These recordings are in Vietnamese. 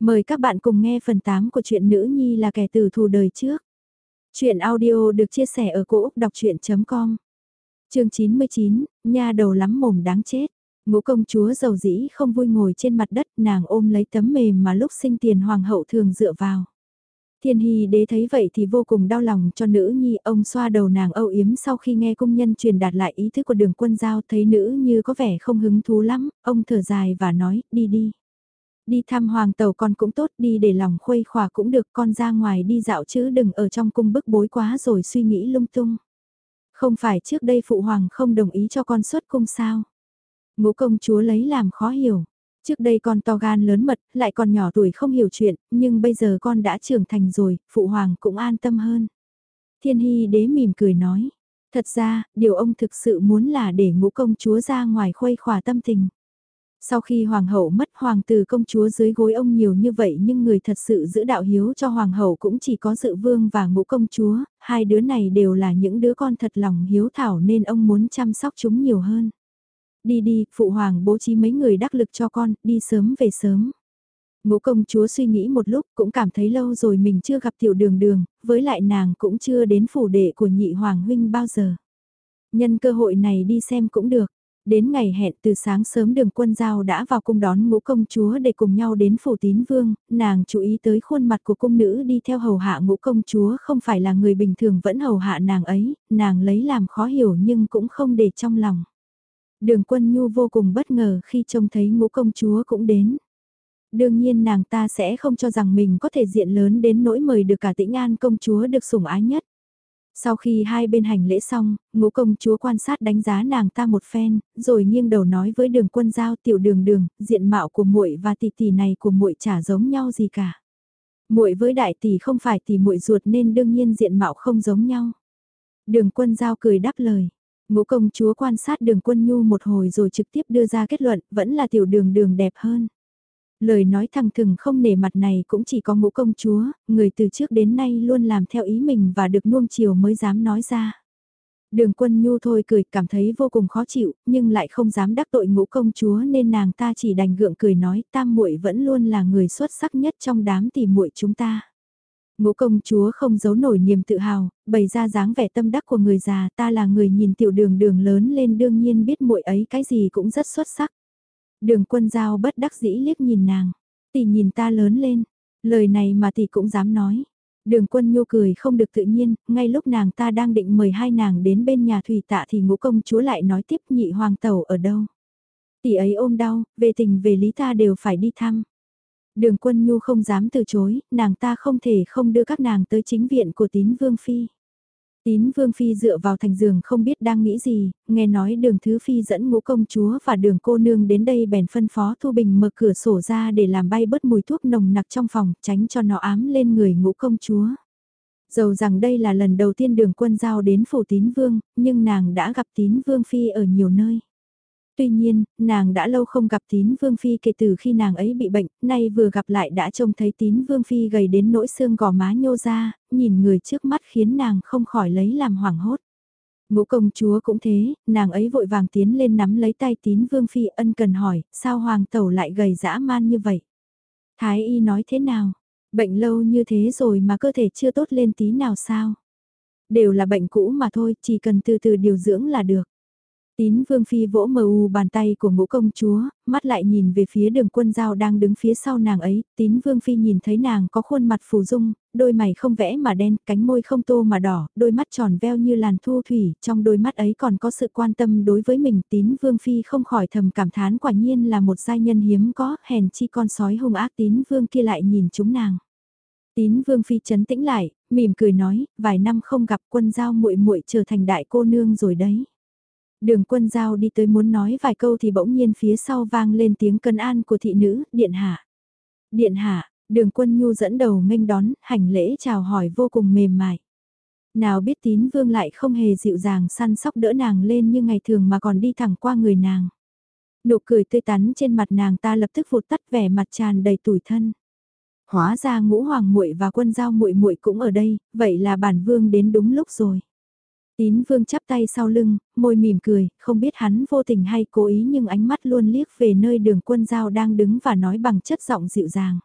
Mời các bạn cùng nghe phần 8 của truyện Nữ Nhi là kẻ từ thù đời trước. Chuyện audio được chia sẻ ở cỗ đọc chuyện.com Trường 99, nha đầu lắm mồm đáng chết. Ngũ công chúa giàu dĩ không vui ngồi trên mặt đất nàng ôm lấy tấm mềm mà lúc sinh tiền hoàng hậu thường dựa vào. Thiên Hy đế thấy vậy thì vô cùng đau lòng cho nữ nhi ông xoa đầu nàng âu yếm sau khi nghe công nhân truyền đạt lại ý thức của đường quân giao thấy nữ như có vẻ không hứng thú lắm, ông thở dài và nói đi đi. Đi thăm hoàng tàu con cũng tốt đi để lòng khuây khỏa cũng được con ra ngoài đi dạo chứ đừng ở trong cung bức bối quá rồi suy nghĩ lung tung. Không phải trước đây phụ hoàng không đồng ý cho con xuất cung sao? Ngũ công chúa lấy làm khó hiểu. Trước đây con to gan lớn mật, lại còn nhỏ tuổi không hiểu chuyện, nhưng bây giờ con đã trưởng thành rồi, phụ hoàng cũng an tâm hơn. Thiên hy đế mỉm cười nói. Thật ra, điều ông thực sự muốn là để ngũ công chúa ra ngoài khuây khỏa tâm tình. Sau khi hoàng hậu mất hoàng tử công chúa dưới gối ông nhiều như vậy nhưng người thật sự giữ đạo hiếu cho hoàng hậu cũng chỉ có dự vương và ngũ công chúa, hai đứa này đều là những đứa con thật lòng hiếu thảo nên ông muốn chăm sóc chúng nhiều hơn. Đi đi, phụ hoàng bố trí mấy người đắc lực cho con, đi sớm về sớm. Ngũ công chúa suy nghĩ một lúc cũng cảm thấy lâu rồi mình chưa gặp tiểu đường đường, với lại nàng cũng chưa đến phủ đệ của nhị hoàng huynh bao giờ. Nhân cơ hội này đi xem cũng được. Đến ngày hẹn từ sáng sớm đường quân giao đã vào cung đón ngũ công chúa để cùng nhau đến phủ tín vương, nàng chú ý tới khuôn mặt của cung nữ đi theo hầu hạ ngũ công chúa không phải là người bình thường vẫn hầu hạ nàng ấy, nàng lấy làm khó hiểu nhưng cũng không để trong lòng. Đường quân nhu vô cùng bất ngờ khi trông thấy ngũ công chúa cũng đến. Đương nhiên nàng ta sẽ không cho rằng mình có thể diện lớn đến nỗi mời được cả tĩnh an công chúa được sủng ái nhất. Sau khi hai bên hành lễ xong, ngũ công chúa quan sát đánh giá nàng ta một phen, rồi nghiêng đầu nói với đường quân giao tiểu đường đường, diện mạo của muội và tỷ tỷ này của muội chả giống nhau gì cả. muội với đại tỷ không phải tỷ muội ruột nên đương nhiên diện mạo không giống nhau. Đường quân giao cười đáp lời. Ngũ công chúa quan sát đường quân nhu một hồi rồi trực tiếp đưa ra kết luận vẫn là tiểu đường đường đẹp hơn. Lời nói thẳng thừng không nể mặt này cũng chỉ có ngũ công chúa, người từ trước đến nay luôn làm theo ý mình và được nuông chiều mới dám nói ra. Đường quân nhu thôi cười cảm thấy vô cùng khó chịu, nhưng lại không dám đắc tội ngũ công chúa nên nàng ta chỉ đành gượng cười nói tam muội vẫn luôn là người xuất sắc nhất trong đám tỷ muội chúng ta. Ngũ công chúa không giấu nổi niềm tự hào, bày ra dáng vẻ tâm đắc của người già ta là người nhìn tiểu đường đường lớn lên đương nhiên biết muội ấy cái gì cũng rất xuất sắc. Đường quân giao bất đắc dĩ liếc nhìn nàng. Tỷ nhìn ta lớn lên. Lời này mà tỷ cũng dám nói. Đường quân nhô cười không được tự nhiên, ngay lúc nàng ta đang định mời hai nàng đến bên nhà thủy tạ thì ngũ công chúa lại nói tiếp nhị hoàng tẩu ở đâu. Tỷ ấy ôm đau, về tình về lý ta đều phải đi thăm. Đường quân nhu không dám từ chối, nàng ta không thể không đưa các nàng tới chính viện của tín vương phi. Tín Vương Phi dựa vào thành giường không biết đang nghĩ gì, nghe nói đường Thứ Phi dẫn ngũ công chúa và đường cô nương đến đây bèn phân phó Thu Bình mở cửa sổ ra để làm bay bớt mùi thuốc nồng nặc trong phòng, tránh cho nó ám lên người ngũ công chúa. Dầu rằng đây là lần đầu tiên đường quân giao đến phủ tín vương, nhưng nàng đã gặp tín vương phi ở nhiều nơi. Tuy nhiên, nàng đã lâu không gặp tín vương phi kể từ khi nàng ấy bị bệnh, nay vừa gặp lại đã trông thấy tín vương phi gầy đến nỗi xương gò má nhô ra, nhìn người trước mắt khiến nàng không khỏi lấy làm hoảng hốt. Ngũ công chúa cũng thế, nàng ấy vội vàng tiến lên nắm lấy tay tín vương phi ân cần hỏi, sao hoàng tẩu lại gầy dã man như vậy? Thái y nói thế nào? Bệnh lâu như thế rồi mà cơ thể chưa tốt lên tí nào sao? Đều là bệnh cũ mà thôi, chỉ cần từ từ điều dưỡng là được. Tín Vương Phi vỗ mờ u bàn tay của ngũ công chúa, mắt lại nhìn về phía đường quân giao đang đứng phía sau nàng ấy, tín Vương Phi nhìn thấy nàng có khuôn mặt phù dung, đôi mày không vẽ mà đen, cánh môi không tô mà đỏ, đôi mắt tròn veo như làn thu thủy, trong đôi mắt ấy còn có sự quan tâm đối với mình, tín Vương Phi không khỏi thầm cảm thán quả nhiên là một giai nhân hiếm có, hèn chi con sói hung ác tín Vương kia lại nhìn chúng nàng. Tín Vương Phi chấn tĩnh lại, mỉm cười nói, vài năm không gặp quân giao muội muội trở thành đại cô nương rồi đấy. Đường quân giao đi tới muốn nói vài câu thì bỗng nhiên phía sau vang lên tiếng cân an của thị nữ, điện hạ. Điện hạ, đường quân nhu dẫn đầu nghênh đón, hành lễ chào hỏi vô cùng mềm mại. Nào biết tín vương lại không hề dịu dàng săn sóc đỡ nàng lên như ngày thường mà còn đi thẳng qua người nàng. Nụ cười tươi tắn trên mặt nàng ta lập tức vụt tắt vẻ mặt tràn đầy tủi thân. Hóa ra ngũ hoàng muội và quân giao muội muội cũng ở đây, vậy là bản vương đến đúng lúc rồi. Tín vương chắp tay sau lưng, môi mỉm cười, không biết hắn vô tình hay cố ý nhưng ánh mắt luôn liếc về nơi đường quân giao đang đứng và nói bằng chất giọng dịu dàng.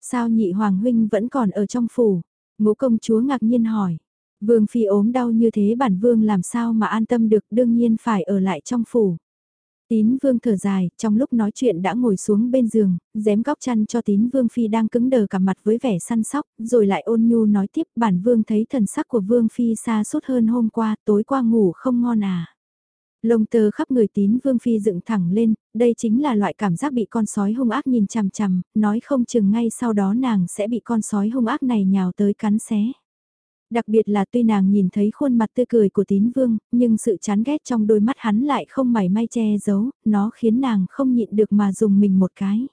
Sao nhị hoàng huynh vẫn còn ở trong phủ? Ngũ công chúa ngạc nhiên hỏi. Vương phi ốm đau như thế bản vương làm sao mà an tâm được đương nhiên phải ở lại trong phủ. Tín vương thở dài, trong lúc nói chuyện đã ngồi xuống bên giường, dém góc chăn cho tín vương phi đang cứng đờ cả mặt với vẻ săn sóc, rồi lại ôn nhu nói tiếp bản vương thấy thần sắc của vương phi xa suốt hơn hôm qua, tối qua ngủ không ngon à. Lông tơ khắp người tín vương phi dựng thẳng lên, đây chính là loại cảm giác bị con sói hung ác nhìn chằm chằm, nói không chừng ngay sau đó nàng sẽ bị con sói hung ác này nhào tới cắn xé. Đặc biệt là tuy nàng nhìn thấy khuôn mặt tươi cười của tín vương, nhưng sự chán ghét trong đôi mắt hắn lại không mảy may che giấu, nó khiến nàng không nhịn được mà dùng mình một cái.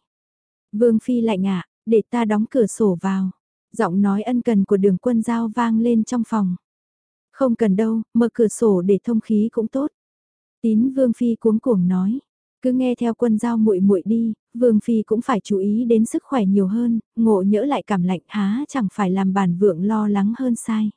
Vương phi lạnh ạ, để ta đóng cửa sổ vào. Giọng nói ân cần của đường quân giao vang lên trong phòng. Không cần đâu, mở cửa sổ để thông khí cũng tốt. Tín Vương Phi cuống cuồng nói, cứ nghe theo quân giao muội muội đi, Vương Phi cũng phải chú ý đến sức khỏe nhiều hơn, ngộ nhỡ lại cảm lạnh há chẳng phải làm bản vượng lo lắng hơn sai.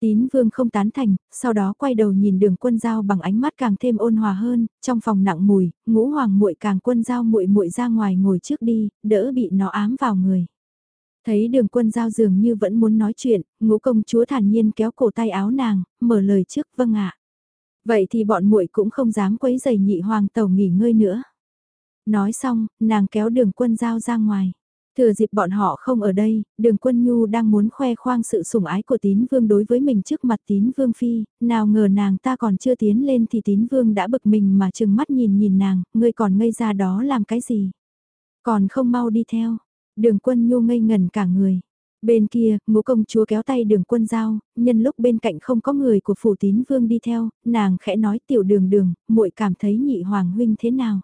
Tín Vương không tán thành, sau đó quay đầu nhìn đường quân giao bằng ánh mắt càng thêm ôn hòa hơn, trong phòng nặng mùi, ngũ hoàng muội càng quân giao muội muội ra ngoài ngồi trước đi, đỡ bị nó ám vào người. Thấy đường quân giao dường như vẫn muốn nói chuyện, ngũ công chúa thản nhiên kéo cổ tay áo nàng, mở lời trước vâng ạ. Vậy thì bọn muội cũng không dám quấy giày nhị hoàng tàu nghỉ ngơi nữa. Nói xong, nàng kéo đường quân giao ra ngoài. Thừa dịp bọn họ không ở đây, đường quân nhu đang muốn khoe khoang sự sủng ái của tín vương đối với mình trước mặt tín vương phi, nào ngờ nàng ta còn chưa tiến lên thì tín vương đã bực mình mà chừng mắt nhìn nhìn nàng, ngươi còn ngây ra đó làm cái gì? Còn không mau đi theo, đường quân nhu ngây ngần cả người. Bên kia, ngũ công chúa kéo tay đường quân giao, nhân lúc bên cạnh không có người của phủ tín vương đi theo, nàng khẽ nói tiểu đường đường, muội cảm thấy nhị hoàng huynh thế nào.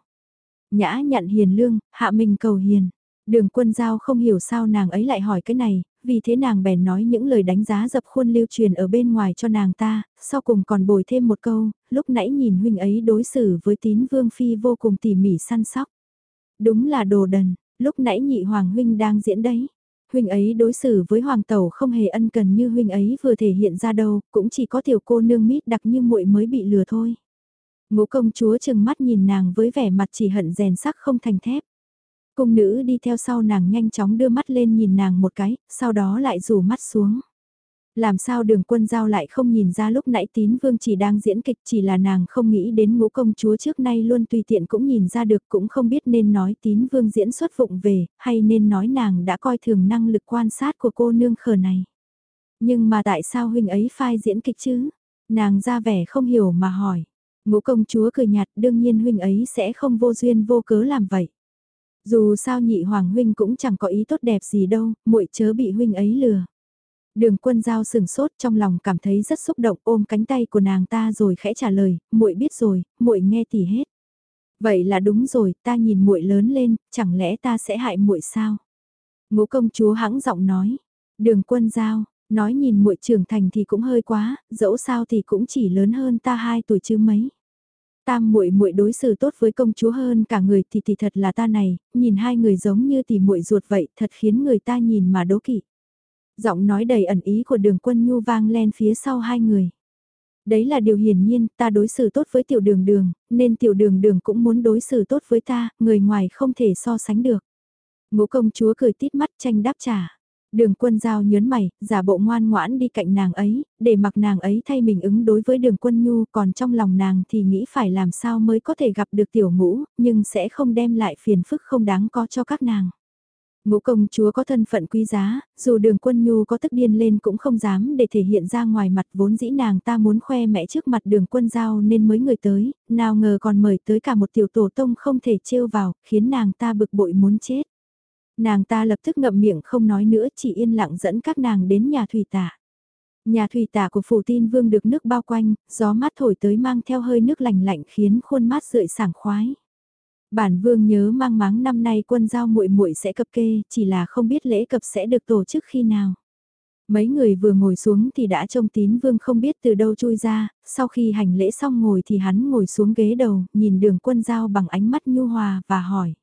Nhã nhận hiền lương, hạ mình cầu hiền. Đường quân giao không hiểu sao nàng ấy lại hỏi cái này, vì thế nàng bèn nói những lời đánh giá dập khuôn lưu truyền ở bên ngoài cho nàng ta, sau cùng còn bồi thêm một câu, lúc nãy nhìn huynh ấy đối xử với tín vương phi vô cùng tỉ mỉ săn sóc. Đúng là đồ đần, lúc nãy nhị hoàng huynh đang diễn đấy huynh ấy đối xử với hoàng tẩu không hề ân cần như huynh ấy vừa thể hiện ra đâu, cũng chỉ có tiểu cô nương mít đặc như muội mới bị lừa thôi. Ngũ công chúa chừng mắt nhìn nàng với vẻ mặt chỉ hận rèn sắc không thành thép. Cung nữ đi theo sau nàng nhanh chóng đưa mắt lên nhìn nàng một cái, sau đó lại rủ mắt xuống. Làm sao đường quân giao lại không nhìn ra lúc nãy tín vương chỉ đang diễn kịch chỉ là nàng không nghĩ đến ngũ công chúa trước nay luôn tùy tiện cũng nhìn ra được cũng không biết nên nói tín vương diễn xuất vụng về, hay nên nói nàng đã coi thường năng lực quan sát của cô nương khờ này. Nhưng mà tại sao huynh ấy phai diễn kịch chứ? Nàng ra vẻ không hiểu mà hỏi. Ngũ công chúa cười nhạt đương nhiên huynh ấy sẽ không vô duyên vô cớ làm vậy. Dù sao nhị hoàng huynh cũng chẳng có ý tốt đẹp gì đâu, muội chớ bị huynh ấy lừa. Đường quân giao sừng sốt trong lòng cảm thấy rất xúc động ôm cánh tay của nàng ta rồi khẽ trả lời, muội biết rồi, muội nghe tỉ hết. Vậy là đúng rồi, ta nhìn muội lớn lên, chẳng lẽ ta sẽ hại muội sao? Ngũ công chúa hãng giọng nói, đường quân giao, nói nhìn muội trưởng thành thì cũng hơi quá, dẫu sao thì cũng chỉ lớn hơn ta hai tuổi chứ mấy. Tam muội muội đối xử tốt với công chúa hơn cả người thì thì thật là ta này, nhìn hai người giống như tỷ muội ruột vậy, thật khiến người ta nhìn mà đố kỵ giọng nói đầy ẩn ý của đường quân nhu vang lên phía sau hai người. Đấy là điều hiển nhiên, ta đối xử tốt với tiểu đường đường, nên tiểu đường đường cũng muốn đối xử tốt với ta, người ngoài không thể so sánh được. Ngũ công chúa cười tít mắt tranh đáp trả. Đường quân giao nhớn mày, giả bộ ngoan ngoãn đi cạnh nàng ấy, để mặc nàng ấy thay mình ứng đối với đường quân nhu, còn trong lòng nàng thì nghĩ phải làm sao mới có thể gặp được tiểu ngũ, nhưng sẽ không đem lại phiền phức không đáng có cho các nàng. Ngũ công chúa có thân phận quý giá, dù đường quân nhu có tức điên lên cũng không dám để thể hiện ra ngoài mặt vốn dĩ nàng ta muốn khoe mẹ trước mặt đường quân giao nên mới người tới, nào ngờ còn mời tới cả một tiểu tổ tông không thể trêu vào, khiến nàng ta bực bội muốn chết. Nàng ta lập tức ngậm miệng không nói nữa chỉ yên lặng dẫn các nàng đến nhà thủy tả. Nhà thủy tả của phủ tin vương được nước bao quanh, gió mát thổi tới mang theo hơi nước lạnh lạnh khiến khuôn mát rượi sảng khoái. Bản vương nhớ mang máng năm nay quân giao muội muội sẽ cập kê, chỉ là không biết lễ cập sẽ được tổ chức khi nào. Mấy người vừa ngồi xuống thì đã trông tín vương không biết từ đâu chui ra, sau khi hành lễ xong ngồi thì hắn ngồi xuống ghế đầu, nhìn đường quân giao bằng ánh mắt nhu hòa và hỏi.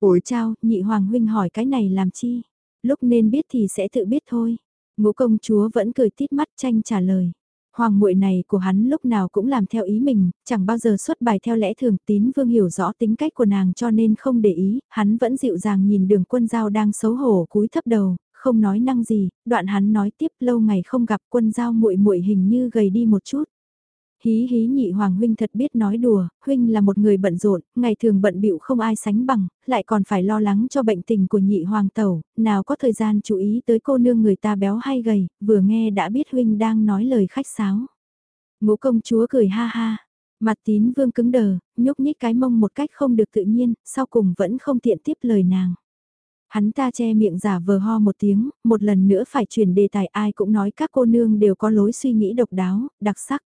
Ủi chào, nhị hoàng huynh hỏi cái này làm chi? Lúc nên biết thì sẽ tự biết thôi. Ngũ công chúa vẫn cười tít mắt tranh trả lời. Hoàng muội này của hắn lúc nào cũng làm theo ý mình, chẳng bao giờ xuất bài theo lẽ thường tín vương hiểu rõ tính cách của nàng cho nên không để ý, hắn vẫn dịu dàng nhìn đường quân giao đang xấu hổ cúi thấp đầu, không nói năng gì, đoạn hắn nói tiếp lâu ngày không gặp quân giao muội muội hình như gầy đi một chút. Hí hí nhị hoàng huynh thật biết nói đùa, huynh là một người bận rộn, ngày thường bận bịu không ai sánh bằng, lại còn phải lo lắng cho bệnh tình của nhị hoàng tẩu, nào có thời gian chú ý tới cô nương người ta béo hay gầy, vừa nghe đã biết huynh đang nói lời khách sáo. Ngũ công chúa cười ha ha, mặt tín vương cứng đờ, nhúc nhích cái mông một cách không được tự nhiên, sau cùng vẫn không tiện tiếp lời nàng. Hắn ta che miệng giả vờ ho một tiếng, một lần nữa phải chuyển đề tài ai cũng nói các cô nương đều có lối suy nghĩ độc đáo, đặc sắc.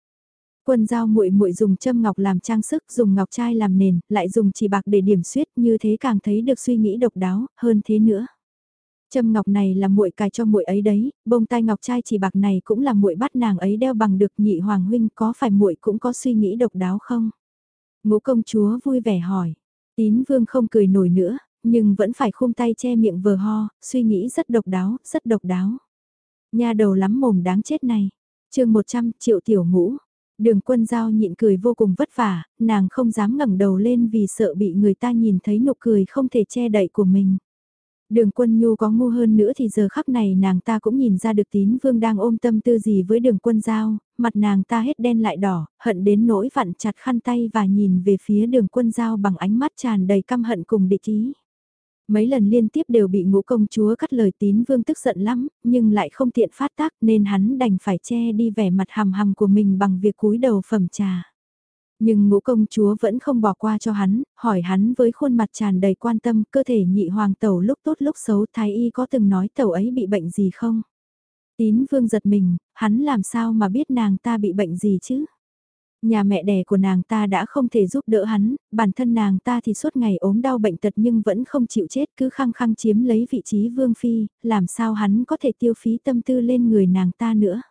Quân giao muội muội dùng châm ngọc làm trang sức, dùng ngọc trai làm nền, lại dùng chỉ bạc để điểm xuyết, như thế càng thấy được suy nghĩ độc đáo, hơn thế nữa. Châm ngọc này là muội cài cho muội ấy đấy, bông tai ngọc trai chỉ bạc này cũng là muội bắt nàng ấy đeo bằng được nhị hoàng huynh, có phải muội cũng có suy nghĩ độc đáo không? Ngũ công chúa vui vẻ hỏi. Tín vương không cười nổi nữa, nhưng vẫn phải khung tay che miệng vờ ho, suy nghĩ rất độc đáo, rất độc đáo. Nha đầu lắm mồm đáng chết này. chương 100 triệu tiểu ngũ, Đường quân giao nhịn cười vô cùng vất vả, nàng không dám ngẩng đầu lên vì sợ bị người ta nhìn thấy nụ cười không thể che đậy của mình. Đường quân nhu có ngu hơn nữa thì giờ khắc này nàng ta cũng nhìn ra được tín vương đang ôm tâm tư gì với đường quân giao, mặt nàng ta hết đen lại đỏ, hận đến nỗi vặn chặt khăn tay và nhìn về phía đường quân giao bằng ánh mắt tràn đầy căm hận cùng địch ý. Mấy lần liên tiếp đều bị ngũ công chúa cắt lời tín vương tức giận lắm, nhưng lại không tiện phát tác nên hắn đành phải che đi vẻ mặt hầm hầm của mình bằng việc cúi đầu phẩm trà. Nhưng ngũ công chúa vẫn không bỏ qua cho hắn, hỏi hắn với khuôn mặt tràn đầy quan tâm cơ thể nhị hoàng tẩu lúc tốt lúc xấu thái y có từng nói tẩu ấy bị bệnh gì không? Tín vương giật mình, hắn làm sao mà biết nàng ta bị bệnh gì chứ? Nhà mẹ đẻ của nàng ta đã không thể giúp đỡ hắn, bản thân nàng ta thì suốt ngày ốm đau bệnh tật nhưng vẫn không chịu chết cứ khăng khăng chiếm lấy vị trí vương phi, làm sao hắn có thể tiêu phí tâm tư lên người nàng ta nữa.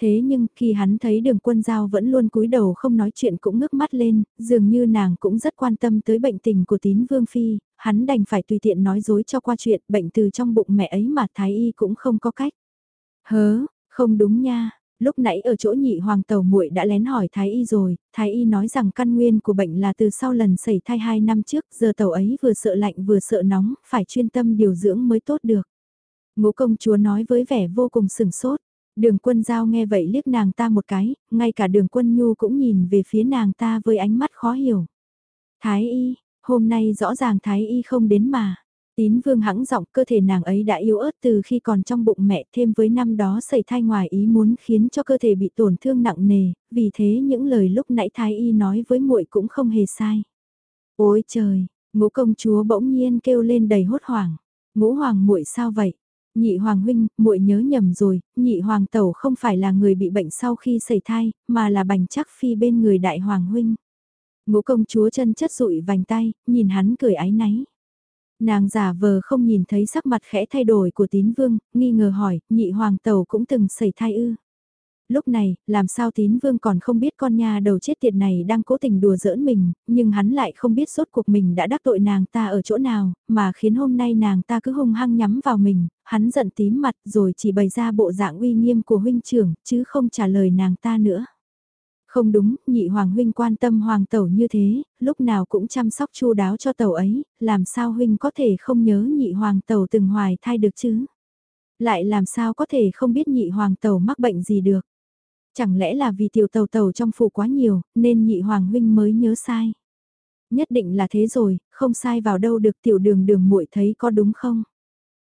Thế nhưng khi hắn thấy đường quân giao vẫn luôn cúi đầu không nói chuyện cũng ngước mắt lên, dường như nàng cũng rất quan tâm tới bệnh tình của tín vương phi, hắn đành phải tùy tiện nói dối cho qua chuyện bệnh từ trong bụng mẹ ấy mà thái y cũng không có cách. Hớ, không đúng nha, lúc nãy ở chỗ nhị hoàng tàu muội đã lén hỏi thái y rồi, thái y nói rằng căn nguyên của bệnh là từ sau lần xảy thai 2 năm trước, giờ tàu ấy vừa sợ lạnh vừa sợ nóng, phải chuyên tâm điều dưỡng mới tốt được. Ngũ công chúa nói với vẻ vô cùng sừng sốt, đường quân giao nghe vậy liếc nàng ta một cái, ngay cả đường quân nhu cũng nhìn về phía nàng ta với ánh mắt khó hiểu. Thái y, hôm nay rõ ràng thái y không đến mà. Tín vương hãng giọng cơ thể nàng ấy đã yếu ớt từ khi còn trong bụng mẹ thêm với năm đó xảy thai ngoài ý muốn khiến cho cơ thể bị tổn thương nặng nề, vì thế những lời lúc nãy thái y nói với muội cũng không hề sai. Ôi trời, ngũ công chúa bỗng nhiên kêu lên đầy hốt hoảng. Ngũ hoàng muội sao vậy? Nhị hoàng huynh, muội nhớ nhầm rồi, nhị hoàng tẩu không phải là người bị bệnh sau khi xảy thai, mà là bành chắc phi bên người đại hoàng huynh. Ngũ công chúa chân chất rụi vành tay, nhìn hắn cười ái náy. Nàng giả vờ không nhìn thấy sắc mặt khẽ thay đổi của tín vương, nghi ngờ hỏi, nhị hoàng tàu cũng từng xảy thai ư. Lúc này, làm sao tín vương còn không biết con nhà đầu chết tiệt này đang cố tình đùa giỡn mình, nhưng hắn lại không biết suốt cuộc mình đã đắc tội nàng ta ở chỗ nào, mà khiến hôm nay nàng ta cứ hung hăng nhắm vào mình, hắn giận tím mặt rồi chỉ bày ra bộ dạng uy nghiêm của huynh trưởng, chứ không trả lời nàng ta nữa. Không đúng, nhị hoàng huynh quan tâm hoàng tẩu như thế, lúc nào cũng chăm sóc chu đáo cho tẩu ấy, làm sao huynh có thể không nhớ nhị hoàng tẩu từng hoài thai được chứ? Lại làm sao có thể không biết nhị hoàng tẩu mắc bệnh gì được? Chẳng lẽ là vì tiểu tẩu tẩu trong phủ quá nhiều, nên nhị hoàng huynh mới nhớ sai? Nhất định là thế rồi, không sai vào đâu được tiểu đường đường muội thấy có đúng không?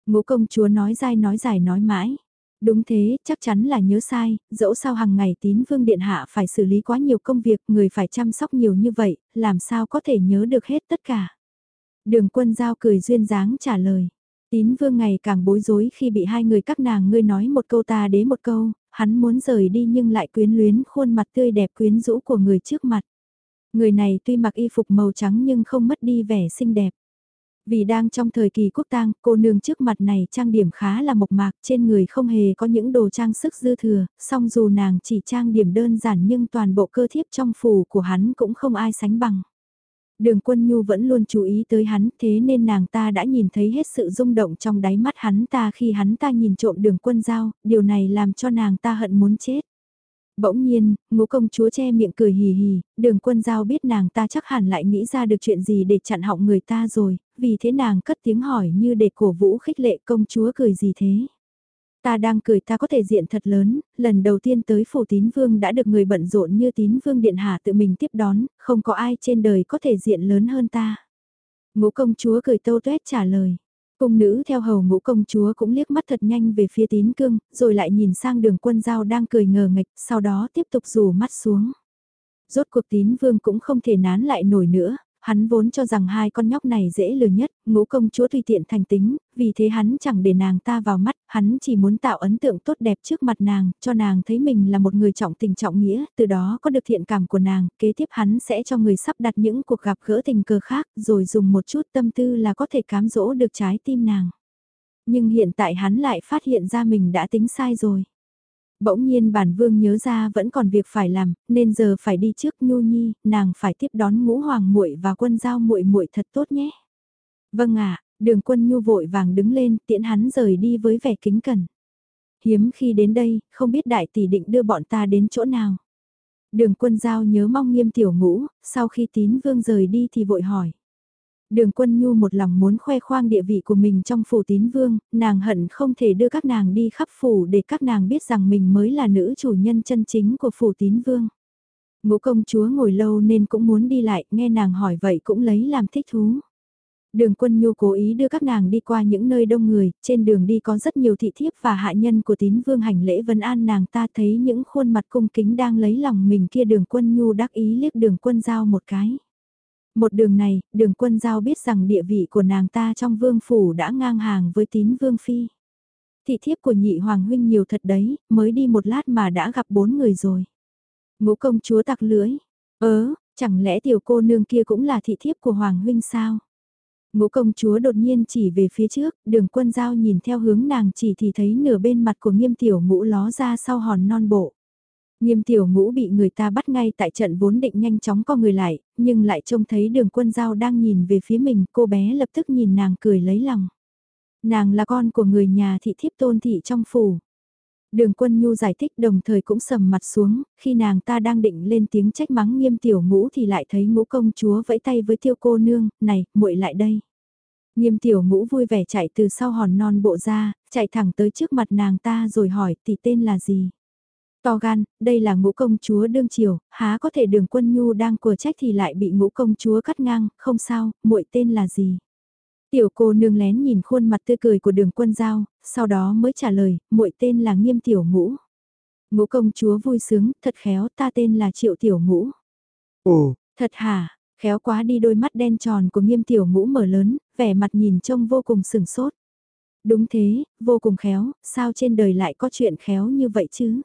Ngũ công chúa nói dai nói dài nói mãi. Đúng thế, chắc chắn là nhớ sai, dẫu sao hàng ngày tín vương điện hạ phải xử lý quá nhiều công việc, người phải chăm sóc nhiều như vậy, làm sao có thể nhớ được hết tất cả. Đường quân giao cười duyên dáng trả lời. Tín vương ngày càng bối rối khi bị hai người các nàng ngươi nói một câu ta đế một câu, hắn muốn rời đi nhưng lại quyến luyến khuôn mặt tươi đẹp quyến rũ của người trước mặt. Người này tuy mặc y phục màu trắng nhưng không mất đi vẻ xinh đẹp. Vì đang trong thời kỳ quốc tang, cô nương trước mặt này trang điểm khá là mộc mạc, trên người không hề có những đồ trang sức dư thừa, song dù nàng chỉ trang điểm đơn giản nhưng toàn bộ cơ thiếp trong phủ của hắn cũng không ai sánh bằng. Đường quân nhu vẫn luôn chú ý tới hắn, thế nên nàng ta đã nhìn thấy hết sự rung động trong đáy mắt hắn ta khi hắn ta nhìn trộm đường quân giao, điều này làm cho nàng ta hận muốn chết. Bỗng nhiên, ngũ công chúa che miệng cười hì hì, đường quân giao biết nàng ta chắc hẳn lại nghĩ ra được chuyện gì để chặn họng người ta rồi, vì thế nàng cất tiếng hỏi như để cổ vũ khích lệ công chúa cười gì thế. Ta đang cười ta có thể diện thật lớn, lần đầu tiên tới phủ tín vương đã được người bận rộn như tín vương điện hạ tự mình tiếp đón, không có ai trên đời có thể diện lớn hơn ta. Ngũ công chúa cười tâu tuét trả lời. Cung nữ theo hầu ngũ công chúa cũng liếc mắt thật nhanh về phía tín cương, rồi lại nhìn sang đường quân giao đang cười ngờ nghịch, sau đó tiếp tục rủ mắt xuống. Rốt cuộc tín vương cũng không thể nán lại nổi nữa, hắn vốn cho rằng hai con nhóc này dễ lừa nhất, ngũ công chúa tùy tiện thành tính, vì thế hắn chẳng để nàng ta vào mắt, hắn chỉ muốn tạo ấn tượng tốt đẹp trước mặt nàng, cho nàng thấy mình là một người trọng tình trọng nghĩa, từ đó có được thiện cảm của nàng, kế tiếp hắn sẽ cho người sắp đặt những cuộc gặp gỡ tình cờ khác, rồi dùng một chút tâm tư là có thể cám dỗ được trái tim nàng. Nhưng hiện tại hắn lại phát hiện ra mình đã tính sai rồi. Bỗng nhiên bản vương nhớ ra vẫn còn việc phải làm, nên giờ phải đi trước Nhu Nhi, nàng phải tiếp đón ngũ hoàng muội và quân giao muội muội thật tốt nhé. Vâng ạ, đường quân Nhu vội vàng đứng lên tiễn hắn rời đi với vẻ kính cẩn. Hiếm khi đến đây, không biết đại tỷ định đưa bọn ta đến chỗ nào. Đường quân giao nhớ mong nghiêm tiểu ngũ, sau khi tín vương rời đi thì vội hỏi. Đường quân nhu một lòng muốn khoe khoang địa vị của mình trong phủ tín vương, nàng hận không thể đưa các nàng đi khắp phủ để các nàng biết rằng mình mới là nữ chủ nhân chân chính của phủ tín vương. Ngũ công chúa ngồi lâu nên cũng muốn đi lại, nghe nàng hỏi vậy cũng lấy làm thích thú. Đường quân nhu cố ý đưa các nàng đi qua những nơi đông người, trên đường đi có rất nhiều thị thiếp và hạ nhân của tín vương hành lễ vân an nàng ta thấy những khuôn mặt cung kính đang lấy lòng mình kia đường quân nhu đắc ý liếc đường quân giao một cái. Một đường này, đường quân giao biết rằng địa vị của nàng ta trong vương phủ đã ngang hàng với tín vương phi. Thị thiếp của nhị hoàng huynh nhiều thật đấy, mới đi một lát mà đã gặp bốn người rồi. Ngũ công chúa tặc lưỡi, ớ, chẳng lẽ tiểu cô nương kia cũng là thị thiếp của hoàng huynh sao? Ngũ công chúa đột nhiên chỉ về phía trước, đường quân giao nhìn theo hướng nàng chỉ thì thấy nửa bên mặt của nghiêm tiểu ngũ ló ra sau hòn non bộ. Nghiêm tiểu ngũ bị người ta bắt ngay tại trận vốn định nhanh chóng co người lại, nhưng lại trông thấy đường quân giao đang nhìn về phía mình, cô bé lập tức nhìn nàng cười lấy lòng. Nàng là con của người nhà thị thiếp tôn thị trong phủ. Đường quân nhu giải thích đồng thời cũng sầm mặt xuống, khi nàng ta đang định lên tiếng trách mắng nghiêm tiểu ngũ thì lại thấy ngũ công chúa vẫy tay với tiêu cô nương, này, muội lại đây. Nghiêm tiểu ngũ vui vẻ chạy từ sau hòn non bộ ra, chạy thẳng tới trước mặt nàng ta rồi hỏi tỷ tên là gì. To gan, đây là ngũ công chúa đương triều, há có thể đường quân nhu đang của trách thì lại bị ngũ công chúa cắt ngang, không sao, muội tên là gì? Tiểu cô nương lén nhìn khuôn mặt tươi cười của đường quân giao, sau đó mới trả lời, muội tên là nghiêm tiểu ngũ. Ngũ công chúa vui sướng, thật khéo, ta tên là triệu tiểu ngũ. Ồ, thật hả, khéo quá đi đôi mắt đen tròn của nghiêm tiểu ngũ mở lớn, vẻ mặt nhìn trông vô cùng sừng sốt. Đúng thế, vô cùng khéo, sao trên đời lại có chuyện khéo như vậy chứ?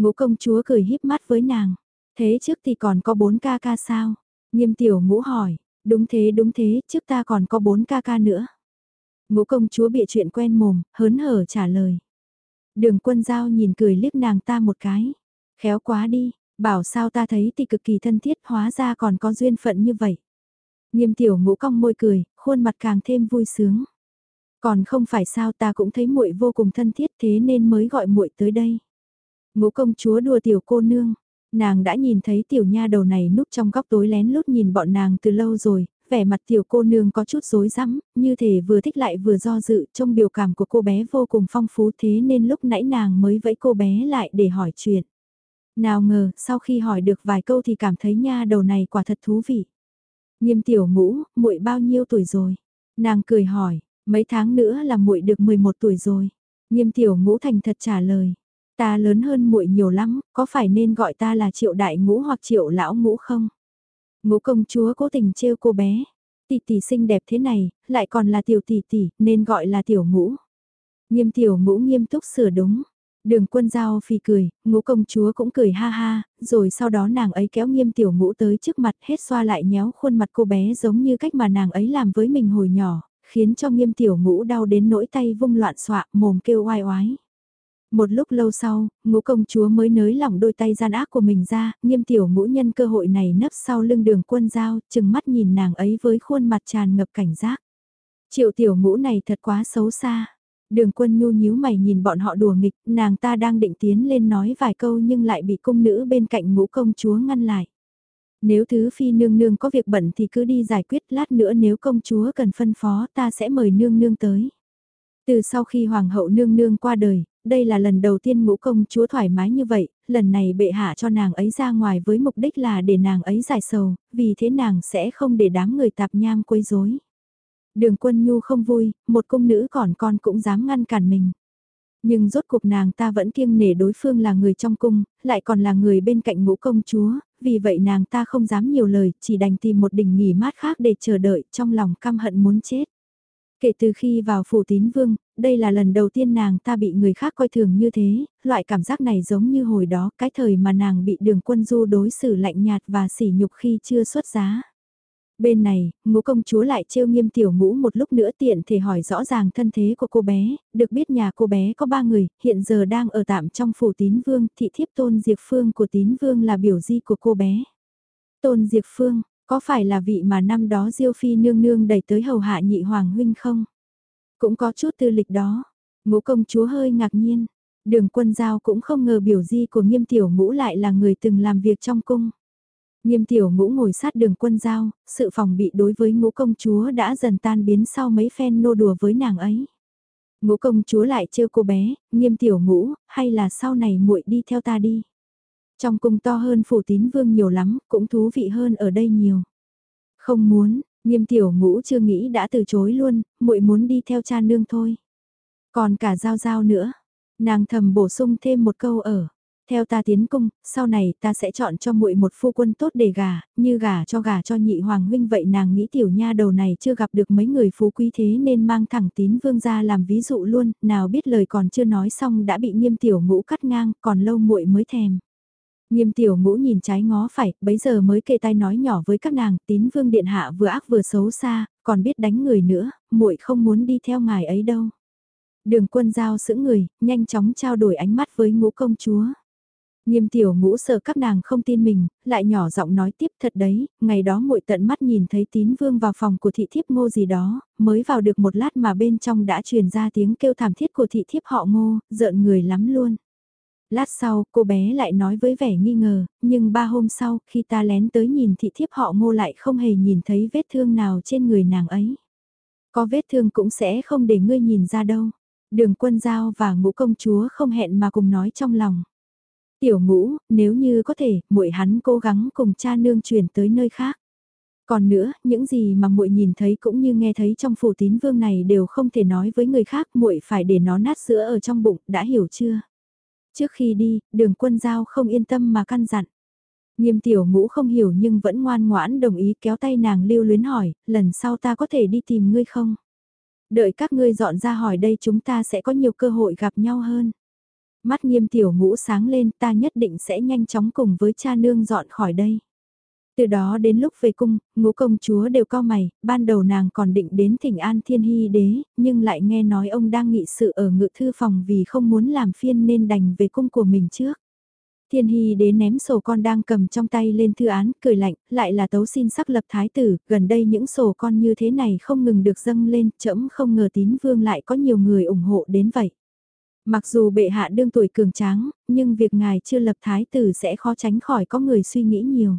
Ngũ công chúa cười híp mắt với nàng. Thế trước thì còn có bốn ca ca sao? Nghiêm tiểu ngũ hỏi. Đúng thế đúng thế, trước ta còn có bốn ca ca nữa. Ngũ công chúa bịa chuyện quen mồm, hớn hở trả lời. Đường quân giao nhìn cười liếc nàng ta một cái. Khéo quá đi, bảo sao ta thấy thì cực kỳ thân thiết hóa ra còn có duyên phận như vậy. Nghiêm tiểu ngũ cong môi cười, khuôn mặt càng thêm vui sướng. Còn không phải sao ta cũng thấy muội vô cùng thân thiết thế nên mới gọi muội tới đây. Ngũ công chúa đùa tiểu cô nương, nàng đã nhìn thấy tiểu nha đầu này núp trong góc tối lén lút nhìn bọn nàng từ lâu rồi, vẻ mặt tiểu cô nương có chút rối rắm, như thể vừa thích lại vừa do dự, trong biểu cảm của cô bé vô cùng phong phú thế nên lúc nãy nàng mới vẫy cô bé lại để hỏi chuyện. Nào ngờ, sau khi hỏi được vài câu thì cảm thấy nha đầu này quả thật thú vị. Nghiêm tiểu ngũ, muội bao nhiêu tuổi rồi? Nàng cười hỏi, mấy tháng nữa là muội được 11 tuổi rồi. Nghiêm tiểu ngũ thành thật trả lời, Ta lớn hơn muội nhiều lắm, có phải nên gọi ta là triệu đại ngũ hoặc triệu lão ngũ không? Ngũ công chúa cố tình trêu cô bé. Tỷ tỷ xinh đẹp thế này, lại còn là tiểu tỷ tỷ, nên gọi là tiểu ngũ. Nghiêm tiểu ngũ nghiêm túc sửa đúng. Đường quân giao phi cười, ngũ công chúa cũng cười ha ha, rồi sau đó nàng ấy kéo nghiêm tiểu ngũ tới trước mặt hết xoa lại nhéo khuôn mặt cô bé giống như cách mà nàng ấy làm với mình hồi nhỏ, khiến cho nghiêm tiểu ngũ đau đến nỗi tay vung loạn xọa mồm kêu oai oái. Một lúc lâu sau, ngũ công chúa mới nới lỏng đôi tay gian ác của mình ra, nghiêm tiểu ngũ nhân cơ hội này nấp sau lưng đường quân giao, chừng mắt nhìn nàng ấy với khuôn mặt tràn ngập cảnh giác. Triệu tiểu ngũ này thật quá xấu xa. Đường quân nhu nhíu mày nhìn bọn họ đùa nghịch, nàng ta đang định tiến lên nói vài câu nhưng lại bị cung nữ bên cạnh ngũ công chúa ngăn lại. Nếu thứ phi nương nương có việc bận thì cứ đi giải quyết lát nữa nếu công chúa cần phân phó ta sẽ mời nương nương tới. Từ sau khi hoàng hậu nương nương qua đời, đây là lần đầu tiên ngũ công chúa thoải mái như vậy, lần này bệ hạ cho nàng ấy ra ngoài với mục đích là để nàng ấy giải sầu, vì thế nàng sẽ không để đám người tạp nham quấy rối. Đường quân nhu không vui, một cung nữ còn con cũng dám ngăn cản mình. Nhưng rốt cuộc nàng ta vẫn kiêng nể đối phương là người trong cung, lại còn là người bên cạnh ngũ công chúa, vì vậy nàng ta không dám nhiều lời, chỉ đành tìm một đỉnh nghỉ mát khác để chờ đợi, trong lòng căm hận muốn chết. Kể từ khi vào phủ tín vương, đây là lần đầu tiên nàng ta bị người khác coi thường như thế, loại cảm giác này giống như hồi đó cái thời mà nàng bị đường quân du đối xử lạnh nhạt và sỉ nhục khi chưa xuất giá. Bên này, ngũ công chúa lại trêu nghiêm tiểu ngũ một lúc nữa tiện thể hỏi rõ ràng thân thế của cô bé, được biết nhà cô bé có ba người, hiện giờ đang ở tạm trong phủ tín vương, thị thiếp tôn diệp phương của tín vương là biểu di của cô bé. Tôn diệp phương, có phải là vị mà năm đó diêu phi nương nương đẩy tới hầu hạ nhị hoàng huynh không? Cũng có chút tư lịch đó, ngũ công chúa hơi ngạc nhiên, đường quân giao cũng không ngờ biểu di của nghiêm tiểu ngũ lại là người từng làm việc trong cung. Nghiêm tiểu ngũ ngồi sát đường quân giao, sự phòng bị đối với ngũ công chúa đã dần tan biến sau mấy phen nô đùa với nàng ấy. Ngũ công chúa lại trêu cô bé, nghiêm tiểu ngũ, hay là sau này muội đi theo ta đi. Trong cung to hơn phủ tín vương nhiều lắm, cũng thú vị hơn ở đây nhiều. Không muốn, nghiêm tiểu ngũ chưa nghĩ đã từ chối luôn, muội muốn đi theo cha nương thôi. Còn cả giao giao nữa, nàng thầm bổ sung thêm một câu ở. Theo ta tiến cung, sau này ta sẽ chọn cho muội một phu quân tốt để gả, như gả cho gả cho nhị hoàng huynh vậy nàng nghĩ tiểu nha đầu này chưa gặp được mấy người phú quý thế nên mang thẳng tín vương ra làm ví dụ luôn, nào biết lời còn chưa nói xong đã bị nghiêm tiểu ngũ cắt ngang, còn lâu muội mới thèm. Nghiêm tiểu ngũ nhìn trái ngó phải, bấy giờ mới kề tay nói nhỏ với các nàng, tín vương điện hạ vừa ác vừa xấu xa, còn biết đánh người nữa, muội không muốn đi theo ngài ấy đâu. Đường quân giao sững người, nhanh chóng trao đổi ánh mắt với ngũ công chúa. Nghiêm tiểu ngũ sợ các nàng không tin mình, lại nhỏ giọng nói tiếp thật đấy, ngày đó muội tận mắt nhìn thấy tín vương vào phòng của thị thiếp ngô gì đó, mới vào được một lát mà bên trong đã truyền ra tiếng kêu thảm thiết của thị thiếp họ ngô, giận người lắm luôn. Lát sau, cô bé lại nói với vẻ nghi ngờ, nhưng ba hôm sau, khi ta lén tới nhìn thị thiếp họ ngô lại không hề nhìn thấy vết thương nào trên người nàng ấy. Có vết thương cũng sẽ không để ngươi nhìn ra đâu. Đường quân giao và ngũ công chúa không hẹn mà cùng nói trong lòng. Tiểu ngũ, nếu như có thể, muội hắn cố gắng cùng cha nương chuyển tới nơi khác. Còn nữa, những gì mà muội nhìn thấy cũng như nghe thấy trong phủ tín vương này đều không thể nói với người khác, muội phải để nó nát sữa ở trong bụng, đã hiểu chưa? Trước khi đi, đường quân giao không yên tâm mà căn dặn. Nghiêm tiểu ngũ không hiểu nhưng vẫn ngoan ngoãn đồng ý kéo tay nàng lưu luyến hỏi, lần sau ta có thể đi tìm ngươi không? Đợi các ngươi dọn ra hỏi đây chúng ta sẽ có nhiều cơ hội gặp nhau hơn. Mắt nghiêm tiểu ngũ sáng lên ta nhất định sẽ nhanh chóng cùng với cha nương dọn khỏi đây. Từ đó đến lúc về cung, ngũ công chúa đều cao mày, ban đầu nàng còn định đến thỉnh an thiên hy đế, nhưng lại nghe nói ông đang nghị sự ở ngự thư phòng vì không muốn làm phiên nên đành về cung của mình trước. Thiên hy đế ném sổ con đang cầm trong tay lên thư án, cười lạnh, lại là tấu xin sắc lập thái tử, gần đây những sổ con như thế này không ngừng được dâng lên, chậm không ngờ tín vương lại có nhiều người ủng hộ đến vậy. Mặc dù bệ hạ đương tuổi cường tráng, nhưng việc ngài chưa lập thái tử sẽ khó tránh khỏi có người suy nghĩ nhiều.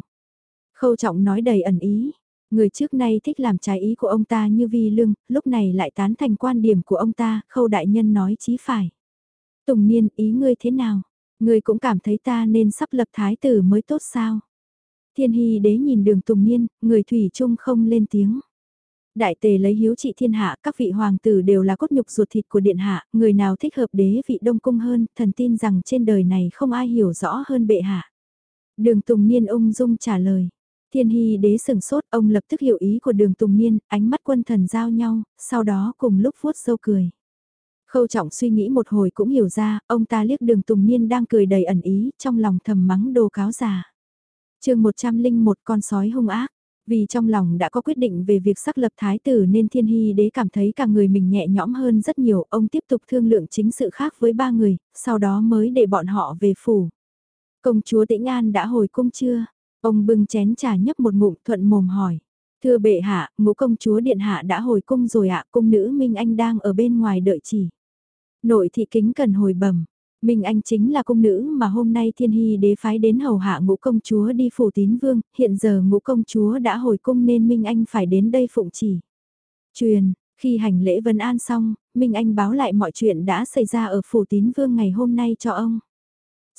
Khâu trọng nói đầy ẩn ý. Người trước nay thích làm trái ý của ông ta như vi lương, lúc này lại tán thành quan điểm của ông ta, khâu đại nhân nói chí phải. Tùng niên ý ngươi thế nào? Ngươi cũng cảm thấy ta nên sắp lập thái tử mới tốt sao? Thiên hy đế nhìn đường tùng niên, người thủy chung không lên tiếng. Đại tề lấy hiếu trị thiên hạ, các vị hoàng tử đều là cốt nhục ruột thịt của điện hạ, người nào thích hợp đế vị đông cung hơn, thần tin rằng trên đời này không ai hiểu rõ hơn bệ hạ. Đường Tùng Niên ung dung trả lời. Thiên hy đế sừng sốt, ông lập tức hiểu ý của đường Tùng Niên, ánh mắt quân thần giao nhau, sau đó cùng lúc vuốt sâu cười. Khâu trọng suy nghĩ một hồi cũng hiểu ra, ông ta liếc đường Tùng Niên đang cười đầy ẩn ý, trong lòng thầm mắng đồ cáo già. chương 101 con sói hung ác. Vì trong lòng đã có quyết định về việc xác lập thái tử nên thiên hy đế cảm thấy cả người mình nhẹ nhõm hơn rất nhiều, ông tiếp tục thương lượng chính sự khác với ba người, sau đó mới để bọn họ về phủ. Công chúa Tĩnh An đã hồi cung chưa? Ông bưng chén trà nhấp một ngụm thuận mồm hỏi. Thưa bệ hạ, ngũ công chúa điện hạ đã hồi cung rồi ạ, cung nữ Minh Anh đang ở bên ngoài đợi chỉ. Nội thị kính cần hồi bẩm Minh Anh chính là cung nữ mà hôm nay thiên hy đế phái đến hầu hạ ngũ công chúa đi phủ tín vương, hiện giờ ngũ công chúa đã hồi cung nên Minh Anh phải đến đây phụng chỉ. Truyền, khi hành lễ vân an xong, Minh Anh báo lại mọi chuyện đã xảy ra ở phủ tín vương ngày hôm nay cho ông.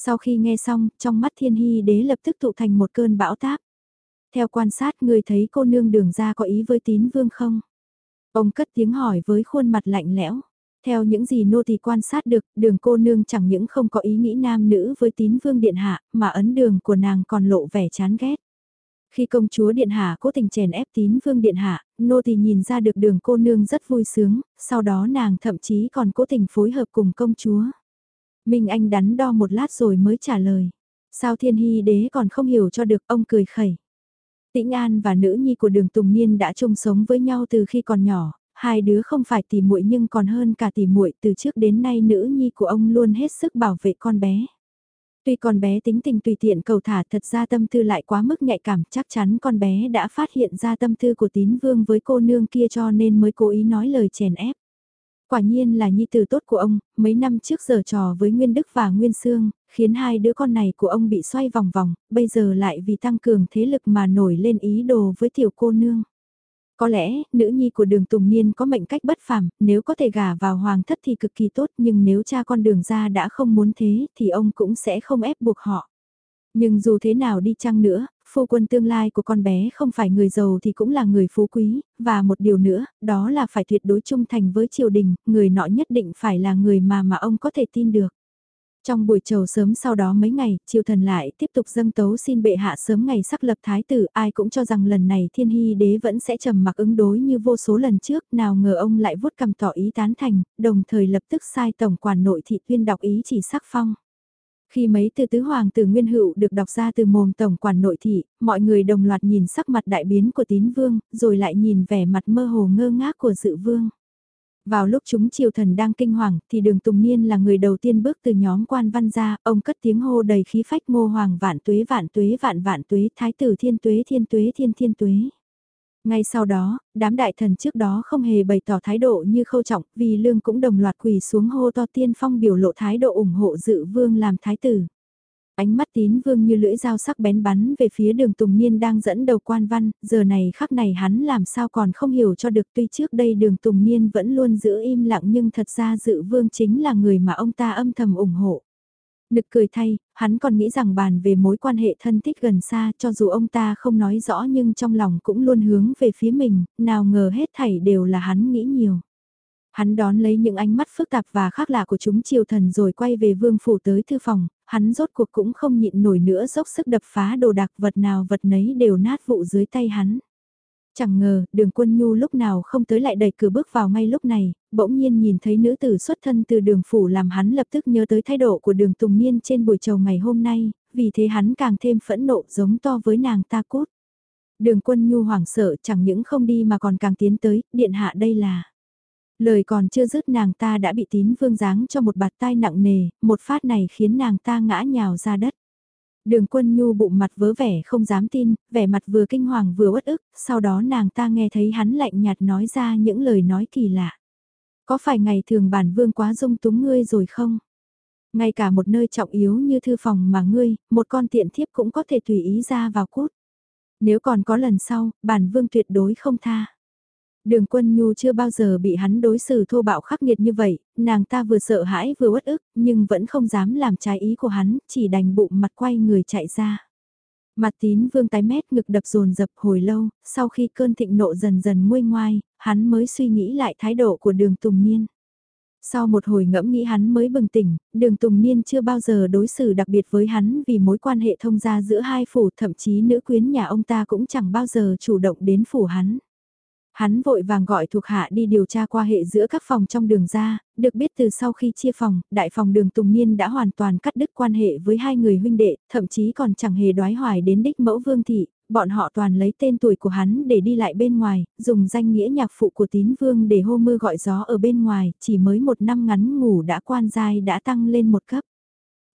Sau khi nghe xong, trong mắt thiên hy đế lập tức tụ thành một cơn bão táp. Theo quan sát người thấy cô nương đường ra có ý với tín vương không? Ông cất tiếng hỏi với khuôn mặt lạnh lẽo. Theo những gì nô tỳ quan sát được, đường cô nương chẳng những không có ý nghĩ nam nữ với tín vương điện hạ, mà ấn đường của nàng còn lộ vẻ chán ghét. Khi công chúa điện hạ cố tình chèn ép tín vương điện hạ, nô tỳ nhìn ra được đường cô nương rất vui sướng, sau đó nàng thậm chí còn cố tình phối hợp cùng công chúa. Minh Anh đắn đo một lát rồi mới trả lời. Sao thiên hy đế còn không hiểu cho được ông cười khẩy. Tĩnh An và nữ nhi của đường Tùng Niên đã chung sống với nhau từ khi còn nhỏ, hai đứa không phải tỉ muội nhưng còn hơn cả tỉ muội từ trước đến nay nữ nhi của ông luôn hết sức bảo vệ con bé. Tuy con bé tính tình tùy tiện cầu thả thật ra tâm tư lại quá mức nhạy cảm chắc chắn con bé đã phát hiện ra tâm tư của tín vương với cô nương kia cho nên mới cố ý nói lời chèn ép. Quả nhiên là nhi tử tốt của ông, mấy năm trước giờ trò với Nguyên Đức và Nguyên Sương, khiến hai đứa con này của ông bị xoay vòng vòng, bây giờ lại vì tăng cường thế lực mà nổi lên ý đồ với tiểu cô nương. Có lẽ, nữ nhi của đường Tùng Niên có mệnh cách bất phàm, nếu có thể gả vào hoàng thất thì cực kỳ tốt nhưng nếu cha con đường ra đã không muốn thế thì ông cũng sẽ không ép buộc họ. Nhưng dù thế nào đi chăng nữa, phu quân tương lai của con bé không phải người giàu thì cũng là người phú quý, và một điều nữa, đó là phải tuyệt đối trung thành với triều đình, người nọ nhất định phải là người mà mà ông có thể tin được. Trong buổi trầu sớm sau đó mấy ngày, triều thần lại tiếp tục dâng tấu xin bệ hạ sớm ngày sắc lập thái tử, ai cũng cho rằng lần này thiên hy đế vẫn sẽ trầm mặc ứng đối như vô số lần trước, nào ngờ ông lại vuốt cầm tỏ ý tán thành, đồng thời lập tức sai tổng quản nội thị tuyên đọc ý chỉ sắc phong. Khi mấy từ tứ hoàng tử nguyên hữu được đọc ra từ mồm tổng quản nội thị, mọi người đồng loạt nhìn sắc mặt đại biến của tín vương, rồi lại nhìn vẻ mặt mơ hồ ngơ ngác của dự vương. Vào lúc chúng triều thần đang kinh hoàng thì đường Tùng Niên là người đầu tiên bước từ nhóm quan văn ra, ông cất tiếng hô đầy khí phách ngô hoàng vạn tuế vạn tuế vạn vạn tuế thái tử thiên tuế thiên tuế thiên thiên tuế. Ngay sau đó, đám đại thần trước đó không hề bày tỏ thái độ như khâu trọng vì lương cũng đồng loạt quỳ xuống hô to tiên phong biểu lộ thái độ ủng hộ dự vương làm thái tử. Ánh mắt tín vương như lưỡi dao sắc bén bắn về phía đường Tùng Niên đang dẫn đầu quan văn, giờ này khắc này hắn làm sao còn không hiểu cho được tuy trước đây đường Tùng Niên vẫn luôn giữ im lặng nhưng thật ra dự vương chính là người mà ông ta âm thầm ủng hộ. Nực cười thay, hắn còn nghĩ rằng bàn về mối quan hệ thân thích gần xa cho dù ông ta không nói rõ nhưng trong lòng cũng luôn hướng về phía mình, nào ngờ hết thảy đều là hắn nghĩ nhiều. Hắn đón lấy những ánh mắt phức tạp và khác lạ của chúng triều thần rồi quay về vương phủ tới thư phòng, hắn rốt cuộc cũng không nhịn nổi nữa dốc sức đập phá đồ đạc vật nào vật nấy đều nát vụ dưới tay hắn. Chẳng ngờ, đường quân nhu lúc nào không tới lại đẩy cửa bước vào ngay lúc này, bỗng nhiên nhìn thấy nữ tử xuất thân từ đường phủ làm hắn lập tức nhớ tới thái độ của đường Tùng Niên trên buổi trầu ngày hôm nay, vì thế hắn càng thêm phẫn nộ giống to với nàng ta cút. Đường quân nhu hoảng sợ chẳng những không đi mà còn càng tiến tới, điện hạ đây là... Lời còn chưa dứt nàng ta đã bị tín vương giáng cho một bạt tai nặng nề, một phát này khiến nàng ta ngã nhào ra đất. Đường quân nhu bụng mặt vớ vẻ không dám tin, vẻ mặt vừa kinh hoàng vừa uất ức, sau đó nàng ta nghe thấy hắn lạnh nhạt nói ra những lời nói kỳ lạ. Có phải ngày thường bản vương quá dung túng ngươi rồi không? Ngay cả một nơi trọng yếu như thư phòng mà ngươi, một con tiện thiếp cũng có thể tùy ý ra vào cút. Nếu còn có lần sau, bản vương tuyệt đối không tha. Đường quân nhu chưa bao giờ bị hắn đối xử thô bạo khắc nghiệt như vậy, nàng ta vừa sợ hãi vừa uất ức, nhưng vẫn không dám làm trái ý của hắn, chỉ đành bụng mặt quay người chạy ra. Mặt tín vương tái mét ngực đập dồn dập hồi lâu, sau khi cơn thịnh nộ dần dần nguôi ngoai, hắn mới suy nghĩ lại thái độ của đường Tùng Niên. Sau một hồi ngẫm nghĩ hắn mới bừng tỉnh, đường Tùng Niên chưa bao giờ đối xử đặc biệt với hắn vì mối quan hệ thông gia giữa hai phủ thậm chí nữ quyến nhà ông ta cũng chẳng bao giờ chủ động đến phủ hắn. Hắn vội vàng gọi thuộc hạ đi điều tra qua hệ giữa các phòng trong đường ra, được biết từ sau khi chia phòng, đại phòng đường Tùng Niên đã hoàn toàn cắt đứt quan hệ với hai người huynh đệ, thậm chí còn chẳng hề đoái hoài đến đích mẫu vương thị, bọn họ toàn lấy tên tuổi của hắn để đi lại bên ngoài, dùng danh nghĩa nhạc phụ của tín vương để hô mưa gọi gió ở bên ngoài, chỉ mới một năm ngắn ngủ đã quan giai đã tăng lên một cấp.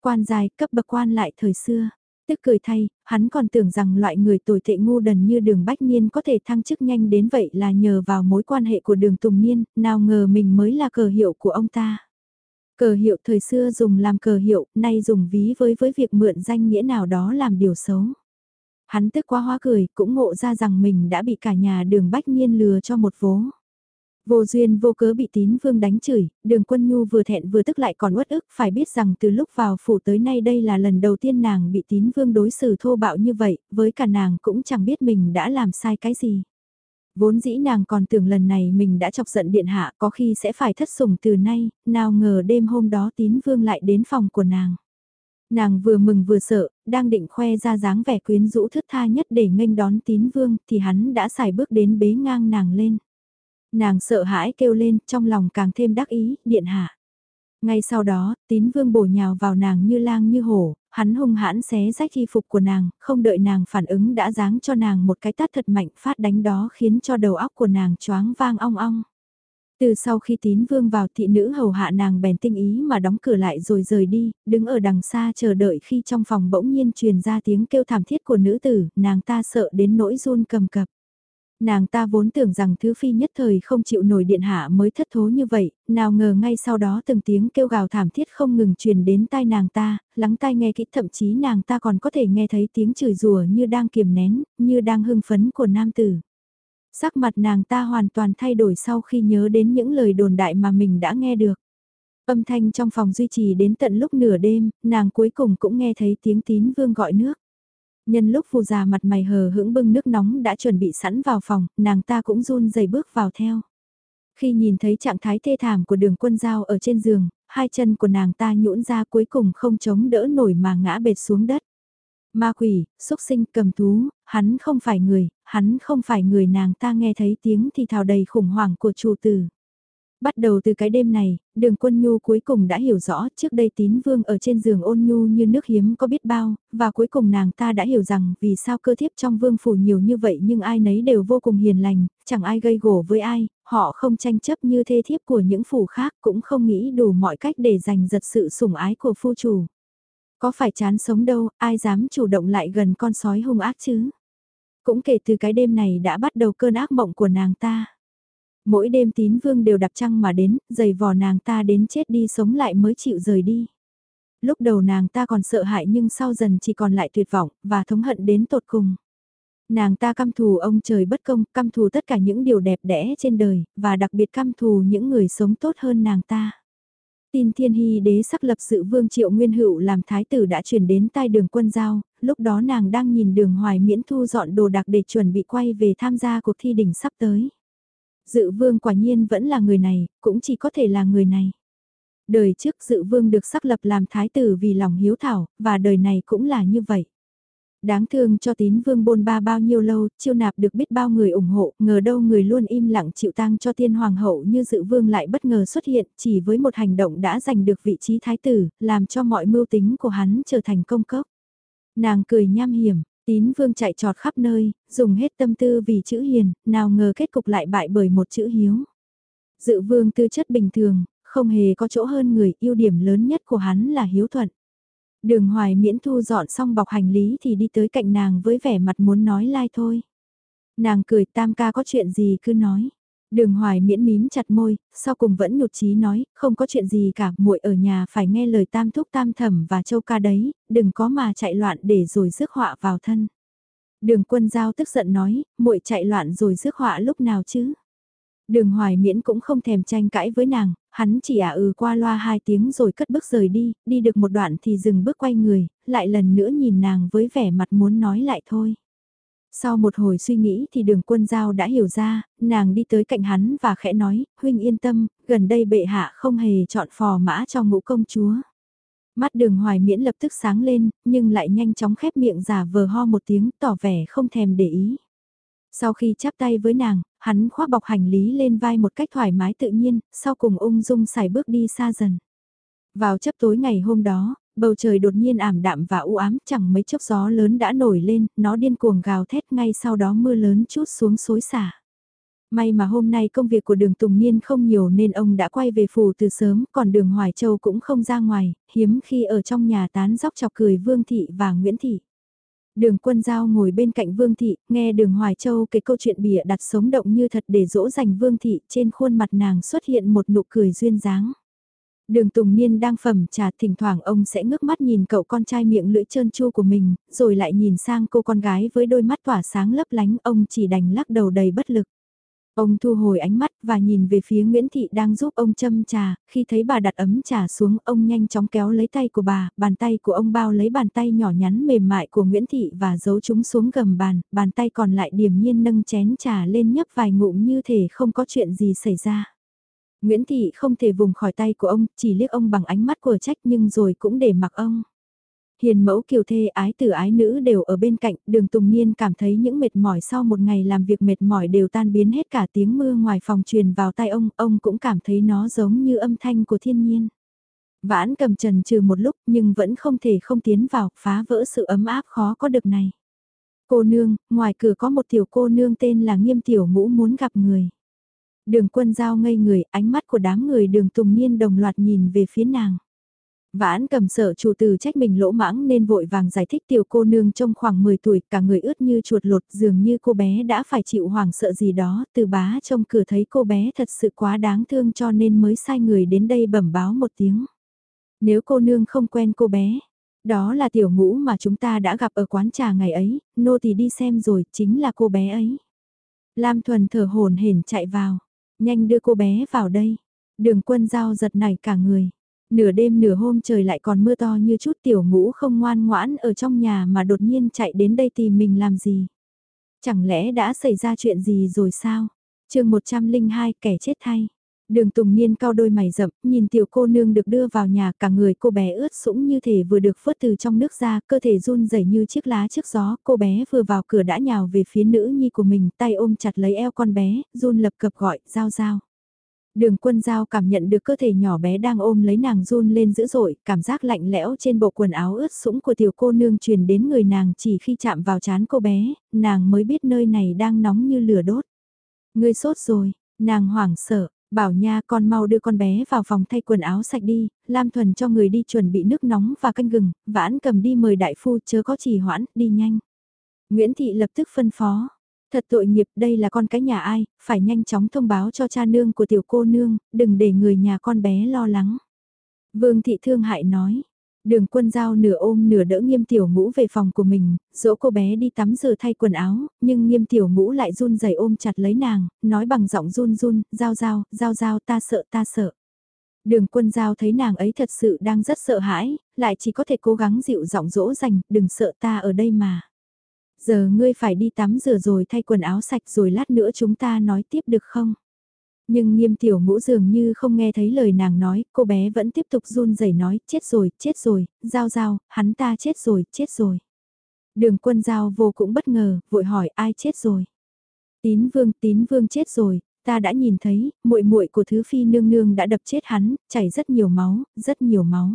Quan giai cấp bậc quan lại thời xưa. Tức cười thay, hắn còn tưởng rằng loại người tồi tệ ngu đần như đường Bách Niên có thể thăng chức nhanh đến vậy là nhờ vào mối quan hệ của đường Tùng Niên, nào ngờ mình mới là cờ hiệu của ông ta. Cờ hiệu thời xưa dùng làm cờ hiệu, nay dùng ví với với việc mượn danh nghĩa nào đó làm điều xấu. Hắn tức quá hóa cười, cũng ngộ ra rằng mình đã bị cả nhà đường bách niên lừa cho một vố. Vô duyên vô cớ bị tín vương đánh chửi, đường quân nhu vừa thẹn vừa tức lại còn uất ức, phải biết rằng từ lúc vào phủ tới nay đây là lần đầu tiên nàng bị tín vương đối xử thô bạo như vậy, với cả nàng cũng chẳng biết mình đã làm sai cái gì. Vốn dĩ nàng còn tưởng lần này mình đã chọc giận điện hạ có khi sẽ phải thất sủng từ nay, nào ngờ đêm hôm đó tín vương lại đến phòng của nàng. Nàng vừa mừng vừa sợ, đang định khoe ra dáng vẻ quyến rũ thướt tha nhất để nghênh đón tín vương thì hắn đã xài bước đến bế ngang nàng lên. Nàng sợ hãi kêu lên trong lòng càng thêm đắc ý, điện hạ. Ngay sau đó, tín vương bổ nhào vào nàng như lang như hổ, hắn hung hãn xé rách y phục của nàng, không đợi nàng phản ứng đã giáng cho nàng một cái tát thật mạnh phát đánh đó khiến cho đầu óc của nàng choáng vang ong ong. Từ sau khi tín vương vào thị nữ hầu hạ nàng bèn tinh ý mà đóng cửa lại rồi rời đi, đứng ở đằng xa chờ đợi khi trong phòng bỗng nhiên truyền ra tiếng kêu thảm thiết của nữ tử, nàng ta sợ đến nỗi run cầm cập. Nàng ta vốn tưởng rằng thứ phi nhất thời không chịu nổi điện hạ mới thất thố như vậy, nào ngờ ngay sau đó từng tiếng kêu gào thảm thiết không ngừng truyền đến tai nàng ta, lắng tai nghe kỹ thậm chí nàng ta còn có thể nghe thấy tiếng chửi rủa như đang kiềm nén, như đang hưng phấn của nam tử. Sắc mặt nàng ta hoàn toàn thay đổi sau khi nhớ đến những lời đồn đại mà mình đã nghe được. Âm thanh trong phòng duy trì đến tận lúc nửa đêm, nàng cuối cùng cũng nghe thấy tiếng tín vương gọi nước. Nhân lúc phù già mặt mày hờ hững bưng nước nóng đã chuẩn bị sẵn vào phòng, nàng ta cũng run rẩy bước vào theo. Khi nhìn thấy trạng thái thê thảm của đường quân giao ở trên giường, hai chân của nàng ta nhũn ra cuối cùng không chống đỡ nổi mà ngã bệt xuống đất. Ma quỷ, xúc sinh, cầm thú, hắn không phải người, hắn không phải người nàng ta nghe thấy tiếng thì thào đầy khủng hoảng của chủ tử. Bắt đầu từ cái đêm này, đường quân nhu cuối cùng đã hiểu rõ trước đây tín vương ở trên giường ôn nhu như nước hiếm có biết bao, và cuối cùng nàng ta đã hiểu rằng vì sao cơ thiếp trong vương phủ nhiều như vậy nhưng ai nấy đều vô cùng hiền lành, chẳng ai gây gổ với ai, họ không tranh chấp như thê thiếp của những phủ khác cũng không nghĩ đủ mọi cách để giành giật sự sủng ái của phu chủ. Có phải chán sống đâu, ai dám chủ động lại gần con sói hung ác chứ? Cũng kể từ cái đêm này đã bắt đầu cơn ác mộng của nàng ta. Mỗi đêm tín vương đều đạp trăng mà đến, giày vò nàng ta đến chết đi sống lại mới chịu rời đi. Lúc đầu nàng ta còn sợ hãi nhưng sau dần chỉ còn lại tuyệt vọng, và thống hận đến tột cùng. Nàng ta căm thù ông trời bất công, căm thù tất cả những điều đẹp đẽ trên đời, và đặc biệt căm thù những người sống tốt hơn nàng ta. Tin thiên hy đế sắc lập sự vương triệu nguyên hữu làm thái tử đã chuyển đến tai đường quân giao, lúc đó nàng đang nhìn đường hoài miễn thu dọn đồ đạc để chuẩn bị quay về tham gia cuộc thi đỉnh sắp tới. Dự vương quả nhiên vẫn là người này, cũng chỉ có thể là người này. Đời trước dự vương được xác lập làm thái tử vì lòng hiếu thảo, và đời này cũng là như vậy. Đáng thương cho tín vương bôn ba bao nhiêu lâu, chiêu nạp được biết bao người ủng hộ, ngờ đâu người luôn im lặng chịu tang cho tiên hoàng hậu như dự vương lại bất ngờ xuất hiện, chỉ với một hành động đã giành được vị trí thái tử, làm cho mọi mưu tính của hắn trở thành công cốc. Nàng cười nham hiểm, tín vương chạy trọt khắp nơi, dùng hết tâm tư vì chữ hiền, nào ngờ kết cục lại bại bởi một chữ hiếu. Dự vương tư chất bình thường, không hề có chỗ hơn người, ưu điểm lớn nhất của hắn là hiếu thuận. Đường hoài miễn thu dọn xong bọc hành lý thì đi tới cạnh nàng với vẻ mặt muốn nói lai like thôi. Nàng cười tam ca có chuyện gì cứ nói. Đường hoài miễn mím chặt môi, sau cùng vẫn nhụt chí nói, không có chuyện gì cả, muội ở nhà phải nghe lời tam thúc tam thẩm và châu ca đấy, đừng có mà chạy loạn để rồi rước họa vào thân. Đường quân giao tức giận nói, muội chạy loạn rồi rước họa lúc nào chứ? Đường hoài miễn cũng không thèm tranh cãi với nàng, hắn chỉ ả à ừ qua loa hai tiếng rồi cất bước rời đi, đi được một đoạn thì dừng bước quay người, lại lần nữa nhìn nàng với vẻ mặt muốn nói lại thôi. Sau một hồi suy nghĩ thì đường quân giao đã hiểu ra, nàng đi tới cạnh hắn và khẽ nói, huynh yên tâm, gần đây bệ hạ không hề chọn phò mã cho ngũ công chúa. Mắt đường hoài miễn lập tức sáng lên, nhưng lại nhanh chóng khép miệng giả vờ ho một tiếng tỏ vẻ không thèm để ý. Sau khi chắp tay với nàng, hắn khoác bọc hành lý lên vai một cách thoải mái tự nhiên, sau cùng ung dung xài bước đi xa dần. Vào chấp tối ngày hôm đó, bầu trời đột nhiên ảm đạm và u ám chẳng mấy chốc gió lớn đã nổi lên, nó điên cuồng gào thét ngay sau đó mưa lớn chút xuống xối xả. May mà hôm nay công việc của đường Tùng Niên không nhiều nên ông đã quay về phủ từ sớm, còn đường Hoài Châu cũng không ra ngoài, hiếm khi ở trong nhà tán dóc chọc cười Vương Thị và Nguyễn Thị. Đường quân giao ngồi bên cạnh Vương Thị, nghe đường Hoài Châu kể câu chuyện bịa đặt sống động như thật để dỗ dành Vương Thị, trên khuôn mặt nàng xuất hiện một nụ cười duyên dáng. Đường Tùng Niên đang phẩm trà thỉnh thoảng ông sẽ ngước mắt nhìn cậu con trai miệng lưỡi trơn chu của mình, rồi lại nhìn sang cô con gái với đôi mắt tỏa sáng lấp lánh ông chỉ đành lắc đầu đầy bất lực. Ông thu hồi ánh mắt và nhìn về phía Nguyễn Thị đang giúp ông châm trà, khi thấy bà đặt ấm trà xuống ông nhanh chóng kéo lấy tay của bà, bàn tay của ông bao lấy bàn tay nhỏ nhắn mềm mại của Nguyễn Thị và giấu chúng xuống gầm bàn, bàn tay còn lại điềm nhiên nâng chén trà lên nhấp vài ngụm như thể không có chuyện gì xảy ra. Nguyễn Thị không thể vùng khỏi tay của ông, chỉ liếc ông bằng ánh mắt của trách nhưng rồi cũng để mặc ông. Hiền mẫu kiều thê ái tử ái nữ đều ở bên cạnh, đường Tùng Niên cảm thấy những mệt mỏi sau một ngày làm việc mệt mỏi đều tan biến hết cả tiếng mưa ngoài phòng truyền vào tai ông, ông cũng cảm thấy nó giống như âm thanh của thiên nhiên. Vãn cầm trần trừ một lúc nhưng vẫn không thể không tiến vào, phá vỡ sự ấm áp khó có được này. Cô nương, ngoài cửa có một tiểu cô nương tên là Nghiêm Tiểu Ngũ muốn gặp người. Đường quân giao ngây người, ánh mắt của đám người đường Tùng Niên đồng loạt nhìn về phía nàng. Vãn cầm sợ chủ tử trách mình lỗ mãng nên vội vàng giải thích tiểu cô nương trong khoảng 10 tuổi cả người ướt như chuột lột dường như cô bé đã phải chịu hoảng sợ gì đó từ bá trong cửa thấy cô bé thật sự quá đáng thương cho nên mới sai người đến đây bẩm báo một tiếng. Nếu cô nương không quen cô bé, đó là tiểu ngũ mà chúng ta đã gặp ở quán trà ngày ấy, nô thì đi xem rồi, chính là cô bé ấy. Lam Thuần thở hồn hển chạy vào, nhanh đưa cô bé vào đây. Đường quân giao giật nảy cả người nửa đêm nửa hôm trời lại còn mưa to như chút tiểu ngũ không ngoan ngoãn ở trong nhà mà đột nhiên chạy đến đây tìm mình làm gì. Chẳng lẽ đã xảy ra chuyện gì rồi sao? chương 102 kẻ chết thay. Đường Tùng Niên cao đôi mày rậm, nhìn tiểu cô nương được đưa vào nhà cả người cô bé ướt sũng như thể vừa được phớt từ trong nước ra, cơ thể run rẩy như chiếc lá trước gió, cô bé vừa vào cửa đã nhào về phía nữ nhi của mình, tay ôm chặt lấy eo con bé, run lập cập gọi, giao giao. Đường quân giao cảm nhận được cơ thể nhỏ bé đang ôm lấy nàng run lên dữ dội, cảm giác lạnh lẽo trên bộ quần áo ướt sũng của tiểu cô nương truyền đến người nàng chỉ khi chạm vào chán cô bé, nàng mới biết nơi này đang nóng như lửa đốt. Ngươi sốt rồi, nàng hoảng sợ, bảo nha con mau đưa con bé vào phòng thay quần áo sạch đi, Lam Thuần cho người đi chuẩn bị nước nóng và canh gừng, vãn cầm đi mời đại phu chớ có trì hoãn, đi nhanh. Nguyễn Thị lập tức phân phó. Thật tội nghiệp đây là con cái nhà ai, phải nhanh chóng thông báo cho cha nương của tiểu cô nương, đừng để người nhà con bé lo lắng. Vương thị thương hại nói, đường quân giao nửa ôm nửa đỡ nghiêm tiểu ngũ về phòng của mình, dỗ cô bé đi tắm rửa thay quần áo, nhưng nghiêm tiểu ngũ lại run rẩy ôm chặt lấy nàng, nói bằng giọng run run, giao giao, giao giao ta sợ ta sợ. Đường quân giao thấy nàng ấy thật sự đang rất sợ hãi, lại chỉ có thể cố gắng dịu giọng dỗ dành, đừng sợ ta ở đây mà. Giờ ngươi phải đi tắm rửa rồi thay quần áo sạch rồi lát nữa chúng ta nói tiếp được không? Nhưng nghiêm tiểu ngũ dường như không nghe thấy lời nàng nói, cô bé vẫn tiếp tục run rẩy nói, chết rồi, chết rồi, giao giao, hắn ta chết rồi, chết rồi. Đường quân giao vô cũng bất ngờ, vội hỏi ai chết rồi. Tín vương, tín vương chết rồi, ta đã nhìn thấy, muội muội của thứ phi nương nương đã đập chết hắn, chảy rất nhiều máu, rất nhiều máu.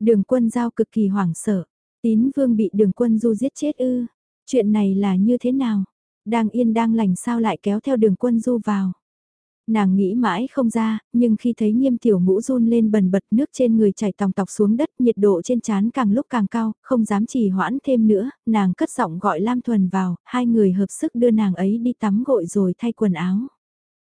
Đường quân giao cực kỳ hoảng sợ, tín vương bị đường quân du giết chết ư, Chuyện này là như thế nào? Đang yên đang lành sao lại kéo theo đường quân du vào? Nàng nghĩ mãi không ra, nhưng khi thấy nghiêm tiểu ngũ run lên bần bật nước trên người chảy tòng tọc xuống đất, nhiệt độ trên trán càng lúc càng cao, không dám trì hoãn thêm nữa, nàng cất giọng gọi Lam Thuần vào, hai người hợp sức đưa nàng ấy đi tắm gội rồi thay quần áo.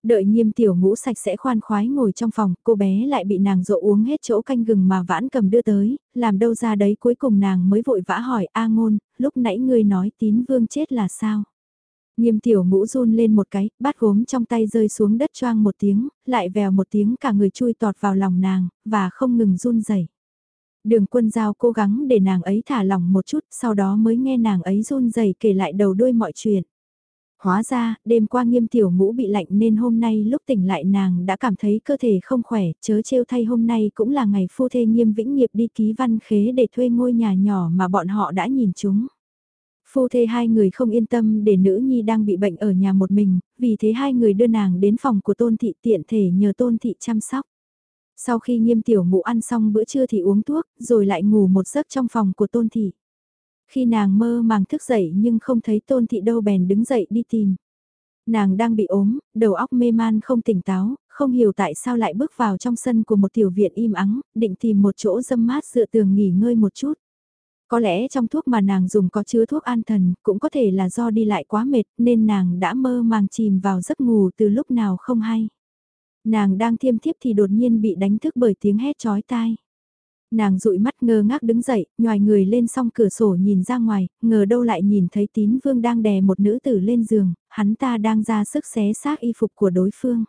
Đợi nghiêm tiểu ngũ sạch sẽ khoan khoái ngồi trong phòng, cô bé lại bị nàng dỗ uống hết chỗ canh gừng mà vãn cầm đưa tới, làm đâu ra đấy cuối cùng nàng mới vội vã hỏi A ngôn, lúc nãy ngươi nói tín vương chết là sao? Nghiêm tiểu ngũ run lên một cái, bát gốm trong tay rơi xuống đất choang một tiếng, lại vèo một tiếng cả người chui tọt vào lòng nàng, và không ngừng run rẩy. Đường quân giao cố gắng để nàng ấy thả lỏng một chút, sau đó mới nghe nàng ấy run rẩy kể lại đầu đuôi mọi chuyện. Hóa ra, đêm qua nghiêm tiểu ngũ bị lạnh nên hôm nay lúc tỉnh lại nàng đã cảm thấy cơ thể không khỏe, chớ trêu thay hôm nay cũng là ngày phu thê nghiêm vĩnh nghiệp đi ký văn khế để thuê ngôi nhà nhỏ mà bọn họ đã nhìn chúng. Phu thê hai người không yên tâm để nữ nhi đang bị bệnh ở nhà một mình, vì thế hai người đưa nàng đến phòng của tôn thị tiện thể nhờ tôn thị chăm sóc. Sau khi nghiêm tiểu ngũ ăn xong bữa trưa thì uống thuốc, rồi lại ngủ một giấc trong phòng của tôn thị. Khi nàng mơ màng thức dậy nhưng không thấy tôn thị đâu bèn đứng dậy đi tìm. Nàng đang bị ốm, đầu óc mê man không tỉnh táo, không hiểu tại sao lại bước vào trong sân của một tiểu viện im ắng, định tìm một chỗ dâm mát dựa tường nghỉ ngơi một chút. Có lẽ trong thuốc mà nàng dùng có chứa thuốc an thần, cũng có thể là do đi lại quá mệt nên nàng đã mơ màng chìm vào giấc ngủ từ lúc nào không hay. Nàng đang thiêm thiếp thì đột nhiên bị đánh thức bởi tiếng hét chói tai. Nàng dụi mắt ngơ ngác đứng dậy, nhòi người lên song cửa sổ nhìn ra ngoài, ngờ đâu lại nhìn thấy tín vương đang đè một nữ tử lên giường, hắn ta đang ra sức xé xác y phục của đối phương.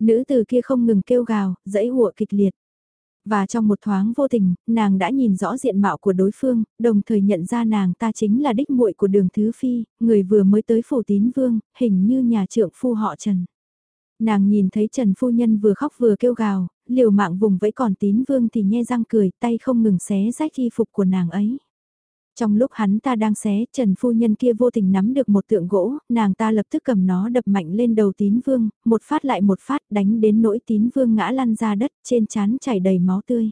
Nữ tử kia không ngừng kêu gào, dẫy hụa kịch liệt. Và trong một thoáng vô tình, nàng đã nhìn rõ diện mạo của đối phương, đồng thời nhận ra nàng ta chính là đích muội của đường Thứ Phi, người vừa mới tới phủ tín vương, hình như nhà trượng phu họ Trần. Nàng nhìn thấy Trần Phu Nhân vừa khóc vừa kêu gào, liều mạng vùng vẫy còn tín vương thì nhe răng cười tay không ngừng xé rách y phục của nàng ấy. Trong lúc hắn ta đang xé, Trần Phu Nhân kia vô tình nắm được một tượng gỗ, nàng ta lập tức cầm nó đập mạnh lên đầu tín vương, một phát lại một phát đánh đến nỗi tín vương ngã lăn ra đất trên chán chảy đầy máu tươi.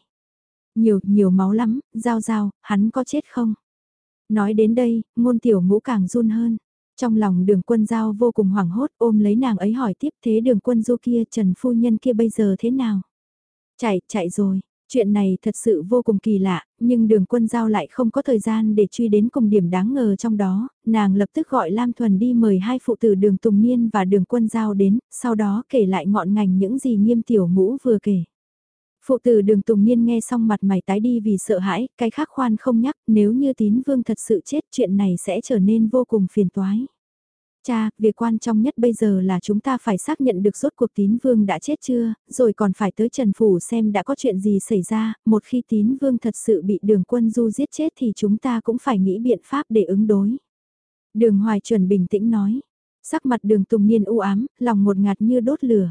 Nhiều, nhiều máu lắm, giao giao, hắn có chết không? Nói đến đây, ngôn tiểu ngũ càng run hơn. Trong lòng đường quân giao vô cùng hoảng hốt ôm lấy nàng ấy hỏi tiếp thế đường quân du kia Trần Phu Nhân kia bây giờ thế nào? Chạy, chạy rồi. Chuyện này thật sự vô cùng kỳ lạ, nhưng đường quân giao lại không có thời gian để truy đến cùng điểm đáng ngờ trong đó, nàng lập tức gọi Lam Thuần đi mời hai phụ tử đường Tùng Niên và đường quân giao đến, sau đó kể lại ngọn ngành những gì nghiêm tiểu ngũ vừa kể. Phụ tử đường Tùng Niên nghe xong mặt mày tái đi vì sợ hãi, cái khác khoan không nhắc, nếu như tín vương thật sự chết chuyện này sẽ trở nên vô cùng phiền toái. Cha, việc quan trọng nhất bây giờ là chúng ta phải xác nhận được rốt cuộc tín vương đã chết chưa, rồi còn phải tới Trần Phủ xem đã có chuyện gì xảy ra, một khi tín vương thật sự bị đường quân du giết chết thì chúng ta cũng phải nghĩ biện pháp để ứng đối. Đường Hoài chuẩn bình tĩnh nói, sắc mặt đường Tùng Niên u ám, lòng một ngạt như đốt lửa.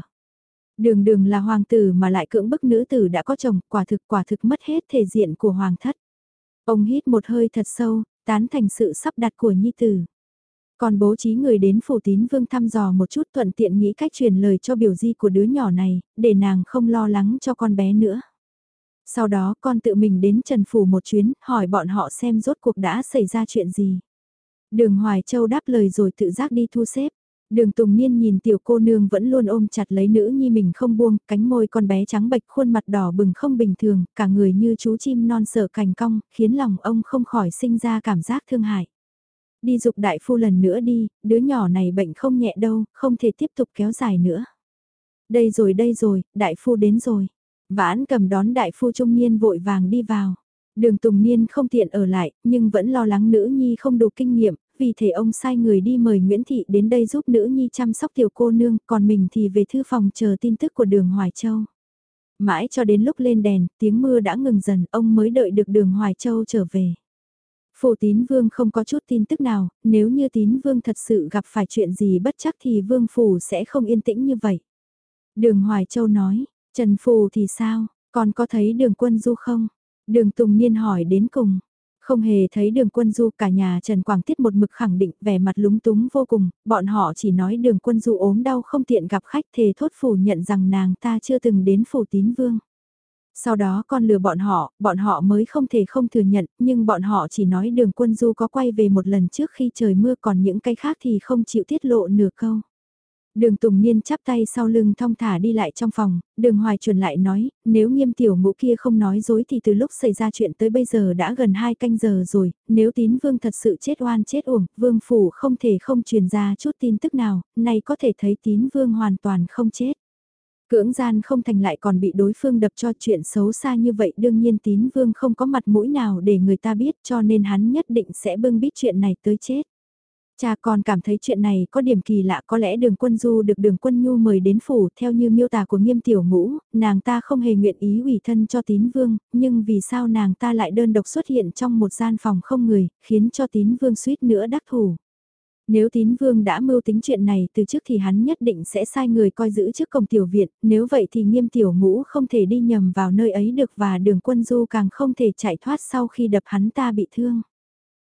Đường đường là hoàng tử mà lại cưỡng bức nữ tử đã có chồng, quả thực quả thực mất hết thể diện của hoàng thất. Ông hít một hơi thật sâu, tán thành sự sắp đặt của nhi tử. Còn bố trí người đến phủ tín vương thăm dò một chút thuận tiện nghĩ cách truyền lời cho biểu di của đứa nhỏ này, để nàng không lo lắng cho con bé nữa. Sau đó con tự mình đến Trần Phủ một chuyến, hỏi bọn họ xem rốt cuộc đã xảy ra chuyện gì. Đường Hoài Châu đáp lời rồi tự giác đi thu xếp. Đường Tùng Niên nhìn tiểu cô nương vẫn luôn ôm chặt lấy nữ nhi mình không buông, cánh môi con bé trắng bệch khuôn mặt đỏ bừng không bình thường, cả người như chú chim non sợ cành cong, khiến lòng ông không khỏi sinh ra cảm giác thương hại. Đi dục đại phu lần nữa đi, đứa nhỏ này bệnh không nhẹ đâu, không thể tiếp tục kéo dài nữa. Đây rồi đây rồi, đại phu đến rồi. Vãn cầm đón đại phu trung niên vội vàng đi vào. Đường Tùng Niên không tiện ở lại, nhưng vẫn lo lắng nữ nhi không đủ kinh nghiệm, vì thế ông sai người đi mời Nguyễn Thị đến đây giúp nữ nhi chăm sóc tiểu cô nương, còn mình thì về thư phòng chờ tin tức của đường Hoài Châu. Mãi cho đến lúc lên đèn, tiếng mưa đã ngừng dần, ông mới đợi được đường Hoài Châu trở về. Phù tín vương không có chút tin tức nào, nếu như tín vương thật sự gặp phải chuyện gì bất chắc thì vương phủ sẽ không yên tĩnh như vậy. Đường Hoài Châu nói, Trần Phù thì sao, còn có thấy đường quân du không? Đường Tùng Niên hỏi đến cùng. Không hề thấy đường quân du cả nhà Trần Quảng Tiết một mực khẳng định vẻ mặt lúng túng vô cùng, bọn họ chỉ nói đường quân du ốm đau không tiện gặp khách thề thốt phủ nhận rằng nàng ta chưa từng đến phủ tín vương. Sau đó con lừa bọn họ, bọn họ mới không thể không thừa nhận, nhưng bọn họ chỉ nói đường quân du có quay về một lần trước khi trời mưa còn những cái khác thì không chịu tiết lộ nửa câu. Đường Tùng Niên chắp tay sau lưng thong thả đi lại trong phòng, đường Hoài chuẩn lại nói, nếu nghiêm tiểu ngũ kia không nói dối thì từ lúc xảy ra chuyện tới bây giờ đã gần hai canh giờ rồi, nếu tín vương thật sự chết oan chết uổng, vương phủ không thể không truyền ra chút tin tức nào, nay có thể thấy tín vương hoàn toàn không chết. Cưỡng gian không thành lại còn bị đối phương đập cho chuyện xấu xa như vậy đương nhiên tín vương không có mặt mũi nào để người ta biết cho nên hắn nhất định sẽ bưng bít chuyện này tới chết. Cha còn cảm thấy chuyện này có điểm kỳ lạ có lẽ đường quân du được đường quân nhu mời đến phủ theo như miêu tả của nghiêm tiểu ngũ, nàng ta không hề nguyện ý ủy thân cho tín vương, nhưng vì sao nàng ta lại đơn độc xuất hiện trong một gian phòng không người, khiến cho tín vương suýt nữa đắc thủ. Nếu tín vương đã mưu tính chuyện này từ trước thì hắn nhất định sẽ sai người coi giữ trước cổng tiểu viện, nếu vậy thì nghiêm tiểu ngũ không thể đi nhầm vào nơi ấy được và đường quân du càng không thể chạy thoát sau khi đập hắn ta bị thương.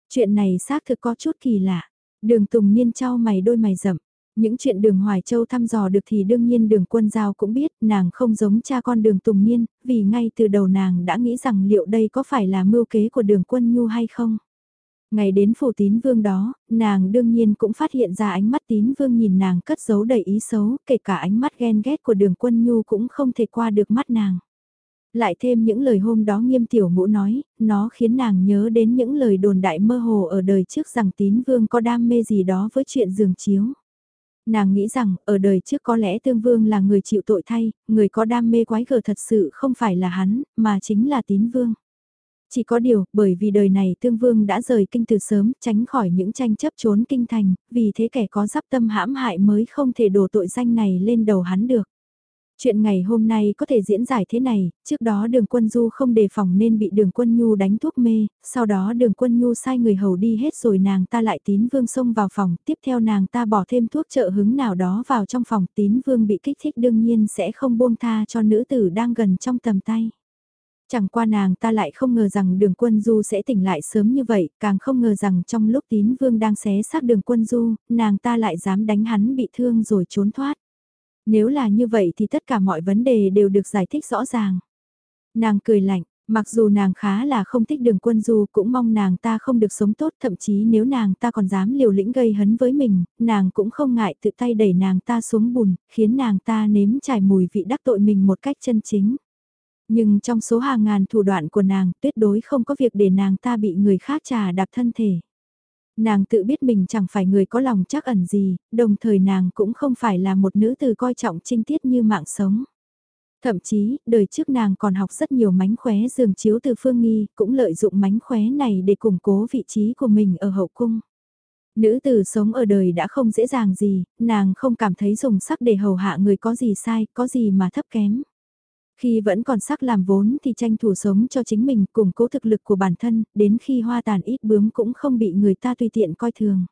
Chuyện này xác thực có chút kỳ lạ. Đường Tùng Niên trao mày đôi mày rậm. Những chuyện đường Hoài Châu thăm dò được thì đương nhiên đường quân giao cũng biết nàng không giống cha con đường Tùng Niên, vì ngay từ đầu nàng đã nghĩ rằng liệu đây có phải là mưu kế của đường quân nhu hay không. Ngày đến phủ tín vương đó, nàng đương nhiên cũng phát hiện ra ánh mắt tín vương nhìn nàng cất giấu đầy ý xấu, kể cả ánh mắt ghen ghét của đường quân nhu cũng không thể qua được mắt nàng. Lại thêm những lời hôm đó nghiêm tiểu ngũ nói, nó khiến nàng nhớ đến những lời đồn đại mơ hồ ở đời trước rằng tín vương có đam mê gì đó với chuyện giường chiếu. Nàng nghĩ rằng, ở đời trước có lẽ tương vương là người chịu tội thay, người có đam mê quái gở thật sự không phải là hắn, mà chính là tín vương. Chỉ có điều, bởi vì đời này tương vương đã rời kinh từ sớm, tránh khỏi những tranh chấp trốn kinh thành, vì thế kẻ có giáp tâm hãm hại mới không thể đổ tội danh này lên đầu hắn được. Chuyện ngày hôm nay có thể diễn giải thế này, trước đó đường quân du không đề phòng nên bị đường quân nhu đánh thuốc mê, sau đó đường quân nhu sai người hầu đi hết rồi nàng ta lại tín vương xông vào phòng, tiếp theo nàng ta bỏ thêm thuốc trợ hứng nào đó vào trong phòng tín vương bị kích thích đương nhiên sẽ không buông tha cho nữ tử đang gần trong tầm tay. Chẳng qua nàng ta lại không ngờ rằng đường quân du sẽ tỉnh lại sớm như vậy, càng không ngờ rằng trong lúc tín vương đang xé xác đường quân du, nàng ta lại dám đánh hắn bị thương rồi trốn thoát. Nếu là như vậy thì tất cả mọi vấn đề đều được giải thích rõ ràng. Nàng cười lạnh, mặc dù nàng khá là không thích đường quân du cũng mong nàng ta không được sống tốt thậm chí nếu nàng ta còn dám liều lĩnh gây hấn với mình, nàng cũng không ngại tự tay đẩy nàng ta xuống bùn, khiến nàng ta nếm trải mùi vị đắc tội mình một cách chân chính. Nhưng trong số hàng ngàn thủ đoạn của nàng tuyệt đối không có việc để nàng ta bị người khác trà đạp thân thể. Nàng tự biết mình chẳng phải người có lòng chắc ẩn gì, đồng thời nàng cũng không phải là một nữ từ coi trọng trinh tiết như mạng sống. Thậm chí, đời trước nàng còn học rất nhiều mánh khóe dường chiếu từ phương nghi, cũng lợi dụng mánh khóe này để củng cố vị trí của mình ở hậu cung. Nữ tử sống ở đời đã không dễ dàng gì, nàng không cảm thấy dùng sắc để hầu hạ người có gì sai, có gì mà thấp kém. Khi vẫn còn sắc làm vốn thì tranh thủ sống cho chính mình, củng cố thực lực của bản thân, đến khi hoa tàn ít bướm cũng không bị người ta tùy tiện coi thường.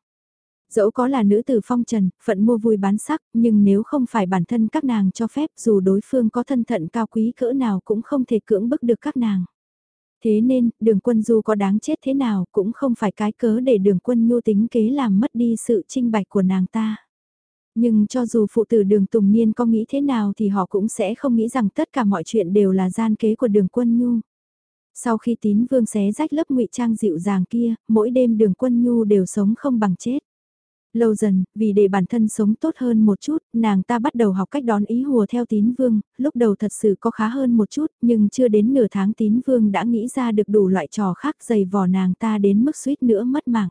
Dẫu có là nữ tử phong trần, phận mua vui bán sắc, nhưng nếu không phải bản thân các nàng cho phép dù đối phương có thân thận cao quý cỡ nào cũng không thể cưỡng bức được các nàng. Thế nên, đường quân dù có đáng chết thế nào cũng không phải cái cớ để đường quân nhu tính kế làm mất đi sự trinh bạch của nàng ta. Nhưng cho dù phụ tử đường Tùng Niên có nghĩ thế nào thì họ cũng sẽ không nghĩ rằng tất cả mọi chuyện đều là gian kế của đường quân nhu. Sau khi tín vương xé rách lớp ngụy trang dịu dàng kia, mỗi đêm đường quân nhu đều sống không bằng chết. Lâu dần, vì để bản thân sống tốt hơn một chút, nàng ta bắt đầu học cách đón ý hùa theo tín vương, lúc đầu thật sự có khá hơn một chút, nhưng chưa đến nửa tháng tín vương đã nghĩ ra được đủ loại trò khác dày vò nàng ta đến mức suýt nữa mất mạng.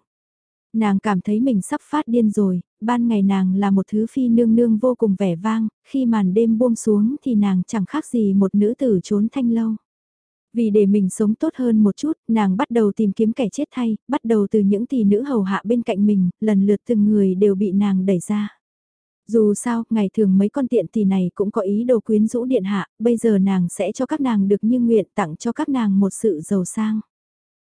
Nàng cảm thấy mình sắp phát điên rồi, ban ngày nàng là một thứ phi nương nương vô cùng vẻ vang, khi màn đêm buông xuống thì nàng chẳng khác gì một nữ tử trốn thanh lâu. Vì để mình sống tốt hơn một chút, nàng bắt đầu tìm kiếm kẻ chết thay, bắt đầu từ những tỷ nữ hầu hạ bên cạnh mình, lần lượt từng người đều bị nàng đẩy ra. Dù sao, ngày thường mấy con tiện tỷ này cũng có ý đồ quyến rũ điện hạ, bây giờ nàng sẽ cho các nàng được như nguyện tặng cho các nàng một sự giàu sang.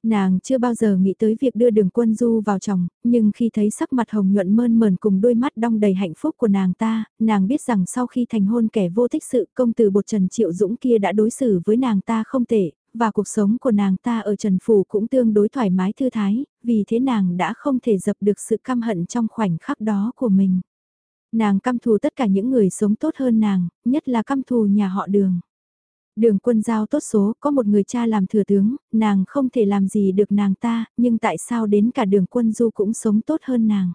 Nàng chưa bao giờ nghĩ tới việc đưa đường quân du vào chồng, nhưng khi thấy sắc mặt hồng nhuận mơn mờn cùng đôi mắt đong đầy hạnh phúc của nàng ta, nàng biết rằng sau khi thành hôn kẻ vô thích sự công tử bột Trần Triệu Dũng kia đã đối xử với nàng ta không tệ, và cuộc sống của nàng ta ở Trần Phủ cũng tương đối thoải mái thư thái, vì thế nàng đã không thể dập được sự căm hận trong khoảnh khắc đó của mình. Nàng căm thù tất cả những người sống tốt hơn nàng, nhất là căm thù nhà họ đường. Đường quân giao tốt số, có một người cha làm thừa tướng, nàng không thể làm gì được nàng ta, nhưng tại sao đến cả đường quân du cũng sống tốt hơn nàng.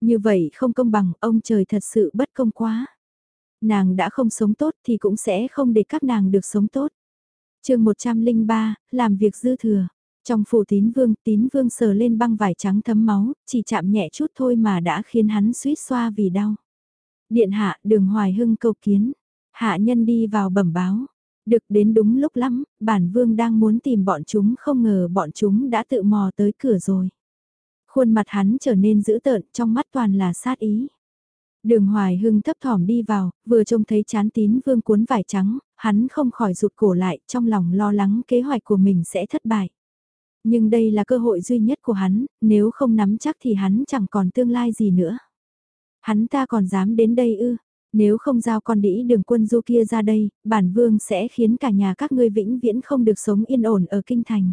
Như vậy không công bằng, ông trời thật sự bất công quá. Nàng đã không sống tốt thì cũng sẽ không để các nàng được sống tốt. chương 103, làm việc dư thừa. Trong phủ tín vương, tín vương sờ lên băng vải trắng thấm máu, chỉ chạm nhẹ chút thôi mà đã khiến hắn suýt xoa vì đau. Điện hạ, đường hoài hưng câu kiến. Hạ nhân đi vào bẩm báo. Được đến đúng lúc lắm, bản vương đang muốn tìm bọn chúng không ngờ bọn chúng đã tự mò tới cửa rồi. Khuôn mặt hắn trở nên dữ tợn trong mắt toàn là sát ý. Đường hoài hưng thấp thỏm đi vào, vừa trông thấy chán tín vương cuốn vải trắng, hắn không khỏi rụt cổ lại trong lòng lo lắng kế hoạch của mình sẽ thất bại. Nhưng đây là cơ hội duy nhất của hắn, nếu không nắm chắc thì hắn chẳng còn tương lai gì nữa. Hắn ta còn dám đến đây ư, nếu không giao con đĩ đường quân du kia ra đây, bản vương sẽ khiến cả nhà các ngươi vĩnh viễn không được sống yên ổn ở kinh thành.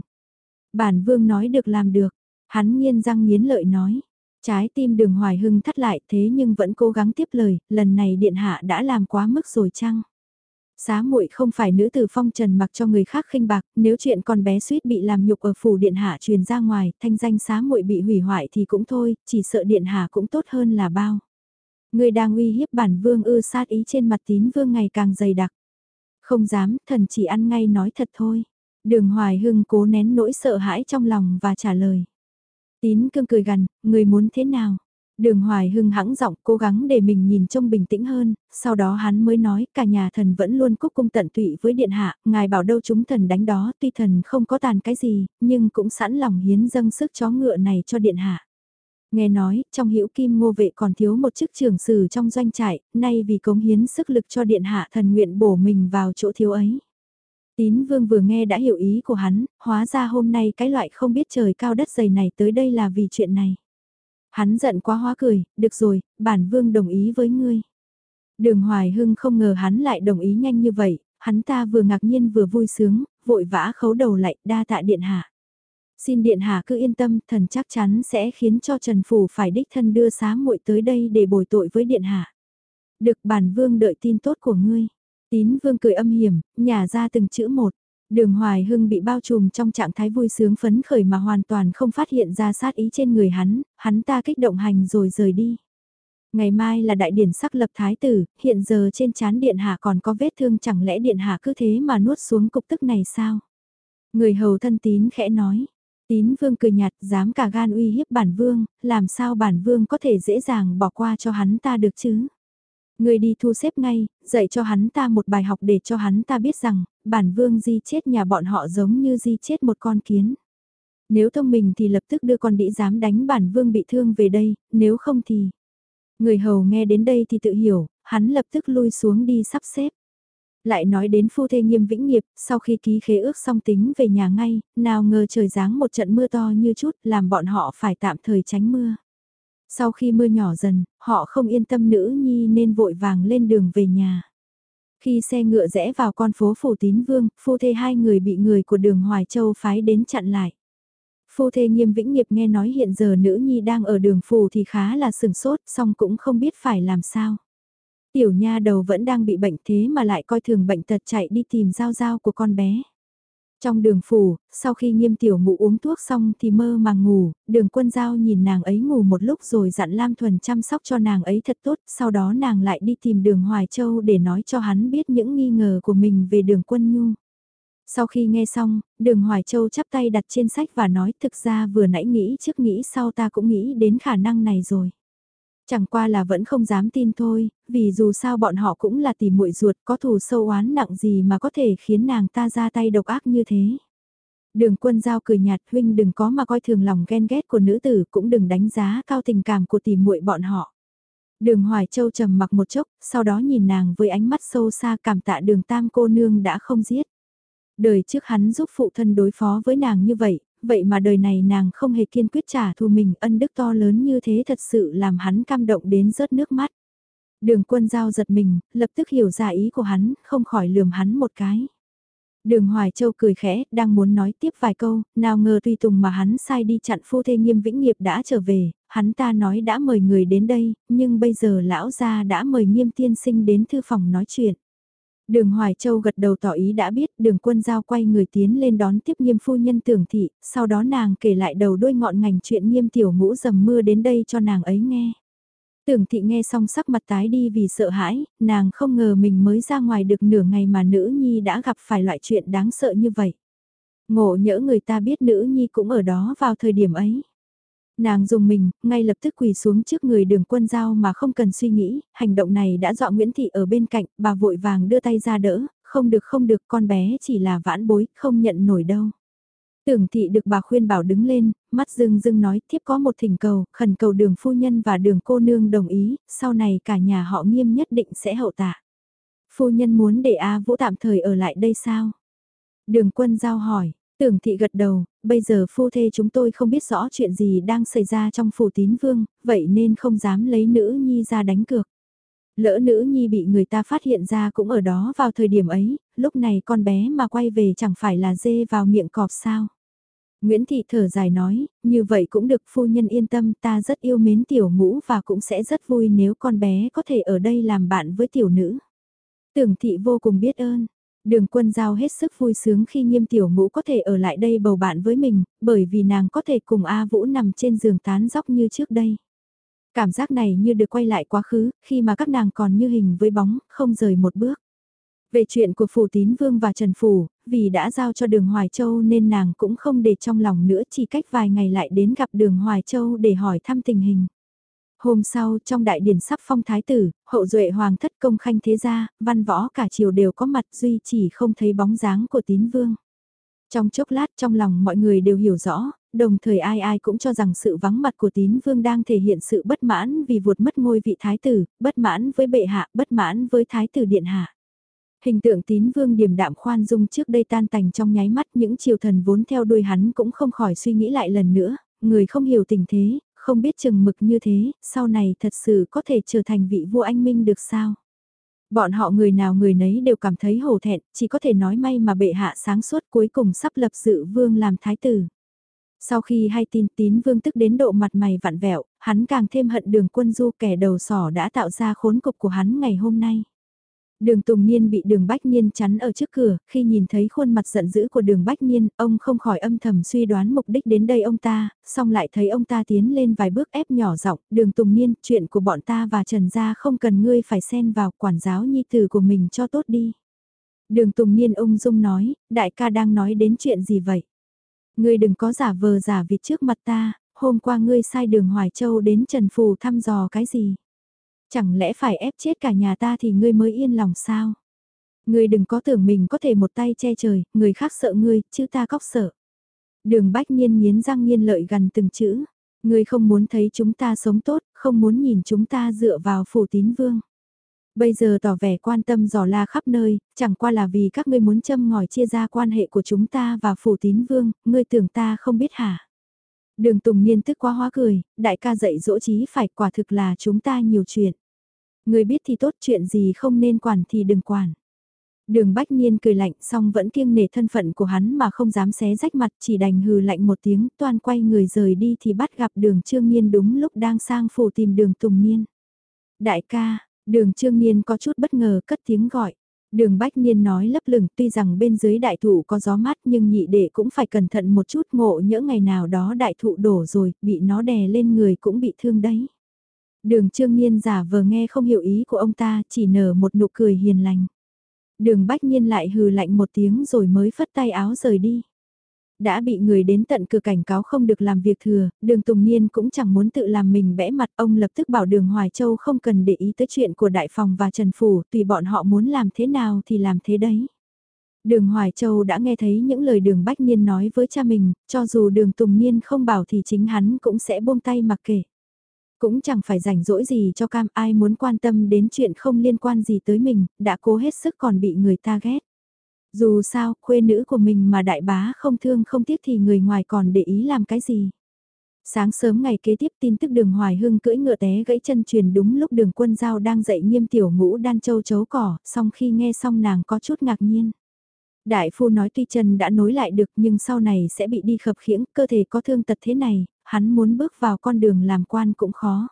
Bản vương nói được làm được, hắn nghiên răng nghiến lợi nói. Trái tim đường hoài hưng thắt lại thế nhưng vẫn cố gắng tiếp lời, lần này điện hạ đã làm quá mức rồi chăng? Xá muội không phải nữ tử phong trần mặc cho người khác khinh bạc, nếu chuyện con bé suýt bị làm nhục ở phủ điện hạ truyền ra ngoài, thanh danh xá muội bị hủy hoại thì cũng thôi, chỉ sợ điện hạ cũng tốt hơn là bao. Người đang uy hiếp bản vương ư sát ý trên mặt tín vương ngày càng dày đặc. Không dám, thần chỉ ăn ngay nói thật thôi. Đường hoài hưng cố nén nỗi sợ hãi trong lòng và trả lời. Tín cương cười gần, người muốn thế nào? Đường Hoài Hưng hãng giọng cố gắng để mình nhìn trông bình tĩnh hơn, sau đó hắn mới nói cả nhà thần vẫn luôn cúc cung tận tụy với điện hạ, ngài bảo đâu chúng thần đánh đó tuy thần không có tàn cái gì, nhưng cũng sẵn lòng hiến dâng sức chó ngựa này cho điện hạ. Nghe nói, trong hữu kim ngô vệ còn thiếu một chức trưởng sử trong doanh trại, nay vì cống hiến sức lực cho điện hạ thần nguyện bổ mình vào chỗ thiếu ấy. Tín vương vừa nghe đã hiểu ý của hắn, hóa ra hôm nay cái loại không biết trời cao đất dày này tới đây là vì chuyện này. Hắn giận quá hóa cười, được rồi, bản vương đồng ý với ngươi. Đường Hoài Hưng không ngờ hắn lại đồng ý nhanh như vậy, hắn ta vừa ngạc nhiên vừa vui sướng, vội vã khấu đầu lại, đa tạ điện hạ. Xin điện hạ cứ yên tâm, thần chắc chắn sẽ khiến cho Trần Phủ phải đích thân đưa xá muội tới đây để bồi tội với điện hạ. Được bản vương đợi tin tốt của ngươi. Tín vương cười âm hiểm, nhả ra từng chữ một. Đường Hoài Hưng bị bao trùm trong trạng thái vui sướng phấn khởi mà hoàn toàn không phát hiện ra sát ý trên người hắn, hắn ta kích động hành rồi rời đi. Ngày mai là đại điển sắc lập thái tử, hiện giờ trên chán điện hạ còn có vết thương chẳng lẽ điện hạ cứ thế mà nuốt xuống cục tức này sao? Người hầu thân tín khẽ nói. Tín vương cười nhạt dám cả gan uy hiếp bản vương, làm sao bản vương có thể dễ dàng bỏ qua cho hắn ta được chứ? Người đi thu xếp ngay, dạy cho hắn ta một bài học để cho hắn ta biết rằng, bản vương di chết nhà bọn họ giống như di chết một con kiến. Nếu thông minh thì lập tức đưa con đĩ dám đánh bản vương bị thương về đây, nếu không thì... Người hầu nghe đến đây thì tự hiểu, hắn lập tức lui xuống đi sắp xếp. Lại nói đến phu thê nghiêm vĩnh nghiệp, sau khi ký khế ước xong tính về nhà ngay, nào ngờ trời giáng một trận mưa to như chút làm bọn họ phải tạm thời tránh mưa. Sau khi mưa nhỏ dần, họ không yên tâm nữ nhi nên vội vàng lên đường về nhà. Khi xe ngựa rẽ vào con phố Phủ Tín Vương, phu thê hai người bị người của đường Hoài Châu phái đến chặn lại. Phu thê nghiêm vĩnh nghiệp nghe nói hiện giờ nữ nhi đang ở đường phủ thì khá là sừng sốt, song cũng không biết phải làm sao. Tiểu nha đầu vẫn đang bị bệnh thế mà lại coi thường bệnh tật chạy đi tìm giao giao của con bé. Trong đường phủ, sau khi nghiêm tiểu ngủ uống thuốc xong thì mơ màng ngủ, đường quân giao nhìn nàng ấy ngủ một lúc rồi dặn Lam Thuần chăm sóc cho nàng ấy thật tốt, sau đó nàng lại đi tìm đường Hoài Châu để nói cho hắn biết những nghi ngờ của mình về đường quân nhu. Sau khi nghe xong, đường Hoài Châu chắp tay đặt trên sách và nói thực ra vừa nãy nghĩ trước nghĩ sau ta cũng nghĩ đến khả năng này rồi. Chẳng qua là vẫn không dám tin thôi, vì dù sao bọn họ cũng là tỷ muội ruột có thù sâu oán nặng gì mà có thể khiến nàng ta ra tay độc ác như thế. Đường quân giao cười nhạt huynh đừng có mà coi thường lòng ghen ghét của nữ tử cũng đừng đánh giá cao tình cảm của tỷ muội bọn họ. Đường Hoài Châu trầm mặc một chốc, sau đó nhìn nàng với ánh mắt sâu xa cảm tạ đường tam cô nương đã không giết. Đời trước hắn giúp phụ thân đối phó với nàng như vậy, vậy mà đời này nàng không hề kiên quyết trả thù mình ân đức to lớn như thế thật sự làm hắn cam động đến rớt nước mắt. Đường quân giao giật mình, lập tức hiểu ra ý của hắn, không khỏi lườm hắn một cái. Đường Hoài Châu cười khẽ, đang muốn nói tiếp vài câu, nào ngờ tùy tùng mà hắn sai đi chặn phu thê nghiêm vĩnh nghiệp đã trở về, hắn ta nói đã mời người đến đây, nhưng bây giờ lão gia đã mời nghiêm tiên sinh đến thư phòng nói chuyện. Đường Hoài Châu gật đầu tỏ ý đã biết đường quân giao quay người tiến lên đón tiếp nghiêm phu nhân tưởng thị, sau đó nàng kể lại đầu đôi ngọn ngành chuyện nghiêm tiểu ngũ dầm mưa đến đây cho nàng ấy nghe. Tưởng thị nghe xong sắc mặt tái đi vì sợ hãi, nàng không ngờ mình mới ra ngoài được nửa ngày mà nữ nhi đã gặp phải loại chuyện đáng sợ như vậy. Ngộ nhỡ người ta biết nữ nhi cũng ở đó vào thời điểm ấy. Nàng dùng mình, ngay lập tức quỳ xuống trước người đường quân giao mà không cần suy nghĩ, hành động này đã dọa Nguyễn Thị ở bên cạnh, bà vội vàng đưa tay ra đỡ, không được không được con bé chỉ là vãn bối, không nhận nổi đâu. Tưởng thị được bà khuyên bảo đứng lên, mắt dưng dưng nói tiếp có một thỉnh cầu, khẩn cầu đường phu nhân và đường cô nương đồng ý, sau này cả nhà họ nghiêm nhất định sẽ hậu tạ. Phu nhân muốn để A Vũ tạm thời ở lại đây sao? Đường quân giao hỏi, Tưởng thị gật đầu, bây giờ phu thê chúng tôi không biết rõ chuyện gì đang xảy ra trong phủ tín vương, vậy nên không dám lấy nữ nhi ra đánh cược. Lỡ nữ nhi bị người ta phát hiện ra cũng ở đó vào thời điểm ấy, lúc này con bé mà quay về chẳng phải là dê vào miệng cọp sao. Nguyễn Thị thở dài nói, như vậy cũng được phu nhân yên tâm ta rất yêu mến tiểu ngũ và cũng sẽ rất vui nếu con bé có thể ở đây làm bạn với tiểu nữ. Tưởng thị vô cùng biết ơn, Đường quân giao hết sức vui sướng khi nghiêm tiểu ngũ có thể ở lại đây bầu bạn với mình, bởi vì nàng có thể cùng A Vũ nằm trên giường tán dóc như trước đây. Cảm giác này như được quay lại quá khứ, khi mà các nàng còn như hình với bóng, không rời một bước. Về chuyện của Phủ Tín Vương và Trần Phủ, vì đã giao cho đường Hoài Châu nên nàng cũng không để trong lòng nữa chỉ cách vài ngày lại đến gặp đường Hoài Châu để hỏi thăm tình hình. Hôm sau, trong đại điển sắp phong thái tử, hậu duệ hoàng thất công khanh thế gia, văn võ cả triều đều có mặt duy chỉ không thấy bóng dáng của tín vương. Trong chốc lát trong lòng mọi người đều hiểu rõ, đồng thời ai ai cũng cho rằng sự vắng mặt của tín vương đang thể hiện sự bất mãn vì vụt mất ngôi vị thái tử, bất mãn với bệ hạ, bất mãn với thái tử điện hạ. Hình tượng tín vương điềm đạm khoan dung trước đây tan tành trong nháy mắt những triều thần vốn theo đuôi hắn cũng không khỏi suy nghĩ lại lần nữa, người không hiểu tình thế, không biết chừng mực như thế, sau này thật sự có thể trở thành vị vua anh minh được sao? Bọn họ người nào người nấy đều cảm thấy hổ thẹn, chỉ có thể nói may mà bệ hạ sáng suốt cuối cùng sắp lập dự vương làm thái tử. Sau khi hay tin tín vương tức đến độ mặt mày vặn vẹo, hắn càng thêm hận đường quân du kẻ đầu sỏ đã tạo ra khốn cục của hắn ngày hôm nay. Đường Tùng Niên bị đường Bách Niên chắn ở trước cửa, khi nhìn thấy khuôn mặt giận dữ của đường Bách Niên, ông không khỏi âm thầm suy đoán mục đích đến đây ông ta, xong lại thấy ông ta tiến lên vài bước ép nhỏ giọng đường Tùng Niên, chuyện của bọn ta và Trần Gia không cần ngươi phải xen vào quản giáo nhi tử của mình cho tốt đi. Đường Tùng Niên ung dung nói, đại ca đang nói đến chuyện gì vậy? Ngươi đừng có giả vờ giả vịt trước mặt ta, hôm qua ngươi sai đường Hoài Châu đến Trần Phù thăm dò cái gì? Chẳng lẽ phải ép chết cả nhà ta thì ngươi mới yên lòng sao? Ngươi đừng có tưởng mình có thể một tay che trời, người khác sợ ngươi, chứ ta cóc sợ. Đường bách nhiên miến răng nhiên lợi gần từng chữ. Ngươi không muốn thấy chúng ta sống tốt, không muốn nhìn chúng ta dựa vào phủ tín vương. Bây giờ tỏ vẻ quan tâm dò la khắp nơi, chẳng qua là vì các ngươi muốn châm ngòi chia ra quan hệ của chúng ta và phủ tín vương, ngươi tưởng ta không biết hả? Đường Tùng Niên tức quá hóa cười, đại ca dạy dỗ trí phải quả thực là chúng ta nhiều chuyện. Người biết thì tốt chuyện gì không nên quản thì đừng quản. Đường Bách Niên cười lạnh xong vẫn kiêng nể thân phận của hắn mà không dám xé rách mặt chỉ đành hừ lạnh một tiếng Toàn quay người rời đi thì bắt gặp đường Trương Niên đúng lúc đang sang phủ tìm đường Tùng Niên. Đại ca, đường Trương Niên có chút bất ngờ cất tiếng gọi. Đường Bách Niên nói lấp lửng tuy rằng bên dưới đại thụ có gió mát nhưng nhị đệ cũng phải cẩn thận một chút ngộ nhỡ ngày nào đó đại thụ đổ rồi, bị nó đè lên người cũng bị thương đấy. Đường trương nhiên giả vờ nghe không hiểu ý của ông ta, chỉ nở một nụ cười hiền lành. Đường bách nhiên lại hừ lạnh một tiếng rồi mới phất tay áo rời đi. Đã bị người đến tận cửa cảnh cáo không được làm việc thừa, đường Tùng Niên cũng chẳng muốn tự làm mình bẽ mặt ông lập tức bảo đường Hoài Châu không cần để ý tới chuyện của Đại Phòng và Trần Phủ, tùy bọn họ muốn làm thế nào thì làm thế đấy. Đường Hoài Châu đã nghe thấy những lời đường Bách Niên nói với cha mình, cho dù đường Tùng Niên không bảo thì chính hắn cũng sẽ buông tay mặc kệ. Cũng chẳng phải rảnh rỗi gì cho cam ai muốn quan tâm đến chuyện không liên quan gì tới mình, đã cố hết sức còn bị người ta ghét. Dù sao, khuê nữ của mình mà đại bá không thương không tiếc thì người ngoài còn để ý làm cái gì. Sáng sớm ngày kế tiếp tin tức đường Hoài Hưng cưỡi ngựa té gãy chân truyền đúng lúc đường quân giao đang dậy nghiêm tiểu ngũ đan châu chấu cỏ, song khi nghe xong nàng có chút ngạc nhiên. Đại phu nói tuy chân đã nối lại được nhưng sau này sẽ bị đi khập khiễng, cơ thể có thương tật thế này, hắn muốn bước vào con đường làm quan cũng khó.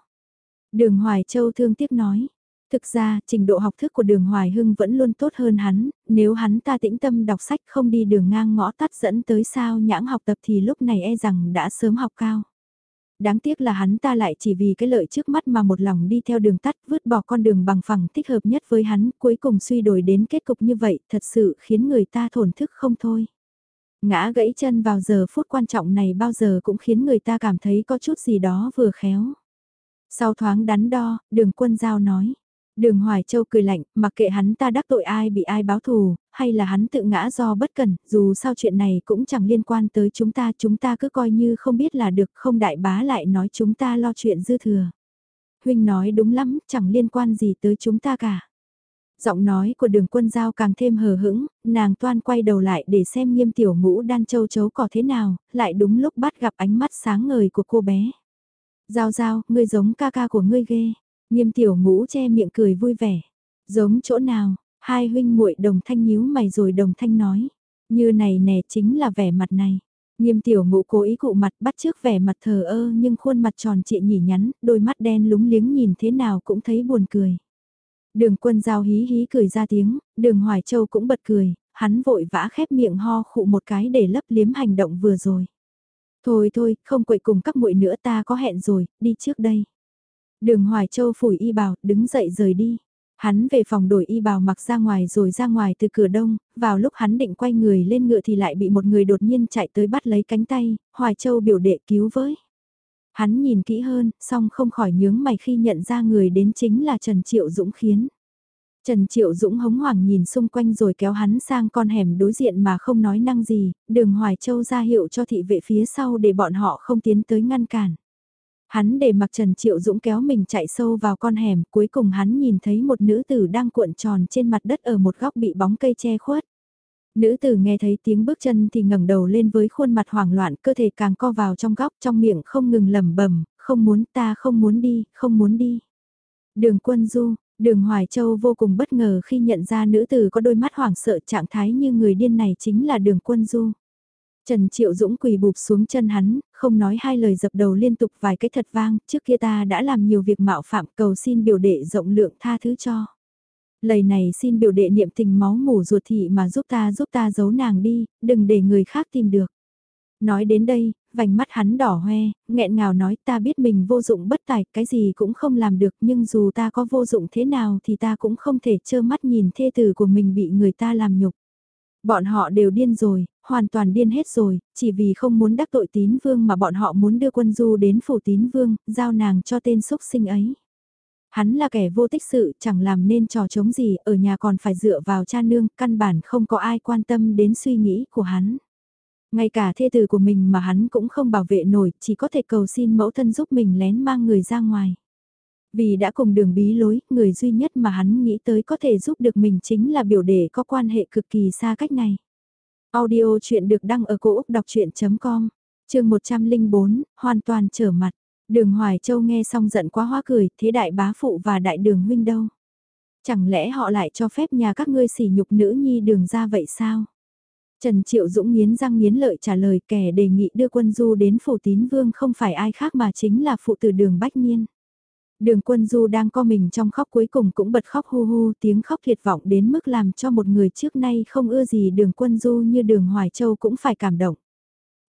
Đường Hoài Châu thương tiếc nói. Thực ra, trình độ học thức của đường Hoài Hưng vẫn luôn tốt hơn hắn, nếu hắn ta tĩnh tâm đọc sách không đi đường ngang ngõ tắt dẫn tới sao nhãng học tập thì lúc này e rằng đã sớm học cao. Đáng tiếc là hắn ta lại chỉ vì cái lợi trước mắt mà một lòng đi theo đường tắt vứt bỏ con đường bằng phẳng thích hợp nhất với hắn cuối cùng suy đổi đến kết cục như vậy thật sự khiến người ta thổn thức không thôi. Ngã gãy chân vào giờ phút quan trọng này bao giờ cũng khiến người ta cảm thấy có chút gì đó vừa khéo. Sau thoáng đắn đo, đường quân giao nói. Đường Hoài Châu cười lạnh, mặc kệ hắn ta đắc tội ai bị ai báo thù, hay là hắn tự ngã do bất cẩn, dù sao chuyện này cũng chẳng liên quan tới chúng ta, chúng ta cứ coi như không biết là được, không đại bá lại nói chúng ta lo chuyện dư thừa. Huynh nói đúng lắm, chẳng liên quan gì tới chúng ta cả. Giọng nói của đường quân giao càng thêm hờ hững, nàng toan quay đầu lại để xem nghiêm tiểu ngũ đan châu chấu cỏ thế nào, lại đúng lúc bắt gặp ánh mắt sáng ngời của cô bé. Giao giao, ngươi giống ca ca của ngươi ghê. Nghiêm tiểu ngũ che miệng cười vui vẻ. Giống chỗ nào, hai huynh muội đồng thanh nhíu mày rồi đồng thanh nói. Như này nè chính là vẻ mặt này. Nghiêm tiểu ngũ cố ý cụ mặt bắt trước vẻ mặt thờ ơ nhưng khuôn mặt tròn trịa nhỉ nhắn, đôi mắt đen lúng liếng nhìn thế nào cũng thấy buồn cười. Đường quân giao hí hí cười ra tiếng, đường Hoài Châu cũng bật cười, hắn vội vã khép miệng ho khụ một cái để lấp liếm hành động vừa rồi. Thôi thôi, không quậy cùng các muội nữa ta có hẹn rồi, đi trước đây. Đường Hoài Châu phủi y bào, đứng dậy rời đi. Hắn về phòng đổi y bào mặc ra ngoài rồi ra ngoài từ cửa đông, vào lúc hắn định quay người lên ngựa thì lại bị một người đột nhiên chạy tới bắt lấy cánh tay, Hoài Châu biểu đệ cứu với. Hắn nhìn kỹ hơn, song không khỏi nhướng mày khi nhận ra người đến chính là Trần Triệu Dũng khiến. Trần Triệu Dũng hống hoảng nhìn xung quanh rồi kéo hắn sang con hẻm đối diện mà không nói năng gì, đường Hoài Châu ra hiệu cho thị vệ phía sau để bọn họ không tiến tới ngăn cản. Hắn để mặc Trần Triệu Dũng kéo mình chạy sâu vào con hẻm, cuối cùng hắn nhìn thấy một nữ tử đang cuộn tròn trên mặt đất ở một góc bị bóng cây che khuất. Nữ tử nghe thấy tiếng bước chân thì ngẩng đầu lên với khuôn mặt hoảng loạn, cơ thể càng co vào trong góc, trong miệng không ngừng lẩm bẩm, không muốn ta không muốn đi, không muốn đi. Đường quân du, đường Hoài Châu vô cùng bất ngờ khi nhận ra nữ tử có đôi mắt hoảng sợ trạng thái như người điên này chính là đường quân du. Trần Triệu Dũng quỳ bụp xuống chân hắn, không nói hai lời dập đầu liên tục vài cái thật vang, trước kia ta đã làm nhiều việc mạo phạm cầu xin biểu đệ rộng lượng tha thứ cho. Lời này xin biểu đệ niệm tình máu mủ ruột thị mà giúp ta giúp ta giấu nàng đi, đừng để người khác tìm được. Nói đến đây, vành mắt hắn đỏ hoe, nghẹn ngào nói ta biết mình vô dụng bất tài, cái gì cũng không làm được nhưng dù ta có vô dụng thế nào thì ta cũng không thể trơ mắt nhìn thê tử của mình bị người ta làm nhục. Bọn họ đều điên rồi, hoàn toàn điên hết rồi, chỉ vì không muốn đắc tội tín vương mà bọn họ muốn đưa quân du đến phủ tín vương, giao nàng cho tên xúc sinh ấy. Hắn là kẻ vô tích sự, chẳng làm nên trò chống gì, ở nhà còn phải dựa vào cha nương, căn bản không có ai quan tâm đến suy nghĩ của hắn. Ngay cả thê tử của mình mà hắn cũng không bảo vệ nổi, chỉ có thể cầu xin mẫu thân giúp mình lén mang người ra ngoài. Vì đã cùng đường bí lối, người duy nhất mà hắn nghĩ tới có thể giúp được mình chính là biểu đệ có quan hệ cực kỳ xa cách này. Audio chuyện được đăng ở cổ Úc đọc chuyện.com, trường 104, hoàn toàn trở mặt. Đường Hoài Châu nghe xong giận quá hoa cười, thế đại bá phụ và đại đường huynh đâu? Chẳng lẽ họ lại cho phép nhà các ngươi sỉ nhục nữ nhi đường ra vậy sao? Trần Triệu Dũng nghiến răng nghiến lợi trả lời kẻ đề nghị đưa quân du đến phủ tín vương không phải ai khác mà chính là phụ tử đường Bách niên Đường quân du đang co mình trong khóc cuối cùng cũng bật khóc hu hu tiếng khóc thiệt vọng đến mức làm cho một người trước nay không ưa gì đường quân du như đường Hoài Châu cũng phải cảm động.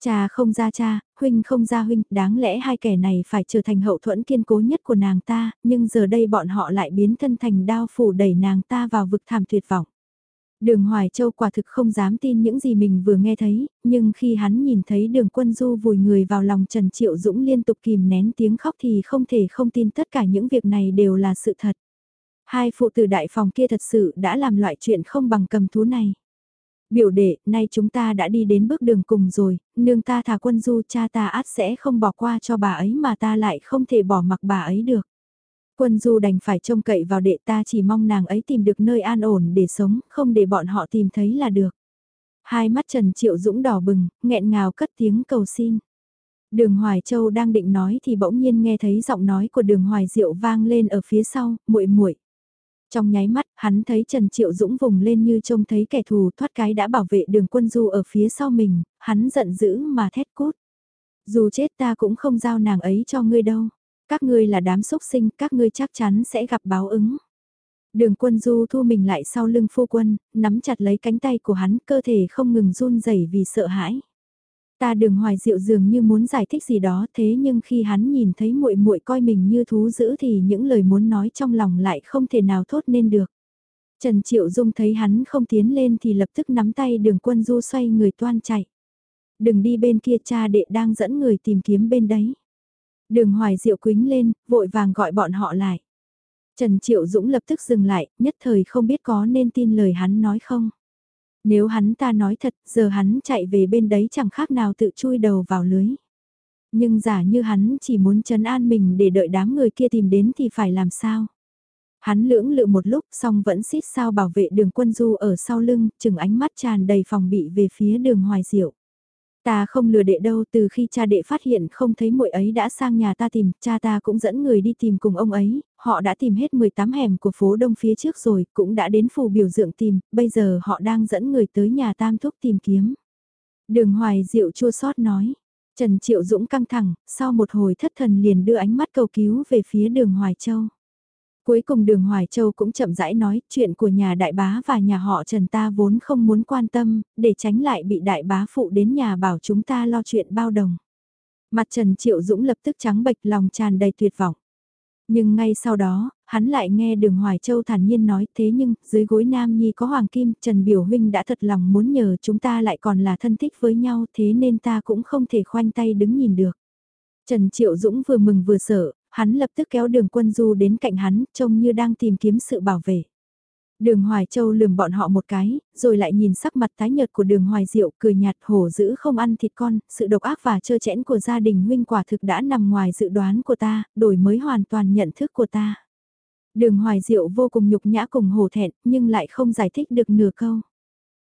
Cha không ra cha, huynh không ra huynh, đáng lẽ hai kẻ này phải trở thành hậu thuẫn kiên cố nhất của nàng ta, nhưng giờ đây bọn họ lại biến thân thành đao phủ đẩy nàng ta vào vực thảm tuyệt vọng. Đường Hoài Châu quả thực không dám tin những gì mình vừa nghe thấy, nhưng khi hắn nhìn thấy đường quân du vùi người vào lòng Trần Triệu Dũng liên tục kìm nén tiếng khóc thì không thể không tin tất cả những việc này đều là sự thật. Hai phụ tử đại phòng kia thật sự đã làm loại chuyện không bằng cầm thú này. Biểu đệ, nay chúng ta đã đi đến bước đường cùng rồi, nương ta thả quân du cha ta át sẽ không bỏ qua cho bà ấy mà ta lại không thể bỏ mặc bà ấy được. Quân du đành phải trông cậy vào đệ ta chỉ mong nàng ấy tìm được nơi an ổn để sống, không để bọn họ tìm thấy là được. Hai mắt Trần Triệu Dũng đỏ bừng, nghẹn ngào cất tiếng cầu xin. Đường Hoài Châu đang định nói thì bỗng nhiên nghe thấy giọng nói của Đường Hoài Diệu vang lên ở phía sau, muội muội. Trong nháy mắt, hắn thấy Trần Triệu Dũng vùng lên như trông thấy kẻ thù thoát cái đã bảo vệ đường quân du ở phía sau mình, hắn giận dữ mà thét cút. Dù chết ta cũng không giao nàng ấy cho ngươi đâu. Các ngươi là đám sốc sinh, các ngươi chắc chắn sẽ gặp báo ứng. Đường quân du thu mình lại sau lưng phu quân, nắm chặt lấy cánh tay của hắn, cơ thể không ngừng run rẩy vì sợ hãi. Ta đường hoài diệu dường như muốn giải thích gì đó thế nhưng khi hắn nhìn thấy muội muội coi mình như thú dữ thì những lời muốn nói trong lòng lại không thể nào thốt nên được. Trần Triệu Dung thấy hắn không tiến lên thì lập tức nắm tay đường quân du xoay người toan chạy. Đừng đi bên kia cha đệ đang dẫn người tìm kiếm bên đấy. Đường hoài diệu quính lên, vội vàng gọi bọn họ lại. Trần Triệu Dũng lập tức dừng lại, nhất thời không biết có nên tin lời hắn nói không. Nếu hắn ta nói thật, giờ hắn chạy về bên đấy chẳng khác nào tự chui đầu vào lưới. Nhưng giả như hắn chỉ muốn trấn an mình để đợi đám người kia tìm đến thì phải làm sao? Hắn lưỡng lự một lúc xong vẫn xít sao bảo vệ đường quân du ở sau lưng, chừng ánh mắt tràn đầy phòng bị về phía đường hoài diệu. Ta không lừa đệ đâu từ khi cha đệ phát hiện không thấy muội ấy đã sang nhà ta tìm, cha ta cũng dẫn người đi tìm cùng ông ấy, họ đã tìm hết 18 hẻm của phố đông phía trước rồi, cũng đã đến phủ biểu dưỡng tìm, bây giờ họ đang dẫn người tới nhà tam thúc tìm kiếm. Đường hoài diệu chua xót nói, Trần Triệu Dũng căng thẳng, sau một hồi thất thần liền đưa ánh mắt cầu cứu về phía đường Hoài Châu. Cuối cùng đường Hoài Châu cũng chậm rãi nói chuyện của nhà đại bá và nhà họ Trần ta vốn không muốn quan tâm, để tránh lại bị đại bá phụ đến nhà bảo chúng ta lo chuyện bao đồng. Mặt Trần Triệu Dũng lập tức trắng bệch lòng tràn đầy tuyệt vọng. Nhưng ngay sau đó, hắn lại nghe đường Hoài Châu thản nhiên nói thế nhưng, dưới gối Nam Nhi có Hoàng Kim, Trần Biểu Huynh đã thật lòng muốn nhờ chúng ta lại còn là thân thích với nhau thế nên ta cũng không thể khoanh tay đứng nhìn được. Trần Triệu Dũng vừa mừng vừa sợ, hắn lập tức kéo đường quân du đến cạnh hắn, trông như đang tìm kiếm sự bảo vệ. Đường Hoài Châu lườm bọn họ một cái, rồi lại nhìn sắc mặt tái nhợt của đường Hoài Diệu cười nhạt hổ dữ không ăn thịt con, sự độc ác và trơ chẽn của gia đình huynh quả thực đã nằm ngoài dự đoán của ta, đổi mới hoàn toàn nhận thức của ta. Đường Hoài Diệu vô cùng nhục nhã cùng hổ thẹn, nhưng lại không giải thích được nửa câu.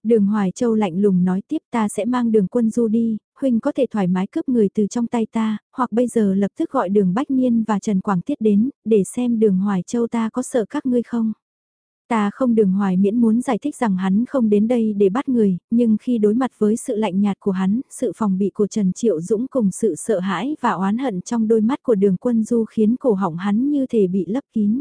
Đường Hoài Châu lạnh lùng nói tiếp ta sẽ mang đường quân du đi, huynh có thể thoải mái cướp người từ trong tay ta, hoặc bây giờ lập tức gọi đường Bách Niên và Trần Quảng Tiết đến, để xem đường Hoài Châu ta có sợ các ngươi không. Ta không đường hoài miễn muốn giải thích rằng hắn không đến đây để bắt người, nhưng khi đối mặt với sự lạnh nhạt của hắn, sự phòng bị của Trần Triệu Dũng cùng sự sợ hãi và oán hận trong đôi mắt của đường quân du khiến cổ họng hắn như thể bị lấp kín.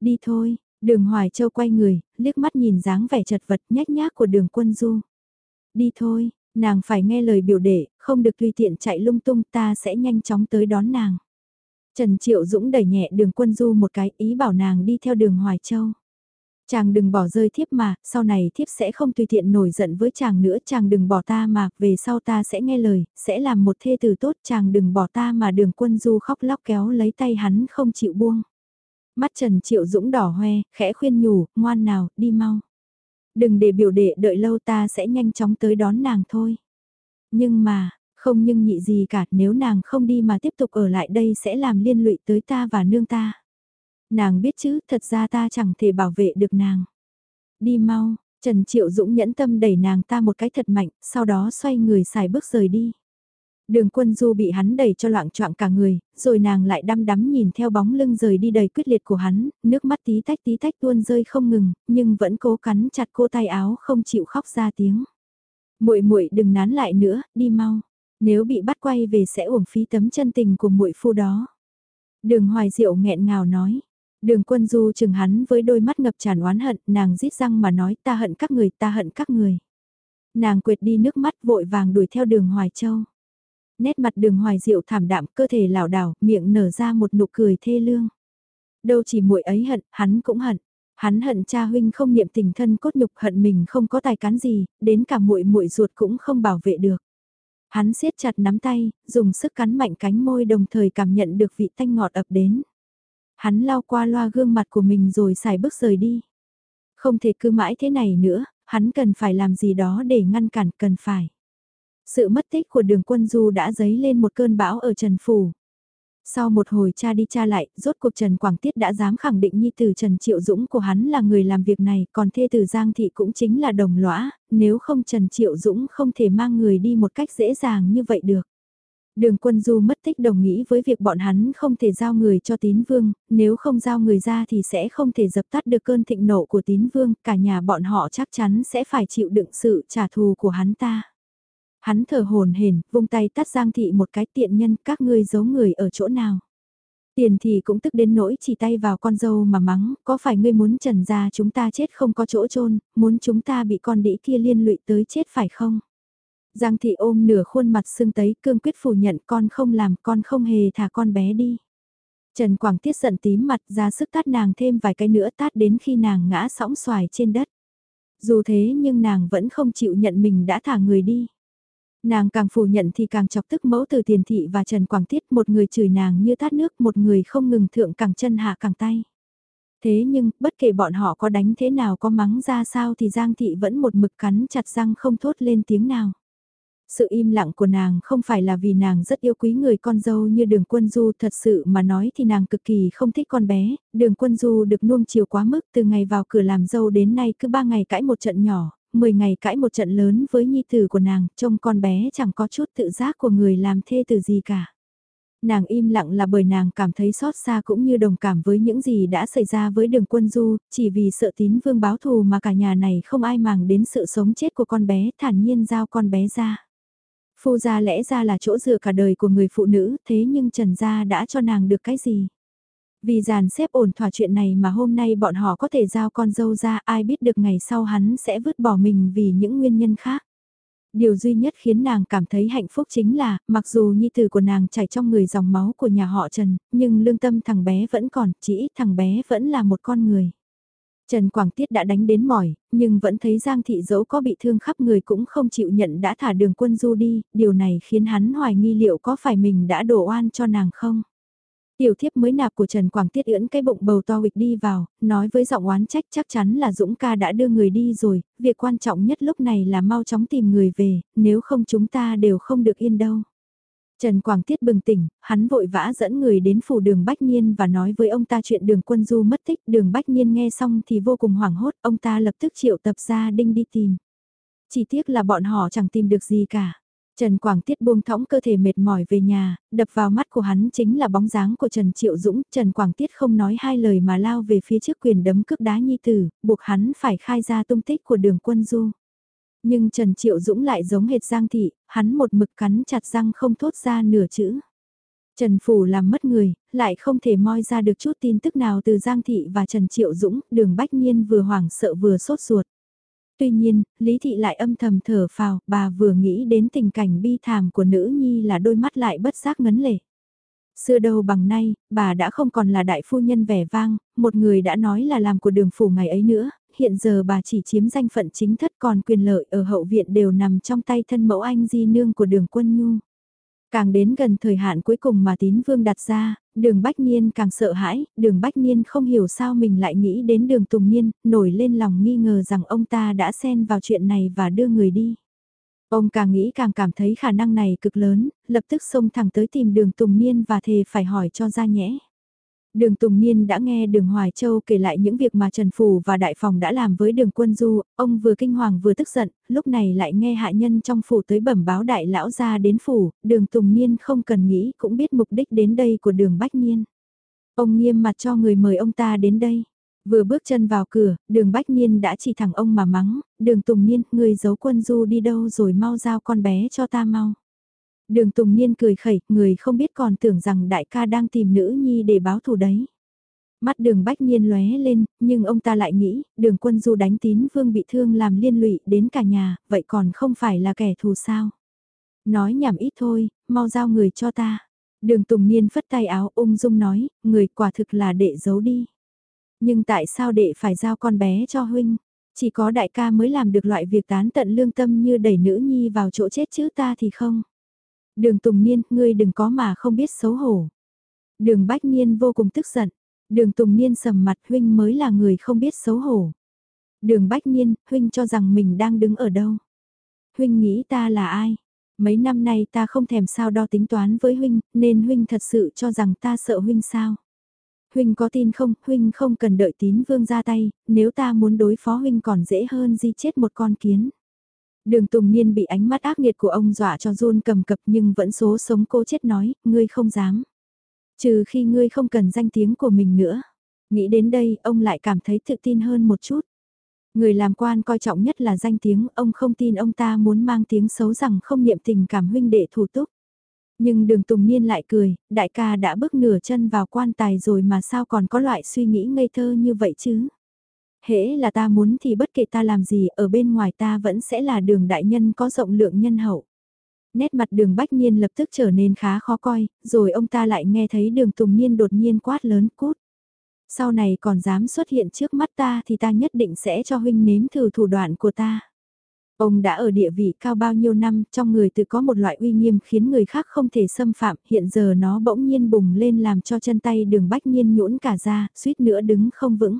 Đi thôi, đường hoài châu quay người, liếc mắt nhìn dáng vẻ chật vật nhách nhác của đường quân du. Đi thôi, nàng phải nghe lời biểu đệ, không được tùy tiện chạy lung tung ta sẽ nhanh chóng tới đón nàng. Trần Triệu Dũng đẩy nhẹ đường quân du một cái ý bảo nàng đi theo đường Hoài Châu. Chàng đừng bỏ rơi thiếp mà, sau này thiếp sẽ không tùy tiện nổi giận với chàng nữa, chàng đừng bỏ ta mà, về sau ta sẽ nghe lời, sẽ làm một thê tử tốt, chàng đừng bỏ ta mà đường quân du khóc lóc kéo lấy tay hắn không chịu buông. Mắt Trần Triệu Dũng đỏ hoe, khẽ khuyên nhủ, ngoan nào, đi mau. Đừng để biểu đệ đợi lâu ta sẽ nhanh chóng tới đón nàng thôi. Nhưng mà, không nhưng nhị gì cả, nếu nàng không đi mà tiếp tục ở lại đây sẽ làm liên lụy tới ta và nương ta nàng biết chứ, thật ra ta chẳng thể bảo vệ được nàng. Đi mau, Trần Triệu Dũng nhẫn tâm đẩy nàng ta một cái thật mạnh, sau đó xoay người xài bước rời đi. Đường quân du bị hắn đẩy cho loạn trọng cả người, rồi nàng lại đăm đắm nhìn theo bóng lưng rời đi đầy quyết liệt của hắn, nước mắt tí tách tí tách tuôn rơi không ngừng, nhưng vẫn cố cắn chặt cô tay áo không chịu khóc ra tiếng. muội muội đừng nán lại nữa, đi mau. Nếu bị bắt quay về sẽ uổng phí tấm chân tình của muội phu đó. Đường hoài diệu nghẹn ngào nói. Đường quân du chừng hắn với đôi mắt ngập tràn oán hận, nàng rít răng mà nói ta hận các người, ta hận các người. Nàng quệt đi nước mắt vội vàng đuổi theo đường Hoài Châu. Nét mặt đường Hoài Diệu thảm đạm, cơ thể lảo đảo, miệng nở ra một nụ cười thê lương. Đâu chỉ muội ấy hận, hắn cũng hận. Hắn hận cha huynh không niệm tình thân cốt nhục hận mình không có tài cán gì, đến cả muội muội ruột cũng không bảo vệ được. Hắn siết chặt nắm tay, dùng sức cắn mạnh cánh môi đồng thời cảm nhận được vị tanh ngọt ập đến. Hắn lau qua loa gương mặt của mình rồi xài bước rời đi. Không thể cứ mãi thế này nữa, hắn cần phải làm gì đó để ngăn cản cần phải. Sự mất tích của đường quân du đã dấy lên một cơn bão ở Trần Phủ. Sau một hồi cha đi cha lại, rốt cuộc Trần Quảng Tiết đã dám khẳng định Nhi Tử Trần Triệu Dũng của hắn là người làm việc này, còn thê tử Giang Thị cũng chính là đồng lõa, nếu không Trần Triệu Dũng không thể mang người đi một cách dễ dàng như vậy được. Đường quân du mất tích đồng nghĩ với việc bọn hắn không thể giao người cho tín vương, nếu không giao người ra thì sẽ không thể dập tắt được cơn thịnh nộ của tín vương, cả nhà bọn họ chắc chắn sẽ phải chịu đựng sự trả thù của hắn ta. Hắn thở hồn hển, vung tay tắt Giang Thị một cái tiện nhân các ngươi giấu người ở chỗ nào. Tiền thì cũng tức đến nỗi chỉ tay vào con dâu mà mắng, có phải ngươi muốn trần ra chúng ta chết không có chỗ chôn muốn chúng ta bị con đĩ kia liên lụy tới chết phải không? Giang thị ôm nửa khuôn mặt sưng tấy cương quyết phủ nhận con không làm con không hề thả con bé đi. Trần Quảng Tiết giận tím mặt ra sức tát nàng thêm vài cái nữa tát đến khi nàng ngã sóng xoài trên đất. Dù thế nhưng nàng vẫn không chịu nhận mình đã thả người đi. Nàng càng phủ nhận thì càng chọc tức mẫu từ tiền thị và Trần Quảng Tiết một người chửi nàng như tát nước một người không ngừng thượng càng chân hạ càng tay. Thế nhưng, bất kể bọn họ có đánh thế nào có mắng ra sao thì Giang Thị vẫn một mực cắn chặt răng không thốt lên tiếng nào. Sự im lặng của nàng không phải là vì nàng rất yêu quý người con dâu như đường quân du thật sự mà nói thì nàng cực kỳ không thích con bé, đường quân du được nuông chiều quá mức từ ngày vào cửa làm dâu đến nay cứ ba ngày cãi một trận nhỏ, 10 ngày cãi một trận lớn với nhi tử của nàng, trông con bé chẳng có chút tự giác của người làm thê từ gì cả. Nàng im lặng là bởi nàng cảm thấy xót xa cũng như đồng cảm với những gì đã xảy ra với đường quân du, chỉ vì sợ tín vương báo thù mà cả nhà này không ai màng đến sự sống chết của con bé thản nhiên giao con bé ra. Phu gia lẽ ra là chỗ dựa cả đời của người phụ nữ, thế nhưng Trần gia đã cho nàng được cái gì? Vì dàn xếp ổn thỏa chuyện này mà hôm nay bọn họ có thể giao con dâu ra ai biết được ngày sau hắn sẽ vứt bỏ mình vì những nguyên nhân khác. Điều duy nhất khiến nàng cảm thấy hạnh phúc chính là, mặc dù nhi tử của nàng chảy trong người dòng máu của nhà họ Trần, nhưng lương tâm thằng bé vẫn còn, chỉ ít thằng bé vẫn là một con người. Trần Quảng Tiết đã đánh đến mỏi, nhưng vẫn thấy Giang Thị dẫu có bị thương khắp người cũng không chịu nhận đã thả đường quân du đi, điều này khiến hắn hoài nghi liệu có phải mình đã đổ oan cho nàng không. Tiểu thiếp mới nạp của Trần Quảng Tiết ưỡn cái bụng bầu to wịch đi vào, nói với giọng oán trách chắc chắn là Dũng ca đã đưa người đi rồi, việc quan trọng nhất lúc này là mau chóng tìm người về, nếu không chúng ta đều không được yên đâu. Trần Quảng Tiết bừng tỉnh, hắn vội vã dẫn người đến phủ đường Bách Niên và nói với ông ta chuyện đường quân du mất tích. Đường Bách Niên nghe xong thì vô cùng hoảng hốt, ông ta lập tức triệu tập gia đinh đi tìm. Chỉ tiếc là bọn họ chẳng tìm được gì cả. Trần Quảng Tiết buông thõng cơ thể mệt mỏi về nhà, đập vào mắt của hắn chính là bóng dáng của Trần Triệu Dũng. Trần Quảng Tiết không nói hai lời mà lao về phía trước quyền đấm cước đá nhi tử, buộc hắn phải khai ra tung tích của đường quân du. Nhưng Trần Triệu Dũng lại giống hệt Giang Thị, hắn một mực cắn chặt răng không thốt ra nửa chữ. Trần Phủ làm mất người, lại không thể moi ra được chút tin tức nào từ Giang Thị và Trần Triệu Dũng, đường Bách Nhiên vừa hoảng sợ vừa sốt ruột. Tuy nhiên, Lý Thị lại âm thầm thở phào, bà vừa nghĩ đến tình cảnh bi thảm của nữ nhi là đôi mắt lại bất giác ngấn lệ. Xưa đâu bằng nay, bà đã không còn là đại phu nhân vẻ vang, một người đã nói là làm của đường phủ ngày ấy nữa, hiện giờ bà chỉ chiếm danh phận chính thất còn quyền lợi ở hậu viện đều nằm trong tay thân mẫu anh di nương của đường quân nhu. Càng đến gần thời hạn cuối cùng mà tín vương đặt ra, đường Bách Niên càng sợ hãi, đường Bách Niên không hiểu sao mình lại nghĩ đến đường Tùng Niên, nổi lên lòng nghi ngờ rằng ông ta đã xen vào chuyện này và đưa người đi. Ông càng nghĩ càng cảm thấy khả năng này cực lớn, lập tức xông thẳng tới tìm đường Tùng Niên và thề phải hỏi cho ra nhẽ. Đường Tùng Niên đã nghe đường Hoài Châu kể lại những việc mà Trần Phủ và Đại Phòng đã làm với đường quân du, ông vừa kinh hoàng vừa tức giận, lúc này lại nghe hạ nhân trong phủ tới bẩm báo đại lão ra đến phủ, đường Tùng Niên không cần nghĩ cũng biết mục đích đến đây của đường Bách Niên. Ông nghiêm mặt cho người mời ông ta đến đây. Vừa bước chân vào cửa, đường Bách Niên đã chỉ thẳng ông mà mắng, đường Tùng Niên, người giấu quân du đi đâu rồi mau giao con bé cho ta mau. Đường Tùng Niên cười khẩy, người không biết còn tưởng rằng đại ca đang tìm nữ nhi để báo thù đấy. Mắt đường bách niên lóe lên, nhưng ông ta lại nghĩ, đường quân du đánh tín vương bị thương làm liên lụy đến cả nhà, vậy còn không phải là kẻ thù sao? Nói nhảm ít thôi, mau giao người cho ta. Đường Tùng Niên phất tay áo ung dung nói, người quả thực là đệ giấu đi. Nhưng tại sao đệ phải giao con bé cho huynh? Chỉ có đại ca mới làm được loại việc tán tận lương tâm như đẩy nữ nhi vào chỗ chết chứ ta thì không. Đường Tùng Niên, ngươi đừng có mà không biết xấu hổ. Đường Bách Niên vô cùng tức giận. Đường Tùng Niên sầm mặt huynh mới là người không biết xấu hổ. Đường Bách Niên, huynh cho rằng mình đang đứng ở đâu. Huynh nghĩ ta là ai? Mấy năm nay ta không thèm sao đo tính toán với huynh, nên huynh thật sự cho rằng ta sợ huynh sao? Huynh có tin không, huynh không cần đợi tín vương ra tay, nếu ta muốn đối phó huynh còn dễ hơn di chết một con kiến. Đường Tùng Niên bị ánh mắt ác nghiệt của ông dọa cho run cầm cập nhưng vẫn số sống cô chết nói, ngươi không dám. Trừ khi ngươi không cần danh tiếng của mình nữa. Nghĩ đến đây, ông lại cảm thấy tự tin hơn một chút. Người làm quan coi trọng nhất là danh tiếng, ông không tin ông ta muốn mang tiếng xấu rằng không niệm tình cảm huynh đệ thủ túc. Nhưng đường Tùng Niên lại cười, đại ca đã bước nửa chân vào quan tài rồi mà sao còn có loại suy nghĩ ngây thơ như vậy chứ? Hễ là ta muốn thì bất kể ta làm gì ở bên ngoài ta vẫn sẽ là đường đại nhân có rộng lượng nhân hậu. Nét mặt đường bách niên lập tức trở nên khá khó coi, rồi ông ta lại nghe thấy đường tùng niên đột nhiên quát lớn cút. Sau này còn dám xuất hiện trước mắt ta thì ta nhất định sẽ cho huynh nếm thử thủ đoạn của ta. Ông đã ở địa vị cao bao nhiêu năm, trong người tự có một loại uy nghiêm khiến người khác không thể xâm phạm, hiện giờ nó bỗng nhiên bùng lên làm cho chân tay đường bách nhiên nhũn cả ra, suýt nữa đứng không vững.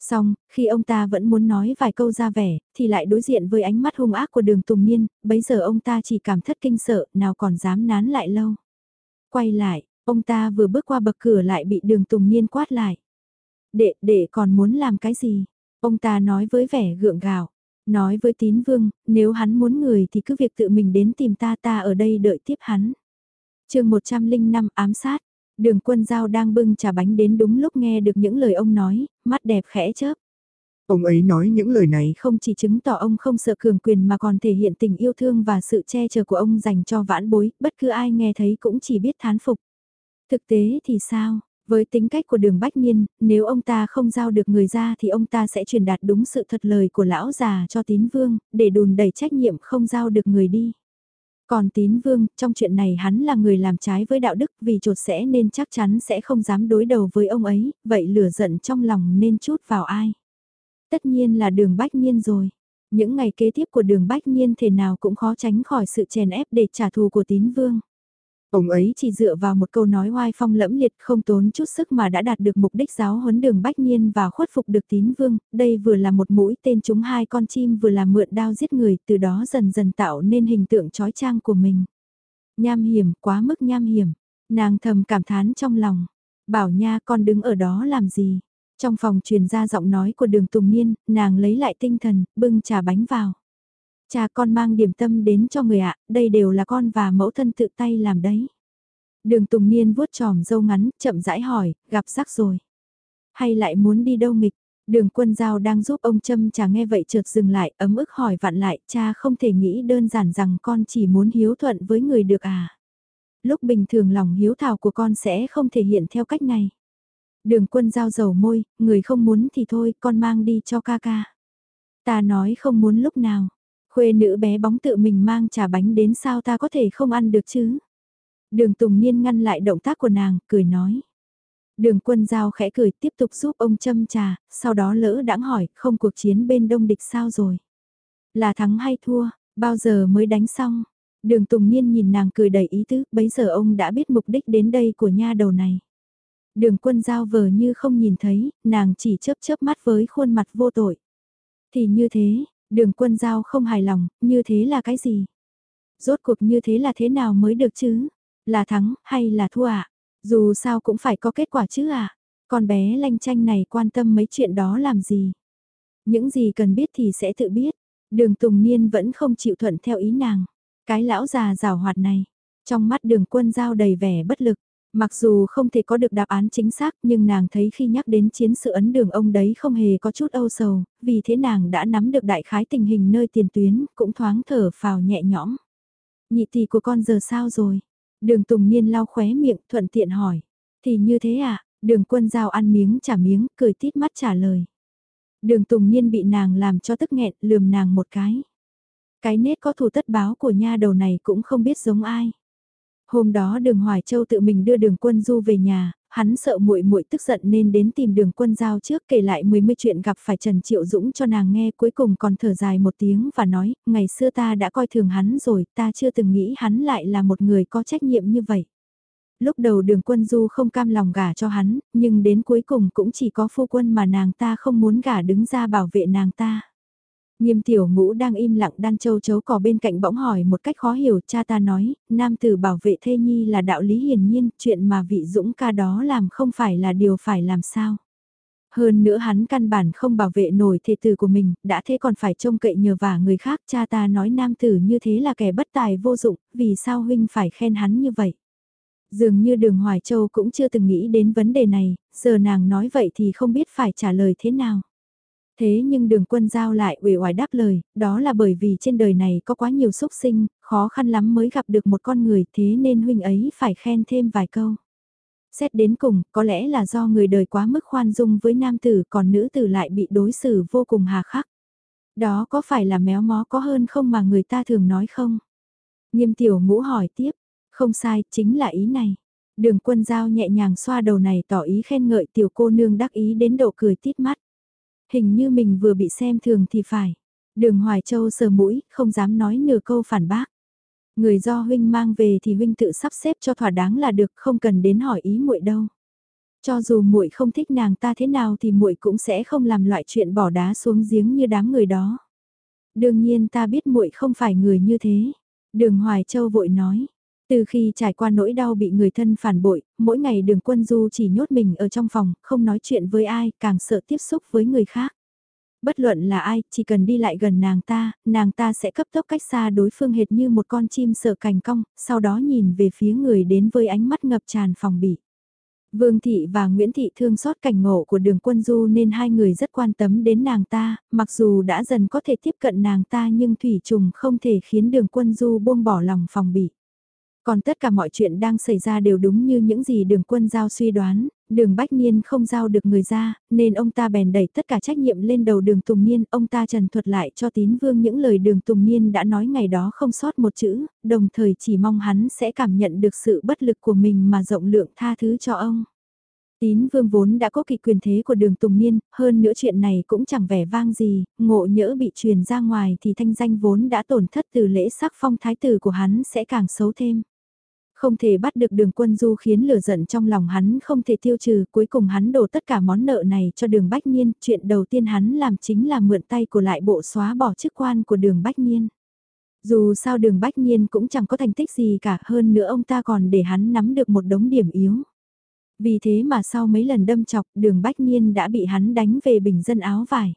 Xong, khi ông ta vẫn muốn nói vài câu ra vẻ, thì lại đối diện với ánh mắt hung ác của đường Tùng Niên, bấy giờ ông ta chỉ cảm thất kinh sợ, nào còn dám nán lại lâu. Quay lại, ông ta vừa bước qua bậc cửa lại bị đường Tùng Niên quát lại. Đệ, đệ còn muốn làm cái gì? Ông ta nói với vẻ gượng gạo. Nói với tín vương, nếu hắn muốn người thì cứ việc tự mình đến tìm ta ta ở đây đợi tiếp hắn. chương 105 ám sát. Đường quân giao đang bưng trà bánh đến đúng lúc nghe được những lời ông nói, mắt đẹp khẽ chớp. Ông ấy nói những lời này không chỉ chứng tỏ ông không sợ cường quyền mà còn thể hiện tình yêu thương và sự che chở của ông dành cho vãn bối, bất cứ ai nghe thấy cũng chỉ biết thán phục. Thực tế thì sao? Với tính cách của đường Bách Nhiên, nếu ông ta không giao được người ra thì ông ta sẽ truyền đạt đúng sự thật lời của lão già cho tín vương, để đùn đẩy trách nhiệm không giao được người đi. Còn tín vương, trong chuyện này hắn là người làm trái với đạo đức vì trột sẽ nên chắc chắn sẽ không dám đối đầu với ông ấy, vậy lửa giận trong lòng nên chút vào ai. Tất nhiên là đường bách nhiên rồi. Những ngày kế tiếp của đường bách nhiên thể nào cũng khó tránh khỏi sự chèn ép để trả thù của tín vương. Ông ấy chỉ dựa vào một câu nói oai phong lẫm liệt không tốn chút sức mà đã đạt được mục đích giáo huấn đường bách nhiên và khuất phục được tín vương, đây vừa là một mũi tên chúng hai con chim vừa là mượn đao giết người, từ đó dần dần tạo nên hình tượng trói trang của mình. Nham hiểm, quá mức nham hiểm, nàng thầm cảm thán trong lòng, bảo nha con đứng ở đó làm gì. Trong phòng truyền ra giọng nói của đường Tùng Niên, nàng lấy lại tinh thần, bưng trà bánh vào. Cha con mang điểm tâm đến cho người ạ, đây đều là con và mẫu thân tự tay làm đấy. Đường Tùng Niên vuốt tròm dâu ngắn, chậm rãi hỏi, gặp rắc rồi. Hay lại muốn đi đâu nghịch? Đường quân giao đang giúp ông châm trà nghe vậy chợt dừng lại, ấm ức hỏi vặn lại, cha không thể nghĩ đơn giản rằng con chỉ muốn hiếu thuận với người được à. Lúc bình thường lòng hiếu thảo của con sẽ không thể hiện theo cách này. Đường quân giao dầu môi, người không muốn thì thôi, con mang đi cho ca ca. Ta nói không muốn lúc nào. Khuê nữ bé bóng tự mình mang trà bánh đến sao ta có thể không ăn được chứ? Đường Tùng Niên ngăn lại động tác của nàng, cười nói. Đường quân giao khẽ cười tiếp tục giúp ông châm trà, sau đó lỡ đãng hỏi, không cuộc chiến bên đông địch sao rồi? Là thắng hay thua, bao giờ mới đánh xong? Đường Tùng Niên nhìn nàng cười đầy ý tứ, bấy giờ ông đã biết mục đích đến đây của nha đầu này. Đường quân giao vờ như không nhìn thấy, nàng chỉ chớp chớp mắt với khuôn mặt vô tội. Thì như thế, đường quân giao không hài lòng, như thế là cái gì? Rốt cuộc như thế là thế nào mới được chứ? Là thắng hay là thua ạ? À? Dù sao cũng phải có kết quả chứ à? Con bé lanh chanh này quan tâm mấy chuyện đó làm gì? Những gì cần biết thì sẽ tự biết. Đường Tùng Niên vẫn không chịu thuận theo ý nàng. Cái lão già rào hoạt này. Trong mắt đường quân giao đầy vẻ bất lực. Mặc dù không thể có được đáp án chính xác nhưng nàng thấy khi nhắc đến chiến sự ấn đường ông đấy không hề có chút âu sầu, vì thế nàng đã nắm được đại khái tình hình nơi tiền tuyến, cũng thoáng thở phào nhẹ nhõm. Nhị tỷ của con giờ sao rồi? Đường Tùng Niên lau khóe miệng thuận tiện hỏi. Thì như thế à? Đường quân giao ăn miếng trả miếng, cười tít mắt trả lời. Đường Tùng Niên bị nàng làm cho tức nghẹn, lườm nàng một cái. Cái nết có thù tất báo của nha đầu này cũng không biết giống ai. Hôm đó Đường Hoài Châu tự mình đưa Đường Quân Du về nhà, hắn sợ muội muội tức giận nên đến tìm Đường Quân Giao trước kể lại mười mươi chuyện gặp phải Trần Triệu Dũng cho nàng nghe, cuối cùng còn thở dài một tiếng và nói, ngày xưa ta đã coi thường hắn rồi, ta chưa từng nghĩ hắn lại là một người có trách nhiệm như vậy. Lúc đầu Đường Quân Du không cam lòng gả cho hắn, nhưng đến cuối cùng cũng chỉ có phu quân mà nàng ta không muốn gả đứng ra bảo vệ nàng ta. Nghiêm tiểu ngũ đang im lặng đan châu chấu cỏ bên cạnh bỗng hỏi một cách khó hiểu cha ta nói, nam tử bảo vệ thê nhi là đạo lý hiển nhiên, chuyện mà vị dũng ca đó làm không phải là điều phải làm sao. Hơn nữa hắn căn bản không bảo vệ nổi thê tử của mình, đã thế còn phải trông cậy nhờ vả người khác cha ta nói nam tử như thế là kẻ bất tài vô dụng, vì sao huynh phải khen hắn như vậy. Dường như đường Hoài Châu cũng chưa từng nghĩ đến vấn đề này, giờ nàng nói vậy thì không biết phải trả lời thế nào. Thế nhưng đường quân giao lại uể oải đáp lời, đó là bởi vì trên đời này có quá nhiều xúc sinh, khó khăn lắm mới gặp được một con người thế nên huynh ấy phải khen thêm vài câu. Xét đến cùng, có lẽ là do người đời quá mức khoan dung với nam tử còn nữ tử lại bị đối xử vô cùng hà khắc. Đó có phải là méo mó có hơn không mà người ta thường nói không? Nghiêm tiểu ngũ hỏi tiếp, không sai, chính là ý này. Đường quân giao nhẹ nhàng xoa đầu này tỏ ý khen ngợi tiểu cô nương đắc ý đến độ cười tít mắt hình như mình vừa bị xem thường thì phải. Đường Hoài Châu sờ mũi, không dám nói nửa câu phản bác. Người do huynh mang về thì huynh tự sắp xếp cho thỏa đáng là được, không cần đến hỏi ý muội đâu. Cho dù muội không thích nàng ta thế nào thì muội cũng sẽ không làm loại chuyện bỏ đá xuống giếng như đám người đó. Đương nhiên ta biết muội không phải người như thế. Đường Hoài Châu vội nói, từ khi trải qua nỗi đau bị người thân phản bội, mỗi ngày đường quân du chỉ nhốt mình ở trong phòng, không nói chuyện với ai, càng sợ tiếp xúc với người khác. Bất luận là ai, chỉ cần đi lại gần nàng ta, nàng ta sẽ cấp tốc cách xa đối phương hệt như một con chim sợ cành cong, sau đó nhìn về phía người đến với ánh mắt ngập tràn phòng bị. Vương Thị và Nguyễn Thị thương xót cảnh ngộ của đường quân du nên hai người rất quan tâm đến nàng ta, mặc dù đã dần có thể tiếp cận nàng ta nhưng Thủy Trùng không thể khiến đường quân du buông bỏ lòng phòng bị. Còn tất cả mọi chuyện đang xảy ra đều đúng như những gì đường quân giao suy đoán, đường bách niên không giao được người ra, nên ông ta bèn đẩy tất cả trách nhiệm lên đầu đường Tùng Niên, ông ta trần thuật lại cho tín vương những lời đường Tùng Niên đã nói ngày đó không sót một chữ, đồng thời chỉ mong hắn sẽ cảm nhận được sự bất lực của mình mà rộng lượng tha thứ cho ông. Tín vương vốn đã có kỳ quyền thế của đường Tùng Niên, hơn nữa chuyện này cũng chẳng vẻ vang gì, ngộ nhỡ bị truyền ra ngoài thì thanh danh vốn đã tổn thất từ lễ sắc phong thái tử của hắn sẽ càng xấu thêm. Không thể bắt được đường quân du khiến lửa giận trong lòng hắn không thể tiêu trừ, cuối cùng hắn đổ tất cả món nợ này cho đường Bách Niên, chuyện đầu tiên hắn làm chính là mượn tay của lại bộ xóa bỏ chức quan của đường Bách Niên. Dù sao đường Bách Niên cũng chẳng có thành tích gì cả hơn nữa ông ta còn để hắn nắm được một đống điểm yếu. Vì thế mà sau mấy lần đâm chọc đường Bách Niên đã bị hắn đánh về bình dân áo vải.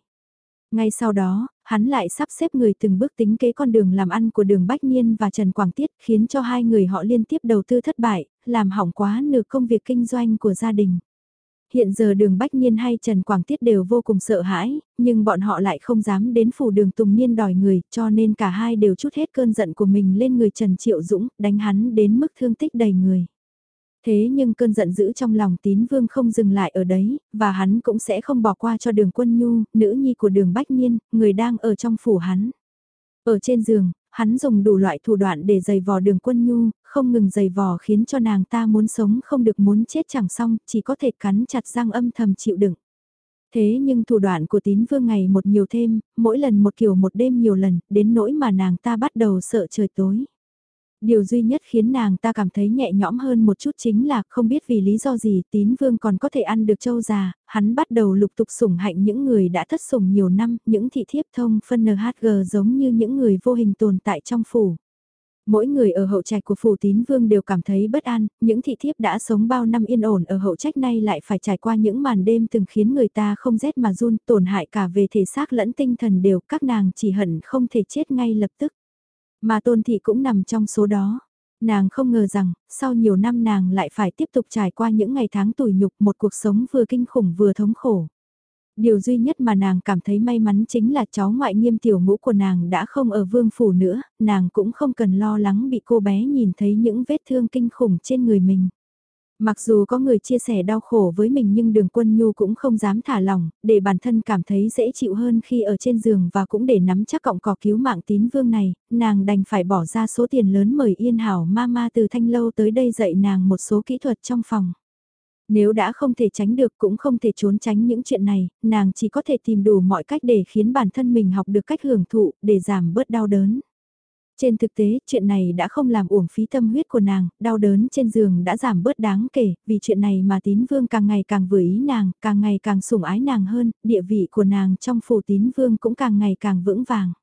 Ngay sau đó, hắn lại sắp xếp người từng bước tính kế con đường làm ăn của đường Bách Niên và Trần Quảng Tiết khiến cho hai người họ liên tiếp đầu tư thất bại, làm hỏng quá nửa công việc kinh doanh của gia đình. Hiện giờ đường Bách Niên hay Trần Quảng Tiết đều vô cùng sợ hãi, nhưng bọn họ lại không dám đến phủ đường Tùng Niên đòi người, cho nên cả hai đều chút hết cơn giận của mình lên người Trần Triệu Dũng, đánh hắn đến mức thương tích đầy người. Thế nhưng cơn giận dữ trong lòng tín vương không dừng lại ở đấy, và hắn cũng sẽ không bỏ qua cho đường quân nhu, nữ nhi của đường Bách Niên, người đang ở trong phủ hắn. Ở trên giường, hắn dùng đủ loại thủ đoạn để giày vò đường quân nhu, không ngừng giày vò khiến cho nàng ta muốn sống không được muốn chết chẳng xong, chỉ có thể cắn chặt răng âm thầm chịu đựng. Thế nhưng thủ đoạn của tín vương ngày một nhiều thêm, mỗi lần một kiểu một đêm nhiều lần, đến nỗi mà nàng ta bắt đầu sợ trời tối. Điều duy nhất khiến nàng ta cảm thấy nhẹ nhõm hơn một chút chính là không biết vì lý do gì tín vương còn có thể ăn được châu già, hắn bắt đầu lục tục sủng hạnh những người đã thất sủng nhiều năm, những thị thiếp thông phân NHG giống như những người vô hình tồn tại trong phủ. Mỗi người ở hậu trạch của phủ tín vương đều cảm thấy bất an, những thị thiếp đã sống bao năm yên ổn ở hậu trách nay lại phải trải qua những màn đêm từng khiến người ta không rét mà run, tổn hại cả về thể xác lẫn tinh thần đều, các nàng chỉ hận không thể chết ngay lập tức. Mà tôn thị cũng nằm trong số đó. Nàng không ngờ rằng, sau nhiều năm nàng lại phải tiếp tục trải qua những ngày tháng tủi nhục một cuộc sống vừa kinh khủng vừa thống khổ. Điều duy nhất mà nàng cảm thấy may mắn chính là cháu ngoại nghiêm tiểu ngũ của nàng đã không ở vương phủ nữa, nàng cũng không cần lo lắng bị cô bé nhìn thấy những vết thương kinh khủng trên người mình. Mặc dù có người chia sẻ đau khổ với mình nhưng đường quân nhu cũng không dám thả lỏng, để bản thân cảm thấy dễ chịu hơn khi ở trên giường và cũng để nắm chắc cọng cỏ cứu mạng tín vương này, nàng đành phải bỏ ra số tiền lớn mời Yên Hảo Mama từ thanh lâu tới đây dạy nàng một số kỹ thuật trong phòng. Nếu đã không thể tránh được cũng không thể trốn tránh những chuyện này, nàng chỉ có thể tìm đủ mọi cách để khiến bản thân mình học được cách hưởng thụ, để giảm bớt đau đớn. Trên thực tế, chuyện này đã không làm uổng phí tâm huyết của nàng, đau đớn trên giường đã giảm bớt đáng kể, vì chuyện này mà tín vương càng ngày càng vừa ý nàng, càng ngày càng sủng ái nàng hơn, địa vị của nàng trong phủ tín vương cũng càng ngày càng vững vàng.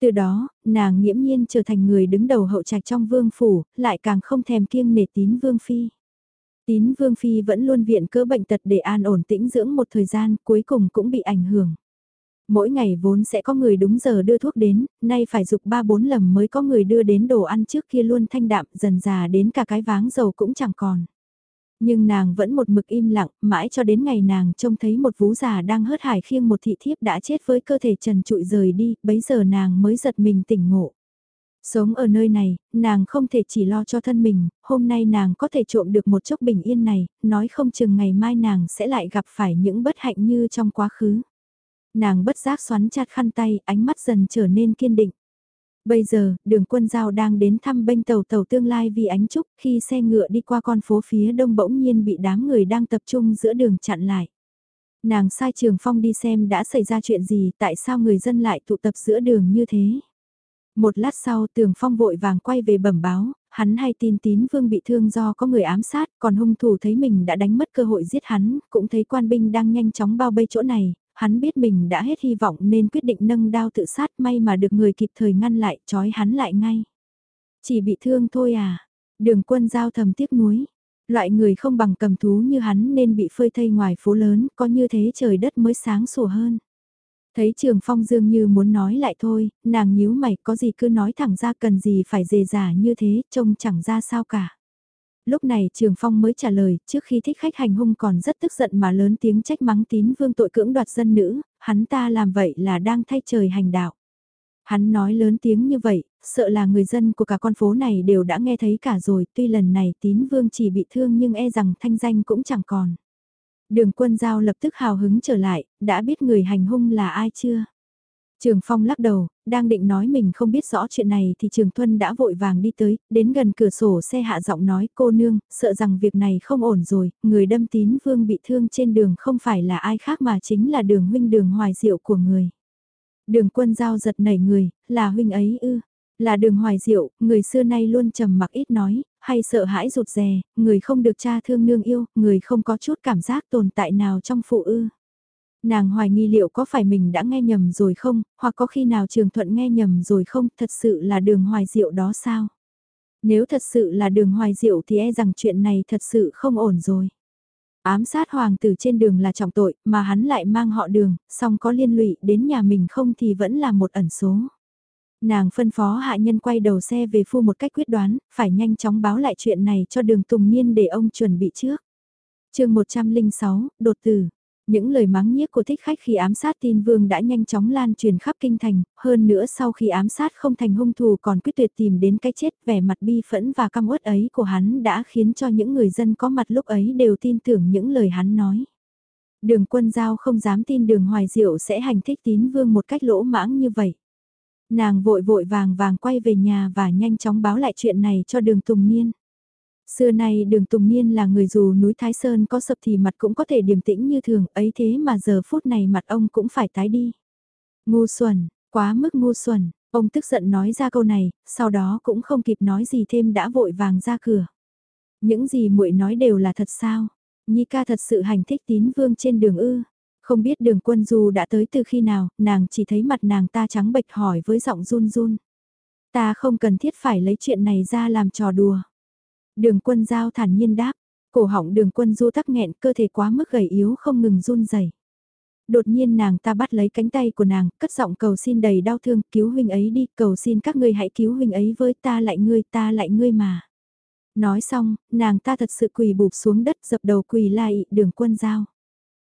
Từ đó, nàng nghiễm nhiên trở thành người đứng đầu hậu trạch trong vương phủ, lại càng không thèm kiêng nể tín vương phi. Tín vương phi vẫn luôn viện cỡ bệnh tật để an ổn tĩnh dưỡng một thời gian, cuối cùng cũng bị ảnh hưởng. Mỗi ngày vốn sẽ có người đúng giờ đưa thuốc đến, nay phải dục ba bốn lầm mới có người đưa đến đồ ăn trước kia luôn thanh đạm dần già đến cả cái váng dầu cũng chẳng còn. Nhưng nàng vẫn một mực im lặng, mãi cho đến ngày nàng trông thấy một vú già đang hớt hải khiêng một thị thiếp đã chết với cơ thể trần trụi rời đi, bấy giờ nàng mới giật mình tỉnh ngộ. Sống ở nơi này, nàng không thể chỉ lo cho thân mình, hôm nay nàng có thể trộm được một chốc bình yên này, nói không chừng ngày mai nàng sẽ lại gặp phải những bất hạnh như trong quá khứ. Nàng bất giác xoắn chặt khăn tay, ánh mắt dần trở nên kiên định. Bây giờ, đường quân giao đang đến thăm bênh tàu tàu tương lai vì ánh trúc khi xe ngựa đi qua con phố phía đông bỗng nhiên bị đám người đang tập trung giữa đường chặn lại. Nàng sai trường phong đi xem đã xảy ra chuyện gì tại sao người dân lại tụ tập giữa đường như thế. Một lát sau tường phong vội vàng quay về bẩm báo, hắn hay tin tín vương bị thương do có người ám sát, còn hung thủ thấy mình đã đánh mất cơ hội giết hắn, cũng thấy quan binh đang nhanh chóng bao vây chỗ này, hắn biết mình đã hết hy vọng nên quyết định nâng đao tự sát may mà được người kịp thời ngăn lại, trói hắn lại ngay. Chỉ bị thương thôi à, đường quân giao thầm tiếc nuối. Loại người không bằng cầm thú như hắn nên bị phơi thây ngoài phố lớn, có như thế trời đất mới sáng sủa hơn. Thấy Trường Phong dường như muốn nói lại thôi, nàng nhíu mày có gì cứ nói thẳng ra cần gì phải dề dà như thế, trông chẳng ra sao cả. Lúc này Trường Phong mới trả lời, trước khi thích khách hành hung còn rất tức giận mà lớn tiếng trách mắng tín vương tội cưỡng đoạt dân nữ, hắn ta làm vậy là đang thay trời hành đạo. Hắn nói lớn tiếng như vậy, sợ là người dân của cả con phố này đều đã nghe thấy cả rồi, tuy lần này tín vương chỉ bị thương nhưng e rằng thanh danh cũng chẳng còn. Đường quân giao lập tức hào hứng trở lại, đã biết người hành hung là ai chưa? Trường Phong lắc đầu, đang định nói mình không biết rõ chuyện này thì Trường Thuân đã vội vàng đi tới, đến gần cửa sổ xe hạ giọng nói cô nương, sợ rằng việc này không ổn rồi, người đâm tín vương bị thương trên đường không phải là ai khác mà chính là đường huynh đường hoài diệu của người. Đường quân giao giật nảy người, là huynh ấy ư, là đường hoài diệu, người xưa nay luôn trầm mặc ít nói, hay sợ hãi rụt rè, người không được cha thương nương yêu, người không có chút cảm giác tồn tại nào trong phụ ư. Nàng hoài nghi liệu có phải mình đã nghe nhầm rồi không, hoặc có khi nào Trường Thuận nghe nhầm rồi không, thật sự là đường hoài diệu đó sao? Nếu thật sự là đường hoài diệu thì e rằng chuyện này thật sự không ổn rồi. Ám sát hoàng tử trên đường là trọng tội, mà hắn lại mang họ đường, song có liên lụy đến nhà mình không thì vẫn là một ẩn số. Nàng phân phó hạ nhân quay đầu xe về phu một cách quyết đoán, phải nhanh chóng báo lại chuyện này cho đường Tùng Niên để ông chuẩn bị trước. chương 106, đột tử. Những lời mắng nhiếc của thích khách khi ám sát tin vương đã nhanh chóng lan truyền khắp kinh thành, hơn nữa sau khi ám sát không thành hung thủ còn quyết tuyệt tìm đến cái chết vẻ mặt bi phẫn và căm uất ấy của hắn đã khiến cho những người dân có mặt lúc ấy đều tin tưởng những lời hắn nói. Đường quân giao không dám tin đường hoài diệu sẽ hành thích tín vương một cách lỗ mãng như vậy. Nàng vội vội vàng vàng quay về nhà và nhanh chóng báo lại chuyện này cho đường Tùng Niên. Xưa nay đường Tùng Niên là người dù núi Thái Sơn có sập thì mặt cũng có thể điềm tĩnh như thường ấy thế mà giờ phút này mặt ông cũng phải tái đi. Ngu xuẩn, quá mức ngu xuẩn, ông tức giận nói ra câu này, sau đó cũng không kịp nói gì thêm đã vội vàng ra cửa. Những gì muội nói đều là thật sao? Nhi ca thật sự hành thích tín vương trên đường ư? Không biết đường quân du đã tới từ khi nào, nàng chỉ thấy mặt nàng ta trắng bệch hỏi với giọng run run. Ta không cần thiết phải lấy chuyện này ra làm trò đùa. Đường quân giao thản nhiên đáp, cổ họng đường quân du tắc nghẹn cơ thể quá mức gầy yếu không ngừng run rẩy. Đột nhiên nàng ta bắt lấy cánh tay của nàng, cất giọng cầu xin đầy đau thương, cứu huynh ấy đi, cầu xin các ngươi hãy cứu huynh ấy với ta lại ngươi, ta lại ngươi mà. Nói xong, nàng ta thật sự quỳ bụp xuống đất dập đầu quỳ lại đường quân giao.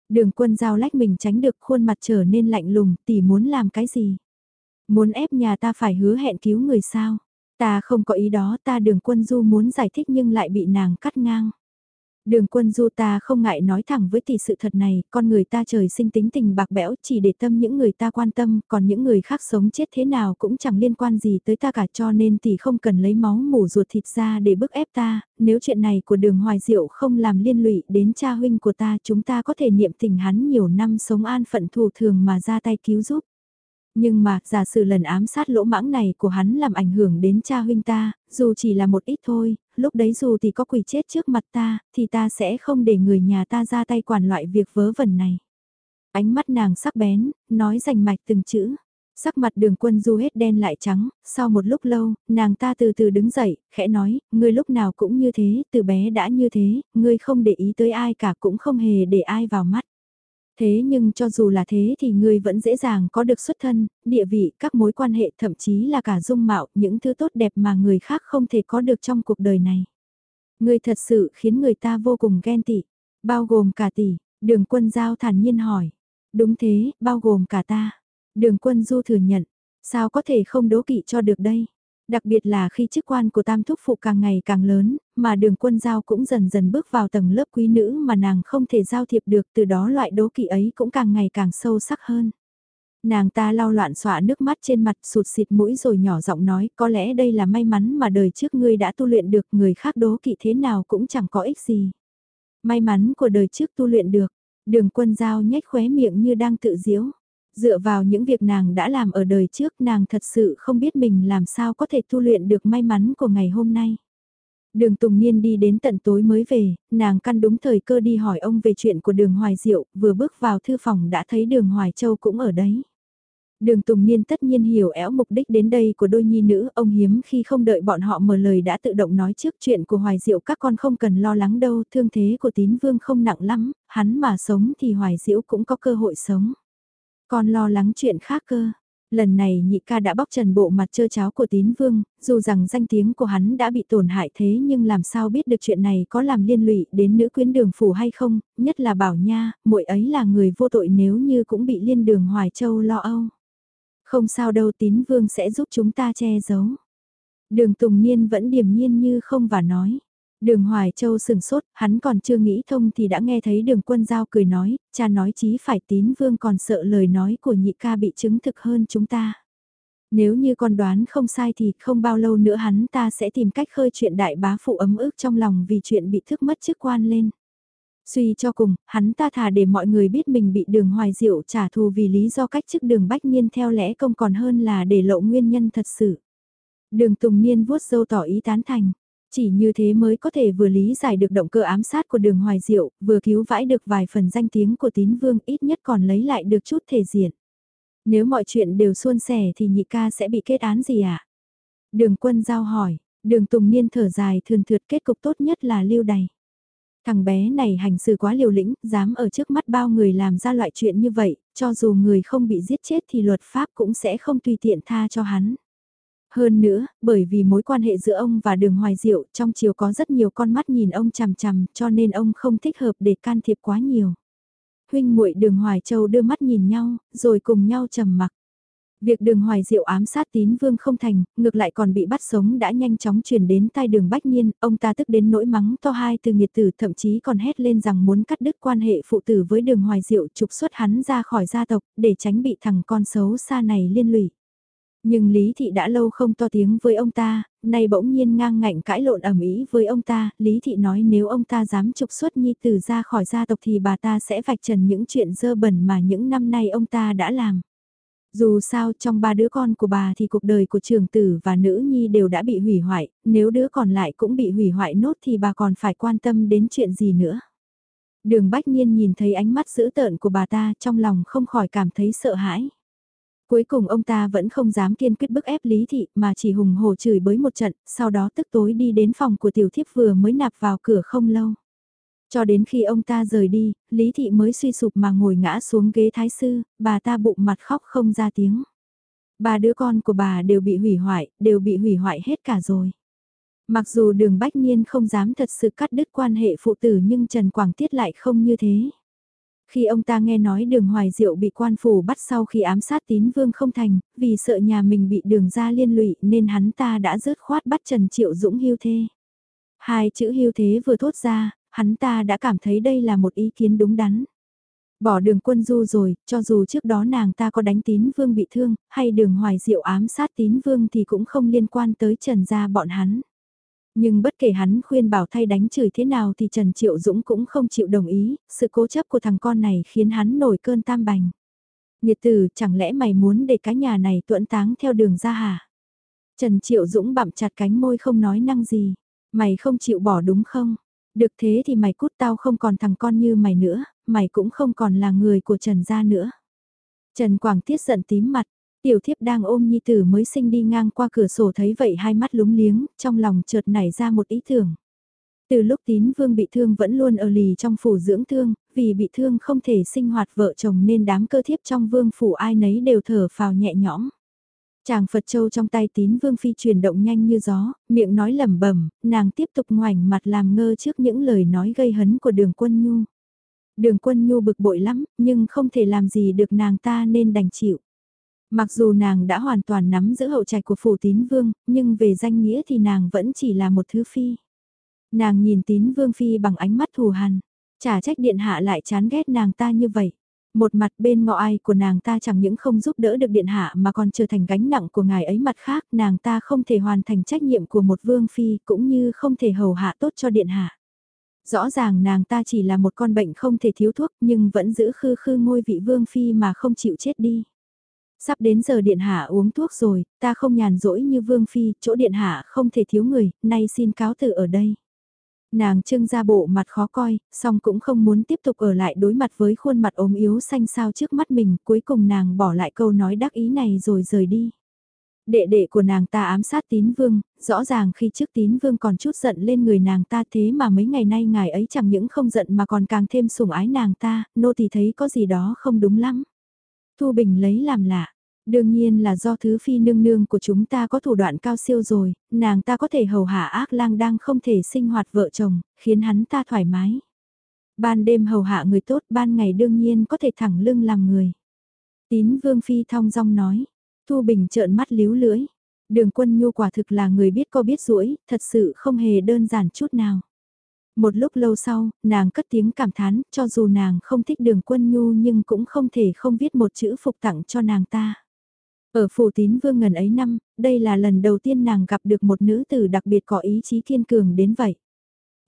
Đường quân giao lách mình tránh được khuôn mặt trở nên lạnh lùng, tỷ muốn làm cái gì? Muốn ép nhà ta phải hứa hẹn cứu người sao? Ta không có ý đó ta đường quân du muốn giải thích nhưng lại bị nàng cắt ngang. Đường quân du ta không ngại nói thẳng với tỷ sự thật này, con người ta trời sinh tính tình bạc bẽo chỉ để tâm những người ta quan tâm, còn những người khác sống chết thế nào cũng chẳng liên quan gì tới ta cả cho nên tỷ không cần lấy máu mủ ruột thịt ra để bức ép ta, nếu chuyện này của đường hoài diệu không làm liên lụy đến cha huynh của ta chúng ta có thể niệm tình hắn nhiều năm sống an phận thù thường mà ra tay cứu giúp. Nhưng mà, giả sử lần ám sát lỗ mãng này của hắn làm ảnh hưởng đến cha huynh ta, dù chỉ là một ít thôi, lúc đấy dù thì có quỷ chết trước mặt ta, thì ta sẽ không để người nhà ta ra tay quản loại việc vớ vẩn này. Ánh mắt nàng sắc bén, nói rành mạch từng chữ. Sắc mặt đường quân du hết đen lại trắng, sau một lúc lâu, nàng ta từ từ đứng dậy, khẽ nói, ngươi lúc nào cũng như thế, từ bé đã như thế, ngươi không để ý tới ai cả cũng không hề để ai vào mắt. Thế nhưng cho dù là thế thì ngươi vẫn dễ dàng có được xuất thân, địa vị, các mối quan hệ thậm chí là cả dung mạo, những thứ tốt đẹp mà người khác không thể có được trong cuộc đời này. Ngươi thật sự khiến người ta vô cùng ghen tị, bao gồm cả tỷ, đường quân giao thản nhiên hỏi. Đúng thế, bao gồm cả ta. Đường quân du thừa nhận, sao có thể không đố kỵ cho được đây? Đặc biệt là khi chức quan của tam thúc phụ càng ngày càng lớn, mà đường quân giao cũng dần dần bước vào tầng lớp quý nữ mà nàng không thể giao thiệp được từ đó loại đố kỵ ấy cũng càng ngày càng sâu sắc hơn. Nàng ta lau loạn xọa nước mắt trên mặt sụt xịt mũi rồi nhỏ giọng nói có lẽ đây là may mắn mà đời trước ngươi đã tu luyện được người khác đố kỵ thế nào cũng chẳng có ích gì. May mắn của đời trước tu luyện được, đường quân giao nhếch khóe miệng như đang tự diễu. Dựa vào những việc nàng đã làm ở đời trước nàng thật sự không biết mình làm sao có thể tu luyện được may mắn của ngày hôm nay. Đường Tùng Niên đi đến tận tối mới về, nàng căn đúng thời cơ đi hỏi ông về chuyện của đường Hoài Diệu, vừa bước vào thư phòng đã thấy đường Hoài Châu cũng ở đấy. Đường Tùng Niên tất nhiên hiểu éo mục đích đến đây của đôi nhi nữ, ông hiếm khi không đợi bọn họ mở lời đã tự động nói trước chuyện của Hoài Diệu các con không cần lo lắng đâu, thương thế của tín vương không nặng lắm, hắn mà sống thì Hoài Diệu cũng có cơ hội sống. Con lo lắng chuyện khác cơ. Lần này nhị ca đã bóc trần bộ mặt trơ cháo của tín vương, dù rằng danh tiếng của hắn đã bị tổn hại thế nhưng làm sao biết được chuyện này có làm liên lụy đến nữ quyến đường phủ hay không, nhất là bảo nha, muội ấy là người vô tội nếu như cũng bị liên đường Hoài Châu lo âu. Không sao đâu tín vương sẽ giúp chúng ta che giấu. Đường Tùng Niên vẫn điềm nhiên như không và nói. Đường Hoài Châu sừng sốt, hắn còn chưa nghĩ thông thì đã nghe thấy đường quân giao cười nói, cha nói chí phải tín vương còn sợ lời nói của nhị ca bị chứng thực hơn chúng ta. Nếu như con đoán không sai thì không bao lâu nữa hắn ta sẽ tìm cách khơi chuyện đại bá phụ ấm ức trong lòng vì chuyện bị thức mất chức quan lên. Suy cho cùng, hắn ta thà để mọi người biết mình bị đường hoài diệu trả thù vì lý do cách chức đường bách nhiên theo lẽ công còn hơn là để lộ nguyên nhân thật sự. Đường Tùng Niên vuốt dâu tỏ ý tán thành. Chỉ như thế mới có thể vừa lý giải được động cơ ám sát của đường hoài diệu, vừa cứu vãi được vài phần danh tiếng của tín vương ít nhất còn lấy lại được chút thể diện. Nếu mọi chuyện đều suôn sẻ thì nhị ca sẽ bị kết án gì ạ? À? Đường quân giao hỏi, đường Tùng Niên thở dài thường thượt kết cục tốt nhất là lưu đày. Thằng bé này hành xử quá liều lĩnh, dám ở trước mắt bao người làm ra loại chuyện như vậy, cho dù người không bị giết chết thì luật pháp cũng sẽ không tùy tiện tha cho hắn. Hơn nữa, bởi vì mối quan hệ giữa ông và đường hoài diệu trong chiều có rất nhiều con mắt nhìn ông chằm chằm cho nên ông không thích hợp để can thiệp quá nhiều. Huynh muội đường hoài châu đưa mắt nhìn nhau, rồi cùng nhau trầm mặc. Việc đường hoài diệu ám sát tín vương không thành, ngược lại còn bị bắt sống đã nhanh chóng truyền đến tai đường bách nhiên, ông ta tức đến nỗi mắng to hai từ nghiệt tử thậm chí còn hét lên rằng muốn cắt đứt quan hệ phụ tử với đường hoài diệu trục xuất hắn ra khỏi gia tộc, để tránh bị thằng con xấu xa này liên lụy. Nhưng Lý Thị đã lâu không to tiếng với ông ta, nay bỗng nhiên ngang ngạnh cãi lộn ẩm ý với ông ta, Lý Thị nói nếu ông ta dám trục xuất Nhi Tử ra khỏi gia tộc thì bà ta sẽ vạch trần những chuyện dơ bẩn mà những năm nay ông ta đã làm. Dù sao trong ba đứa con của bà thì cuộc đời của trường tử và nữ nhi đều đã bị hủy hoại, nếu đứa còn lại cũng bị hủy hoại nốt thì bà còn phải quan tâm đến chuyện gì nữa. Đường Bách Nhiên nhìn thấy ánh mắt dữ tợn của bà ta trong lòng không khỏi cảm thấy sợ hãi. Cuối cùng ông ta vẫn không dám kiên quyết bức ép Lý Thị mà chỉ hùng hổ chửi bới một trận, sau đó tức tối đi đến phòng của tiểu thiếp vừa mới nạp vào cửa không lâu. Cho đến khi ông ta rời đi, Lý Thị mới suy sụp mà ngồi ngã xuống ghế thái sư, bà ta bụng mặt khóc không ra tiếng. Ba đứa con của bà đều bị hủy hoại, đều bị hủy hoại hết cả rồi. Mặc dù đường Bách Niên không dám thật sự cắt đứt quan hệ phụ tử nhưng Trần Quảng Tiết lại không như thế. Khi ông ta nghe nói đường hoài diệu bị quan phủ bắt sau khi ám sát tín vương không thành, vì sợ nhà mình bị đường ra liên lụy nên hắn ta đã rớt khoát bắt Trần Triệu Dũng hưu thê. Hai chữ hưu thế vừa thốt ra, hắn ta đã cảm thấy đây là một ý kiến đúng đắn. Bỏ đường quân du rồi, cho dù trước đó nàng ta có đánh tín vương bị thương, hay đường hoài diệu ám sát tín vương thì cũng không liên quan tới trần gia bọn hắn. Nhưng bất kể hắn khuyên bảo thay đánh chửi thế nào thì Trần Triệu Dũng cũng không chịu đồng ý, sự cố chấp của thằng con này khiến hắn nổi cơn tam bành. Nhiệt tử, chẳng lẽ mày muốn để cái nhà này tuẫn táng theo đường ra hả? Trần Triệu Dũng bặm chặt cánh môi không nói năng gì. Mày không chịu bỏ đúng không? Được thế thì mày cút tao không còn thằng con như mày nữa, mày cũng không còn là người của Trần gia nữa. Trần Quảng Tiết giận tím mặt, tiểu thiếp đang ôm nhi tử mới sinh đi ngang qua cửa sổ thấy vậy hai mắt lúng liếng, trong lòng chợt nảy ra một ý tưởng. Từ lúc tín vương bị thương vẫn luôn ở lì trong phủ dưỡng thương, vì bị thương không thể sinh hoạt vợ chồng nên đám cơ thiếp trong vương phủ ai nấy đều thở phào nhẹ nhõm. Chàng Phật Châu trong tay tín vương phi chuyển động nhanh như gió, miệng nói lẩm bẩm, nàng tiếp tục ngoảnh mặt làm ngơ trước những lời nói gây hấn của đường quân nhu. Đường quân nhu bực bội lắm, nhưng không thể làm gì được nàng ta nên đành chịu. Mặc dù nàng đã hoàn toàn nắm giữ hậu trạch của phủ tín vương, nhưng về danh nghĩa thì nàng vẫn chỉ là một thứ phi. Nàng nhìn tín vương phi bằng ánh mắt thù hằn, trả trách điện hạ lại chán ghét nàng ta như vậy. Một mặt bên ngọ ai của nàng ta chẳng những không giúp đỡ được điện hạ mà còn trở thành gánh nặng của ngài ấy mặt khác nàng ta không thể hoàn thành trách nhiệm của một vương phi cũng như không thể hầu hạ tốt cho điện hạ. Rõ ràng nàng ta chỉ là một con bệnh không thể thiếu thuốc nhưng vẫn giữ khư khư ngôi vị vương phi mà không chịu chết đi. Sắp đến giờ điện hạ uống thuốc rồi, ta không nhàn rỗi như vương phi, chỗ điện hạ không thể thiếu người, nay xin cáo từ ở đây. Nàng trưng ra bộ mặt khó coi, song cũng không muốn tiếp tục ở lại đối mặt với khuôn mặt ốm yếu xanh xao trước mắt mình, cuối cùng nàng bỏ lại câu nói đắc ý này rồi rời đi. Đệ đệ của nàng ta ám sát tín vương, rõ ràng khi trước tín vương còn chút giận lên người nàng ta thế mà mấy ngày nay ngài ấy chẳng những không giận mà còn càng thêm sủng ái nàng ta, nô thì thấy có gì đó không đúng lắm. Thu Bình lấy làm lạ, Đương nhiên là do thứ phi nương nương của chúng ta có thủ đoạn cao siêu rồi, nàng ta có thể hầu hạ ác lang đang không thể sinh hoạt vợ chồng, khiến hắn ta thoải mái. Ban đêm hầu hạ người tốt, ban ngày đương nhiên có thể thẳng lưng làm người. Tín vương phi thong dong nói, Thu Bình trợn mắt líu lưỡi. Đường quân nhu quả thực là người biết có biết rũi, thật sự không hề đơn giản chút nào. Một lúc lâu sau, nàng cất tiếng cảm thán, cho dù nàng không thích đường quân nhu nhưng cũng không thể không viết một chữ phục tặng cho nàng ta. Ở phủ tín vương ngần ấy năm, đây là lần đầu tiên nàng gặp được một nữ tử đặc biệt có ý chí kiên cường đến vậy.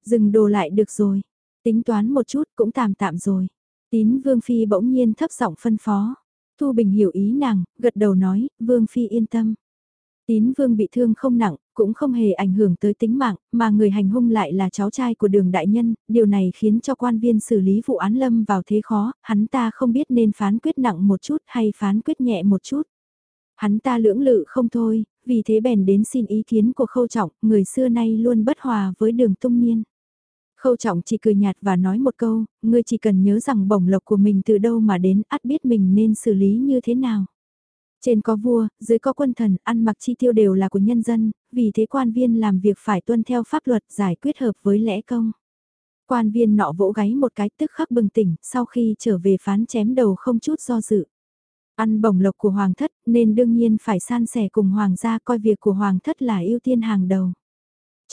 Dừng đồ lại được rồi, tính toán một chút cũng tạm tạm rồi. Tín vương phi bỗng nhiên thấp giọng phân phó. Thu Bình hiểu ý nàng, gật đầu nói, vương phi yên tâm. Tín vương bị thương không nặng, cũng không hề ảnh hưởng tới tính mạng, mà người hành hung lại là cháu trai của đường đại nhân, điều này khiến cho quan viên xử lý vụ án lâm vào thế khó, hắn ta không biết nên phán quyết nặng một chút hay phán quyết nhẹ một chút. Hắn ta lưỡng lự không thôi, vì thế bèn đến xin ý kiến của khâu trọng, người xưa nay luôn bất hòa với đường tung niên. Khâu trọng chỉ cười nhạt và nói một câu, ngươi chỉ cần nhớ rằng bổng lộc của mình từ đâu mà đến, ắt biết mình nên xử lý như thế nào. Trên có vua, dưới có quân thần, ăn mặc chi tiêu đều là của nhân dân, vì thế quan viên làm việc phải tuân theo pháp luật giải quyết hợp với lẽ công. Quan viên nọ vỗ gáy một cái tức khắc bừng tỉnh, sau khi trở về phán chém đầu không chút do dự. Ăn bổng lộc của hoàng thất nên đương nhiên phải san sẻ cùng hoàng gia coi việc của hoàng thất là ưu tiên hàng đầu.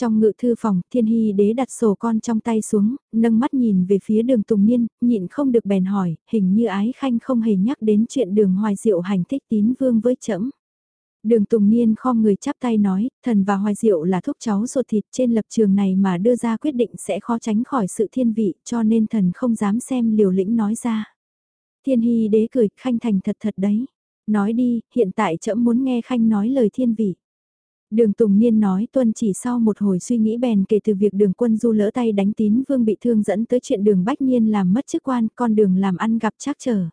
Trong ngự thư phòng, thiên hy đế đặt sổ con trong tay xuống, nâng mắt nhìn về phía đường Tùng Niên, nhịn không được bèn hỏi, hình như ái khanh không hề nhắc đến chuyện đường hoài diệu hành thích tín vương với trẫm Đường Tùng Niên khom người chắp tay nói, thần và hoài diệu là thúc cháu ruột thịt trên lập trường này mà đưa ra quyết định sẽ khó tránh khỏi sự thiên vị cho nên thần không dám xem liều lĩnh nói ra. Thiên hy đế cười, khanh thành thật thật đấy. Nói đi, hiện tại trẫm muốn nghe khanh nói lời thiên vị. Đường Tùng Niên nói tuân chỉ sau một hồi suy nghĩ bèn kể từ việc đường quân du lỡ tay đánh tín vương bị thương dẫn tới chuyện đường Bách Niên làm mất chức quan, con đường làm ăn gặp trắc trở.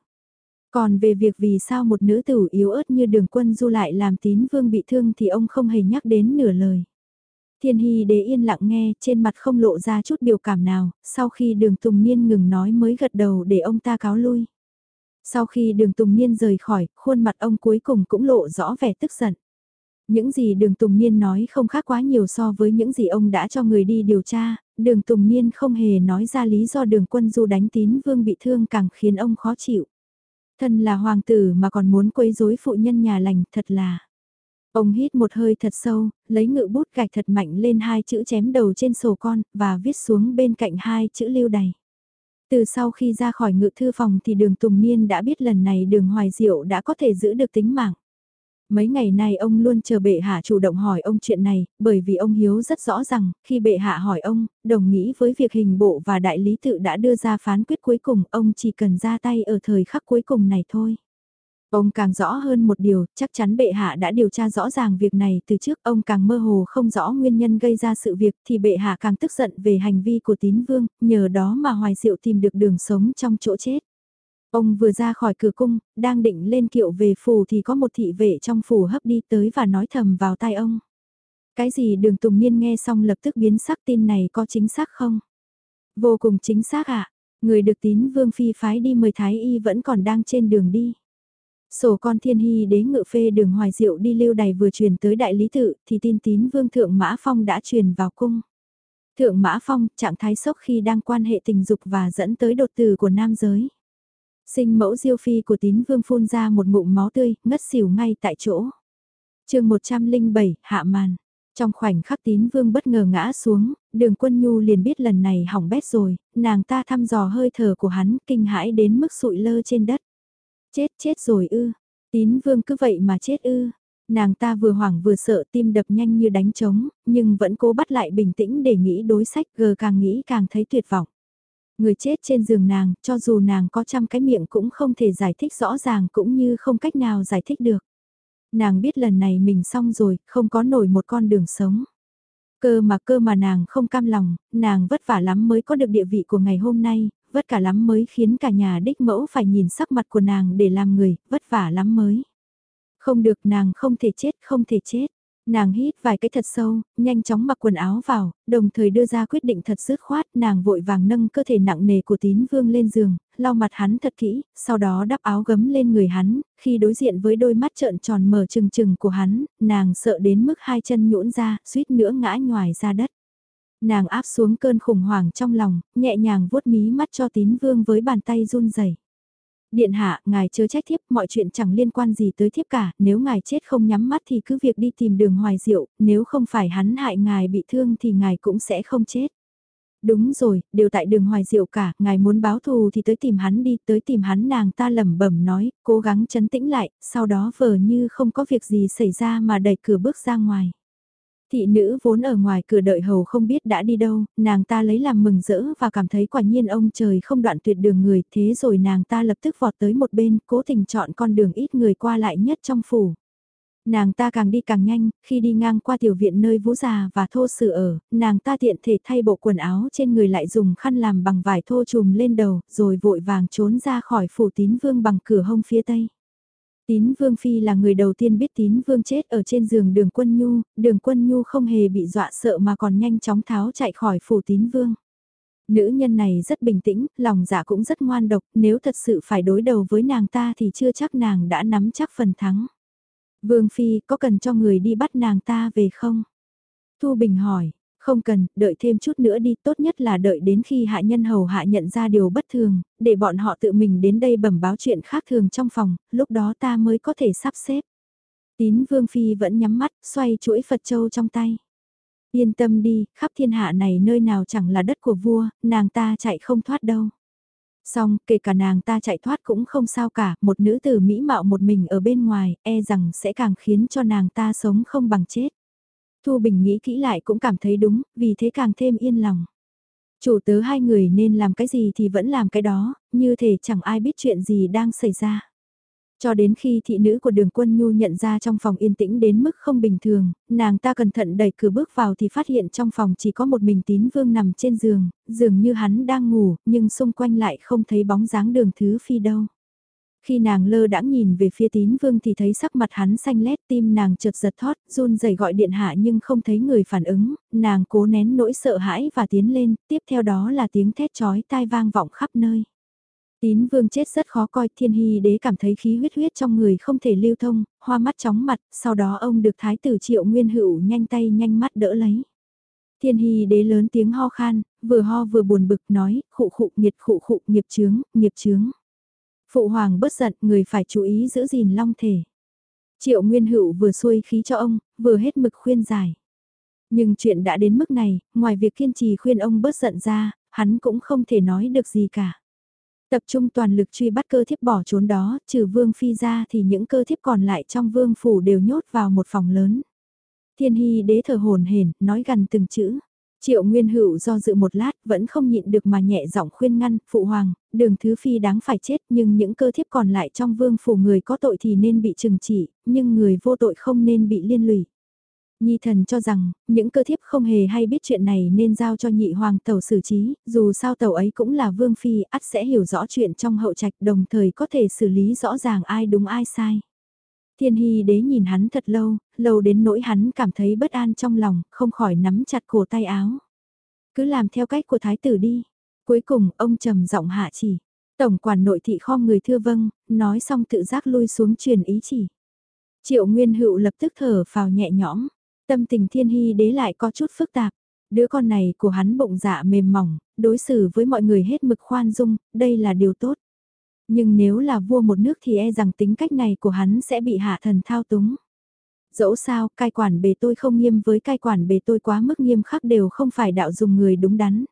Còn về việc vì sao một nữ tử yếu ớt như đường quân du lại làm tín vương bị thương thì ông không hề nhắc đến nửa lời. Thiên Hy đế yên lặng nghe, trên mặt không lộ ra chút biểu cảm nào, sau khi đường Tùng Niên ngừng nói mới gật đầu để ông ta cáo lui. Sau khi đường Tùng Niên rời khỏi, khuôn mặt ông cuối cùng cũng lộ rõ vẻ tức giận. Những gì đường Tùng Niên nói không khác quá nhiều so với những gì ông đã cho người đi điều tra, đường Tùng Niên không hề nói ra lý do đường quân du đánh tín vương bị thương càng khiến ông khó chịu. Thân là hoàng tử mà còn muốn quấy rối phụ nhân nhà lành thật là... Ông hít một hơi thật sâu, lấy ngự bút gạch thật mạnh lên hai chữ chém đầu trên sổ con, và viết xuống bên cạnh hai chữ lưu đầy. Từ sau khi ra khỏi ngự thư phòng thì đường Tùng Niên đã biết lần này đường Hoài Diệu đã có thể giữ được tính mạng. Mấy ngày nay ông luôn chờ bệ hạ chủ động hỏi ông chuyện này, bởi vì ông hiếu rất rõ rằng, khi bệ hạ hỏi ông, đồng nghĩ với việc hình bộ và đại lý tự đã đưa ra phán quyết cuối cùng, ông chỉ cần ra tay ở thời khắc cuối cùng này thôi. Ông càng rõ hơn một điều, chắc chắn bệ hạ đã điều tra rõ ràng việc này từ trước, ông càng mơ hồ không rõ nguyên nhân gây ra sự việc thì bệ hạ càng tức giận về hành vi của tín vương, nhờ đó mà hoài diệu tìm được đường sống trong chỗ chết. Ông vừa ra khỏi cửa cung, đang định lên kiệu về phủ thì có một thị vệ trong phủ hấp đi tới và nói thầm vào tai ông. Cái gì đường Tùng Niên nghe xong lập tức biến sắc tin này có chính xác không? Vô cùng chính xác ạ, à? người được tín vương phi phái đi mời thái y vẫn còn đang trên đường đi. Sổ con thiên hy đế ngự phê đường hoài diệu đi lưu đày vừa truyền tới đại lý tự thì tin tín vương thượng mã phong đã truyền vào cung. Thượng mã phong trạng thái sốc khi đang quan hệ tình dục và dẫn tới đột tử của nam giới. Sinh mẫu diêu phi của tín vương phun ra một ngụm máu tươi, ngất xỉu ngay tại chỗ. chương 107, hạ màn. Trong khoảnh khắc tín vương bất ngờ ngã xuống, đường quân nhu liền biết lần này hỏng bét rồi, nàng ta thăm dò hơi thở của hắn kinh hãi đến mức sụi lơ trên đất. Chết chết rồi ư, tín vương cứ vậy mà chết ư. Nàng ta vừa hoảng vừa sợ tim đập nhanh như đánh trống, nhưng vẫn cố bắt lại bình tĩnh để nghĩ đối sách gờ càng nghĩ càng thấy tuyệt vọng. Người chết trên giường nàng, cho dù nàng có trăm cái miệng cũng không thể giải thích rõ ràng cũng như không cách nào giải thích được. Nàng biết lần này mình xong rồi, không có nổi một con đường sống. Cơ mà cơ mà nàng không cam lòng, nàng vất vả lắm mới có được địa vị của ngày hôm nay, vất cả lắm mới khiến cả nhà đích mẫu phải nhìn sắc mặt của nàng để làm người, vất vả lắm mới. Không được nàng không thể chết, không thể chết. Nàng hít vài cái thật sâu, nhanh chóng mặc quần áo vào, đồng thời đưa ra quyết định thật dứt khoát, nàng vội vàng nâng cơ thể nặng nề của tín vương lên giường, lau mặt hắn thật kỹ, sau đó đắp áo gấm lên người hắn, khi đối diện với đôi mắt trợn tròn mở trừng trừng của hắn, nàng sợ đến mức hai chân nhũn ra, suýt nữa ngã ngoài ra đất. Nàng áp xuống cơn khủng hoảng trong lòng, nhẹ nhàng vuốt mí mắt cho tín vương với bàn tay run rẩy. Điện hạ, ngài chớ trách thiếp, mọi chuyện chẳng liên quan gì tới thiếp cả, nếu ngài chết không nhắm mắt thì cứ việc đi tìm đường hoài diệu, nếu không phải hắn hại ngài bị thương thì ngài cũng sẽ không chết. Đúng rồi, đều tại đường hoài diệu cả, ngài muốn báo thù thì tới tìm hắn đi, tới tìm hắn nàng ta lẩm bẩm nói, cố gắng chấn tĩnh lại, sau đó vờ như không có việc gì xảy ra mà đẩy cửa bước ra ngoài. Thị nữ vốn ở ngoài cửa đợi hầu không biết đã đi đâu, nàng ta lấy làm mừng rỡ và cảm thấy quả nhiên ông trời không đoạn tuyệt đường người, thế rồi nàng ta lập tức vọt tới một bên, cố tình chọn con đường ít người qua lại nhất trong phủ. Nàng ta càng đi càng nhanh, khi đi ngang qua tiểu viện nơi vũ già và thô sự ở, nàng ta tiện thể thay bộ quần áo trên người lại dùng khăn làm bằng vải thô trùm lên đầu, rồi vội vàng trốn ra khỏi phủ tín vương bằng cửa hông phía tây. Tín Vương Phi là người đầu tiên biết Tín Vương chết ở trên giường đường quân nhu, đường quân nhu không hề bị dọa sợ mà còn nhanh chóng tháo chạy khỏi phủ Tín Vương. Nữ nhân này rất bình tĩnh, lòng dạ cũng rất ngoan độc, nếu thật sự phải đối đầu với nàng ta thì chưa chắc nàng đã nắm chắc phần thắng. Vương Phi có cần cho người đi bắt nàng ta về không? Thu Bình hỏi, không cần, đợi thêm chút nữa đi, tốt nhất là đợi đến khi hạ nhân hầu hạ nhận ra điều bất thường, để bọn họ tự mình đến đây bẩm báo chuyện khác thường trong phòng, lúc đó ta mới có thể sắp xếp. Tín Vương Phi vẫn nhắm mắt, xoay chuỗi Phật Châu trong tay. Yên tâm đi, khắp thiên hạ này nơi nào chẳng là đất của vua, nàng ta chạy không thoát đâu. Xong, kể cả nàng ta chạy thoát cũng không sao cả, một nữ tử mỹ mạo một mình ở bên ngoài, e rằng sẽ càng khiến cho nàng ta sống không bằng chết. Thu Bình nghĩ kỹ lại cũng cảm thấy đúng, vì thế càng thêm yên lòng. Chủ tớ hai người nên làm cái gì thì vẫn làm cái đó, như thể chẳng ai biết chuyện gì đang xảy ra. Cho đến khi thị nữ của đường quân nhu nhận ra trong phòng yên tĩnh đến mức không bình thường, nàng ta cẩn thận đẩy cửa bước vào thì phát hiện trong phòng chỉ có một mình tín vương nằm trên giường, dường như hắn đang ngủ, nhưng xung quanh lại không thấy bóng dáng đường thứ phi đâu. Khi nàng lơ đãng nhìn về phía tín vương thì thấy sắc mặt hắn xanh lét tim nàng chợt giật thót, run rẩy gọi điện hạ nhưng không thấy người phản ứng, nàng cố nén nỗi sợ hãi và tiến lên, tiếp theo đó là tiếng thét chói tai vang vọng khắp nơi. Tín vương chết rất khó coi thiên hy đế cảm thấy khí huyết huyết trong người không thể lưu thông, hoa mắt chóng mặt, sau đó ông được thái tử triệu nguyên hữu nhanh tay nhanh mắt đỡ lấy. Thiên hy đế lớn tiếng ho khan, vừa ho vừa buồn bực nói, khụ khụ nghiệt khụ khụ nghiệp chướng, nghiệp chướng. Phụ hoàng bất giận, người phải chú ý giữ gìn long thể. Triệu Nguyên Hữu vừa xuôi khí cho ông, vừa hết mực khuyên giải. Nhưng chuyện đã đến mức này, ngoài việc kiên trì khuyên ông bớt giận ra, hắn cũng không thể nói được gì cả. Tập trung toàn lực truy bắt cơ thiếp bỏ trốn đó, trừ vương phi ra thì những cơ thiếp còn lại trong vương phủ đều nhốt vào một phòng lớn. Thiên hy đế thở hồn hển nói gần từng chữ. Triệu Nguyên Hữu do dự một lát vẫn không nhịn được mà nhẹ giọng khuyên ngăn, phụ hoàng, đường thứ phi đáng phải chết nhưng những cơ thiếp còn lại trong vương phủ người có tội thì nên bị trừng trị, nhưng người vô tội không nên bị liên lụy. Nhi thần cho rằng, những cơ thiếp không hề hay biết chuyện này nên giao cho nhị hoàng tàu xử trí, dù sao tàu ấy cũng là vương phi, ắt sẽ hiểu rõ chuyện trong hậu trạch đồng thời có thể xử lý rõ ràng ai đúng ai sai. Thiên Hy đế nhìn hắn thật lâu, lâu đến nỗi hắn cảm thấy bất an trong lòng, không khỏi nắm chặt cổ tay áo. Cứ làm theo cách của thái tử đi. Cuối cùng, ông trầm giọng hạ chỉ. Tổng quản nội thị kho người thưa vâng, nói xong tự giác lui xuống truyền ý chỉ. Triệu Nguyên Hữu lập tức thở phào nhẹ nhõm, tâm tình Thiên Hy đế lại có chút phức tạp. Đứa con này của hắn bụng dạ mềm mỏng, đối xử với mọi người hết mực khoan dung, đây là điều tốt. Nhưng nếu là vua một nước thì e rằng tính cách này của hắn sẽ bị hạ thần thao túng. Dẫu sao, cai quản bề tôi không nghiêm với cai quản bề tôi quá mức nghiêm khắc đều không phải đạo dùng người đúng đắn.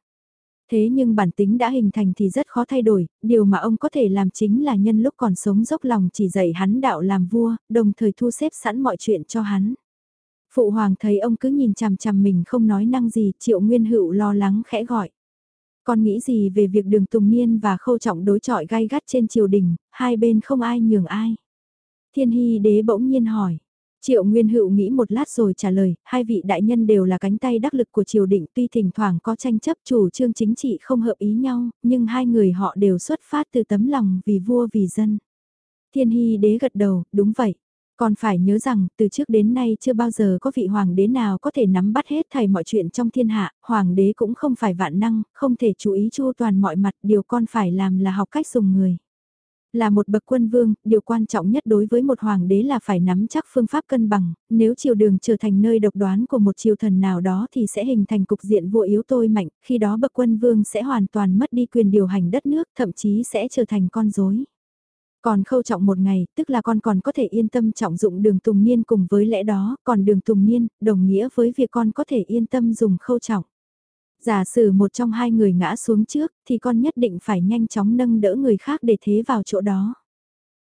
Thế nhưng bản tính đã hình thành thì rất khó thay đổi, điều mà ông có thể làm chính là nhân lúc còn sống dốc lòng chỉ dạy hắn đạo làm vua, đồng thời thu xếp sẵn mọi chuyện cho hắn. Phụ hoàng thấy ông cứ nhìn chằm chằm mình không nói năng gì, triệu nguyên hữu lo lắng khẽ gọi. Con nghĩ gì về việc đường Tùng Niên và Khâu Trọng đối chọi gai gắt trên triều đình, hai bên không ai nhường ai? Thiên Hy đế bỗng nhiên hỏi. Triệu Nguyên Hữu nghĩ một lát rồi trả lời, hai vị đại nhân đều là cánh tay đắc lực của triều đình tuy thỉnh thoảng có tranh chấp chủ trương chính trị không hợp ý nhau, nhưng hai người họ đều xuất phát từ tấm lòng vì vua vì dân. Thiên Hy đế gật đầu, đúng vậy. Còn phải nhớ rằng, từ trước đến nay chưa bao giờ có vị hoàng đế nào có thể nắm bắt hết thầy mọi chuyện trong thiên hạ, hoàng đế cũng không phải vạn năng, không thể chú ý chu toàn mọi mặt, điều con phải làm là học cách dùng người. Là một bậc quân vương, điều quan trọng nhất đối với một hoàng đế là phải nắm chắc phương pháp cân bằng, nếu triều đường trở thành nơi độc đoán của một triều thần nào đó thì sẽ hình thành cục diện vô yếu tôi mạnh, khi đó bậc quân vương sẽ hoàn toàn mất đi quyền điều hành đất nước, thậm chí sẽ trở thành con rối. Còn khâu trọng một ngày, tức là con còn có thể yên tâm trọng dụng đường Tùng Niên cùng với lẽ đó, còn đường Tùng Niên, đồng nghĩa với việc con có thể yên tâm dùng khâu trọng. Giả sử một trong hai người ngã xuống trước thì con nhất định phải nhanh chóng nâng đỡ người khác để thế vào chỗ đó.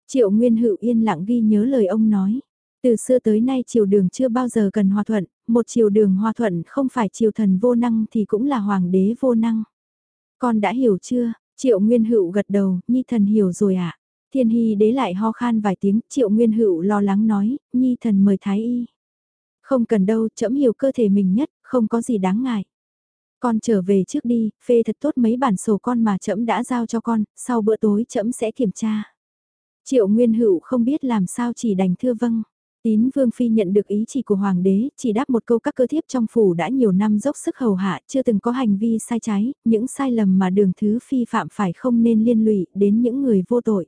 Triệu Nguyên Hữu yên lặng ghi nhớ lời ông nói. Từ xưa tới nay triều đường chưa bao giờ cần hòa thuận, một triều đường hòa thuận không phải triều thần vô năng thì cũng là hoàng đế vô năng. Con đã hiểu chưa? Triệu Nguyên Hữu gật đầu, Nhi thần hiểu rồi ạ. À? Thiên Hy đế lại ho khan vài tiếng, Triệu Nguyên Hữu lo lắng nói, Nhi thần mời Thái Y. Không cần đâu, trẫm hiểu cơ thể mình nhất, không có gì đáng ngại. Con trở về trước đi, phê thật tốt mấy bản sổ con mà trẫm đã giao cho con, sau bữa tối trẫm sẽ kiểm tra. Triệu Nguyên Hữu không biết làm sao chỉ đành thưa vâng. Tín Vương Phi nhận được ý chỉ của Hoàng đế, chỉ đáp một câu các cơ thiếp trong phủ đã nhiều năm dốc sức hầu hạ, chưa từng có hành vi sai trái, những sai lầm mà đường thứ phi phạm phải không nên liên lụy đến những người vô tội.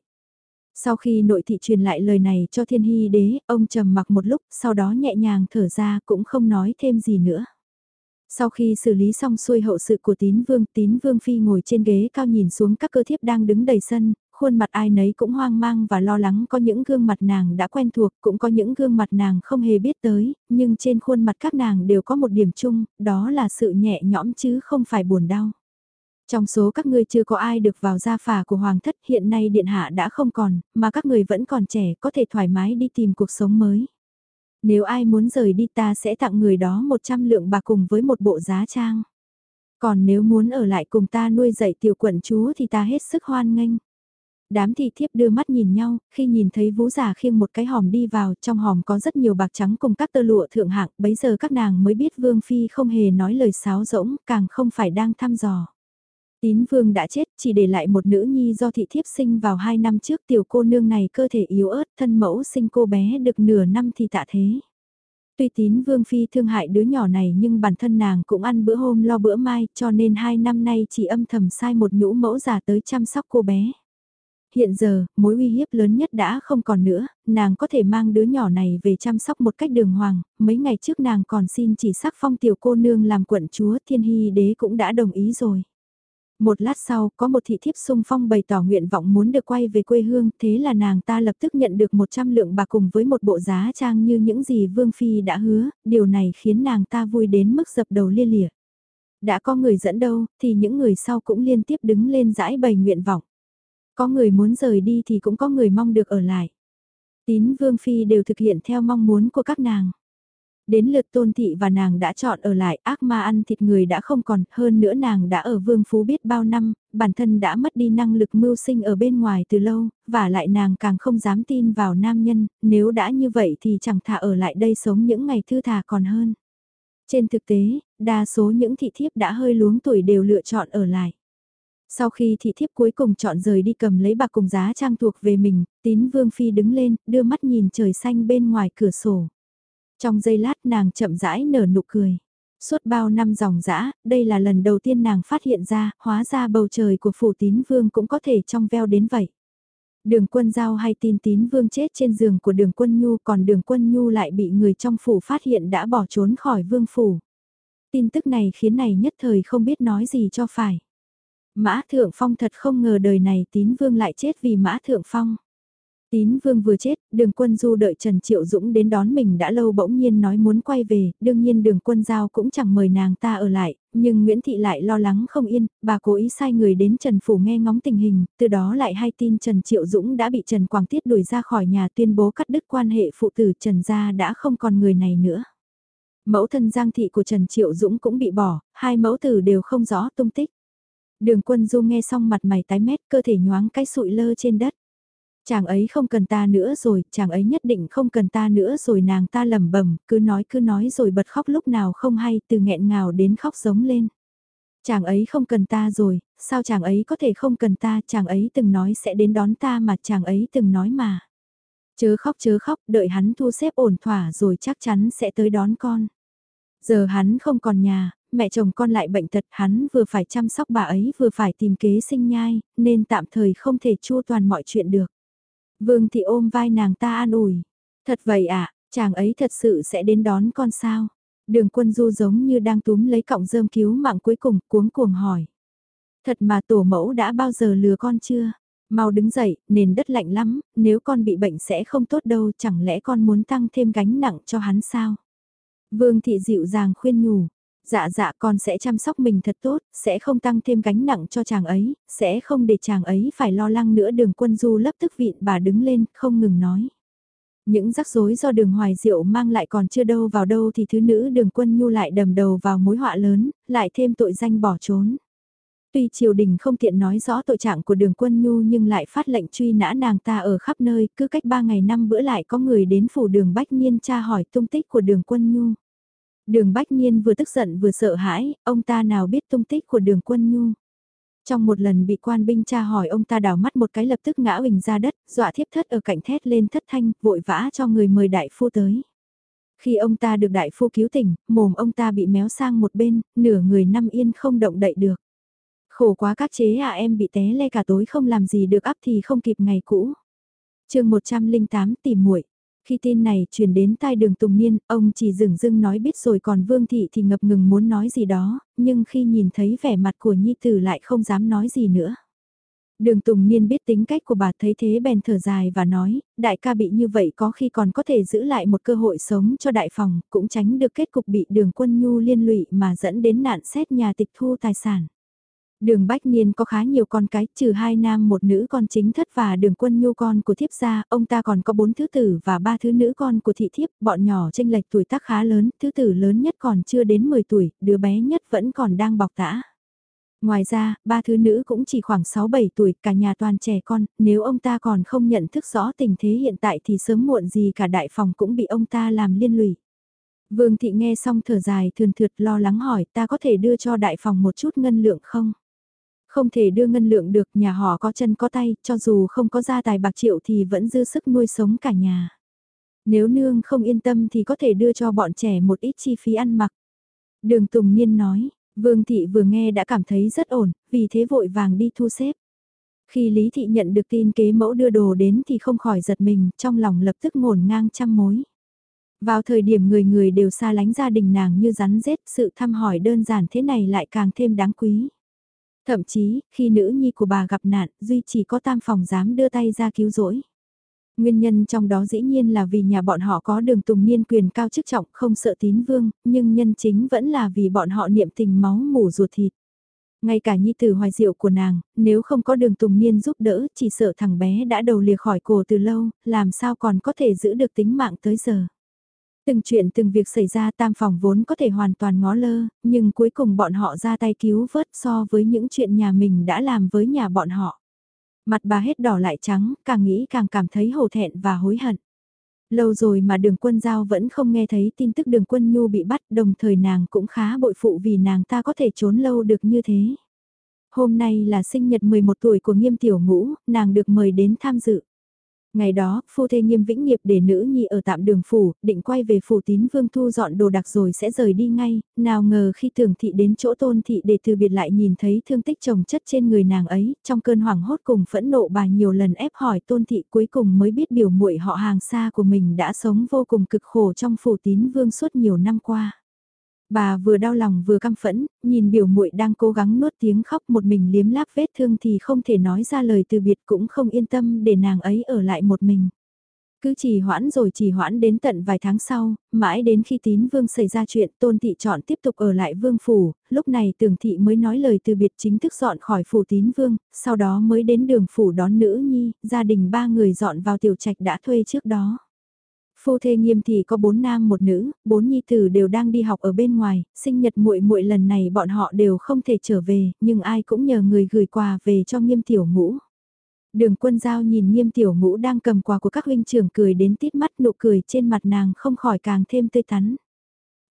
Sau khi nội thị truyền lại lời này cho thiên hy đế, ông trầm mặc một lúc, sau đó nhẹ nhàng thở ra cũng không nói thêm gì nữa. Sau khi xử lý xong xuôi hậu sự của tín vương, tín vương phi ngồi trên ghế cao nhìn xuống các cơ thiếp đang đứng đầy sân, khuôn mặt ai nấy cũng hoang mang và lo lắng có những gương mặt nàng đã quen thuộc, cũng có những gương mặt nàng không hề biết tới, nhưng trên khuôn mặt các nàng đều có một điểm chung, đó là sự nhẹ nhõm chứ không phải buồn đau. Trong số các ngươi chưa có ai được vào gia phả của Hoàng thất hiện nay điện hạ đã không còn, mà các người vẫn còn trẻ có thể thoải mái đi tìm cuộc sống mới. Nếu ai muốn rời đi ta sẽ tặng người đó 100 lượng bạc cùng với một bộ giá trang. Còn nếu muốn ở lại cùng ta nuôi dạy tiểu quận chúa thì ta hết sức hoan nghênh. Đám thị thiếp đưa mắt nhìn nhau, khi nhìn thấy vũ giả khiêng một cái hòm đi vào, trong hòm có rất nhiều bạc trắng cùng các tơ lụa thượng hạng, bấy giờ các nàng mới biết Vương Phi không hề nói lời sáo rỗng, càng không phải đang thăm dò. Tín Vương đã chết, chỉ để lại một nữ nhi do thị thiếp sinh vào hai năm trước tiểu cô nương này cơ thể yếu ớt, thân mẫu sinh cô bé được nửa năm thì tạ thế. Tuy tín Vương Phi thương hại đứa nhỏ này nhưng bản thân nàng cũng ăn bữa hôm lo bữa mai cho nên hai năm nay chỉ âm thầm sai một nhũ mẫu giả tới chăm sóc cô bé. Hiện giờ, mối uy hiếp lớn nhất đã không còn nữa, nàng có thể mang đứa nhỏ này về chăm sóc một cách đường hoàng, mấy ngày trước nàng còn xin chỉ sắc phong tiểu cô nương làm quận chúa thiên hy đế cũng đã đồng ý rồi. Một lát sau, có một thị thiếp sung phong bày tỏ nguyện vọng muốn được quay về quê hương, thế là nàng ta lập tức nhận được 100 lượng bạc cùng với một bộ giá trang như những gì Vương Phi đã hứa, điều này khiến nàng ta vui đến mức dập đầu lia lịa. Đã có người dẫn đâu, thì những người sau cũng liên tiếp đứng lên giải bày nguyện vọng. Có người muốn rời đi thì cũng có người mong được ở lại. Tín Vương Phi đều thực hiện theo mong muốn của các nàng. Đến lượt tôn thị và nàng đã chọn ở lại, ác ma ăn thịt người đã không còn, hơn nữa nàng đã ở vương phú biết bao năm, bản thân đã mất đi năng lực mưu sinh ở bên ngoài từ lâu, và lại nàng càng không dám tin vào nam nhân, nếu đã như vậy thì chẳng thà ở lại đây sống những ngày thư thà còn hơn. Trên thực tế, đa số những thị thiếp đã hơi luống tuổi đều lựa chọn ở lại. Sau khi thị thiếp cuối cùng chọn rời đi cầm lấy bạc cùng giá trang thuộc về mình, tín vương phi đứng lên, đưa mắt nhìn trời xanh bên ngoài cửa sổ. Trong giây lát nàng chậm rãi nở nụ cười. Suốt bao năm dòng dã, đây là lần đầu tiên nàng phát hiện ra, hóa ra bầu trời của phủ tín vương cũng có thể trong veo đến vậy. Đường quân giao hay tin tín vương chết trên giường của đường quân nhu còn đường quân nhu lại bị người trong phủ phát hiện đã bỏ trốn khỏi vương phủ. Tin tức này khiến này nhất thời không biết nói gì cho phải. Mã Thượng Phong thật không ngờ đời này tín vương lại chết vì Mã Thượng Phong. Tín vương vừa chết, đường quân du đợi Trần Triệu Dũng đến đón mình đã lâu bỗng nhiên nói muốn quay về, đương nhiên đường quân giao cũng chẳng mời nàng ta ở lại, nhưng Nguyễn Thị lại lo lắng không yên, bà cố ý sai người đến Trần Phủ nghe ngóng tình hình, từ đó lại hay tin Trần Triệu Dũng đã bị Trần Quảng Tiết đuổi ra khỏi nhà tuyên bố cắt đứt quan hệ phụ tử Trần gia đã không còn người này nữa. Mẫu thân Giang Thị của Trần Triệu Dũng cũng bị bỏ, hai mẫu tử đều không rõ tung tích. Đường quân du nghe xong mặt mày tái mét cơ thể nhoáng cái sụi lơ trên đất. Chàng ấy không cần ta nữa rồi, chàng ấy nhất định không cần ta nữa rồi nàng ta lẩm bẩm cứ nói cứ nói rồi bật khóc lúc nào không hay từ nghẹn ngào đến khóc giống lên. Chàng ấy không cần ta rồi, sao chàng ấy có thể không cần ta, chàng ấy từng nói sẽ đến đón ta mà chàng ấy từng nói mà. Chớ khóc chớ khóc, đợi hắn thu xếp ổn thỏa rồi chắc chắn sẽ tới đón con. Giờ hắn không còn nhà, mẹ chồng con lại bệnh tật hắn vừa phải chăm sóc bà ấy vừa phải tìm kế sinh nhai, nên tạm thời không thể chua toàn mọi chuyện được. Vương thị ôm vai nàng ta an ủi. Thật vậy ạ, à, chàng ấy thật sự sẽ đến đón con sao? Đường quân du giống như đang túm lấy cọng rơm cứu mạng cuối cùng cuống cuồng hỏi. Thật mà tổ mẫu đã bao giờ lừa con chưa? Mau đứng dậy, nền đất lạnh lắm, nếu con bị bệnh sẽ không tốt đâu, chẳng lẽ con muốn tăng thêm gánh nặng cho hắn sao? Vương thị dịu dàng khuyên nhủ, Dạ dạ con sẽ chăm sóc mình thật tốt, sẽ không tăng thêm gánh nặng cho chàng ấy, sẽ không để chàng ấy phải lo lắng nữa đường quân du lấp tức vịn bà đứng lên, không ngừng nói. Những rắc rối do đường hoài diệu mang lại còn chưa đâu vào đâu thì thứ nữ đường quân nhu lại đầm đầu vào mối họa lớn, lại thêm tội danh bỏ trốn. Tuy triều đình không tiện nói rõ tội trạng của đường quân nhu nhưng lại phát lệnh truy nã nàng ta ở khắp nơi, cứ cách ba ngày năm bữa lại có người đến phủ đường Bách Niên tra hỏi tung tích của đường quân nhu. Đường Bách Niên vừa tức giận vừa sợ hãi, ông ta nào biết tung tích của đường quân nhu. Trong một lần bị quan binh tra hỏi ông ta đảo mắt một cái lập tức ngã huỳnh ra đất, dọa thiếp thất ở cạnh thét lên thất thanh, vội vã cho người mời đại phu tới. Khi ông ta được đại phu cứu tỉnh, mồm ông ta bị méo sang một bên, nửa người năm yên không động đậy được. Khổ quá các chế à em bị té le cả tối không làm gì được áp thì không kịp ngày cũ. chương 108 tìm muội khi tin này truyền đến tai đường Tùng Niên, ông chỉ dừng dưng nói biết rồi còn Vương Thị thì ngập ngừng muốn nói gì đó, nhưng khi nhìn thấy vẻ mặt của Nhi Tử lại không dám nói gì nữa. Đường Tùng Niên biết tính cách của bà thấy thế bèn thở dài và nói, đại ca bị như vậy có khi còn có thể giữ lại một cơ hội sống cho đại phòng, cũng tránh được kết cục bị đường quân nhu liên lụy mà dẫn đến nạn xét nhà tịch thu tài sản. Đường Bách Niên có khá nhiều con cái, trừ hai nam một nữ con chính thất và đường quân nhu con của thiếp gia, ông ta còn có bốn thứ tử và ba thứ nữ con của thị thiếp, bọn nhỏ tranh lệch tuổi tác khá lớn, thứ tử lớn nhất còn chưa đến 10 tuổi, đứa bé nhất vẫn còn đang bọc tã. Ngoài ra, ba thứ nữ cũng chỉ khoảng 6-7 tuổi, cả nhà toàn trẻ con, nếu ông ta còn không nhận thức rõ tình thế hiện tại thì sớm muộn gì cả đại phòng cũng bị ông ta làm liên lụy. Vương thị nghe xong thở dài thườn thượt lo lắng hỏi ta có thể đưa cho đại phòng một chút ngân lượng không? Không thể đưa ngân lượng được nhà họ có chân có tay, cho dù không có gia tài bạc triệu thì vẫn dư sức nuôi sống cả nhà. Nếu nương không yên tâm thì có thể đưa cho bọn trẻ một ít chi phí ăn mặc. Đường Tùng Niên nói, Vương Thị vừa nghe đã cảm thấy rất ổn, vì thế vội vàng đi thu xếp. Khi Lý Thị nhận được tin kế mẫu đưa đồ đến thì không khỏi giật mình, trong lòng lập tức ngổn ngang trăm mối. Vào thời điểm người người đều xa lánh gia đình nàng như rắn rết, sự thăm hỏi đơn giản thế này lại càng thêm đáng quý. Thậm chí, khi nữ nhi của bà gặp nạn, Duy chỉ có tam phòng dám đưa tay ra cứu rỗi. Nguyên nhân trong đó dĩ nhiên là vì nhà bọn họ có đường tùng niên quyền cao chức trọng không sợ tín vương, nhưng nhân chính vẫn là vì bọn họ niệm tình máu mủ ruột thịt. Ngay cả nhi tử hoài diệu của nàng, nếu không có đường tùng niên giúp đỡ chỉ sợ thằng bé đã đầu lìa khỏi cổ từ lâu, làm sao còn có thể giữ được tính mạng tới giờ. Từng chuyện từng việc xảy ra tam phòng vốn có thể hoàn toàn ngó lơ, nhưng cuối cùng bọn họ ra tay cứu vớt so với những chuyện nhà mình đã làm với nhà bọn họ. Mặt bà hết đỏ lại trắng, càng nghĩ càng cảm thấy hổ thẹn và hối hận. Lâu rồi mà đường quân giao vẫn không nghe thấy tin tức đường quân nhu bị bắt đồng thời nàng cũng khá bội phụ vì nàng ta có thể trốn lâu được như thế. Hôm nay là sinh nhật 11 tuổi của nghiêm tiểu ngũ, nàng được mời đến tham dự. Ngày đó, phu thê nghiêm vĩnh nghiệp để nữ nhi ở tạm đường phủ, định quay về phủ tín vương thu dọn đồ đặc rồi sẽ rời đi ngay, nào ngờ khi thường thị đến chỗ tôn thị để từ biệt lại nhìn thấy thương tích chồng chất trên người nàng ấy, trong cơn hoảng hốt cùng phẫn nộ bà nhiều lần ép hỏi tôn thị cuối cùng mới biết biểu muội họ hàng xa của mình đã sống vô cùng cực khổ trong phủ tín vương suốt nhiều năm qua. Bà vừa đau lòng vừa căm phẫn, nhìn biểu muội đang cố gắng nuốt tiếng khóc một mình liếm láp vết thương thì không thể nói ra lời từ biệt cũng không yên tâm để nàng ấy ở lại một mình. Cứ trì hoãn rồi trì hoãn đến tận vài tháng sau, mãi đến khi tín vương xảy ra chuyện tôn thị chọn tiếp tục ở lại vương phủ, lúc này tường thị mới nói lời từ biệt chính thức dọn khỏi phủ tín vương, sau đó mới đến đường phủ đón nữ nhi, gia đình ba người dọn vào tiểu trạch đã thuê trước đó. Phu thê nghiêm thì có bốn nam một nữ, bốn nhi tử đều đang đi học ở bên ngoài, sinh nhật muội muội lần này bọn họ đều không thể trở về, nhưng ai cũng nhờ người gửi quà về cho nghiêm tiểu ngũ. Đường quân giao nhìn nghiêm tiểu ngũ đang cầm quà của các huynh trưởng cười đến tít mắt nụ cười trên mặt nàng không khỏi càng thêm tươi tắn.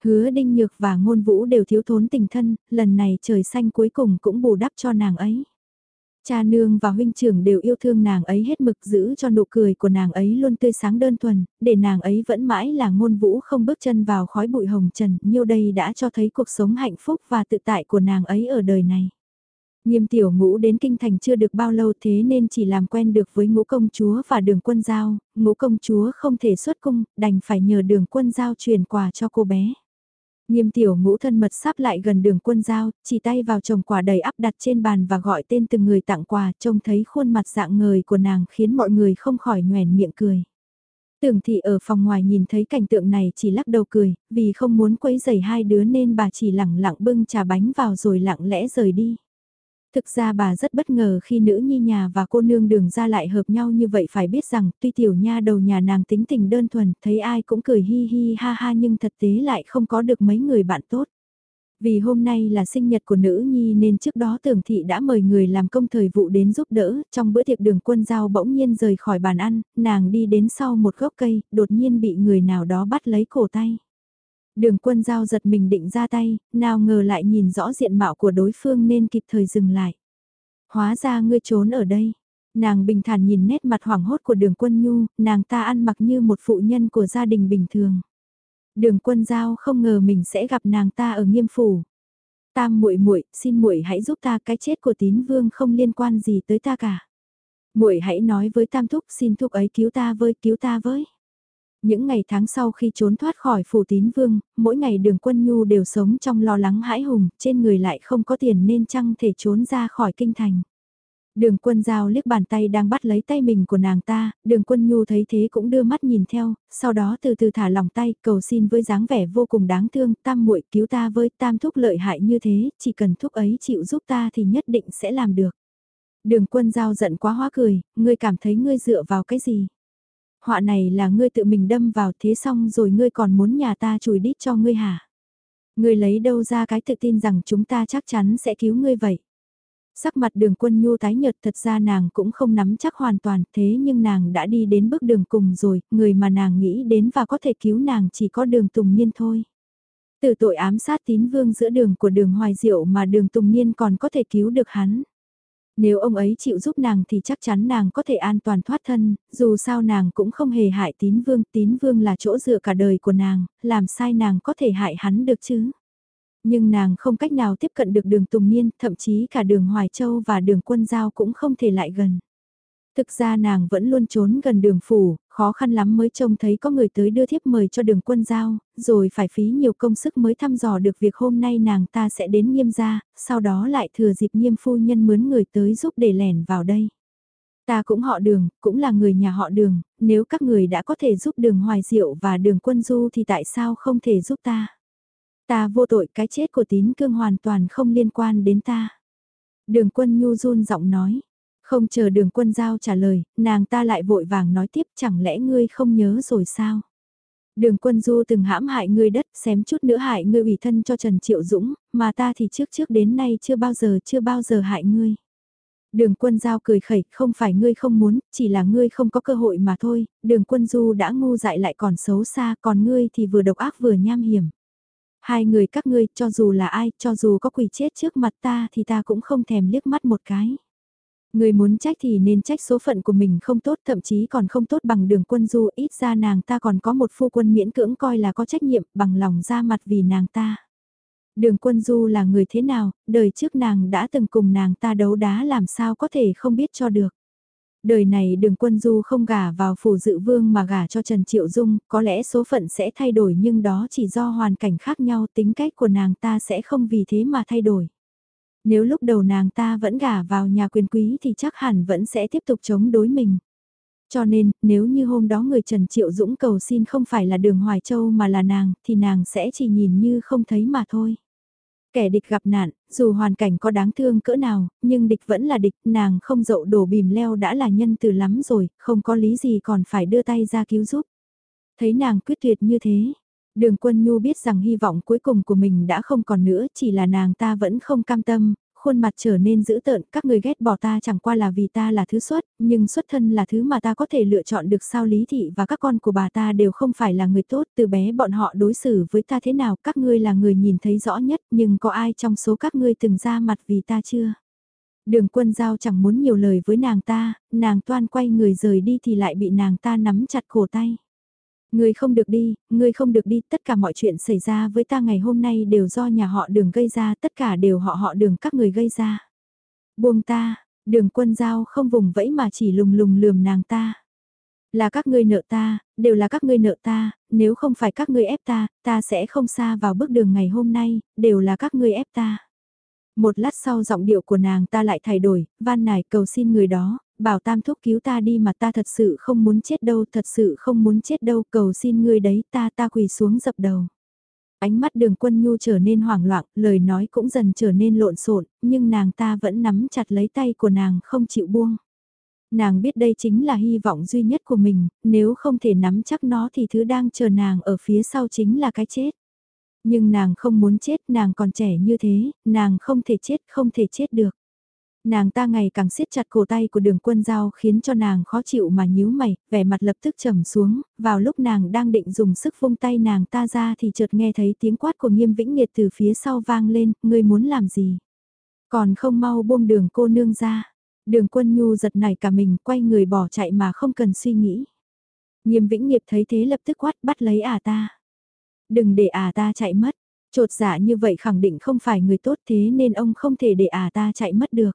Hứa đinh nhược và ngôn vũ đều thiếu thốn tình thân, lần này trời xanh cuối cùng cũng bù đắp cho nàng ấy. Cha nương và huynh trưởng đều yêu thương nàng ấy hết mực giữ cho nụ cười của nàng ấy luôn tươi sáng đơn thuần, để nàng ấy vẫn mãi là ngôn vũ không bước chân vào khói bụi hồng trần, nhiêu đây đã cho thấy cuộc sống hạnh phúc và tự tại của nàng ấy ở đời này. Nghiêm tiểu ngũ đến kinh thành chưa được bao lâu thế nên chỉ làm quen được với ngũ công chúa và đường quân giao, ngũ công chúa không thể xuất cung, đành phải nhờ đường quân giao truyền quà cho cô bé. Nghiêm tiểu ngũ thân mật sắp lại gần đường quân giao, chỉ tay vào chồng quả đầy ắp đặt trên bàn và gọi tên từng người tặng quà, trông thấy khuôn mặt dạng người của nàng khiến mọi người không khỏi nhoèn miệng cười. Tưởng thị ở phòng ngoài nhìn thấy cảnh tượng này chỉ lắc đầu cười, vì không muốn quấy rầy hai đứa nên bà chỉ lẳng lặng bưng trà bánh vào rồi lặng lẽ rời đi. Thực ra bà rất bất ngờ khi nữ nhi nhà và cô nương đường ra lại hợp nhau như vậy phải biết rằng tuy tiểu nha đầu nhà nàng tính tình đơn thuần thấy ai cũng cười hi hi ha ha nhưng thật tế lại không có được mấy người bạn tốt. Vì hôm nay là sinh nhật của nữ nhi nên trước đó tưởng thị đã mời người làm công thời vụ đến giúp đỡ, trong bữa tiệc đường quân giao bỗng nhiên rời khỏi bàn ăn, nàng đi đến sau một gốc cây, đột nhiên bị người nào đó bắt lấy cổ tay. Đường quân giao giật mình định ra tay, nào ngờ lại nhìn rõ diện mạo của đối phương nên kịp thời dừng lại. Hóa ra ngươi trốn ở đây. Nàng bình thản nhìn nét mặt hoảng hốt của đường quân nhu, nàng ta ăn mặc như một phụ nhân của gia đình bình thường. Đường quân giao không ngờ mình sẽ gặp nàng ta ở nghiêm phủ. Tam muội muội, xin muội hãy giúp ta cái chết của tín vương không liên quan gì tới ta cả. Muội hãy nói với tam thúc xin thúc ấy cứu ta với cứu ta với. Những ngày tháng sau khi trốn thoát khỏi phủ tín vương, mỗi ngày đường quân nhu đều sống trong lo lắng hãi hùng, trên người lại không có tiền nên chăng thể trốn ra khỏi kinh thành. Đường quân giao liếc bàn tay đang bắt lấy tay mình của nàng ta, đường quân nhu thấy thế cũng đưa mắt nhìn theo, sau đó từ từ thả lòng tay cầu xin với dáng vẻ vô cùng đáng thương, tam muội cứu ta với tam thúc lợi hại như thế, chỉ cần thúc ấy chịu giúp ta thì nhất định sẽ làm được. Đường quân giao giận quá hóa cười, ngươi cảm thấy ngươi dựa vào cái gì? Họa này là ngươi tự mình đâm vào thế xong rồi ngươi còn muốn nhà ta chùi đít cho ngươi hả? Ngươi lấy đâu ra cái tự tin rằng chúng ta chắc chắn sẽ cứu ngươi vậy? Sắc mặt đường quân nhu tái nhợt thật ra nàng cũng không nắm chắc hoàn toàn thế nhưng nàng đã đi đến bước đường cùng rồi, người mà nàng nghĩ đến và có thể cứu nàng chỉ có đường tùng niên thôi. Từ tội ám sát tín vương giữa đường của đường hoài diệu mà đường tùng niên còn có thể cứu được hắn. Nếu ông ấy chịu giúp nàng thì chắc chắn nàng có thể an toàn thoát thân, dù sao nàng cũng không hề hại tín vương, tín vương là chỗ dựa cả đời của nàng, làm sai nàng có thể hại hắn được chứ. Nhưng nàng không cách nào tiếp cận được đường Tùng Niên, thậm chí cả đường Hoài Châu và đường Quân Giao cũng không thể lại gần. Thực ra nàng vẫn luôn trốn gần đường phủ, khó khăn lắm mới trông thấy có người tới đưa thiếp mời cho đường quân giao, rồi phải phí nhiều công sức mới thăm dò được việc hôm nay nàng ta sẽ đến nghiêm gia, sau đó lại thừa dịp nghiêm phu nhân mướn người tới giúp để lẻn vào đây. Ta cũng họ đường, cũng là người nhà họ đường, nếu các người đã có thể giúp đường hoài diệu và đường quân du thì tại sao không thể giúp ta? Ta vô tội cái chết của tín cương hoàn toàn không liên quan đến ta. Đường quân nhu run giọng nói. Không chờ đường quân giao trả lời, nàng ta lại vội vàng nói tiếp chẳng lẽ ngươi không nhớ rồi sao? Đường quân du từng hãm hại ngươi đất, xém chút nữa hại ngươi ủy thân cho Trần Triệu Dũng, mà ta thì trước trước đến nay chưa bao giờ chưa bao giờ hại ngươi. Đường quân giao cười khẩy, không phải ngươi không muốn, chỉ là ngươi không có cơ hội mà thôi, đường quân du đã ngu dại lại còn xấu xa, còn ngươi thì vừa độc ác vừa nham hiểm. Hai người các ngươi, cho dù là ai, cho dù có quỷ chết trước mặt ta thì ta cũng không thèm liếc mắt một cái. Người muốn trách thì nên trách số phận của mình không tốt thậm chí còn không tốt bằng đường quân du ít ra nàng ta còn có một phu quân miễn cưỡng coi là có trách nhiệm bằng lòng ra mặt vì nàng ta. Đường quân du là người thế nào, đời trước nàng đã từng cùng nàng ta đấu đá làm sao có thể không biết cho được. Đời này đường quân du không gả vào phủ dự vương mà gả cho Trần Triệu Dung, có lẽ số phận sẽ thay đổi nhưng đó chỉ do hoàn cảnh khác nhau tính cách của nàng ta sẽ không vì thế mà thay đổi. Nếu lúc đầu nàng ta vẫn gả vào nhà quyền quý thì chắc hẳn vẫn sẽ tiếp tục chống đối mình. Cho nên, nếu như hôm đó người Trần Triệu Dũng cầu xin không phải là đường Hoài Châu mà là nàng, thì nàng sẽ chỉ nhìn như không thấy mà thôi. Kẻ địch gặp nạn, dù hoàn cảnh có đáng thương cỡ nào, nhưng địch vẫn là địch, nàng không dậu đổ bìm leo đã là nhân từ lắm rồi, không có lý gì còn phải đưa tay ra cứu giúp. Thấy nàng quyết tuyệt như thế, Đường quân nhu biết rằng hy vọng cuối cùng của mình đã không còn nữa, chỉ là nàng ta vẫn không cam tâm, khuôn mặt trở nên dữ tợn, các người ghét bỏ ta chẳng qua là vì ta là thứ xuất, nhưng xuất thân là thứ mà ta có thể lựa chọn được sao lý thị và các con của bà ta đều không phải là người tốt, từ bé bọn họ đối xử với ta thế nào, các ngươi là người nhìn thấy rõ nhất, nhưng có ai trong số các ngươi từng ra mặt vì ta chưa? Đường quân giao chẳng muốn nhiều lời với nàng ta, nàng toan quay người rời đi thì lại bị nàng ta nắm chặt cổ tay. Ngươi không được đi, ngươi không được đi, tất cả mọi chuyện xảy ra với ta ngày hôm nay đều do nhà họ đường gây ra, tất cả đều họ họ đường các người gây ra. Buông ta, đường quân giao không vùng vẫy mà chỉ lùng lùng lườm nàng ta. Là các ngươi nợ ta, đều là các ngươi nợ ta, nếu không phải các ngươi ép ta, ta sẽ không xa vào bước đường ngày hôm nay, đều là các ngươi ép ta. Một lát sau giọng điệu của nàng ta lại thay đổi, van nài cầu xin người đó, bảo tam thúc cứu ta đi mà ta thật sự không muốn chết đâu, thật sự không muốn chết đâu, cầu xin ngươi đấy, ta ta quỳ xuống dập đầu. Ánh mắt đường quân nhu trở nên hoảng loạn, lời nói cũng dần trở nên lộn xộn, nhưng nàng ta vẫn nắm chặt lấy tay của nàng không chịu buông. Nàng biết đây chính là hy vọng duy nhất của mình, nếu không thể nắm chắc nó thì thứ đang chờ nàng ở phía sau chính là cái chết. Nhưng nàng không muốn chết, nàng còn trẻ như thế, nàng không thể chết, không thể chết được. Nàng ta ngày càng siết chặt cổ tay của đường quân giao khiến cho nàng khó chịu mà nhíu mày, vẻ mặt lập tức trầm xuống, vào lúc nàng đang định dùng sức vung tay nàng ta ra thì chợt nghe thấy tiếng quát của nghiêm vĩnh nghiệt từ phía sau vang lên, ngươi muốn làm gì? Còn không mau buông đường cô nương ra. Đường quân nhu giật nảy cả mình quay người bỏ chạy mà không cần suy nghĩ. Nghiêm vĩnh nghiệp thấy thế lập tức quát bắt lấy à ta. Đừng để à ta chạy mất. Trột dạ như vậy khẳng định không phải người tốt thế nên ông không thể để à ta chạy mất được.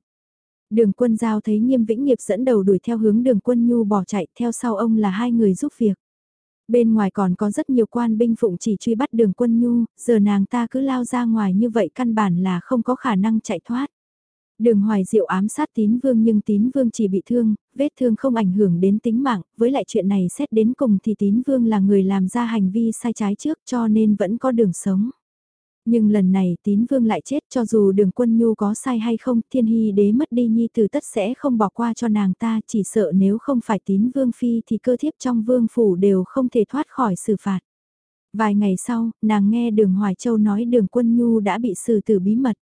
Đường quân giao thấy nghiêm vĩnh nghiệp dẫn đầu đuổi theo hướng đường quân nhu bỏ chạy theo sau ông là hai người giúp việc. Bên ngoài còn có rất nhiều quan binh phụng chỉ truy bắt đường quân nhu, giờ nàng ta cứ lao ra ngoài như vậy căn bản là không có khả năng chạy thoát. Đường hoài diệu ám sát tín vương nhưng tín vương chỉ bị thương, vết thương không ảnh hưởng đến tính mạng, với lại chuyện này xét đến cùng thì tín vương là người làm ra hành vi sai trái trước cho nên vẫn có đường sống. Nhưng lần này tín vương lại chết cho dù đường quân nhu có sai hay không, thiên hy đế mất đi nhi từ tất sẽ không bỏ qua cho nàng ta, chỉ sợ nếu không phải tín vương phi thì cơ thiếp trong vương phủ đều không thể thoát khỏi xử phạt. Vài ngày sau, nàng nghe đường Hoài Châu nói đường quân nhu đã bị xử tử bí mật.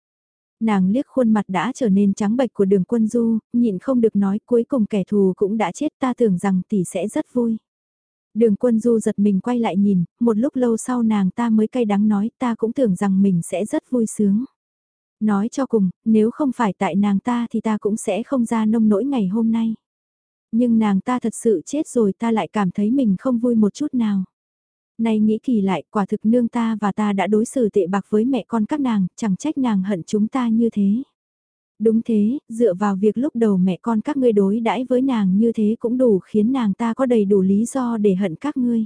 Nàng liếc khuôn mặt đã trở nên trắng bệch của đường quân du, nhịn không được nói cuối cùng kẻ thù cũng đã chết ta tưởng rằng tỷ sẽ rất vui. Đường quân du giật mình quay lại nhìn, một lúc lâu sau nàng ta mới cay đắng nói ta cũng tưởng rằng mình sẽ rất vui sướng. Nói cho cùng, nếu không phải tại nàng ta thì ta cũng sẽ không ra nông nỗi ngày hôm nay. Nhưng nàng ta thật sự chết rồi ta lại cảm thấy mình không vui một chút nào. Nay nghĩ kỳ lại, quả thực nương ta và ta đã đối xử tệ bạc với mẹ con các nàng, chẳng trách nàng hận chúng ta như thế. Đúng thế, dựa vào việc lúc đầu mẹ con các ngươi đối đãi với nàng như thế cũng đủ khiến nàng ta có đầy đủ lý do để hận các ngươi.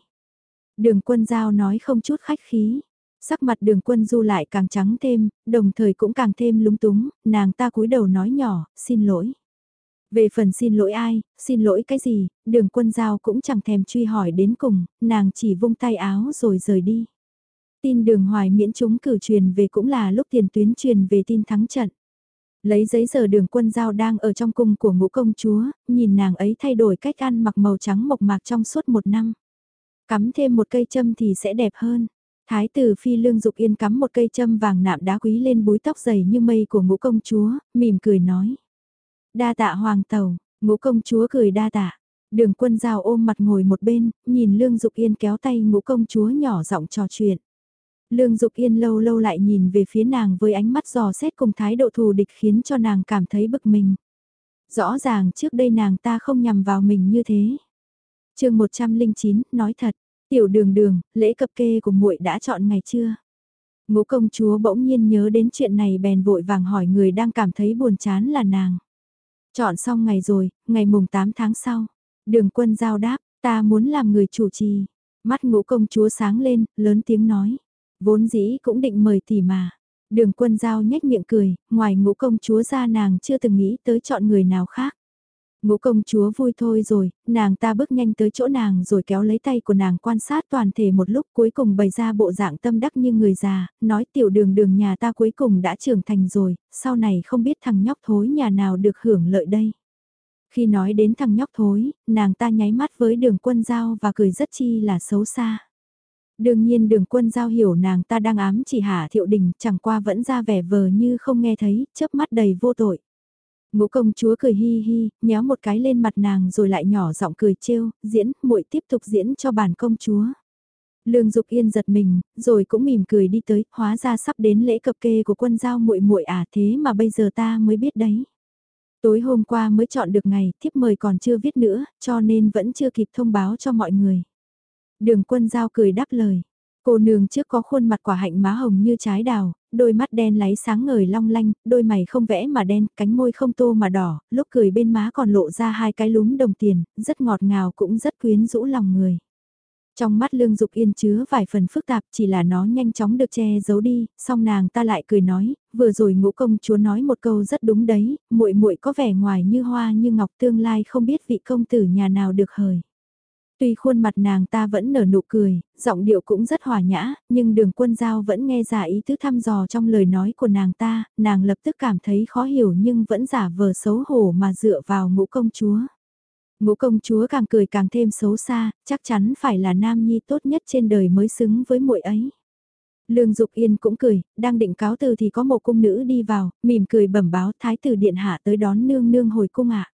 Đường quân giao nói không chút khách khí. Sắc mặt đường quân du lại càng trắng thêm, đồng thời cũng càng thêm lúng túng, nàng ta cúi đầu nói nhỏ, xin lỗi. Về phần xin lỗi ai, xin lỗi cái gì, đường quân giao cũng chẳng thèm truy hỏi đến cùng, nàng chỉ vung tay áo rồi rời đi. Tin đường hoài miễn chúng cử truyền về cũng là lúc tiền tuyến truyền về tin thắng trận. Lấy giấy giờ đường quân giao đang ở trong cung của ngũ công chúa, nhìn nàng ấy thay đổi cách ăn mặc màu trắng mộc mạc trong suốt một năm. Cắm thêm một cây châm thì sẽ đẹp hơn. Thái tử phi lương dục yên cắm một cây châm vàng nạm đá quý lên búi tóc dày như mây của ngũ công chúa, mỉm cười nói. Đa tạ hoàng tàu, ngũ công chúa cười đa tạ. Đường quân giao ôm mặt ngồi một bên, nhìn lương dục yên kéo tay ngũ công chúa nhỏ giọng trò chuyện. Lương Dục Yên lâu lâu lại nhìn về phía nàng với ánh mắt dò xét cùng thái độ thù địch khiến cho nàng cảm thấy bực mình. Rõ ràng trước đây nàng ta không nhằm vào mình như thế. chương 109, nói thật, tiểu đường đường, lễ cập kê của muội đã chọn ngày chưa? Ngũ công chúa bỗng nhiên nhớ đến chuyện này bèn vội vàng hỏi người đang cảm thấy buồn chán là nàng. Chọn xong ngày rồi, ngày mùng 8 tháng sau. Đường quân giao đáp, ta muốn làm người chủ trì. Mắt ngũ công chúa sáng lên, lớn tiếng nói. Vốn dĩ cũng định mời tỷ mà. Đường quân giao nhếch miệng cười, ngoài ngũ công chúa ra nàng chưa từng nghĩ tới chọn người nào khác. Ngũ công chúa vui thôi rồi, nàng ta bước nhanh tới chỗ nàng rồi kéo lấy tay của nàng quan sát toàn thể một lúc cuối cùng bày ra bộ dạng tâm đắc như người già, nói tiểu đường đường nhà ta cuối cùng đã trưởng thành rồi, sau này không biết thằng nhóc thối nhà nào được hưởng lợi đây. Khi nói đến thằng nhóc thối, nàng ta nháy mắt với đường quân giao và cười rất chi là xấu xa. Đương nhiên đường quân giao hiểu nàng ta đang ám chỉ hạ thiệu đình chẳng qua vẫn ra vẻ vờ như không nghe thấy, chớp mắt đầy vô tội. Ngũ công chúa cười hi hi, nhéo một cái lên mặt nàng rồi lại nhỏ giọng cười trêu, diễn, muội tiếp tục diễn cho bản công chúa. Lương Dục Yên giật mình, rồi cũng mỉm cười đi tới, hóa ra sắp đến lễ cập kê của quân giao muội muội à thế mà bây giờ ta mới biết đấy. Tối hôm qua mới chọn được ngày, thiếp mời còn chưa viết nữa, cho nên vẫn chưa kịp thông báo cho mọi người. Đường quân giao cười đáp lời. Cô nương trước có khuôn mặt quả hạnh má hồng như trái đào, đôi mắt đen láy sáng ngời long lanh, đôi mày không vẽ mà đen, cánh môi không tô mà đỏ, lúc cười bên má còn lộ ra hai cái lúm đồng tiền, rất ngọt ngào cũng rất quyến rũ lòng người. Trong mắt Lương Dục Yên chứa vài phần phức tạp chỉ là nó nhanh chóng được che giấu đi, song nàng ta lại cười nói, vừa rồi ngũ công chúa nói một câu rất đúng đấy, muội muội có vẻ ngoài như hoa như ngọc tương lai không biết vị công tử nhà nào được hời. Tuy khuôn mặt nàng ta vẫn nở nụ cười, giọng điệu cũng rất hòa nhã, nhưng đường quân giao vẫn nghe ra ý tứ thăm dò trong lời nói của nàng ta, nàng lập tức cảm thấy khó hiểu nhưng vẫn giả vờ xấu hổ mà dựa vào ngũ công chúa. Ngũ công chúa càng cười càng thêm xấu xa, chắc chắn phải là nam nhi tốt nhất trên đời mới xứng với muội ấy. Lương Dục Yên cũng cười, đang định cáo từ thì có một cung nữ đi vào, mỉm cười bẩm báo thái tử điện hạ tới đón nương nương hồi cung ạ.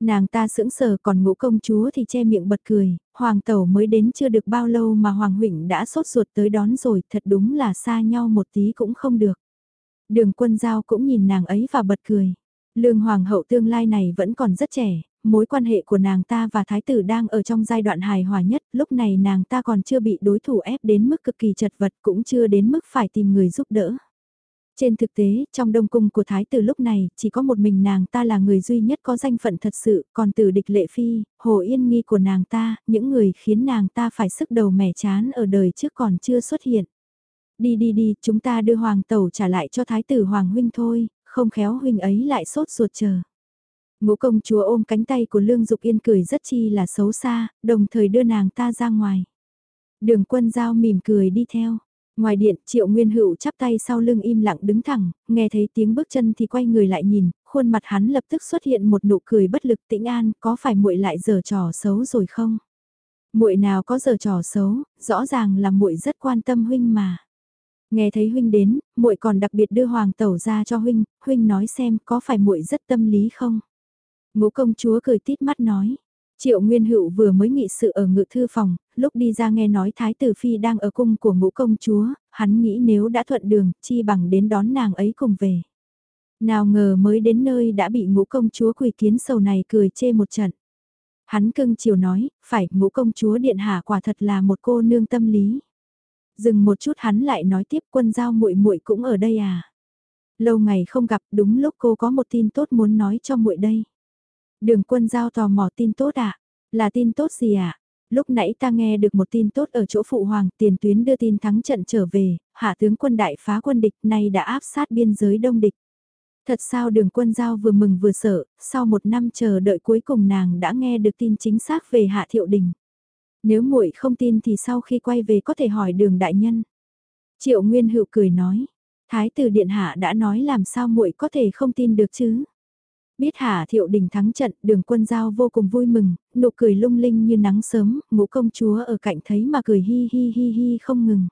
Nàng ta sững sờ còn ngũ công chúa thì che miệng bật cười, hoàng tẩu mới đến chưa được bao lâu mà hoàng huynh đã sốt ruột tới đón rồi, thật đúng là xa nhau một tí cũng không được. Đường quân giao cũng nhìn nàng ấy và bật cười. Lương hoàng hậu tương lai này vẫn còn rất trẻ, mối quan hệ của nàng ta và thái tử đang ở trong giai đoạn hài hòa nhất, lúc này nàng ta còn chưa bị đối thủ ép đến mức cực kỳ chật vật cũng chưa đến mức phải tìm người giúp đỡ. Trên thực tế, trong đông cung của thái tử lúc này, chỉ có một mình nàng ta là người duy nhất có danh phận thật sự, còn từ địch lệ phi, hồ yên nghi của nàng ta, những người khiến nàng ta phải sức đầu mẻ chán ở đời trước còn chưa xuất hiện. Đi đi đi, chúng ta đưa hoàng tẩu trả lại cho thái tử hoàng huynh thôi, không khéo huynh ấy lại sốt ruột chờ. Ngũ công chúa ôm cánh tay của Lương Dục Yên cười rất chi là xấu xa, đồng thời đưa nàng ta ra ngoài. Đường quân giao mỉm cười đi theo. Ngoài điện, Triệu Nguyên Hữu chắp tay sau lưng im lặng đứng thẳng, nghe thấy tiếng bước chân thì quay người lại nhìn, khuôn mặt hắn lập tức xuất hiện một nụ cười bất lực tĩnh an, có phải muội lại giở trò xấu rồi không? Muội nào có giở trò xấu, rõ ràng là muội rất quan tâm huynh mà. Nghe thấy huynh đến, muội còn đặc biệt đưa hoàng tẩu ra cho huynh, huynh nói xem có phải muội rất tâm lý không? Ngũ công chúa cười tít mắt nói. Triệu Nguyên Hữu vừa mới nghị sự ở ngự thư phòng, lúc đi ra nghe nói Thái tử Phi đang ở cung của ngũ công chúa, hắn nghĩ nếu đã thuận đường, chi bằng đến đón nàng ấy cùng về. Nào ngờ mới đến nơi đã bị ngũ công chúa quỳ kiến sầu này cười chê một trận. Hắn cưng chiều nói, phải ngũ công chúa điện hạ quả thật là một cô nương tâm lý. Dừng một chút hắn lại nói tiếp quân giao muội muội cũng ở đây à. Lâu ngày không gặp đúng lúc cô có một tin tốt muốn nói cho muội đây. Đường quân giao tò mò tin tốt ạ. À? Là tin tốt gì ạ? À? Lúc nãy ta nghe được một tin tốt ở chỗ phụ hoàng tiền tuyến đưa tin thắng trận trở về, hạ tướng quân đại phá quân địch nay đã áp sát biên giới đông địch. Thật sao đường quân giao vừa mừng vừa sợ, sau một năm chờ đợi cuối cùng nàng đã nghe được tin chính xác về hạ thiệu đình. Nếu muội không tin thì sau khi quay về có thể hỏi đường đại nhân. Triệu Nguyên Hữu cười nói, Thái tử Điện Hạ đã nói làm sao muội có thể không tin được chứ. Biết Hà Thiệu Đình thắng trận, đường quân giao vô cùng vui mừng, nụ cười lung linh như nắng sớm, ngũ công chúa ở cạnh thấy mà cười hi hi hi hi không ngừng.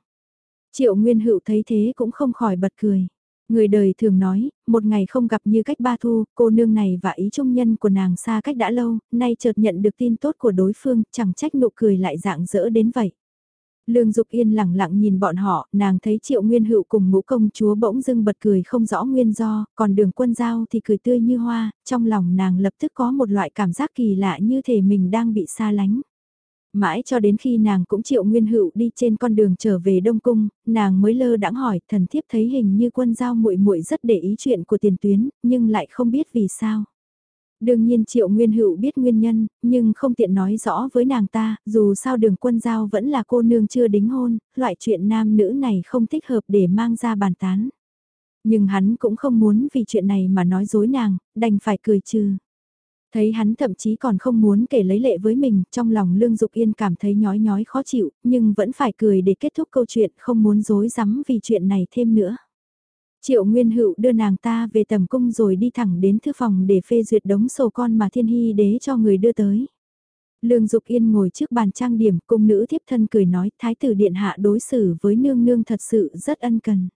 Triệu Nguyên Hữu thấy thế cũng không khỏi bật cười. Người đời thường nói, một ngày không gặp như cách ba thu, cô nương này và ý trung nhân của nàng xa cách đã lâu, nay chợt nhận được tin tốt của đối phương, chẳng trách nụ cười lại dạng dỡ đến vậy. Lương Dục Yên lặng lặng nhìn bọn họ, nàng thấy Triệu Nguyên Hữu cùng ngũ công chúa bỗng dưng bật cười không rõ nguyên do, còn đường quân giao thì cười tươi như hoa, trong lòng nàng lập tức có một loại cảm giác kỳ lạ như thể mình đang bị xa lánh. Mãi cho đến khi nàng cũng Triệu Nguyên Hữu đi trên con đường trở về Đông Cung, nàng mới lơ đãng hỏi thần thiếp thấy hình như quân giao muội muội rất để ý chuyện của tiền tuyến, nhưng lại không biết vì sao. Đương nhiên Triệu Nguyên Hữu biết nguyên nhân, nhưng không tiện nói rõ với nàng ta, dù sao đường quân giao vẫn là cô nương chưa đính hôn, loại chuyện nam nữ này không thích hợp để mang ra bàn tán. Nhưng hắn cũng không muốn vì chuyện này mà nói dối nàng, đành phải cười trừ. Thấy hắn thậm chí còn không muốn kể lấy lệ với mình, trong lòng Lương Dục Yên cảm thấy nhói nhói khó chịu, nhưng vẫn phải cười để kết thúc câu chuyện, không muốn dối rắm vì chuyện này thêm nữa. Triệu Nguyên Hữu đưa nàng ta về tầm cung rồi đi thẳng đến thư phòng để phê duyệt đống sổ con mà thiên hy đế cho người đưa tới. Lương Dục Yên ngồi trước bàn trang điểm, cung nữ thiếp thân cười nói, thái tử điện hạ đối xử với nương nương thật sự rất ân cần.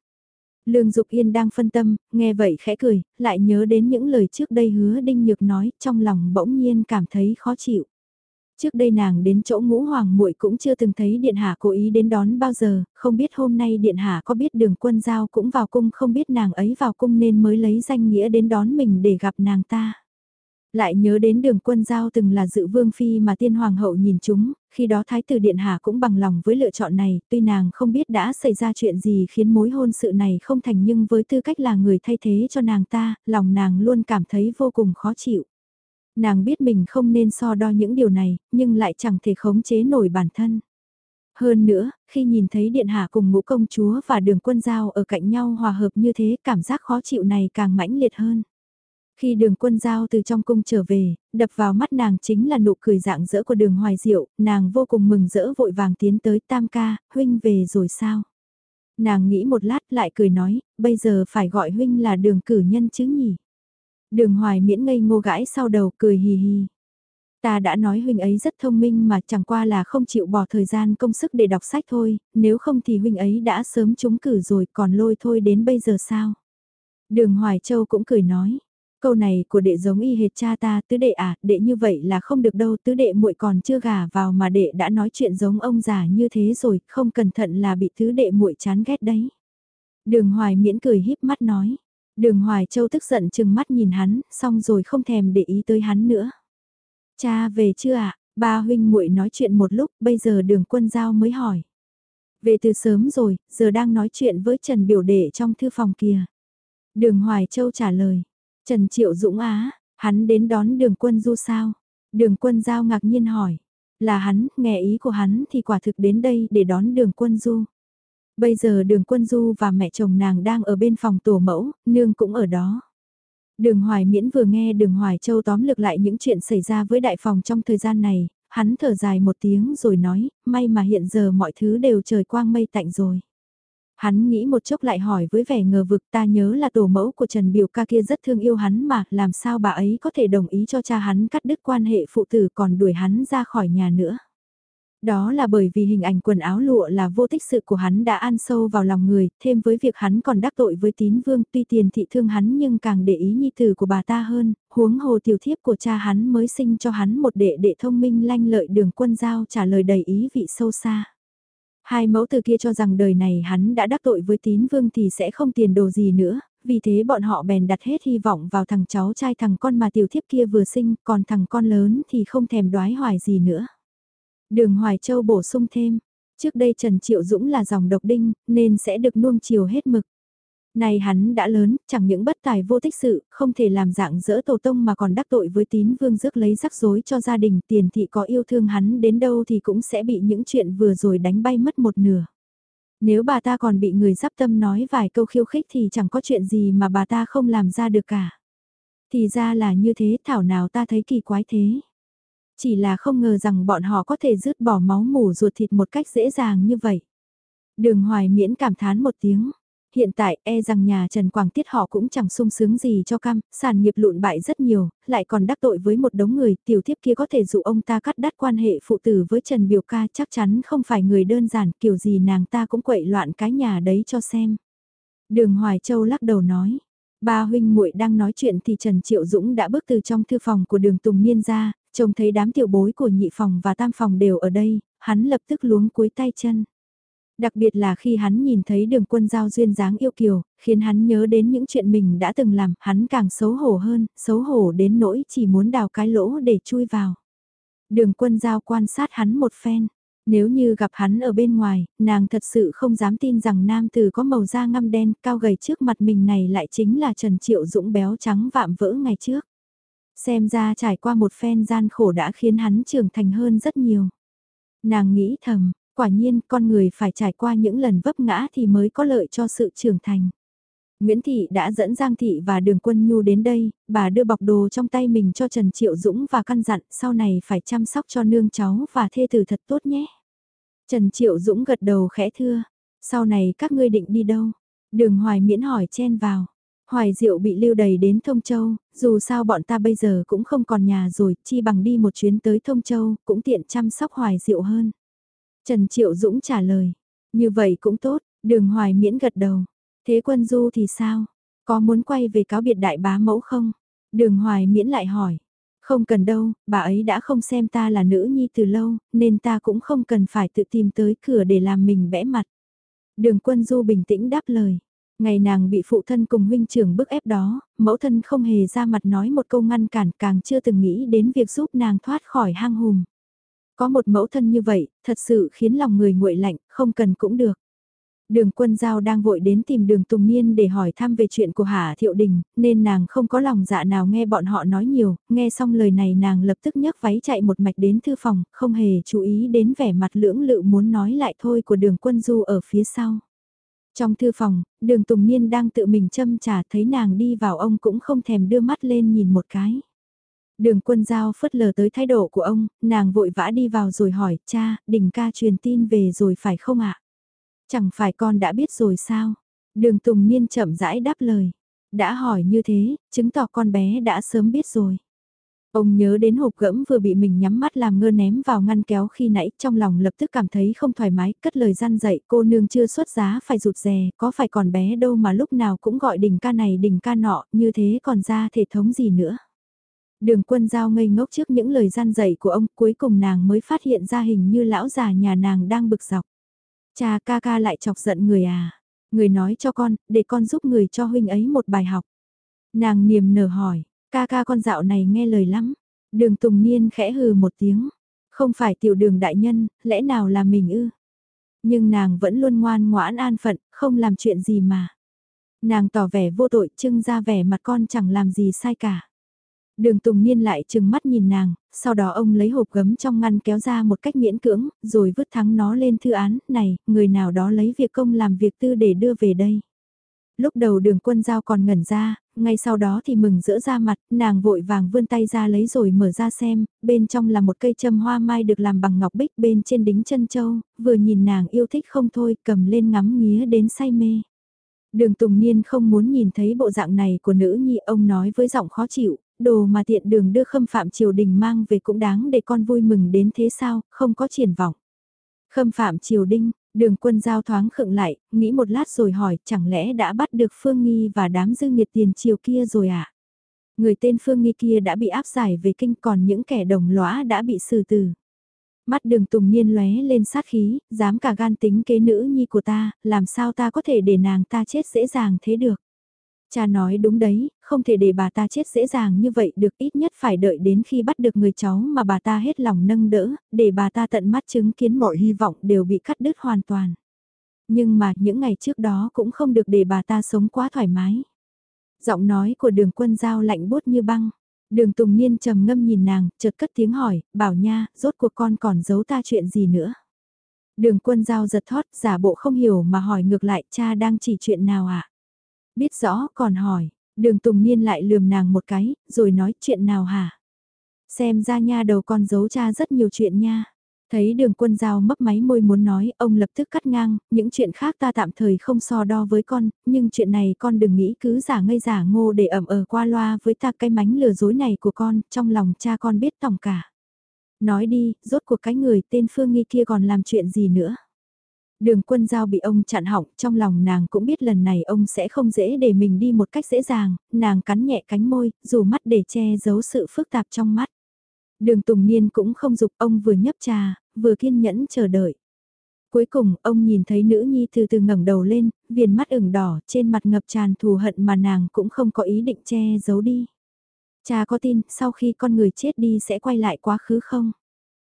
Lương Dục Yên đang phân tâm, nghe vậy khẽ cười, lại nhớ đến những lời trước đây hứa Đinh Nhược nói, trong lòng bỗng nhiên cảm thấy khó chịu. Trước đây nàng đến chỗ ngũ hoàng muội cũng chưa từng thấy điện hạ cố ý đến đón bao giờ, không biết hôm nay điện hạ có biết đường quân giao cũng vào cung không biết nàng ấy vào cung nên mới lấy danh nghĩa đến đón mình để gặp nàng ta. Lại nhớ đến đường quân giao từng là dự vương phi mà tiên hoàng hậu nhìn chúng, khi đó thái tử điện hạ cũng bằng lòng với lựa chọn này, tuy nàng không biết đã xảy ra chuyện gì khiến mối hôn sự này không thành nhưng với tư cách là người thay thế cho nàng ta, lòng nàng luôn cảm thấy vô cùng khó chịu. Nàng biết mình không nên so đo những điều này, nhưng lại chẳng thể khống chế nổi bản thân. Hơn nữa, khi nhìn thấy điện hạ cùng ngũ công chúa và đường quân giao ở cạnh nhau hòa hợp như thế cảm giác khó chịu này càng mãnh liệt hơn. Khi đường quân giao từ trong cung trở về, đập vào mắt nàng chính là nụ cười dạng dỡ của đường hoài diệu, nàng vô cùng mừng rỡ vội vàng tiến tới tam ca, huynh về rồi sao? Nàng nghĩ một lát lại cười nói, bây giờ phải gọi huynh là đường cử nhân chứ nhỉ? Đường hoài miễn ngây ngô gãi sau đầu cười hì hì. Ta đã nói huynh ấy rất thông minh mà chẳng qua là không chịu bỏ thời gian công sức để đọc sách thôi, nếu không thì huynh ấy đã sớm trúng cử rồi còn lôi thôi đến bây giờ sao? Đường Hoài Châu cũng cười nói, câu này của đệ giống y hệt cha ta, tứ đệ à, đệ như vậy là không được đâu, tứ đệ muội còn chưa gả vào mà đệ đã nói chuyện giống ông già như thế rồi, không cẩn thận là bị tứ đệ muội chán ghét đấy. Đường Hoài miễn cười híp mắt nói, đường Hoài Châu tức giận chừng mắt nhìn hắn, xong rồi không thèm để ý tới hắn nữa. Cha về chưa ạ? Ba huynh muội nói chuyện một lúc, bây giờ đường quân giao mới hỏi. Về từ sớm rồi, giờ đang nói chuyện với Trần biểu đệ trong thư phòng kia. Đường Hoài Châu trả lời. Trần Triệu Dũng Á, hắn đến đón đường quân du sao? Đường quân giao ngạc nhiên hỏi. Là hắn, nghe ý của hắn thì quả thực đến đây để đón đường quân du. Bây giờ đường quân du và mẹ chồng nàng đang ở bên phòng tổ mẫu, nương cũng ở đó. Đường Hoài Miễn vừa nghe Đường Hoài Châu tóm lược lại những chuyện xảy ra với đại phòng trong thời gian này, hắn thở dài một tiếng rồi nói, may mà hiện giờ mọi thứ đều trời quang mây tạnh rồi. Hắn nghĩ một chốc lại hỏi với vẻ ngờ vực ta nhớ là tổ mẫu của Trần Biểu ca kia rất thương yêu hắn mà làm sao bà ấy có thể đồng ý cho cha hắn cắt đứt quan hệ phụ tử còn đuổi hắn ra khỏi nhà nữa. Đó là bởi vì hình ảnh quần áo lụa là vô tích sự của hắn đã ăn sâu vào lòng người, thêm với việc hắn còn đắc tội với tín vương tuy tiền thị thương hắn nhưng càng để ý nhi tử của bà ta hơn, huống hồ tiểu thiếp của cha hắn mới sinh cho hắn một đệ đệ thông minh lanh lợi đường quân giao trả lời đầy ý vị sâu xa. Hai mẫu từ kia cho rằng đời này hắn đã đắc tội với tín vương thì sẽ không tiền đồ gì nữa, vì thế bọn họ bèn đặt hết hy vọng vào thằng cháu trai thằng con mà tiểu thiếp kia vừa sinh, còn thằng con lớn thì không thèm đoái hoài gì nữa. Đường Hoài Châu bổ sung thêm, trước đây Trần Triệu Dũng là dòng độc đinh, nên sẽ được nuông chiều hết mực. Này hắn đã lớn, chẳng những bất tài vô tích sự, không thể làm dạng dỡ tổ tông mà còn đắc tội với tín vương rước lấy rắc rối cho gia đình tiền thị có yêu thương hắn đến đâu thì cũng sẽ bị những chuyện vừa rồi đánh bay mất một nửa. Nếu bà ta còn bị người giáp tâm nói vài câu khiêu khích thì chẳng có chuyện gì mà bà ta không làm ra được cả. Thì ra là như thế thảo nào ta thấy kỳ quái thế. Chỉ là không ngờ rằng bọn họ có thể rứt bỏ máu mủ ruột thịt một cách dễ dàng như vậy. Đường hoài miễn cảm thán một tiếng. Hiện tại e rằng nhà Trần Quảng Tiết họ cũng chẳng sung sướng gì cho cam, sản nghiệp lụn bại rất nhiều, lại còn đắc tội với một đống người, tiểu thiếp kia có thể dụ ông ta cắt đắt quan hệ phụ tử với Trần Biểu Ca chắc chắn không phải người đơn giản, kiểu gì nàng ta cũng quậy loạn cái nhà đấy cho xem. Đường Hoài Châu lắc đầu nói, ba huynh muội đang nói chuyện thì Trần Triệu Dũng đã bước từ trong thư phòng của đường Tùng Niên ra, trông thấy đám tiểu bối của nhị phòng và tam phòng đều ở đây, hắn lập tức luống cuối tay chân. Đặc biệt là khi hắn nhìn thấy đường quân giao duyên dáng yêu kiều, khiến hắn nhớ đến những chuyện mình đã từng làm, hắn càng xấu hổ hơn, xấu hổ đến nỗi chỉ muốn đào cái lỗ để chui vào. Đường quân giao quan sát hắn một phen, nếu như gặp hắn ở bên ngoài, nàng thật sự không dám tin rằng nam tử có màu da ngăm đen cao gầy trước mặt mình này lại chính là Trần Triệu Dũng béo trắng vạm vỡ ngày trước. Xem ra trải qua một phen gian khổ đã khiến hắn trưởng thành hơn rất nhiều. Nàng nghĩ thầm, quả nhiên con người phải trải qua những lần vấp ngã thì mới có lợi cho sự trưởng thành. Nguyễn Thị đã dẫn Giang Thị và Đường Quân Nhu đến đây, bà đưa bọc đồ trong tay mình cho Trần Triệu Dũng và căn dặn sau này phải chăm sóc cho nương cháu và thê tử thật tốt nhé. Trần Triệu Dũng gật đầu khẽ thưa, sau này các ngươi định đi đâu? Đường Hoài miễn hỏi chen vào. Hoài Diệu bị lưu đầy đến Thông Châu, dù sao bọn ta bây giờ cũng không còn nhà rồi, chi bằng đi một chuyến tới Thông Châu, cũng tiện chăm sóc Hoài Diệu hơn. Trần Triệu Dũng trả lời, như vậy cũng tốt, đường Hoài miễn gật đầu. Thế quân du thì sao? Có muốn quay về cáo biệt đại bá mẫu không? Đường Hoài miễn lại hỏi. Không cần đâu, bà ấy đã không xem ta là nữ nhi từ lâu, nên ta cũng không cần phải tự tìm tới cửa để làm mình bẽ mặt. Đường quân du bình tĩnh đáp lời. Ngày nàng bị phụ thân cùng huynh trưởng bức ép đó, mẫu thân không hề ra mặt nói một câu ngăn cản càng chưa từng nghĩ đến việc giúp nàng thoát khỏi hang hùm. Có một mẫu thân như vậy, thật sự khiến lòng người nguội lạnh, không cần cũng được. Đường quân giao đang vội đến tìm đường Tùng Niên để hỏi thăm về chuyện của Hà Thiệu Đình, nên nàng không có lòng dạ nào nghe bọn họ nói nhiều, nghe xong lời này nàng lập tức nhấc váy chạy một mạch đến thư phòng, không hề chú ý đến vẻ mặt lưỡng lự muốn nói lại thôi của đường quân du ở phía sau. Trong thư phòng, đường Tùng Niên đang tự mình châm trà thấy nàng đi vào ông cũng không thèm đưa mắt lên nhìn một cái. Đường quân giao phớt lờ tới thái độ của ông, nàng vội vã đi vào rồi hỏi, cha, đình ca truyền tin về rồi phải không ạ? Chẳng phải con đã biết rồi sao? Đường Tùng Niên chậm rãi đáp lời. Đã hỏi như thế, chứng tỏ con bé đã sớm biết rồi. Ông nhớ đến hộp gẫm vừa bị mình nhắm mắt làm ngơ ném vào ngăn kéo khi nãy trong lòng lập tức cảm thấy không thoải mái, cất lời gian dậy cô nương chưa xuất giá phải rụt rè, có phải còn bé đâu mà lúc nào cũng gọi đỉnh ca này đỉnh ca nọ, như thế còn ra thể thống gì nữa. Đường quân giao ngây ngốc trước những lời gian dậy của ông, cuối cùng nàng mới phát hiện ra hình như lão già nhà nàng đang bực dọc. Cha ca ca lại chọc giận người à. Người nói cho con, để con giúp người cho huynh ấy một bài học. Nàng niềm nở hỏi, ca ca con dạo này nghe lời lắm. Đường Tùng Niên khẽ hừ một tiếng. Không phải tiểu đường đại nhân, lẽ nào là mình ư? Nhưng nàng vẫn luôn ngoan ngoãn an phận, không làm chuyện gì mà. Nàng tỏ vẻ vô tội trưng ra vẻ mặt con chẳng làm gì sai cả. Đường Tùng Niên lại trừng mắt nhìn nàng, sau đó ông lấy hộp gấm trong ngăn kéo ra một cách miễn cưỡng, rồi vứt thắng nó lên thư án, này, người nào đó lấy việc công làm việc tư để đưa về đây. Lúc đầu đường quân giao còn ngẩn ra, ngay sau đó thì mừng rỡ ra mặt, nàng vội vàng vươn tay ra lấy rồi mở ra xem, bên trong là một cây châm hoa mai được làm bằng ngọc bích bên trên đính chân châu, vừa nhìn nàng yêu thích không thôi, cầm lên ngắm nghía đến say mê. Đường Tùng Niên không muốn nhìn thấy bộ dạng này của nữ nhi ông nói với giọng khó chịu, đồ mà tiện đường đưa khâm phạm triều đình mang về cũng đáng để con vui mừng đến thế sao, không có triển vọng. Khâm phạm triều đình, đường quân giao thoáng khựng lại, nghĩ một lát rồi hỏi chẳng lẽ đã bắt được Phương Nghi và đám dư nghiệt tiền triều kia rồi à? Người tên Phương Nghi kia đã bị áp giải về kinh còn những kẻ đồng lõa đã bị xử tử. Mắt đường tùng niên lóe lên sát khí, dám cả gan tính kế nữ nhi của ta, làm sao ta có thể để nàng ta chết dễ dàng thế được. Cha nói đúng đấy, không thể để bà ta chết dễ dàng như vậy được ít nhất phải đợi đến khi bắt được người cháu mà bà ta hết lòng nâng đỡ, để bà ta tận mắt chứng kiến mọi hy vọng đều bị cắt đứt hoàn toàn. Nhưng mà những ngày trước đó cũng không được để bà ta sống quá thoải mái. Giọng nói của đường quân giao lạnh bút như băng. Đường Tùng Niên trầm ngâm nhìn nàng, chợt cất tiếng hỏi, bảo nha, rốt cuộc con còn giấu ta chuyện gì nữa. Đường quân giao giật thót, giả bộ không hiểu mà hỏi ngược lại cha đang chỉ chuyện nào ạ. À? Biết rõ còn hỏi, đường Tùng Niên lại lườm nàng một cái, rồi nói chuyện nào hả? Xem ra nha đầu con giấu cha rất nhiều chuyện nha. Thấy đường quân giao mấp máy môi muốn nói, ông lập tức cắt ngang, những chuyện khác ta tạm thời không so đo với con, nhưng chuyện này con đừng nghĩ cứ giả ngây giả ngô để ẩm ở qua loa với ta cái mánh lừa dối này của con, trong lòng cha con biết tổng cả. Nói đi, rốt cuộc cái người tên Phương Nghi kia còn làm chuyện gì nữa. Đường quân giao bị ông chặn họng, trong lòng nàng cũng biết lần này ông sẽ không dễ để mình đi một cách dễ dàng, nàng cắn nhẹ cánh môi, dù mắt để che giấu sự phức tạp trong mắt. Đường Tùng Niên cũng không dục ông vừa nhấp trà, vừa kiên nhẫn chờ đợi. Cuối cùng, ông nhìn thấy nữ nhi từ từ ngẩng đầu lên, viền mắt ửng đỏ, trên mặt ngập tràn thù hận mà nàng cũng không có ý định che giấu đi. Cha có tin, sau khi con người chết đi sẽ quay lại quá khứ không?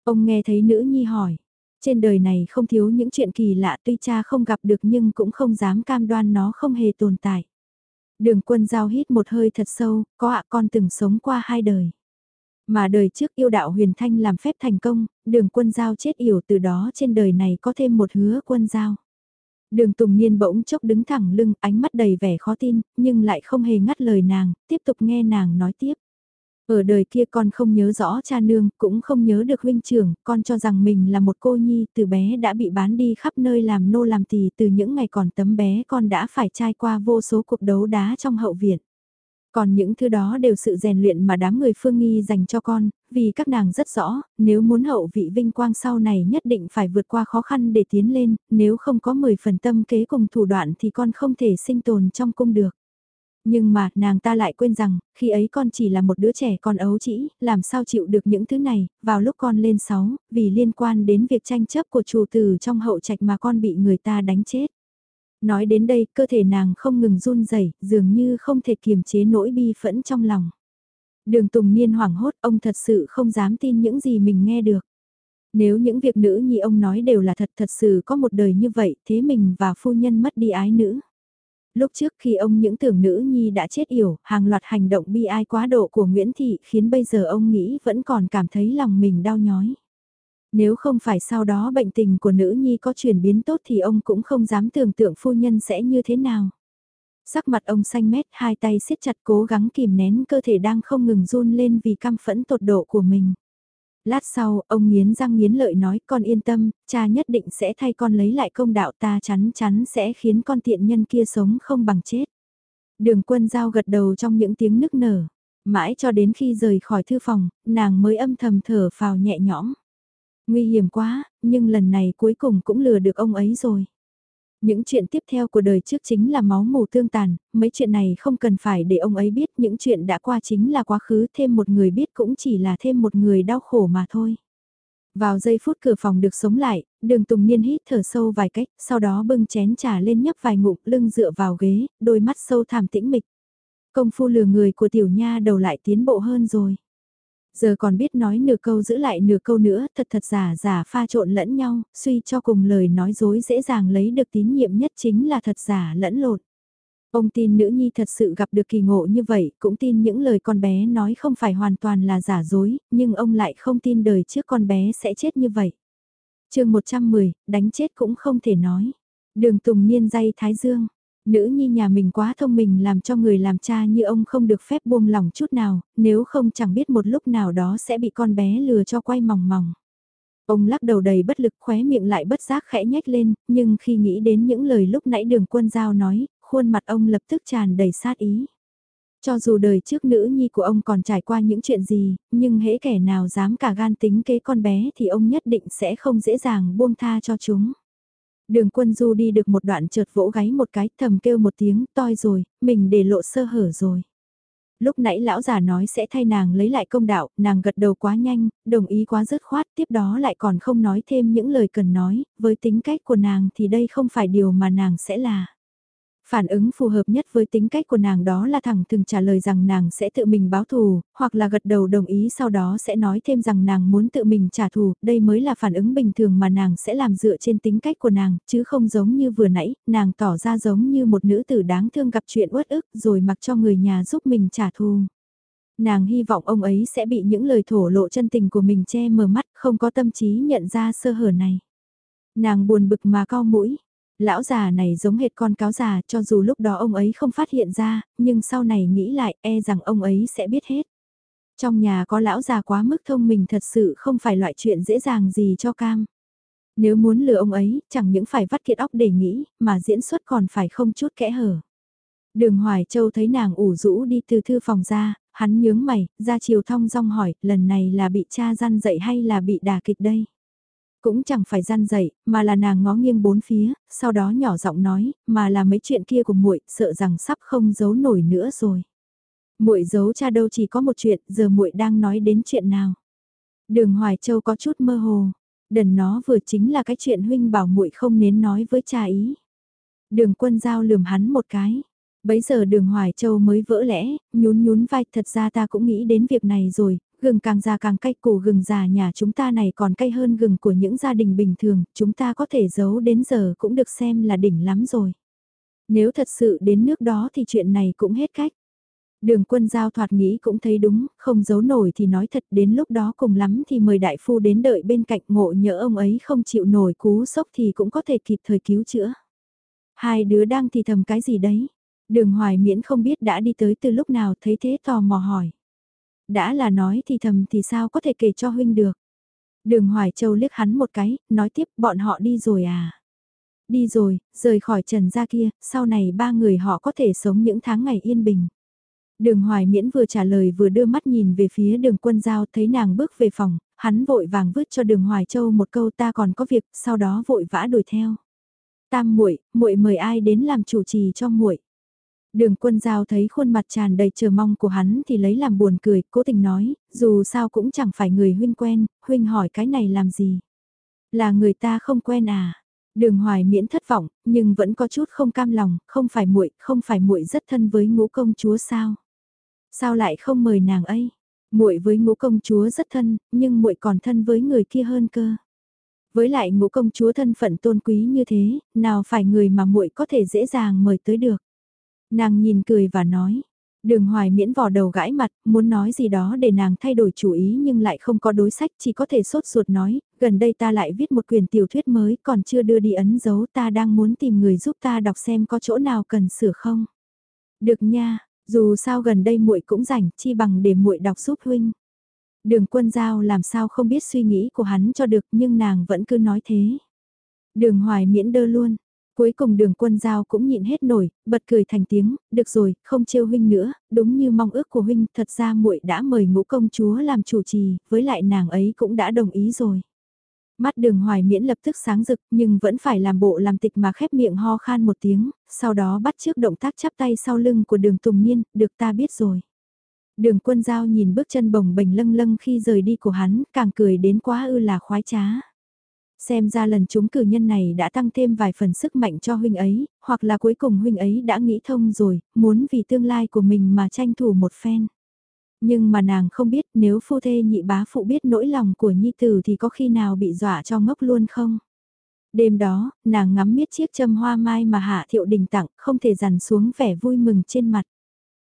Ông nghe thấy nữ nhi hỏi. Trên đời này không thiếu những chuyện kỳ lạ tuy cha không gặp được nhưng cũng không dám cam đoan nó không hề tồn tại. Đường quân giao hít một hơi thật sâu, có ạ con từng sống qua hai đời. Mà đời trước yêu đạo huyền thanh làm phép thành công, đường quân giao chết yểu từ đó trên đời này có thêm một hứa quân giao. Đường Tùng Niên bỗng chốc đứng thẳng lưng, ánh mắt đầy vẻ khó tin, nhưng lại không hề ngắt lời nàng, tiếp tục nghe nàng nói tiếp. Ở đời kia con không nhớ rõ cha nương, cũng không nhớ được huynh trưởng, con cho rằng mình là một cô nhi từ bé đã bị bán đi khắp nơi làm nô làm tỳ từ những ngày còn tấm bé con đã phải trải qua vô số cuộc đấu đá trong hậu viện. Còn những thứ đó đều sự rèn luyện mà đám người phương nghi dành cho con, vì các nàng rất rõ, nếu muốn hậu vị vinh quang sau này nhất định phải vượt qua khó khăn để tiến lên, nếu không có 10 phần tâm kế cùng thủ đoạn thì con không thể sinh tồn trong cung được. Nhưng mà, nàng ta lại quên rằng, khi ấy con chỉ là một đứa trẻ con ấu chỉ, làm sao chịu được những thứ này, vào lúc con lên 6, vì liên quan đến việc tranh chấp của chủ tử trong hậu trạch mà con bị người ta đánh chết. Nói đến đây, cơ thể nàng không ngừng run rẩy, dường như không thể kiềm chế nỗi bi phẫn trong lòng. Đường Tùng Niên hoảng hốt, ông thật sự không dám tin những gì mình nghe được. Nếu những việc nữ nhi ông nói đều là thật thật sự có một đời như vậy thế mình và phu nhân mất đi ái nữ. Lúc trước khi ông những tưởng nữ nhi đã chết yểu, hàng loạt hành động bi ai quá độ của Nguyễn Thị khiến bây giờ ông nghĩ vẫn còn cảm thấy lòng mình đau nhói. Nếu không phải sau đó bệnh tình của nữ nhi có chuyển biến tốt thì ông cũng không dám tưởng tượng phu nhân sẽ như thế nào. Sắc mặt ông xanh mét hai tay siết chặt cố gắng kìm nén cơ thể đang không ngừng run lên vì căm phẫn tột độ của mình. Lát sau, ông nghiến răng nghiến lợi nói con yên tâm, cha nhất định sẽ thay con lấy lại công đạo ta chắn chắn sẽ khiến con tiện nhân kia sống không bằng chết. Đường quân giao gật đầu trong những tiếng nức nở. Mãi cho đến khi rời khỏi thư phòng, nàng mới âm thầm thở phào nhẹ nhõm. Nguy hiểm quá, nhưng lần này cuối cùng cũng lừa được ông ấy rồi. Những chuyện tiếp theo của đời trước chính là máu mù tương tàn, mấy chuyện này không cần phải để ông ấy biết những chuyện đã qua chính là quá khứ thêm một người biết cũng chỉ là thêm một người đau khổ mà thôi. Vào giây phút cửa phòng được sống lại, đường Tùng Niên hít thở sâu vài cách, sau đó bưng chén trà lên nhấp vài ngụm lưng dựa vào ghế, đôi mắt sâu thẳm tĩnh mịch. Công phu lừa người của tiểu nha đầu lại tiến bộ hơn rồi. Giờ còn biết nói nửa câu giữ lại nửa câu nữa, thật thật giả giả pha trộn lẫn nhau, suy cho cùng lời nói dối dễ dàng lấy được tín nhiệm nhất chính là thật giả lẫn lộn. Ông tin nữ nhi thật sự gặp được kỳ ngộ như vậy, cũng tin những lời con bé nói không phải hoàn toàn là giả dối, nhưng ông lại không tin đời trước con bé sẽ chết như vậy. chương 110, đánh chết cũng không thể nói. Đường Tùng Niên dây Thái Dương, nữ nhi nhà mình quá thông minh làm cho người làm cha như ông không được phép buông lòng chút nào, nếu không chẳng biết một lúc nào đó sẽ bị con bé lừa cho quay mỏng mỏng. Ông lắc đầu đầy bất lực khóe miệng lại bất giác khẽ nhếch lên, nhưng khi nghĩ đến những lời lúc nãy đường quân giao nói, khuôn mặt ông lập tức tràn đầy sát ý. Cho dù đời trước nữ nhi của ông còn trải qua những chuyện gì, nhưng hễ kẻ nào dám cả gan tính kế con bé thì ông nhất định sẽ không dễ dàng buông tha cho chúng. Đường quân du đi được một đoạn chợt vỗ gáy một cái thầm kêu một tiếng toi rồi, mình để lộ sơ hở rồi. Lúc nãy lão già nói sẽ thay nàng lấy lại công đạo, nàng gật đầu quá nhanh, đồng ý quá dứt khoát, tiếp đó lại còn không nói thêm những lời cần nói, với tính cách của nàng thì đây không phải điều mà nàng sẽ là. Phản ứng phù hợp nhất với tính cách của nàng đó là thẳng thừng trả lời rằng nàng sẽ tự mình báo thù, hoặc là gật đầu đồng ý sau đó sẽ nói thêm rằng nàng muốn tự mình trả thù, đây mới là phản ứng bình thường mà nàng sẽ làm dựa trên tính cách của nàng, chứ không giống như vừa nãy, nàng tỏ ra giống như một nữ tử đáng thương gặp chuyện uất ức rồi mặc cho người nhà giúp mình trả thù. Nàng hy vọng ông ấy sẽ bị những lời thổ lộ chân tình của mình che mờ mắt, không có tâm trí nhận ra sơ hở này. Nàng buồn bực mà cao mũi, Lão già này giống hệt con cáo già cho dù lúc đó ông ấy không phát hiện ra, nhưng sau này nghĩ lại e rằng ông ấy sẽ biết hết. Trong nhà có lão già quá mức thông minh thật sự không phải loại chuyện dễ dàng gì cho cam. Nếu muốn lừa ông ấy, chẳng những phải vắt kiệt óc để nghĩ, mà diễn xuất còn phải không chút kẽ hở. Đường Hoài Châu thấy nàng ủ rũ đi từ thư phòng ra, hắn nhướng mày, ra chiều thong rong hỏi, lần này là bị cha gian dậy hay là bị đà kịch đây? Cũng chẳng phải gian dậy, mà là nàng ngó nghiêng bốn phía, sau đó nhỏ giọng nói, mà là mấy chuyện kia của muội, sợ rằng sắp không giấu nổi nữa rồi. Muội giấu cha đâu chỉ có một chuyện, giờ muội đang nói đến chuyện nào? Đường Hoài Châu có chút mơ hồ, đần nó vừa chính là cái chuyện huynh bảo muội không nên nói với cha ý. Đường Quân Giao lườm hắn một cái. Bấy giờ đường Hoài Châu mới vỡ lẽ, nhún nhún vai, thật ra ta cũng nghĩ đến việc này rồi, Gừng càng già càng cay củ gừng già nhà chúng ta này còn cay hơn gừng của những gia đình bình thường, chúng ta có thể giấu đến giờ cũng được xem là đỉnh lắm rồi. Nếu thật sự đến nước đó thì chuyện này cũng hết cách. Đường quân giao thoạt nghĩ cũng thấy đúng, không giấu nổi thì nói thật đến lúc đó cùng lắm thì mời đại phu đến đợi bên cạnh ngộ nhỡ ông ấy không chịu nổi cú sốc thì cũng có thể kịp thời cứu chữa. Hai đứa đang thì thầm cái gì đấy? Đường hoài miễn không biết đã đi tới từ lúc nào thấy thế tò mò hỏi. Đã là nói thì thầm thì sao có thể kể cho huynh được. Đường Hoài Châu liếc hắn một cái, nói tiếp bọn họ đi rồi à. Đi rồi, rời khỏi trần gia kia, sau này ba người họ có thể sống những tháng ngày yên bình. Đường Hoài Miễn vừa trả lời vừa đưa mắt nhìn về phía đường quân giao thấy nàng bước về phòng, hắn vội vàng vứt cho đường Hoài Châu một câu ta còn có việc, sau đó vội vã đuổi theo. Tam muội, muội mời ai đến làm chủ trì cho muội. Đường quân giao thấy khuôn mặt tràn đầy chờ mong của hắn thì lấy làm buồn cười, cố tình nói, dù sao cũng chẳng phải người huynh quen, huynh hỏi cái này làm gì. Là người ta không quen à. Đường hoài miễn thất vọng, nhưng vẫn có chút không cam lòng, không phải muội, không phải muội rất thân với ngũ công chúa sao. Sao lại không mời nàng ấy? Muội với ngũ công chúa rất thân, nhưng muội còn thân với người kia hơn cơ. Với lại ngũ công chúa thân phận tôn quý như thế, nào phải người mà muội có thể dễ dàng mời tới được. Nàng nhìn cười và nói, Đường hoài miễn vò đầu gãi mặt, muốn nói gì đó để nàng thay đổi chủ ý nhưng lại không có đối sách chỉ có thể sốt ruột nói, gần đây ta lại viết một quyển tiểu thuyết mới còn chưa đưa đi ấn dấu ta đang muốn tìm người giúp ta đọc xem có chỗ nào cần sửa không. Được nha, dù sao gần đây muội cũng rảnh chi bằng để muội đọc giúp huynh. Đường quân giao làm sao không biết suy nghĩ của hắn cho được nhưng nàng vẫn cứ nói thế. Đường hoài miễn đơ luôn, Cuối cùng đường quân giao cũng nhịn hết nổi, bật cười thành tiếng, được rồi, không trêu huynh nữa, đúng như mong ước của huynh, thật ra muội đã mời ngũ công chúa làm chủ trì, với lại nàng ấy cũng đã đồng ý rồi. Mắt đường hoài miễn lập tức sáng rực nhưng vẫn phải làm bộ làm tịch mà khép miệng ho khan một tiếng, sau đó bắt trước động tác chắp tay sau lưng của đường tùng niên, được ta biết rồi. Đường quân giao nhìn bước chân bồng bềnh lâng lâng khi rời đi của hắn, càng cười đến quá ư là khoái trá. Xem ra lần chúng cử nhân này đã tăng thêm vài phần sức mạnh cho huynh ấy, hoặc là cuối cùng huynh ấy đã nghĩ thông rồi, muốn vì tương lai của mình mà tranh thủ một phen. Nhưng mà nàng không biết nếu phu thê nhị bá phụ biết nỗi lòng của nhi tử thì có khi nào bị dọa cho ngốc luôn không? Đêm đó, nàng ngắm miết chiếc châm hoa mai mà Hạ Thiệu Đình tặng, không thể dằn xuống vẻ vui mừng trên mặt.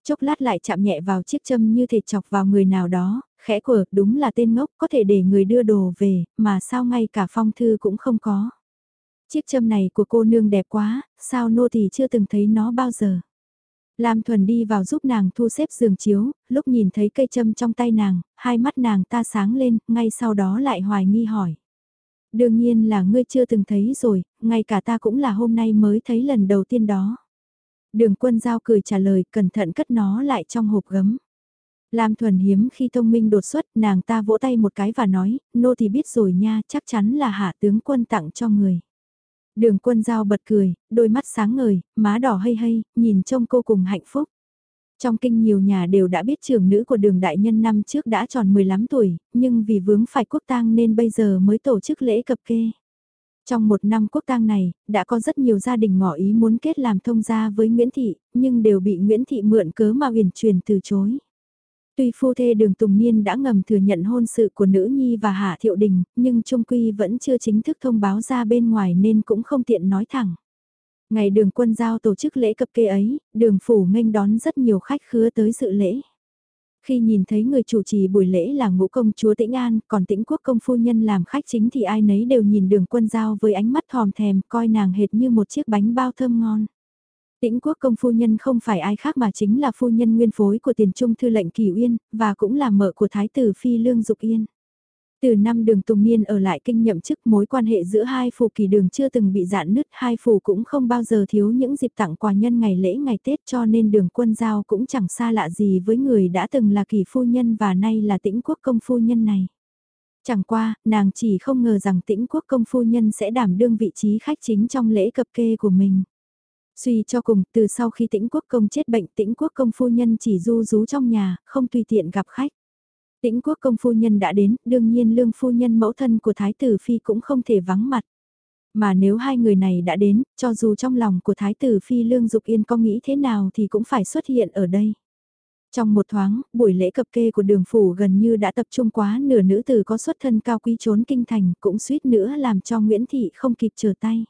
Chốc lát lại chạm nhẹ vào chiếc châm như thể chọc vào người nào đó, khẽ của đúng là tên ngốc có thể để người đưa đồ về, mà sao ngay cả phong thư cũng không có. Chiếc châm này của cô nương đẹp quá, sao nô thì chưa từng thấy nó bao giờ. Lam Thuần đi vào giúp nàng thu xếp giường chiếu, lúc nhìn thấy cây châm trong tay nàng, hai mắt nàng ta sáng lên, ngay sau đó lại hoài nghi hỏi. Đương nhiên là ngươi chưa từng thấy rồi, ngay cả ta cũng là hôm nay mới thấy lần đầu tiên đó. Đường quân giao cười trả lời cẩn thận cất nó lại trong hộp gấm. Lam Thuần hiếm khi thông minh đột xuất, nàng ta vỗ tay một cái và nói, nô thì biết rồi nha, chắc chắn là hạ tướng quân tặng cho người. Đường quân giao bật cười, đôi mắt sáng ngời, má đỏ hây hây, nhìn trông cô cùng hạnh phúc. Trong kinh nhiều nhà đều đã biết trưởng nữ của đường đại nhân năm trước đã tròn 15 tuổi, nhưng vì vướng phải quốc tang nên bây giờ mới tổ chức lễ cập kê. Trong một năm quốc tang này, đã có rất nhiều gia đình ngỏ ý muốn kết làm thông gia với Nguyễn Thị, nhưng đều bị Nguyễn Thị mượn cớ mà huyền truyền từ chối. Tuy phu thê đường Tùng Niên đã ngầm thừa nhận hôn sự của nữ nhi và Hạ Thiệu Đình, nhưng Trung Quy vẫn chưa chính thức thông báo ra bên ngoài nên cũng không tiện nói thẳng. Ngày đường quân giao tổ chức lễ cập kê ấy, đường phủ nghênh đón rất nhiều khách khứa tới dự lễ. Khi nhìn thấy người chủ trì buổi lễ là ngũ công chúa Tĩnh An, còn Tĩnh Quốc công phu nhân làm khách chính thì ai nấy đều nhìn đường quân giao với ánh mắt thòm thèm, coi nàng hệt như một chiếc bánh bao thơm ngon. Tĩnh quốc công phu nhân không phải ai khác mà chính là phu nhân nguyên phối của tiền trung thư lệnh Kỳ Uyên, và cũng là mợ của thái tử Phi Lương Dục Yên. Từ năm đường Tùng Niên ở lại kinh nhậm chức mối quan hệ giữa hai phù kỳ đường chưa từng bị dạn nứt, hai phù cũng không bao giờ thiếu những dịp tặng quà nhân ngày lễ ngày Tết cho nên đường quân giao cũng chẳng xa lạ gì với người đã từng là kỳ phu nhân và nay là tĩnh quốc công phu nhân này. Chẳng qua, nàng chỉ không ngờ rằng tĩnh quốc công phu nhân sẽ đảm đương vị trí khách chính trong lễ cập kê của mình. Suy cho cùng, từ sau khi tĩnh quốc công chết bệnh tĩnh quốc công phu nhân chỉ du rú trong nhà, không tùy tiện gặp khách. Tĩnh quốc công phu nhân đã đến, đương nhiên lương phu nhân mẫu thân của Thái tử Phi cũng không thể vắng mặt. Mà nếu hai người này đã đến, cho dù trong lòng của Thái tử Phi Lương Dục Yên có nghĩ thế nào thì cũng phải xuất hiện ở đây. Trong một thoáng, buổi lễ cập kê của đường phủ gần như đã tập trung quá nửa nữ tử có xuất thân cao quý trốn kinh thành cũng suýt nữa làm cho Nguyễn Thị không kịp trở tay.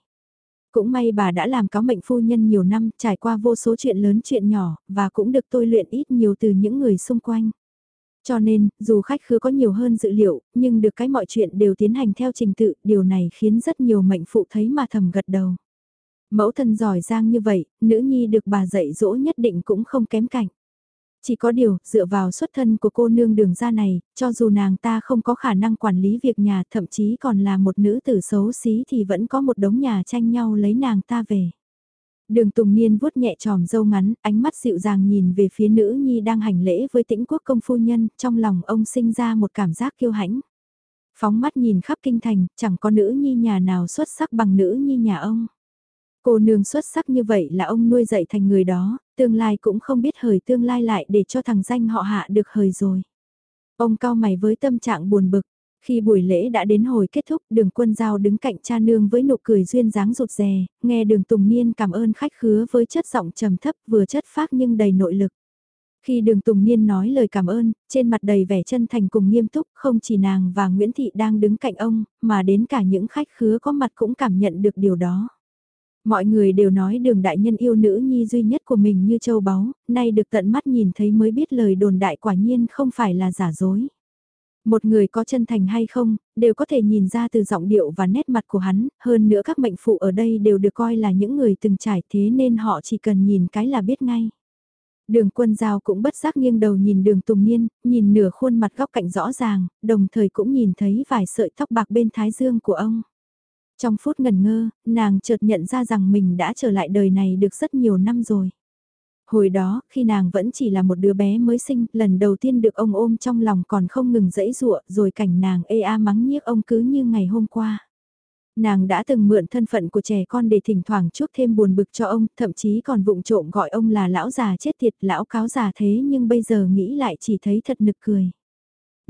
Cũng may bà đã làm cáo mệnh phu nhân nhiều năm, trải qua vô số chuyện lớn chuyện nhỏ, và cũng được tôi luyện ít nhiều từ những người xung quanh. Cho nên, dù khách khứa có nhiều hơn dự liệu, nhưng được cái mọi chuyện đều tiến hành theo trình tự, điều này khiến rất nhiều mệnh phụ thấy mà thầm gật đầu. Mẫu thân giỏi giang như vậy, nữ nhi được bà dạy dỗ nhất định cũng không kém cạnh. Chỉ có điều, dựa vào xuất thân của cô nương đường ra này, cho dù nàng ta không có khả năng quản lý việc nhà thậm chí còn là một nữ tử xấu xí thì vẫn có một đống nhà tranh nhau lấy nàng ta về. Đường Tùng Niên vuốt nhẹ tròm dâu ngắn, ánh mắt dịu dàng nhìn về phía nữ nhi đang hành lễ với tĩnh quốc công phu nhân, trong lòng ông sinh ra một cảm giác kiêu hãnh. Phóng mắt nhìn khắp kinh thành, chẳng có nữ nhi nhà nào xuất sắc bằng nữ nhi nhà ông. Cô nương xuất sắc như vậy là ông nuôi dạy thành người đó, tương lai cũng không biết hời tương lai lại để cho thằng danh họ hạ được hời rồi. Ông cao mày với tâm trạng buồn bực, khi buổi lễ đã đến hồi kết thúc, đường quân giao đứng cạnh cha nương với nụ cười duyên dáng rụt rè, nghe đường tùng niên cảm ơn khách khứa với chất giọng trầm thấp vừa chất phác nhưng đầy nội lực. Khi đường Tùng Niên nói lời cảm ơn, trên mặt đầy vẻ chân thành cùng nghiêm túc, không chỉ nàng và Nguyễn Thị đang đứng cạnh ông, mà đến cả những khách khứa có mặt cũng cảm nhận được điều đó. Mọi người đều nói đường đại nhân yêu nữ nhi duy nhất của mình như châu báu, nay được tận mắt nhìn thấy mới biết lời đồn đại quả nhiên không phải là giả dối. Một người có chân thành hay không, đều có thể nhìn ra từ giọng điệu và nét mặt của hắn, hơn nữa các mệnh phụ ở đây đều được coi là những người từng trải thế nên họ chỉ cần nhìn cái là biết ngay. Đường quân giao cũng bất giác nghiêng đầu nhìn đường tùng niên, nhìn nửa khuôn mặt góc cạnh rõ ràng, đồng thời cũng nhìn thấy vài sợi tóc bạc bên thái dương của ông. Trong phút ngần ngơ, nàng chợt nhận ra rằng mình đã trở lại đời này được rất nhiều năm rồi. Hồi đó, khi nàng vẫn chỉ là một đứa bé mới sinh, lần đầu tiên được ông ôm trong lòng còn không ngừng dẫy dụa, rồi cảnh nàng ê a mắng nhiếc ông cứ như ngày hôm qua. Nàng đã từng mượn thân phận của trẻ con để thỉnh thoảng chuốc thêm buồn bực cho ông, thậm chí còn vụng trộm gọi ông là lão già chết tiệt, lão cáo già thế nhưng bây giờ nghĩ lại chỉ thấy thật nực cười.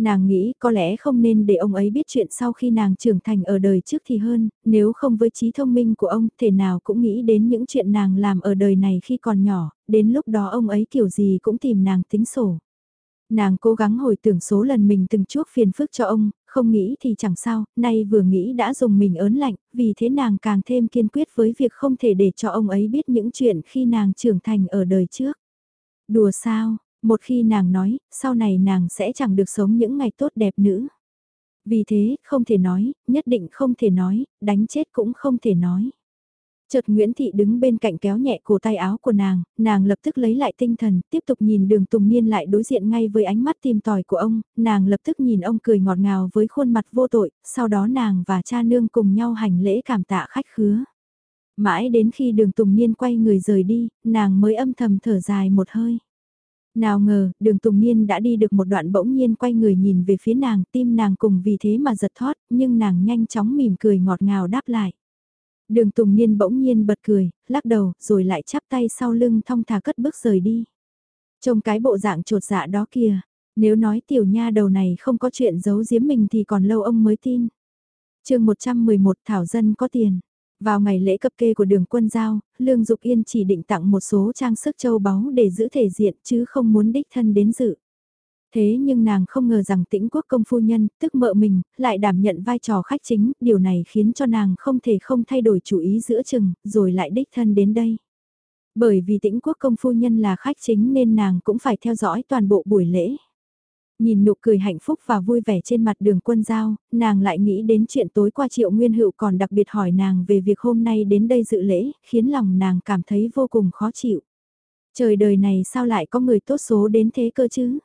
Nàng nghĩ có lẽ không nên để ông ấy biết chuyện sau khi nàng trưởng thành ở đời trước thì hơn, nếu không với trí thông minh của ông thể nào cũng nghĩ đến những chuyện nàng làm ở đời này khi còn nhỏ, đến lúc đó ông ấy kiểu gì cũng tìm nàng tính sổ. Nàng cố gắng hồi tưởng số lần mình từng chuốc phiền phức cho ông, không nghĩ thì chẳng sao, nay vừa nghĩ đã dùng mình ớn lạnh, vì thế nàng càng thêm kiên quyết với việc không thể để cho ông ấy biết những chuyện khi nàng trưởng thành ở đời trước. Đùa sao, một khi nàng nói, sau này nàng sẽ chẳng được sống những ngày tốt đẹp nữa. Vì thế, không thể nói, nhất định không thể nói, đánh chết cũng không thể nói. Chợt Nguyễn Thị đứng bên cạnh kéo nhẹ cổ tay áo của nàng, nàng lập tức lấy lại tinh thần, tiếp tục nhìn đường Tùng Niên lại đối diện ngay với ánh mắt tìm tòi của ông, nàng lập tức nhìn ông cười ngọt ngào với khuôn mặt vô tội, sau đó nàng và cha nương cùng nhau hành lễ cảm tạ khách khứa. Mãi đến khi đường Tùng Niên quay người rời đi, nàng mới âm thầm thở dài một hơi. Nào ngờ, đường Tùng Niên đã đi được một đoạn bỗng nhiên quay người nhìn về phía nàng, tim nàng cùng vì thế mà giật thoát, nhưng nàng nhanh chóng mỉm cười ngọt ngào đáp lại. Đường Tùng Niên bỗng nhiên bật cười, lắc đầu, rồi lại chắp tay sau lưng thong thả cất bước rời đi. Trông cái bộ dạng trột dạ đó kìa, nếu nói tiểu nha đầu này không có chuyện giấu giếm mình thì còn lâu ông mới tin. chương 111 Thảo Dân có tiền. Vào ngày lễ cấp kê của đường quân giao, Lương Dục Yên chỉ định tặng một số trang sức châu báu để giữ thể diện chứ không muốn đích thân đến dự. Thế nhưng nàng không ngờ rằng tĩnh quốc công phu nhân, tức mợ mình, lại đảm nhận vai trò khách chính, điều này khiến cho nàng không thể không thay đổi chủ ý giữa chừng, rồi lại đích thân đến đây. Bởi vì tĩnh quốc công phu nhân là khách chính nên nàng cũng phải theo dõi toàn bộ buổi lễ. Nhìn nụ cười hạnh phúc và vui vẻ trên mặt đường quân giao, nàng lại nghĩ đến chuyện tối qua triệu nguyên hữu còn đặc biệt hỏi nàng về việc hôm nay đến đây dự lễ, khiến lòng nàng cảm thấy vô cùng khó chịu. Trời đời này sao lại có người tốt số đến thế cơ chứ?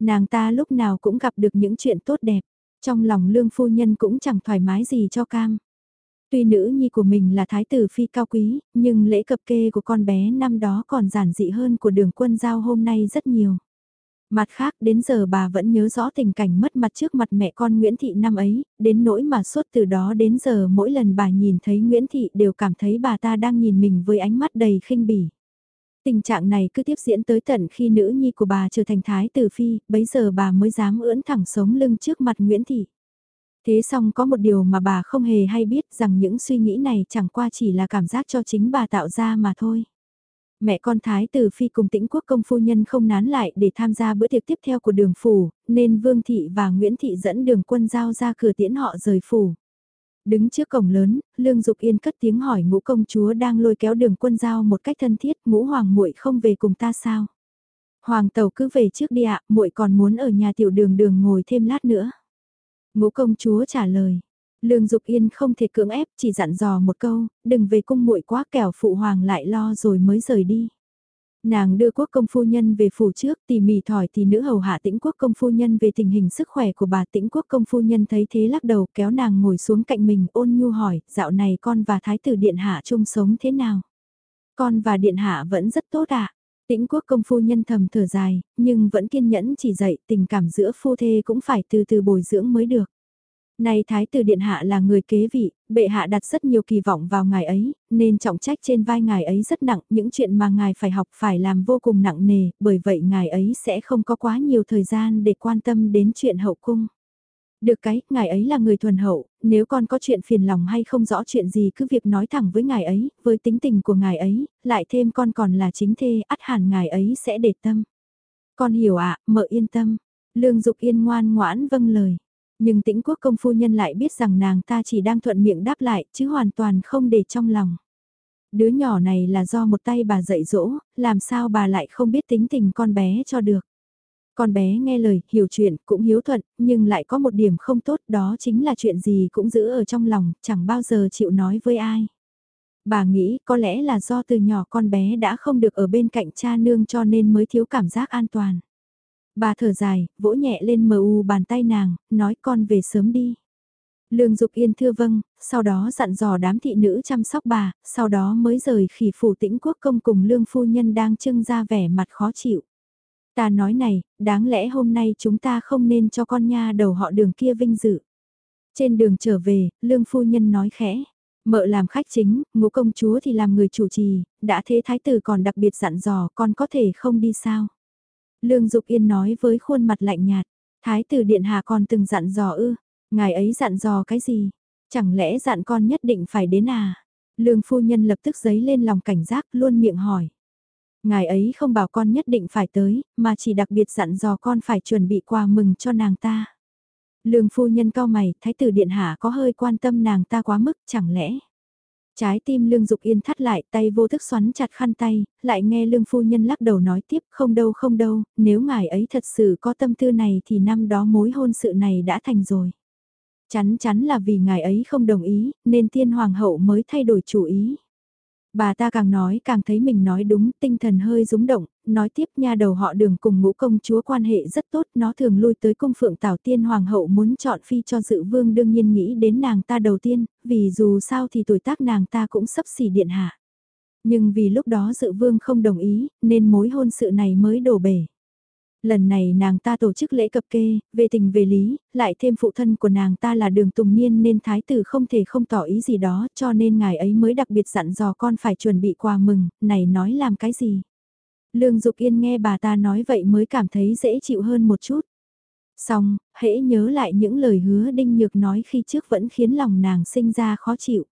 Nàng ta lúc nào cũng gặp được những chuyện tốt đẹp, trong lòng lương phu nhân cũng chẳng thoải mái gì cho cam. Tuy nữ nhi của mình là thái tử phi cao quý, nhưng lễ cập kê của con bé năm đó còn giản dị hơn của đường quân giao hôm nay rất nhiều. Mặt khác đến giờ bà vẫn nhớ rõ tình cảnh mất mặt trước mặt mẹ con Nguyễn Thị năm ấy, đến nỗi mà suốt từ đó đến giờ mỗi lần bà nhìn thấy Nguyễn Thị đều cảm thấy bà ta đang nhìn mình với ánh mắt đầy khinh bỉ. Tình trạng này cứ tiếp diễn tới tận khi nữ nhi của bà trở thành thái tử phi, bấy giờ bà mới dám ưỡn thẳng sống lưng trước mặt Nguyễn Thị. Thế xong có một điều mà bà không hề hay biết rằng những suy nghĩ này chẳng qua chỉ là cảm giác cho chính bà tạo ra mà thôi. Mẹ con Thái Tử Phi cùng tĩnh quốc công phu nhân không nán lại để tham gia bữa tiệc tiếp theo của đường phủ, nên Vương Thị và Nguyễn Thị dẫn đường quân giao ra cửa tiễn họ rời phủ. Đứng trước cổng lớn, Lương Dục Yên cất tiếng hỏi ngũ công chúa đang lôi kéo đường quân giao một cách thân thiết, ngũ hoàng muội không về cùng ta sao? Hoàng tàu cứ về trước đi ạ, muội còn muốn ở nhà tiểu đường đường ngồi thêm lát nữa. Ngũ công chúa trả lời. Lương Dục Yên không thể cưỡng ép, chỉ dặn dò một câu, đừng về cung muội quá kẻo phụ hoàng lại lo rồi mới rời đi. Nàng đưa quốc công phu nhân về phủ trước tỉ mỉ thỏi thì nữ hầu hạ tĩnh quốc công phu nhân về tình hình sức khỏe của bà tĩnh quốc công phu nhân thấy thế lắc đầu kéo nàng ngồi xuống cạnh mình ôn nhu hỏi, dạo này con và thái tử điện hạ chung sống thế nào? Con và điện hạ vẫn rất tốt ạ. À? Tĩnh quốc công phu nhân thầm thở dài, nhưng vẫn kiên nhẫn chỉ dạy tình cảm giữa phu thê cũng phải từ từ bồi dưỡng mới được. Nay Thái tử Điện Hạ là người kế vị, bệ hạ đặt rất nhiều kỳ vọng vào ngài ấy, nên trọng trách trên vai ngài ấy rất nặng, những chuyện mà ngài phải học phải làm vô cùng nặng nề, bởi vậy ngài ấy sẽ không có quá nhiều thời gian để quan tâm đến chuyện hậu cung. Được cái, ngài ấy là người thuần hậu, nếu con có chuyện phiền lòng hay không rõ chuyện gì cứ việc nói thẳng với ngài ấy, với tính tình của ngài ấy, lại thêm con còn là chính thê, ắt hẳn ngài ấy sẽ để tâm. Con hiểu ạ, mợ yên tâm. Lương Dục Yên ngoan ngoãn vâng lời. Nhưng tĩnh quốc công phu nhân lại biết rằng nàng ta chỉ đang thuận miệng đáp lại chứ hoàn toàn không để trong lòng. Đứa nhỏ này là do một tay bà dạy dỗ, làm sao bà lại không biết tính tình con bé cho được. Con bé nghe lời, hiểu chuyện, cũng hiếu thuận, nhưng lại có một điểm không tốt đó chính là chuyện gì cũng giữ ở trong lòng, chẳng bao giờ chịu nói với ai. Bà nghĩ có lẽ là do từ nhỏ con bé đã không được ở bên cạnh cha nương cho nên mới thiếu cảm giác an toàn. Bà thở dài, vỗ nhẹ lên mờ u bàn tay nàng, nói con về sớm đi. Lương Dục Yên thưa vâng, sau đó dặn dò đám thị nữ chăm sóc bà, sau đó mới rời khỉ phủ tĩnh quốc công cùng Lương Phu Nhân đang trưng ra vẻ mặt khó chịu. Ta nói này, đáng lẽ hôm nay chúng ta không nên cho con nha đầu họ đường kia vinh dự. Trên đường trở về, Lương Phu Nhân nói khẽ. Mợ làm khách chính, ngũ công chúa thì làm người chủ trì, đã thế thái tử còn đặc biệt dặn dò con có thể không đi sao. Lương Dục Yên nói với khuôn mặt lạnh nhạt, thái tử điện hạ còn từng dặn dò ư, ngài ấy dặn dò cái gì, chẳng lẽ dặn con nhất định phải đến à. Lương phu nhân lập tức giấy lên lòng cảnh giác luôn miệng hỏi. Ngài ấy không bảo con nhất định phải tới, mà chỉ đặc biệt dặn dò con phải chuẩn bị quà mừng cho nàng ta. Lương phu nhân cao mày, thái tử điện hạ có hơi quan tâm nàng ta quá mức, chẳng lẽ. Trái tim lương dục yên thắt lại, tay vô thức xoắn chặt khăn tay, lại nghe lương phu nhân lắc đầu nói tiếp, không đâu không đâu, nếu ngài ấy thật sự có tâm tư này thì năm đó mối hôn sự này đã thành rồi. Chắn chắn là vì ngài ấy không đồng ý, nên tiên hoàng hậu mới thay đổi chủ ý. Bà ta càng nói càng thấy mình nói đúng, tinh thần hơi rúng động, nói tiếp nha đầu họ đường cùng ngũ công chúa quan hệ rất tốt, nó thường lui tới cung phượng tảo tiên hoàng hậu muốn chọn phi cho dự vương đương nhiên nghĩ đến nàng ta đầu tiên, vì dù sao thì tuổi tác nàng ta cũng sắp xỉ điện hạ. Nhưng vì lúc đó dự vương không đồng ý, nên mối hôn sự này mới đổ bể. Lần này nàng ta tổ chức lễ cập kê, về tình về lý, lại thêm phụ thân của nàng ta là đường tùng niên nên thái tử không thể không tỏ ý gì đó cho nên ngài ấy mới đặc biệt dặn dò con phải chuẩn bị quà mừng, này nói làm cái gì. Lương Dục Yên nghe bà ta nói vậy mới cảm thấy dễ chịu hơn một chút. Xong, hễ nhớ lại những lời hứa Đinh Nhược nói khi trước vẫn khiến lòng nàng sinh ra khó chịu.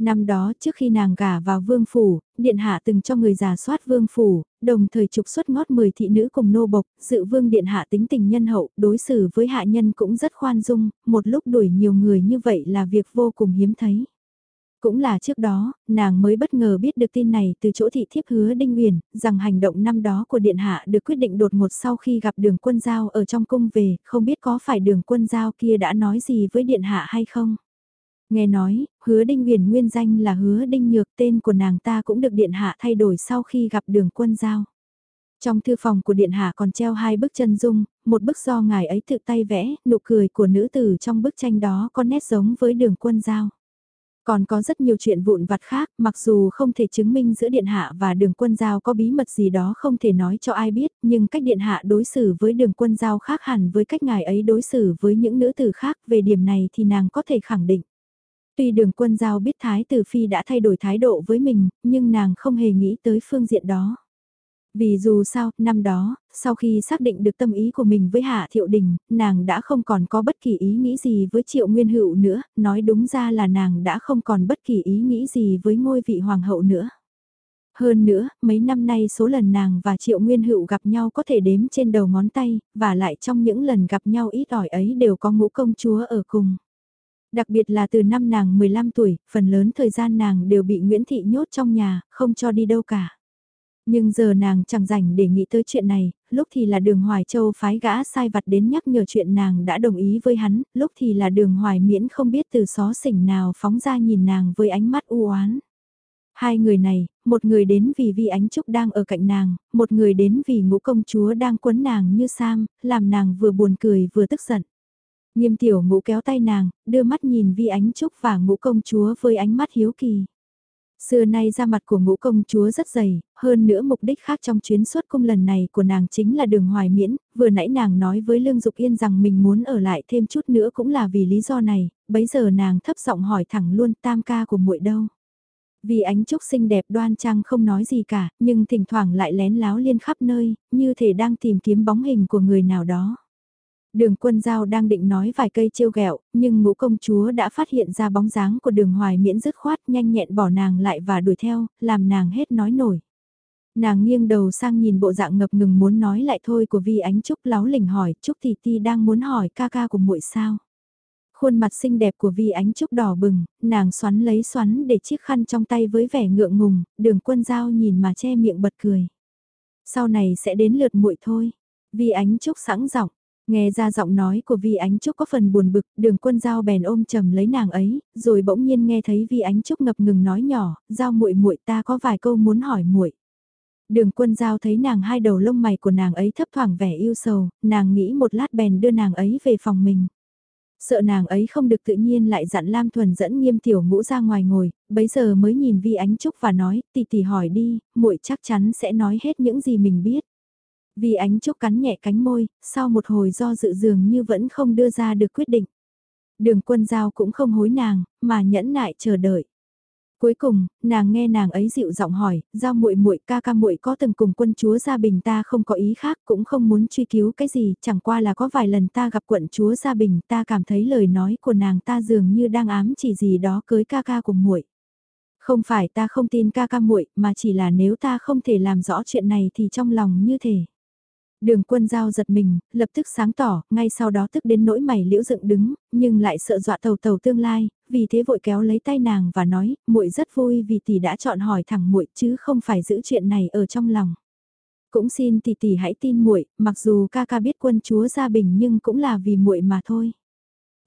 Năm đó trước khi nàng gả vào vương phủ, điện hạ từng cho người giả soát vương phủ, đồng thời trục xuất ngót 10 thị nữ cùng nô bộc, dự vương điện hạ tính tình nhân hậu, đối xử với hạ nhân cũng rất khoan dung, một lúc đuổi nhiều người như vậy là việc vô cùng hiếm thấy. Cũng là trước đó, nàng mới bất ngờ biết được tin này từ chỗ thị thiếp hứa Đinh uyển rằng hành động năm đó của Điện Hạ được quyết định đột ngột sau khi gặp đường quân giao ở trong cung về, không biết có phải đường quân giao kia đã nói gì với Điện Hạ hay không. Nghe nói, hứa đinh huyền nguyên danh là hứa đinh nhược tên của nàng ta cũng được điện hạ thay đổi sau khi gặp đường quân giao. Trong thư phòng của điện hạ còn treo hai bức chân dung, một bức do ngài ấy tự tay vẽ, nụ cười của nữ tử trong bức tranh đó có nét giống với đường quân giao. Còn có rất nhiều chuyện vụn vặt khác, mặc dù không thể chứng minh giữa Điện Hạ và đường quân giao có bí mật gì đó không thể nói cho ai biết, nhưng cách Điện Hạ đối xử với đường quân giao khác hẳn với cách ngài ấy đối xử với những nữ tử khác, về điểm này thì nàng có thể khẳng định. Tuy đường quân giao biết Thái Tử Phi đã thay đổi thái độ với mình, nhưng nàng không hề nghĩ tới phương diện đó. Vì dù sao, năm đó, sau khi xác định được tâm ý của mình với Hạ Thiệu Đình, nàng đã không còn có bất kỳ ý nghĩ gì với Triệu Nguyên Hữu nữa, nói đúng ra là nàng đã không còn bất kỳ ý nghĩ gì với ngôi vị Hoàng hậu nữa. Hơn nữa, mấy năm nay số lần nàng và Triệu Nguyên Hữu gặp nhau có thể đếm trên đầu ngón tay, và lại trong những lần gặp nhau ít ỏi ấy đều có ngũ công chúa ở cùng. Đặc biệt là từ năm nàng 15 tuổi, phần lớn thời gian nàng đều bị Nguyễn Thị nhốt trong nhà, không cho đi đâu cả. Nhưng giờ nàng chẳng rảnh để nghĩ tới chuyện này, lúc thì là đường Hoài Châu phái gã sai vặt đến nhắc nhở chuyện nàng đã đồng ý với hắn, lúc thì là đường Hoài Miễn không biết từ xó xỉnh nào phóng ra nhìn nàng với ánh mắt u oán. Hai người này, một người đến vì Vi Ánh Trúc đang ở cạnh nàng, một người đến vì ngũ công chúa đang quấn nàng như Sam, làm nàng vừa buồn cười vừa tức giận. Nghiêm tiểu ngũ kéo tay nàng, đưa mắt nhìn vi ánh trúc và ngũ công chúa với ánh mắt hiếu kỳ. Xưa nay ra mặt của ngũ công chúa rất dày, hơn nữa mục đích khác trong chuyến xuất cung lần này của nàng chính là đường hoài miễn, vừa nãy nàng nói với Lương Dục Yên rằng mình muốn ở lại thêm chút nữa cũng là vì lý do này, bấy giờ nàng thấp giọng hỏi thẳng luôn tam ca của muội đâu. Vì ánh trúc xinh đẹp đoan trang không nói gì cả, nhưng thỉnh thoảng lại lén láo liên khắp nơi, như thể đang tìm kiếm bóng hình của người nào đó. Đường quân giao đang định nói vài cây trêu ghẹo, nhưng ngũ công chúa đã phát hiện ra bóng dáng của đường hoài miễn dứt khoát nhanh nhẹn bỏ nàng lại và đuổi theo, làm nàng hết nói nổi. Nàng nghiêng đầu sang nhìn bộ dạng ngập ngừng muốn nói lại thôi của Vi Ánh Trúc láo lỉnh hỏi, Trúc thị Ti đang muốn hỏi ca ca của muội sao? Khuôn mặt xinh đẹp của Vi Ánh Trúc đỏ bừng, nàng xoắn lấy xoắn để chiếc khăn trong tay với vẻ ngượng ngùng, đường quân giao nhìn mà che miệng bật cười. Sau này sẽ đến lượt muội thôi. Vi Ánh Trúc sẵn giọng, Nghe ra giọng nói của Vi Ánh Trúc có phần buồn bực, đường quân giao bèn ôm chầm lấy nàng ấy, rồi bỗng nhiên nghe thấy Vi Ánh Trúc ngập ngừng nói nhỏ, giao muội muội ta có vài câu muốn hỏi muội. Đường quân giao thấy nàng hai đầu lông mày của nàng ấy thấp thoảng vẻ yêu sầu, nàng nghĩ một lát bèn đưa nàng ấy về phòng mình. Sợ nàng ấy không được tự nhiên lại dặn Lam Thuần dẫn nghiêm tiểu ngũ ra ngoài ngồi, bấy giờ mới nhìn Vi Ánh Trúc và nói, tỷ tỷ hỏi đi, muội chắc chắn sẽ nói hết những gì mình biết. Vi Ánh Trúc cắn nhẹ cánh môi, sau một hồi do dự dường như vẫn không đưa ra được quyết định. Đường quân giao cũng không hối nàng, mà nhẫn nại chờ đợi. Cuối cùng, nàng nghe nàng ấy dịu giọng hỏi, giao muội muội ca ca muội có từng cùng quân chúa Gia Bình ta không có ý khác cũng không muốn truy cứu cái gì, chẳng qua là có vài lần ta gặp quận chúa Gia Bình ta cảm thấy lời nói của nàng ta dường như đang ám chỉ gì đó cưới ca ca của muội. Không phải ta không tin ca ca muội, mà chỉ là nếu ta không thể làm rõ chuyện này thì trong lòng như thể. Đường quân giao giật mình, lập tức sáng tỏ, ngay sau đó tức đến nỗi mày liễu dựng đứng, nhưng lại sợ dọa tàu tàu tương lai, vì thế vội kéo lấy tay nàng và nói, muội rất vui vì tỷ đã chọn hỏi thẳng muội chứ không phải giữ chuyện này ở trong lòng. Cũng xin tỷ tỷ hãy tin muội, mặc dù ca ca biết quân chúa gia bình nhưng cũng là vì muội mà thôi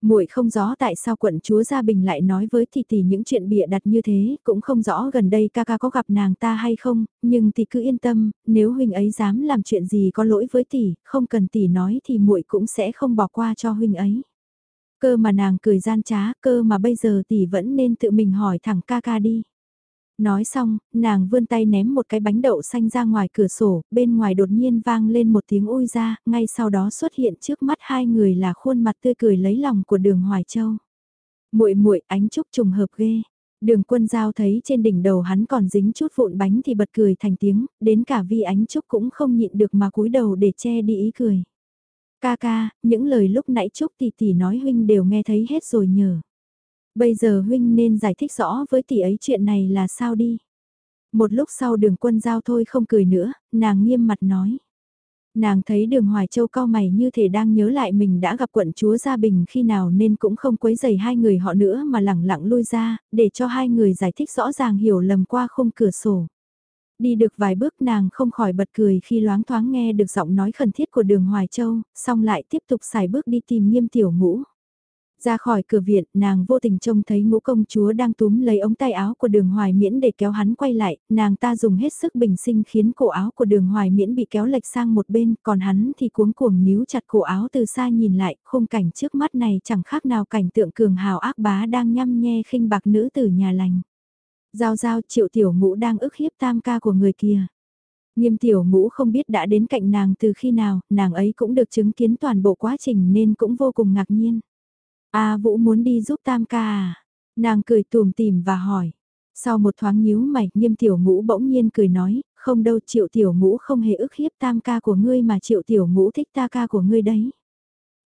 muội không rõ tại sao quận chúa Gia Bình lại nói với tỷ tỷ những chuyện bịa đặt như thế, cũng không rõ gần đây ca ca có gặp nàng ta hay không, nhưng tỷ cứ yên tâm, nếu huynh ấy dám làm chuyện gì có lỗi với tỷ, không cần tỷ nói thì muội cũng sẽ không bỏ qua cho huynh ấy. Cơ mà nàng cười gian trá, cơ mà bây giờ tỷ vẫn nên tự mình hỏi thẳng ca ca đi. Nói xong, nàng vươn tay ném một cái bánh đậu xanh ra ngoài cửa sổ, bên ngoài đột nhiên vang lên một tiếng ui ra, ngay sau đó xuất hiện trước mắt hai người là khuôn mặt tươi cười lấy lòng của đường Hoài Châu. muội muội ánh trúc trùng hợp ghê. Đường quân giao thấy trên đỉnh đầu hắn còn dính chút vụn bánh thì bật cười thành tiếng, đến cả vi ánh trúc cũng không nhịn được mà cúi đầu để che đi ý cười. Ca ca, những lời lúc nãy trúc tỷ tỷ nói huynh đều nghe thấy hết rồi nhờ. Bây giờ huynh nên giải thích rõ với tỷ ấy chuyện này là sao đi. Một lúc sau đường quân giao thôi không cười nữa, nàng nghiêm mặt nói. Nàng thấy đường Hoài Châu cao mày như thể đang nhớ lại mình đã gặp quận chúa Gia Bình khi nào nên cũng không quấy dày hai người họ nữa mà lẳng lặng lui ra, để cho hai người giải thích rõ ràng hiểu lầm qua khung cửa sổ. Đi được vài bước nàng không khỏi bật cười khi loáng thoáng nghe được giọng nói khẩn thiết của đường Hoài Châu, xong lại tiếp tục xài bước đi tìm nghiêm tiểu ngũ. Ra khỏi cửa viện, nàng vô tình trông thấy ngũ công chúa đang túm lấy ống tay áo của đường hoài miễn để kéo hắn quay lại, nàng ta dùng hết sức bình sinh khiến cổ áo của đường hoài miễn bị kéo lệch sang một bên, còn hắn thì cuống cuồng níu chặt cổ áo từ xa nhìn lại, khung cảnh trước mắt này chẳng khác nào cảnh tượng cường hào ác bá đang nhăm nhe khinh bạc nữ tử nhà lành. Giao giao triệu tiểu ngũ đang ức hiếp tam ca của người kia. Nghiêm tiểu ngũ không biết đã đến cạnh nàng từ khi nào, nàng ấy cũng được chứng kiến toàn bộ quá trình nên cũng vô cùng ngạc nhiên. A Vũ muốn đi giúp Tam ca à? Nàng cười tùm tìm và hỏi. Sau một thoáng nhíu mày, nghiêm tiểu ngũ bỗng nhiên cười nói, không đâu triệu tiểu ngũ không hề ức hiếp tam ca của ngươi mà triệu tiểu ngũ thích ta ca của ngươi đấy.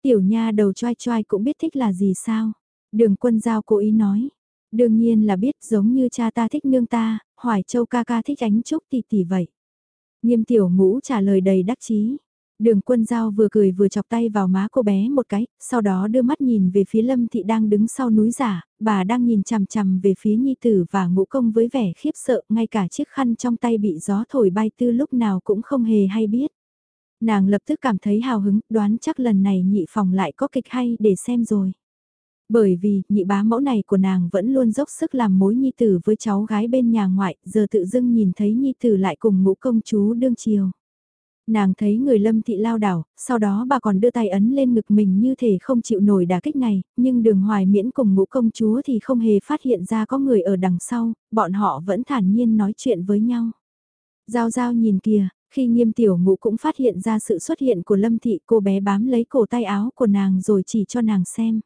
Tiểu nha đầu choai choai cũng biết thích là gì sao? Đường quân giao cố ý nói. Đương nhiên là biết giống như cha ta thích nương ta, hoài châu ca ca thích ánh trúc tỷ tỷ vậy. Nghiêm tiểu ngũ trả lời đầy đắc chí. Đường quân giao vừa cười vừa chọc tay vào má cô bé một cái, sau đó đưa mắt nhìn về phía lâm thị đang đứng sau núi giả, bà đang nhìn chằm chằm về phía nhi tử và ngũ công với vẻ khiếp sợ, ngay cả chiếc khăn trong tay bị gió thổi bay tư lúc nào cũng không hề hay biết. Nàng lập tức cảm thấy hào hứng, đoán chắc lần này nhị phòng lại có kịch hay để xem rồi. Bởi vì, nhị bá mẫu này của nàng vẫn luôn dốc sức làm mối nhi tử với cháu gái bên nhà ngoại, giờ tự dưng nhìn thấy nhi tử lại cùng ngũ công chú đương chiều. Nàng thấy người lâm thị lao đảo, sau đó bà còn đưa tay ấn lên ngực mình như thể không chịu nổi đả kích này, nhưng đường hoài miễn cùng ngũ công chúa thì không hề phát hiện ra có người ở đằng sau, bọn họ vẫn thản nhiên nói chuyện với nhau. Giao giao nhìn kìa, khi nghiêm tiểu ngũ cũng phát hiện ra sự xuất hiện của lâm thị cô bé bám lấy cổ tay áo của nàng rồi chỉ cho nàng xem.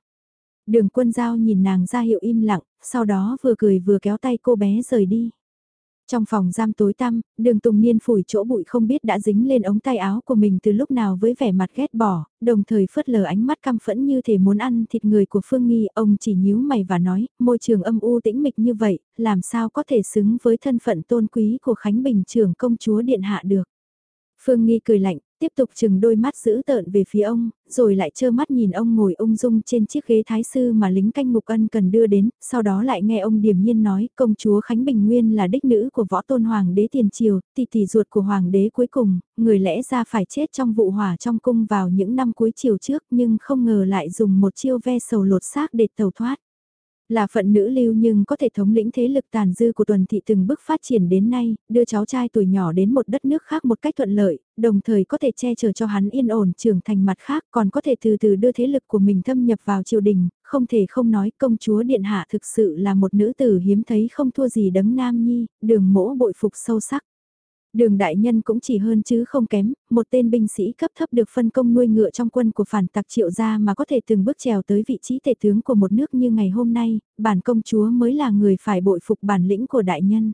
Đường quân giao nhìn nàng ra hiệu im lặng, sau đó vừa cười vừa kéo tay cô bé rời đi. Trong phòng giam tối tăm, đường Tùng Niên phủi chỗ bụi không biết đã dính lên ống tay áo của mình từ lúc nào với vẻ mặt ghét bỏ, đồng thời phớt lờ ánh mắt căm phẫn như thể muốn ăn thịt người của Phương Nghi. Ông chỉ nhíu mày và nói, môi trường âm u tĩnh mịch như vậy, làm sao có thể xứng với thân phận tôn quý của Khánh Bình trưởng công chúa Điện Hạ được. Phương Nghi cười lạnh, tiếp tục chừng đôi mắt giữ tợn về phía ông, rồi lại trơ mắt nhìn ông ngồi ung dung trên chiếc ghế thái sư mà lính canh mục ân cần đưa đến, sau đó lại nghe ông điềm nhiên nói công chúa Khánh Bình Nguyên là đích nữ của võ tôn hoàng đế tiền triều, tỷ tỷ ruột của hoàng đế cuối cùng, người lẽ ra phải chết trong vụ hỏa trong cung vào những năm cuối triều trước nhưng không ngờ lại dùng một chiêu ve sầu lột xác để tàu thoát. Là phận nữ lưu nhưng có thể thống lĩnh thế lực tàn dư của tuần thị từng bước phát triển đến nay, đưa cháu trai tuổi nhỏ đến một đất nước khác một cách thuận lợi, đồng thời có thể che chở cho hắn yên ổn trưởng thành mặt khác còn có thể từ từ đưa thế lực của mình thâm nhập vào triều đình, không thể không nói công chúa Điện Hạ thực sự là một nữ tử hiếm thấy không thua gì đấng nam nhi, đường mỗ bội phục sâu sắc. Đường đại nhân cũng chỉ hơn chứ không kém, một tên binh sĩ cấp thấp được phân công nuôi ngựa trong quân của phản tặc triệu gia mà có thể từng bước trèo tới vị trí tể tướng của một nước như ngày hôm nay, bản công chúa mới là người phải bội phục bản lĩnh của đại nhân.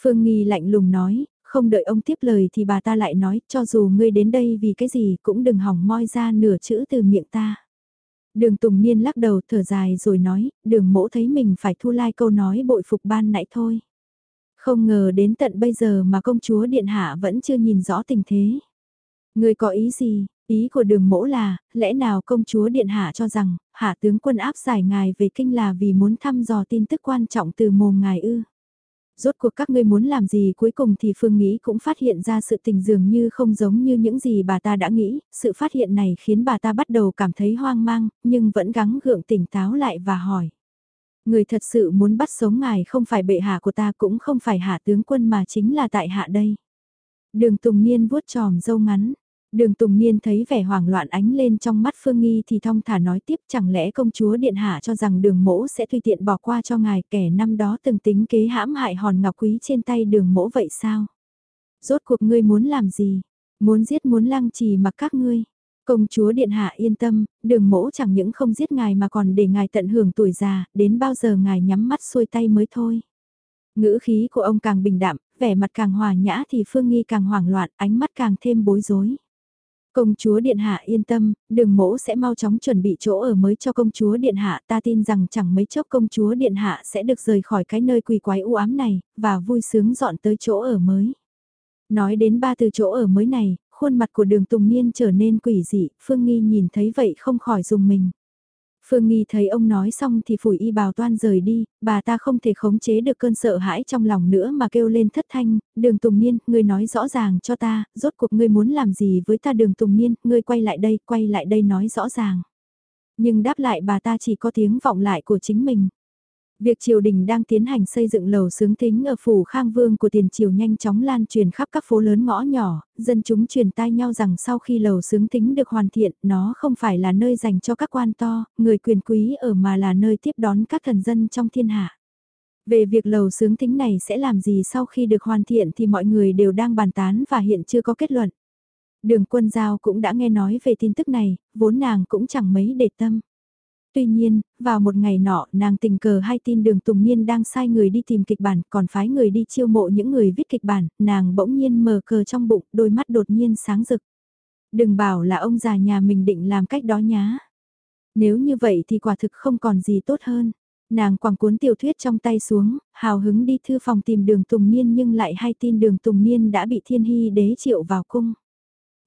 Phương Nghi lạnh lùng nói, không đợi ông tiếp lời thì bà ta lại nói, cho dù ngươi đến đây vì cái gì cũng đừng hỏng moi ra nửa chữ từ miệng ta. Đường Tùng Niên lắc đầu thở dài rồi nói, đường mỗ thấy mình phải thu lai câu nói bội phục ban nãy thôi. Không ngờ đến tận bây giờ mà công chúa Điện Hạ vẫn chưa nhìn rõ tình thế. Người có ý gì? Ý của đường mỗ là, lẽ nào công chúa Điện Hạ cho rằng, hạ tướng quân áp giải ngài về kinh là vì muốn thăm dò tin tức quan trọng từ mồm ngài ư? Rốt cuộc các ngươi muốn làm gì cuối cùng thì Phương Nghĩ cũng phát hiện ra sự tình dường như không giống như những gì bà ta đã nghĩ, sự phát hiện này khiến bà ta bắt đầu cảm thấy hoang mang, nhưng vẫn gắng gượng tỉnh táo lại và hỏi. Người thật sự muốn bắt sống ngài không phải bệ hạ của ta cũng không phải hạ tướng quân mà chính là tại hạ đây. Đường Tùng Niên vuốt tròm dâu ngắn. Đường Tùng Niên thấy vẻ hoảng loạn ánh lên trong mắt Phương Nghi thì thong thả nói tiếp, chẳng lẽ công chúa Điện Hạ cho rằng đường mỗ sẽ tùy tiện bỏ qua cho ngài kẻ năm đó từng tính kế hãm hại hòn ngọc quý trên tay đường mỗ vậy sao? Rốt cuộc ngươi muốn làm gì? Muốn giết muốn lăng trì mặc các ngươi? Công chúa Điện Hạ yên tâm, đường mỗ chẳng những không giết ngài mà còn để ngài tận hưởng tuổi già, đến bao giờ ngài nhắm mắt xuôi tay mới thôi. Ngữ khí của ông càng bình đạm, vẻ mặt càng hòa nhã thì Phương Nghi càng hoảng loạn, ánh mắt càng thêm bối rối. Công chúa Điện Hạ yên tâm, đường mỗ sẽ mau chóng chuẩn bị chỗ ở mới cho công chúa Điện Hạ. Ta tin rằng chẳng mấy chốc công chúa Điện Hạ sẽ được rời khỏi cái nơi quỳ quái u ám này, và vui sướng dọn tới chỗ ở mới. Nói đến ba từ chỗ ở mới này, khuôn mặt của đường Tùng Niên trở nên quỷ dị, Phương Nghi nhìn thấy vậy không khỏi dùng mình. Phương Nghi thấy ông nói xong thì phủi y bào toan rời đi, bà ta không thể khống chế được cơn sợ hãi trong lòng nữa mà kêu lên thất thanh, đường Tùng Niên, ngươi nói rõ ràng cho ta, rốt cuộc ngươi muốn làm gì với ta đường Tùng Niên, ngươi quay lại đây, quay lại đây nói rõ ràng. Nhưng đáp lại bà ta chỉ có tiếng vọng lại của chính mình. Việc triều đình đang tiến hành xây dựng lầu sướng thính ở phủ Khang Vương của tiền triều nhanh chóng lan truyền khắp các phố lớn ngõ nhỏ, dân chúng truyền tai nhau rằng sau khi lầu sướng thính được hoàn thiện, nó không phải là nơi dành cho các quan to, người quyền quý ở mà là nơi tiếp đón các thần dân trong thiên hạ. Về việc lầu sướng thính này sẽ làm gì sau khi được hoàn thiện thì mọi người đều đang bàn tán và hiện chưa có kết luận. Đường quân giao cũng đã nghe nói về tin tức này, vốn nàng cũng chẳng mấy để tâm. Tuy nhiên, vào một ngày nọ, nàng tình cờ hay tin đường Tùng Niên đang sai người đi tìm kịch bản, còn phái người đi chiêu mộ những người viết kịch bản, nàng bỗng nhiên mờ cờ trong bụng, đôi mắt đột nhiên sáng rực. Đừng bảo là ông già nhà mình định làm cách đó nhá. Nếu như vậy thì quả thực không còn gì tốt hơn. Nàng quẳng cuốn tiểu thuyết trong tay xuống, hào hứng đi thư phòng tìm đường Tùng Niên nhưng lại hay tin đường Tùng Niên đã bị thiên hy đế triệu vào cung.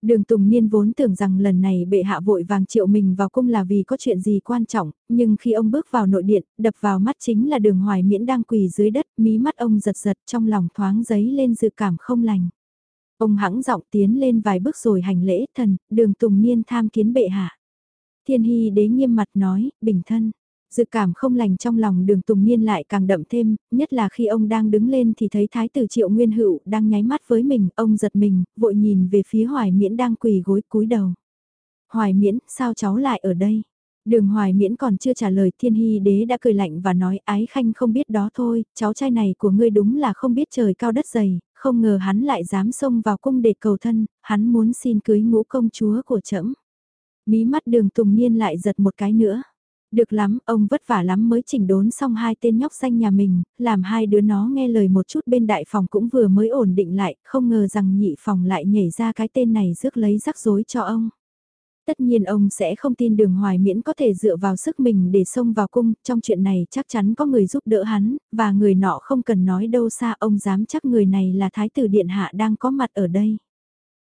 Đường Tùng Niên vốn tưởng rằng lần này bệ hạ vội vàng triệu mình vào cung là vì có chuyện gì quan trọng, nhưng khi ông bước vào nội điện, đập vào mắt chính là đường hoài miễn đang quỳ dưới đất, mí mắt ông giật giật trong lòng thoáng giấy lên dự cảm không lành. Ông hãng giọng tiến lên vài bước rồi hành lễ thần, đường Tùng Niên tham kiến bệ hạ. Thiên Hy đế nghiêm mặt nói, bình thân. Dự cảm không lành trong lòng đường Tùng Niên lại càng đậm thêm, nhất là khi ông đang đứng lên thì thấy Thái tử Triệu Nguyên Hữu đang nháy mắt với mình, ông giật mình, vội nhìn về phía Hoài Miễn đang quỳ gối cúi đầu. Hoài Miễn, sao cháu lại ở đây? Đường Hoài Miễn còn chưa trả lời Thiên Hy Đế đã cười lạnh và nói ái khanh không biết đó thôi, cháu trai này của ngươi đúng là không biết trời cao đất dày, không ngờ hắn lại dám xông vào cung để cầu thân, hắn muốn xin cưới ngũ công chúa của trẫm. Mí mắt đường Tùng Niên lại giật một cái nữa. Được lắm, ông vất vả lắm mới chỉnh đốn xong hai tên nhóc xanh nhà mình, làm hai đứa nó nghe lời một chút bên đại phòng cũng vừa mới ổn định lại, không ngờ rằng nhị phòng lại nhảy ra cái tên này rước lấy rắc rối cho ông. Tất nhiên ông sẽ không tin đường hoài miễn có thể dựa vào sức mình để xông vào cung, trong chuyện này chắc chắn có người giúp đỡ hắn, và người nọ không cần nói đâu xa ông dám chắc người này là thái tử điện hạ đang có mặt ở đây.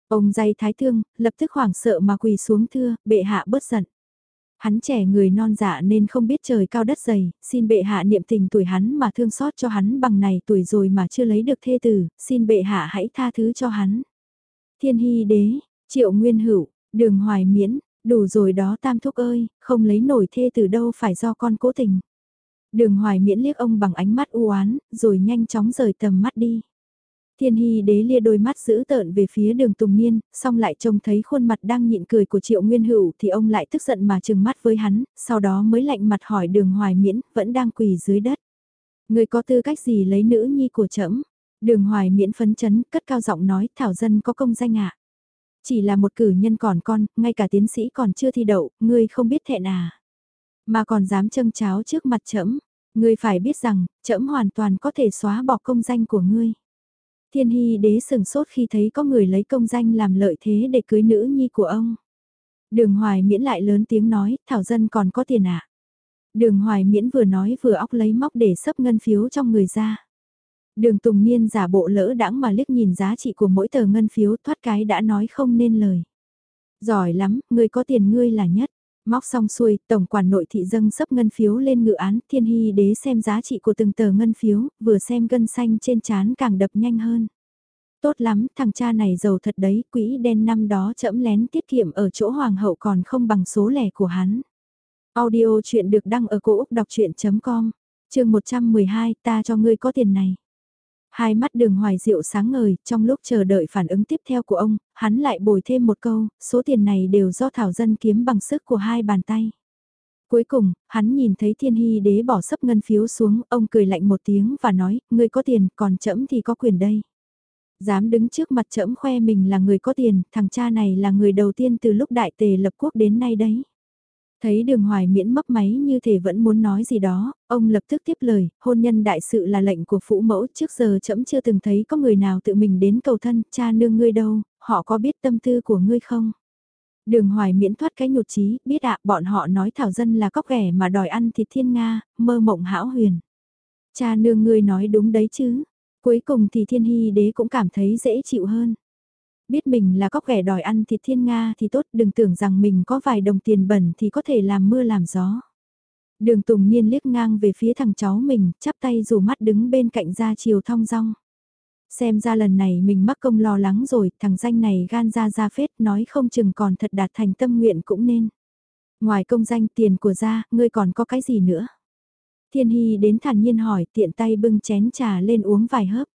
Ông dây thái thương, lập tức hoảng sợ mà quỳ xuống thưa, bệ hạ bớt giận. Hắn trẻ người non dạ nên không biết trời cao đất dày, xin bệ hạ niệm tình tuổi hắn mà thương xót cho hắn bằng này tuổi rồi mà chưa lấy được thê tử, xin bệ hạ hãy tha thứ cho hắn. Thiên hy đế, triệu nguyên hữu, đường hoài miễn, đủ rồi đó tam thúc ơi, không lấy nổi thê tử đâu phải do con cố tình. Đường hoài miễn liếc ông bằng ánh mắt u oán rồi nhanh chóng rời tầm mắt đi. Thiên Hy đế lia đôi mắt giữ tợn về phía đường Tùng Niên, xong lại trông thấy khuôn mặt đang nhịn cười của Triệu Nguyên Hữu thì ông lại tức giận mà trừng mắt với hắn, sau đó mới lạnh mặt hỏi đường Hoài Miễn, vẫn đang quỳ dưới đất. Người có tư cách gì lấy nữ nhi của trẫm Đường Hoài Miễn phấn chấn, cất cao giọng nói, Thảo Dân có công danh ạ. Chỉ là một cử nhân còn con, ngay cả tiến sĩ còn chưa thi đậu, ngươi không biết thẹn à. Mà còn dám châm cháo trước mặt trẫm ngươi phải biết rằng, trẫm hoàn toàn có thể xóa bỏ công danh của ngươi. Thiên Hy đế sừng sốt khi thấy có người lấy công danh làm lợi thế để cưới nữ nhi của ông. Đường Hoài Miễn lại lớn tiếng nói, Thảo Dân còn có tiền ạ. À? Đường Hoài Miễn vừa nói vừa óc lấy móc để sấp ngân phiếu trong người ra. Đường Tùng Niên giả bộ lỡ đãng mà liếc nhìn giá trị của mỗi tờ ngân phiếu thoát cái đã nói không nên lời. Giỏi lắm, người có tiền ngươi là nhất. Móc xong xuôi, tổng quản nội thị dâng sấp ngân phiếu lên ngự án, thiên hy đế xem giá trị của từng tờ ngân phiếu, vừa xem gân xanh trên chán càng đập nhanh hơn. Tốt lắm, thằng cha này giàu thật đấy, quỹ đen năm đó chẫm lén tiết kiệm ở chỗ hoàng hậu còn không bằng số lẻ của hắn. Audio chuyện được đăng ở cổ Úc đọc chuyện.com, trường 112, ta cho ngươi có tiền này. Hai mắt đường hoài diệu sáng ngời, trong lúc chờ đợi phản ứng tiếp theo của ông, hắn lại bồi thêm một câu, số tiền này đều do Thảo Dân kiếm bằng sức của hai bàn tay. Cuối cùng, hắn nhìn thấy thiên hy đế bỏ sấp ngân phiếu xuống, ông cười lạnh một tiếng và nói, người có tiền, còn trẫm thì có quyền đây. Dám đứng trước mặt trẫm khoe mình là người có tiền, thằng cha này là người đầu tiên từ lúc đại tề lập quốc đến nay đấy. Thấy đường hoài miễn mấp máy như thể vẫn muốn nói gì đó, ông lập tức tiếp lời, hôn nhân đại sự là lệnh của phụ mẫu, trước giờ trẫm chưa từng thấy có người nào tự mình đến cầu thân, cha nương ngươi đâu, họ có biết tâm tư của ngươi không? Đường hoài miễn thoát cái nhụt chí biết ạ bọn họ nói thảo dân là cóc ghẻ mà đòi ăn thịt thiên Nga, mơ mộng hão huyền. Cha nương ngươi nói đúng đấy chứ, cuối cùng thì thiên hy đế cũng cảm thấy dễ chịu hơn biết mình là cóc ghẻ đòi ăn thịt thiên Nga thì tốt đừng tưởng rằng mình có vài đồng tiền bẩn thì có thể làm mưa làm gió. Đường Tùng Niên liếc ngang về phía thằng cháu mình, chắp tay dù mắt đứng bên cạnh ra chiều thong dong. Xem ra lần này mình mắc công lo lắng rồi, thằng danh này gan ra ra phết nói không chừng còn thật đạt thành tâm nguyện cũng nên. Ngoài công danh tiền của ra, ngươi còn có cái gì nữa? Thiên Hy đến thản nhiên hỏi tiện tay bưng chén trà lên uống vài hớp.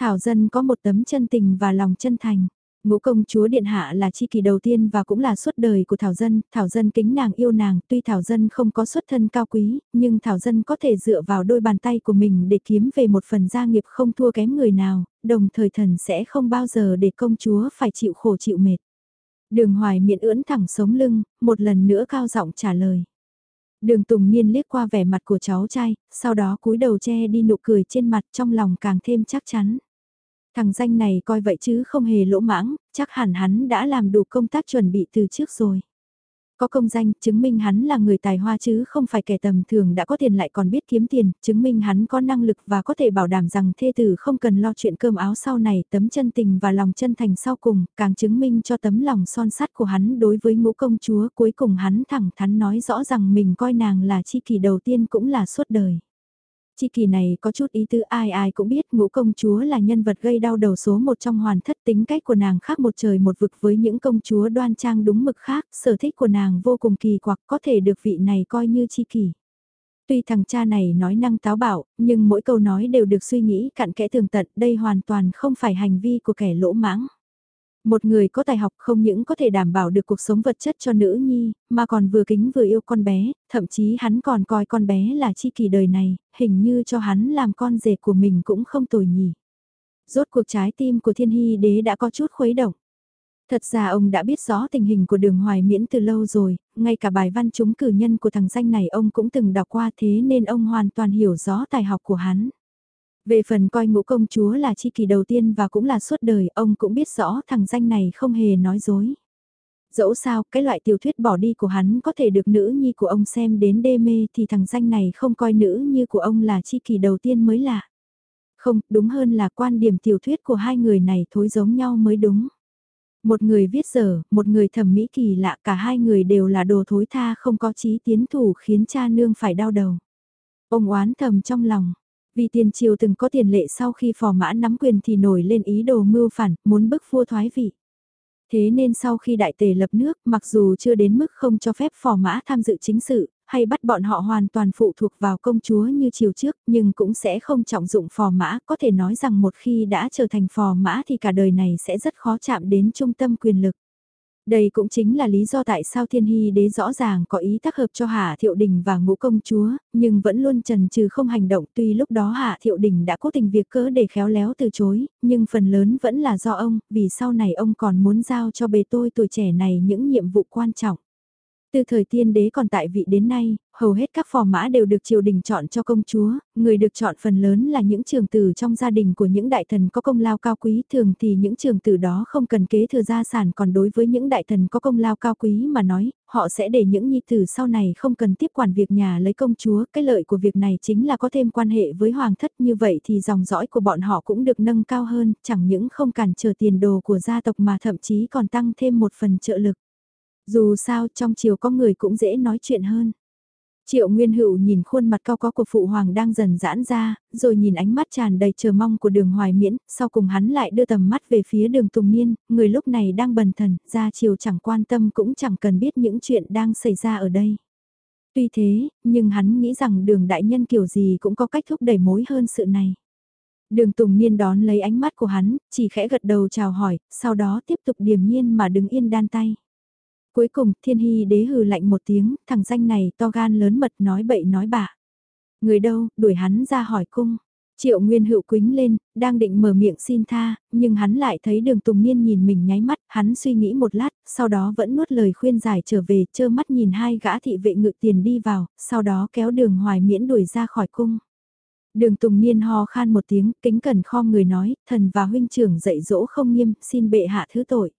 Thảo dân có một tấm chân tình và lòng chân thành. Ngũ công chúa Điện Hạ là chi kỳ đầu tiên và cũng là suốt đời của Thảo Dân, Thảo Dân kính nàng yêu nàng, tuy Thảo Dân không có xuất thân cao quý, nhưng Thảo Dân có thể dựa vào đôi bàn tay của mình để kiếm về một phần gia nghiệp không thua kém người nào, đồng thời thần sẽ không bao giờ để công chúa phải chịu khổ chịu mệt. Đường hoài miệng ưỡn thẳng sống lưng, một lần nữa cao giọng trả lời. Đường Tùng Niên liếc qua vẻ mặt của cháu trai, sau đó cúi đầu che đi nụ cười trên mặt trong lòng càng thêm chắc chắn. Thằng danh này coi vậy chứ không hề lỗ mãng, chắc hẳn hắn đã làm đủ công tác chuẩn bị từ trước rồi. Có công danh, chứng minh hắn là người tài hoa chứ không phải kẻ tầm thường đã có tiền lại còn biết kiếm tiền, chứng minh hắn có năng lực và có thể bảo đảm rằng thê tử không cần lo chuyện cơm áo sau này, tấm chân tình và lòng chân thành sau cùng, càng chứng minh cho tấm lòng son sắt của hắn đối với ngũ công chúa cuối cùng hắn thẳng thắn nói rõ rằng mình coi nàng là chi kỳ đầu tiên cũng là suốt đời. Chi kỳ này có chút ý tứ ai ai cũng biết ngũ công chúa là nhân vật gây đau đầu số một trong hoàn thất tính cách của nàng khác một trời một vực với những công chúa đoan trang đúng mực khác, sở thích của nàng vô cùng kỳ quặc có thể được vị này coi như chi kỳ. Tuy thằng cha này nói năng táo bạo, nhưng mỗi câu nói đều được suy nghĩ cặn kẽ tường tận, đây hoàn toàn không phải hành vi của kẻ lỗ mãng. Một người có tài học không những có thể đảm bảo được cuộc sống vật chất cho nữ nhi, mà còn vừa kính vừa yêu con bé, thậm chí hắn còn coi con bé là chi kỳ đời này, hình như cho hắn làm con rể của mình cũng không tồi nhỉ. Rốt cuộc trái tim của thiên hy đế đã có chút khuấy động. Thật ra ông đã biết rõ tình hình của đường hoài miễn từ lâu rồi, ngay cả bài văn chúng cử nhân của thằng danh này ông cũng từng đọc qua thế nên ông hoàn toàn hiểu rõ tài học của hắn. Về phần coi ngũ công chúa là chi kỳ đầu tiên và cũng là suốt đời, ông cũng biết rõ thằng danh này không hề nói dối. Dẫu sao, cái loại tiểu thuyết bỏ đi của hắn có thể được nữ nhi của ông xem đến đê mê thì thằng danh này không coi nữ như của ông là chi kỳ đầu tiên mới lạ. Không, đúng hơn là quan điểm tiểu thuyết của hai người này thối giống nhau mới đúng. Một người viết dở, một người thẩm mỹ kỳ lạ cả hai người đều là đồ thối tha không có trí tiến thủ khiến cha nương phải đau đầu. Ông oán thầm trong lòng, vì tiền triều từng có tiền lệ sau khi phò mã nắm quyền thì nổi lên ý đồ mưu phản, muốn bức vua thoái vị. Thế nên sau khi đại tề lập nước, mặc dù chưa đến mức không cho phép phò mã tham dự chính sự, hay bắt bọn họ hoàn toàn phụ thuộc vào công chúa như chiều trước, nhưng cũng sẽ không trọng dụng phò mã, có thể nói rằng một khi đã trở thành phò mã thì cả đời này sẽ rất khó chạm đến trung tâm quyền lực. Đây cũng chính là lý do tại sao Thiên Hy đế rõ ràng có ý tác hợp cho Hạ Thiệu Đình và Ngũ Công Chúa, nhưng vẫn luôn trần trừ không hành động tuy lúc đó Hạ Thiệu Đình đã cố tình việc cớ để khéo léo từ chối, nhưng phần lớn vẫn là do ông, vì sau này ông còn muốn giao cho bề tôi tuổi trẻ này những nhiệm vụ quan trọng. Từ thời tiên đế còn tại vị đến nay, hầu hết các phò mã đều được triều đình chọn cho công chúa, người được chọn phần lớn là những trường tử trong gia đình của những đại thần có công lao cao quý, thường thì những trường tử đó không cần kế thừa gia sản còn đối với những đại thần có công lao cao quý mà nói, họ sẽ để những nhi tử sau này không cần tiếp quản việc nhà lấy công chúa, cái lợi của việc này chính là có thêm quan hệ với hoàng thất như vậy thì dòng dõi của bọn họ cũng được nâng cao hơn, chẳng những không cản trở tiền đồ của gia tộc mà thậm chí còn tăng thêm một phần trợ lực. Dù sao trong chiều có người cũng dễ nói chuyện hơn. Triệu Nguyên Hữu nhìn khuôn mặt cao có của Phụ Hoàng đang dần giãn ra, rồi nhìn ánh mắt tràn đầy chờ mong của đường Hoài Miễn, sau cùng hắn lại đưa tầm mắt về phía đường Tùng Niên, người lúc này đang bần thần, ra chiều chẳng quan tâm cũng chẳng cần biết những chuyện đang xảy ra ở đây. Tuy thế, nhưng hắn nghĩ rằng đường đại nhân kiểu gì cũng có cách thúc đẩy mối hơn sự này. Đường Tùng Niên đón lấy ánh mắt của hắn, chỉ khẽ gật đầu chào hỏi, sau đó tiếp tục điềm nhiên mà đứng yên đan tay. Cuối cùng, thiên hy đế hừ lạnh một tiếng, thằng danh này to gan lớn mật nói bậy nói bạ. Người đâu, đuổi hắn ra hỏi cung. Triệu Nguyên Hữu quính lên, đang định mở miệng xin tha, nhưng hắn lại thấy đường Tùng Niên nhìn mình nháy mắt, hắn suy nghĩ một lát, sau đó vẫn nuốt lời khuyên giải trở về, chơ mắt nhìn hai gã thị vệ ngự tiền đi vào, sau đó kéo đường hoài miễn đuổi ra khỏi cung. Đường Tùng Niên ho khan một tiếng, kính cẩn khom người nói, thần và huynh trưởng dạy dỗ không nghiêm, xin bệ hạ thứ tội.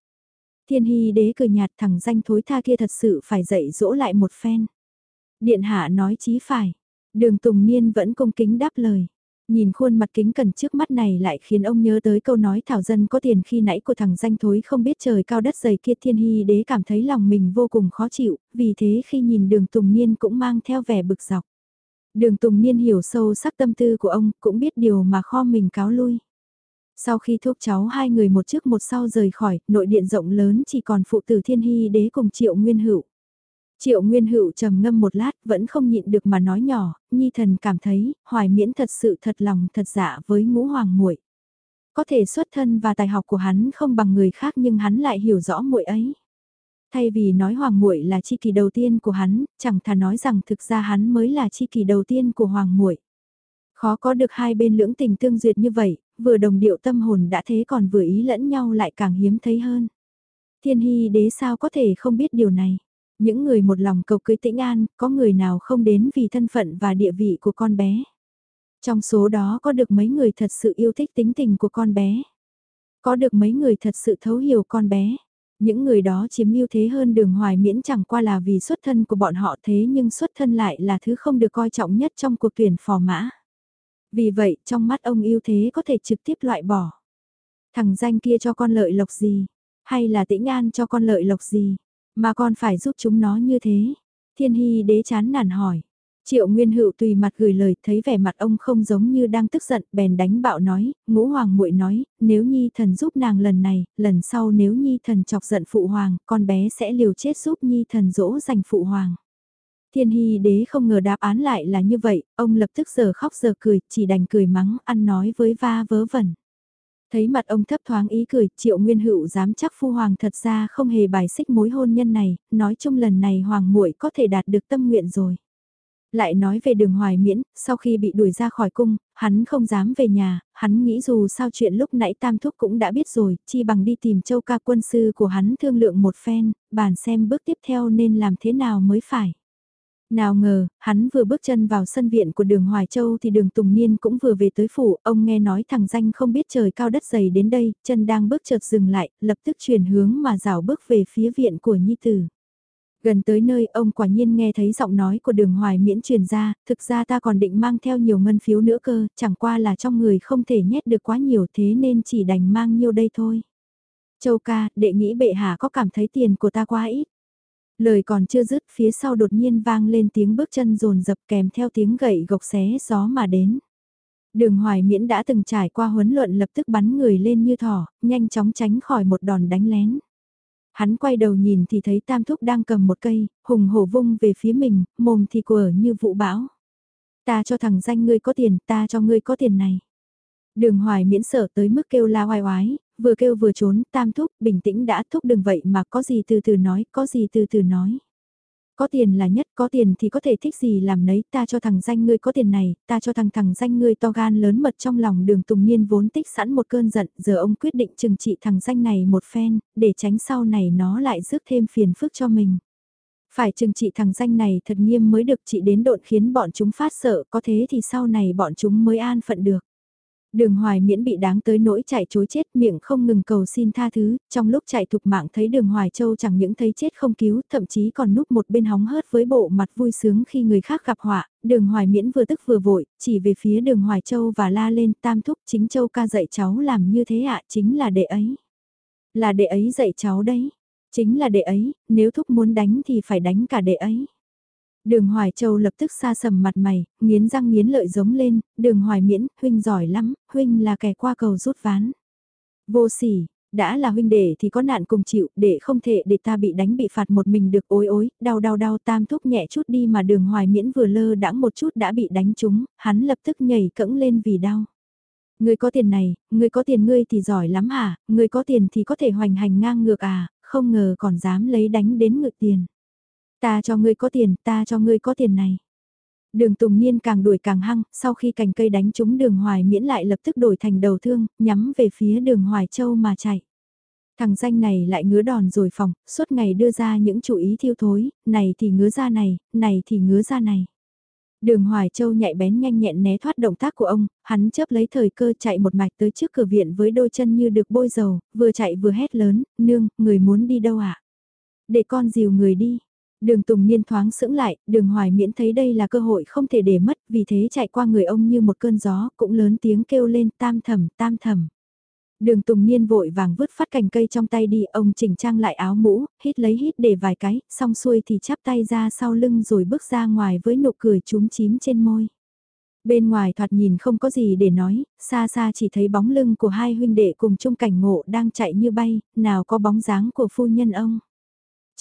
Thiên hy đế cười nhạt thằng danh thối tha kia thật sự phải dạy dỗ lại một phen. Điện hạ nói chí phải. Đường Tùng Niên vẫn cung kính đáp lời. Nhìn khuôn mặt kính cẩn trước mắt này lại khiến ông nhớ tới câu nói thảo dân có tiền khi nãy của thằng danh thối không biết trời cao đất dày kia thiên hy đế cảm thấy lòng mình vô cùng khó chịu, vì thế khi nhìn đường Tùng Niên cũng mang theo vẻ bực dọc. Đường Tùng Niên hiểu sâu sắc tâm tư của ông, cũng biết điều mà kho mình cáo lui. Sau khi thuốc cháu hai người một trước một sau rời khỏi, nội điện rộng lớn chỉ còn phụ tử thiên hy đế cùng triệu nguyên hữu. Triệu Nguyên Hữu trầm ngâm một lát vẫn không nhịn được mà nói nhỏ, Nhi thần cảm thấy, Hoài Miễn thật sự thật lòng thật dạ với ngũ hoàng muội. Có thể xuất thân và tài học của hắn không bằng người khác nhưng hắn lại hiểu rõ muội ấy. Thay vì nói hoàng muội là chi kỳ đầu tiên của hắn, chẳng thà nói rằng thực ra hắn mới là chi kỳ đầu tiên của hoàng muội. Khó có được hai bên lưỡng tình tương duyệt như vậy, vừa đồng điệu tâm hồn đã thế còn vừa ý lẫn nhau lại càng hiếm thấy hơn. Thiên hy đế sao có thể không biết điều này. Những người một lòng cầu cưới tĩnh an, có người nào không đến vì thân phận và địa vị của con bé. Trong số đó có được mấy người thật sự yêu thích tính tình của con bé. Có được mấy người thật sự thấu hiểu con bé. Những người đó chiếm ưu thế hơn đường hoài miễn chẳng qua là vì xuất thân của bọn họ thế nhưng xuất thân lại là thứ không được coi trọng nhất trong cuộc tuyển phò mã. Vì vậy, trong mắt ông yêu thế có thể trực tiếp loại bỏ. Thằng danh kia cho con lợi lộc gì? Hay là tĩnh an cho con lợi lộc gì? Mà con phải giúp chúng nó như thế? Thiên hy đế chán nản hỏi. Triệu Nguyên Hữu tùy mặt gửi lời, thấy vẻ mặt ông không giống như đang tức giận, bèn đánh bạo nói, ngũ hoàng muội nói, nếu Nhi thần giúp nàng lần này, lần sau nếu Nhi thần chọc giận phụ hoàng, con bé sẽ liều chết giúp Nhi thần dỗ dành phụ hoàng. Thiên Hy đế không ngờ đáp án lại là như vậy, ông lập tức giờ khóc giờ cười, chỉ đành cười mắng, ăn nói với va vớ vẩn. Thấy mặt ông thấp thoáng ý cười, triệu nguyên hữu dám chắc phu hoàng thật ra không hề bài xích mối hôn nhân này, nói chung lần này hoàng muội có thể đạt được tâm nguyện rồi. Lại nói về đường hoài miễn, sau khi bị đuổi ra khỏi cung, Hắn không dám về nhà, hắn nghĩ dù sao chuyện lúc nãy Tam Thúc cũng đã biết rồi, chi bằng đi tìm châu ca quân sư của hắn thương lượng một phen, bàn xem bước tiếp theo nên làm thế nào mới phải. Nào ngờ, hắn vừa bước chân vào sân viện của đường Hoài Châu thì đường Tùng Niên cũng vừa về tới phủ, ông nghe nói thằng danh không biết trời cao đất dày đến đây, chân đang bước chợt dừng lại, lập tức chuyển hướng mà rảo bước về phía viện của Nhi Tử. Gần tới nơi ông quả nhiên nghe thấy giọng nói của đường hoài miễn truyền ra, thực ra ta còn định mang theo nhiều ngân phiếu nữa cơ, chẳng qua là trong người không thể nhét được quá nhiều thế nên chỉ đành mang nhiêu đây thôi. Châu ca, đệ nghĩ bệ hạ có cảm thấy tiền của ta quá ít. Lời còn chưa dứt phía sau đột nhiên vang lên tiếng bước chân rồn dập kèm theo tiếng gậy gộc xé gió mà đến. Đường hoài miễn đã từng trải qua huấn luyện lập tức bắn người lên như thỏ, nhanh chóng tránh khỏi một đòn đánh lén. Hắn quay đầu nhìn thì thấy tam thúc đang cầm một cây, hùng hổ vung về phía mình, mồm thì quở như vụ bão. Ta cho thằng danh ngươi có tiền, ta cho ngươi có tiền này. Đường hoài miễn sợ tới mức kêu la oai oái, vừa kêu vừa trốn, tam thúc, bình tĩnh đã thúc đừng vậy mà có gì từ từ nói, có gì từ từ nói. Có tiền là nhất, có tiền thì có thể thích gì làm nấy, ta cho thằng danh ngươi có tiền này, ta cho thằng thằng danh ngươi to gan lớn mật trong lòng đường Tùng Niên vốn tích sẵn một cơn giận, giờ ông quyết định trừng trị thằng danh này một phen, để tránh sau này nó lại rước thêm phiền phức cho mình. Phải trừng trị thằng danh này thật nghiêm mới được trị đến độn khiến bọn chúng phát sợ, có thế thì sau này bọn chúng mới an phận được. Đường hoài miễn bị đáng tới nỗi chạy chối chết miệng không ngừng cầu xin tha thứ, trong lúc chạy thục mạng thấy đường hoài châu chẳng những thấy chết không cứu, thậm chí còn núp một bên hóng hớt với bộ mặt vui sướng khi người khác gặp họa, đường hoài miễn vừa tức vừa vội, chỉ về phía đường hoài châu và la lên tam thúc chính châu ca dạy cháu làm như thế ạ chính là đệ ấy. Là đệ ấy dạy cháu đấy, chính là đệ ấy, nếu thúc muốn đánh thì phải đánh cả đệ ấy. Đường Hoài Châu lập tức xa sầm mặt mày, nghiến răng nghiến lợi giống lên, đường Hoài miễn, huynh giỏi lắm, huynh là kẻ qua cầu rút ván. Vô sỉ, đã là huynh đệ thì có nạn cùng chịu, để không thể để ta bị đánh bị phạt một mình được ối ối, đau đau đau tam thúc nhẹ chút đi mà đường Hoài miễn vừa lơ đãng một chút đã bị đánh trúng, hắn lập tức nhảy cẫng lên vì đau. Ngươi có tiền này, ngươi có tiền ngươi thì giỏi lắm hả, ngươi có tiền thì có thể hoành hành ngang ngược à, không ngờ còn dám lấy đánh đến ngược tiền. Ta cho ngươi có tiền, ta cho ngươi có tiền này. Đường Tùng Niên càng đuổi càng hăng, sau khi cành cây đánh trúng đường Hoài miễn lại lập tức đổi thành đầu thương, nhắm về phía đường Hoài Châu mà chạy. Thằng danh này lại ngứa đòn rồi phòng, suốt ngày đưa ra những chủ ý thiêu thối, này thì ngứa ra này, này thì ngứa ra này. Đường Hoài Châu nhạy bén nhanh nhẹn né thoát động tác của ông, hắn chớp lấy thời cơ chạy một mạch tới trước cửa viện với đôi chân như được bôi dầu, vừa chạy vừa hét lớn, nương, người muốn đi đâu ạ? À? Để con dìu người đi, Đường Tùng Niên thoáng sững lại, đường Hoài Miễn thấy đây là cơ hội không thể để mất, vì thế chạy qua người ông như một cơn gió, cũng lớn tiếng kêu lên tam thầm, tam thầm. Đường Tùng Niên vội vàng vứt phát cành cây trong tay đi, ông chỉnh trang lại áo mũ, hít lấy hít để vài cái, xong xuôi thì chắp tay ra sau lưng rồi bước ra ngoài với nụ cười chúm chím trên môi. Bên ngoài thoạt nhìn không có gì để nói, xa xa chỉ thấy bóng lưng của hai huynh đệ cùng chung cảnh ngộ đang chạy như bay, nào có bóng dáng của phu nhân ông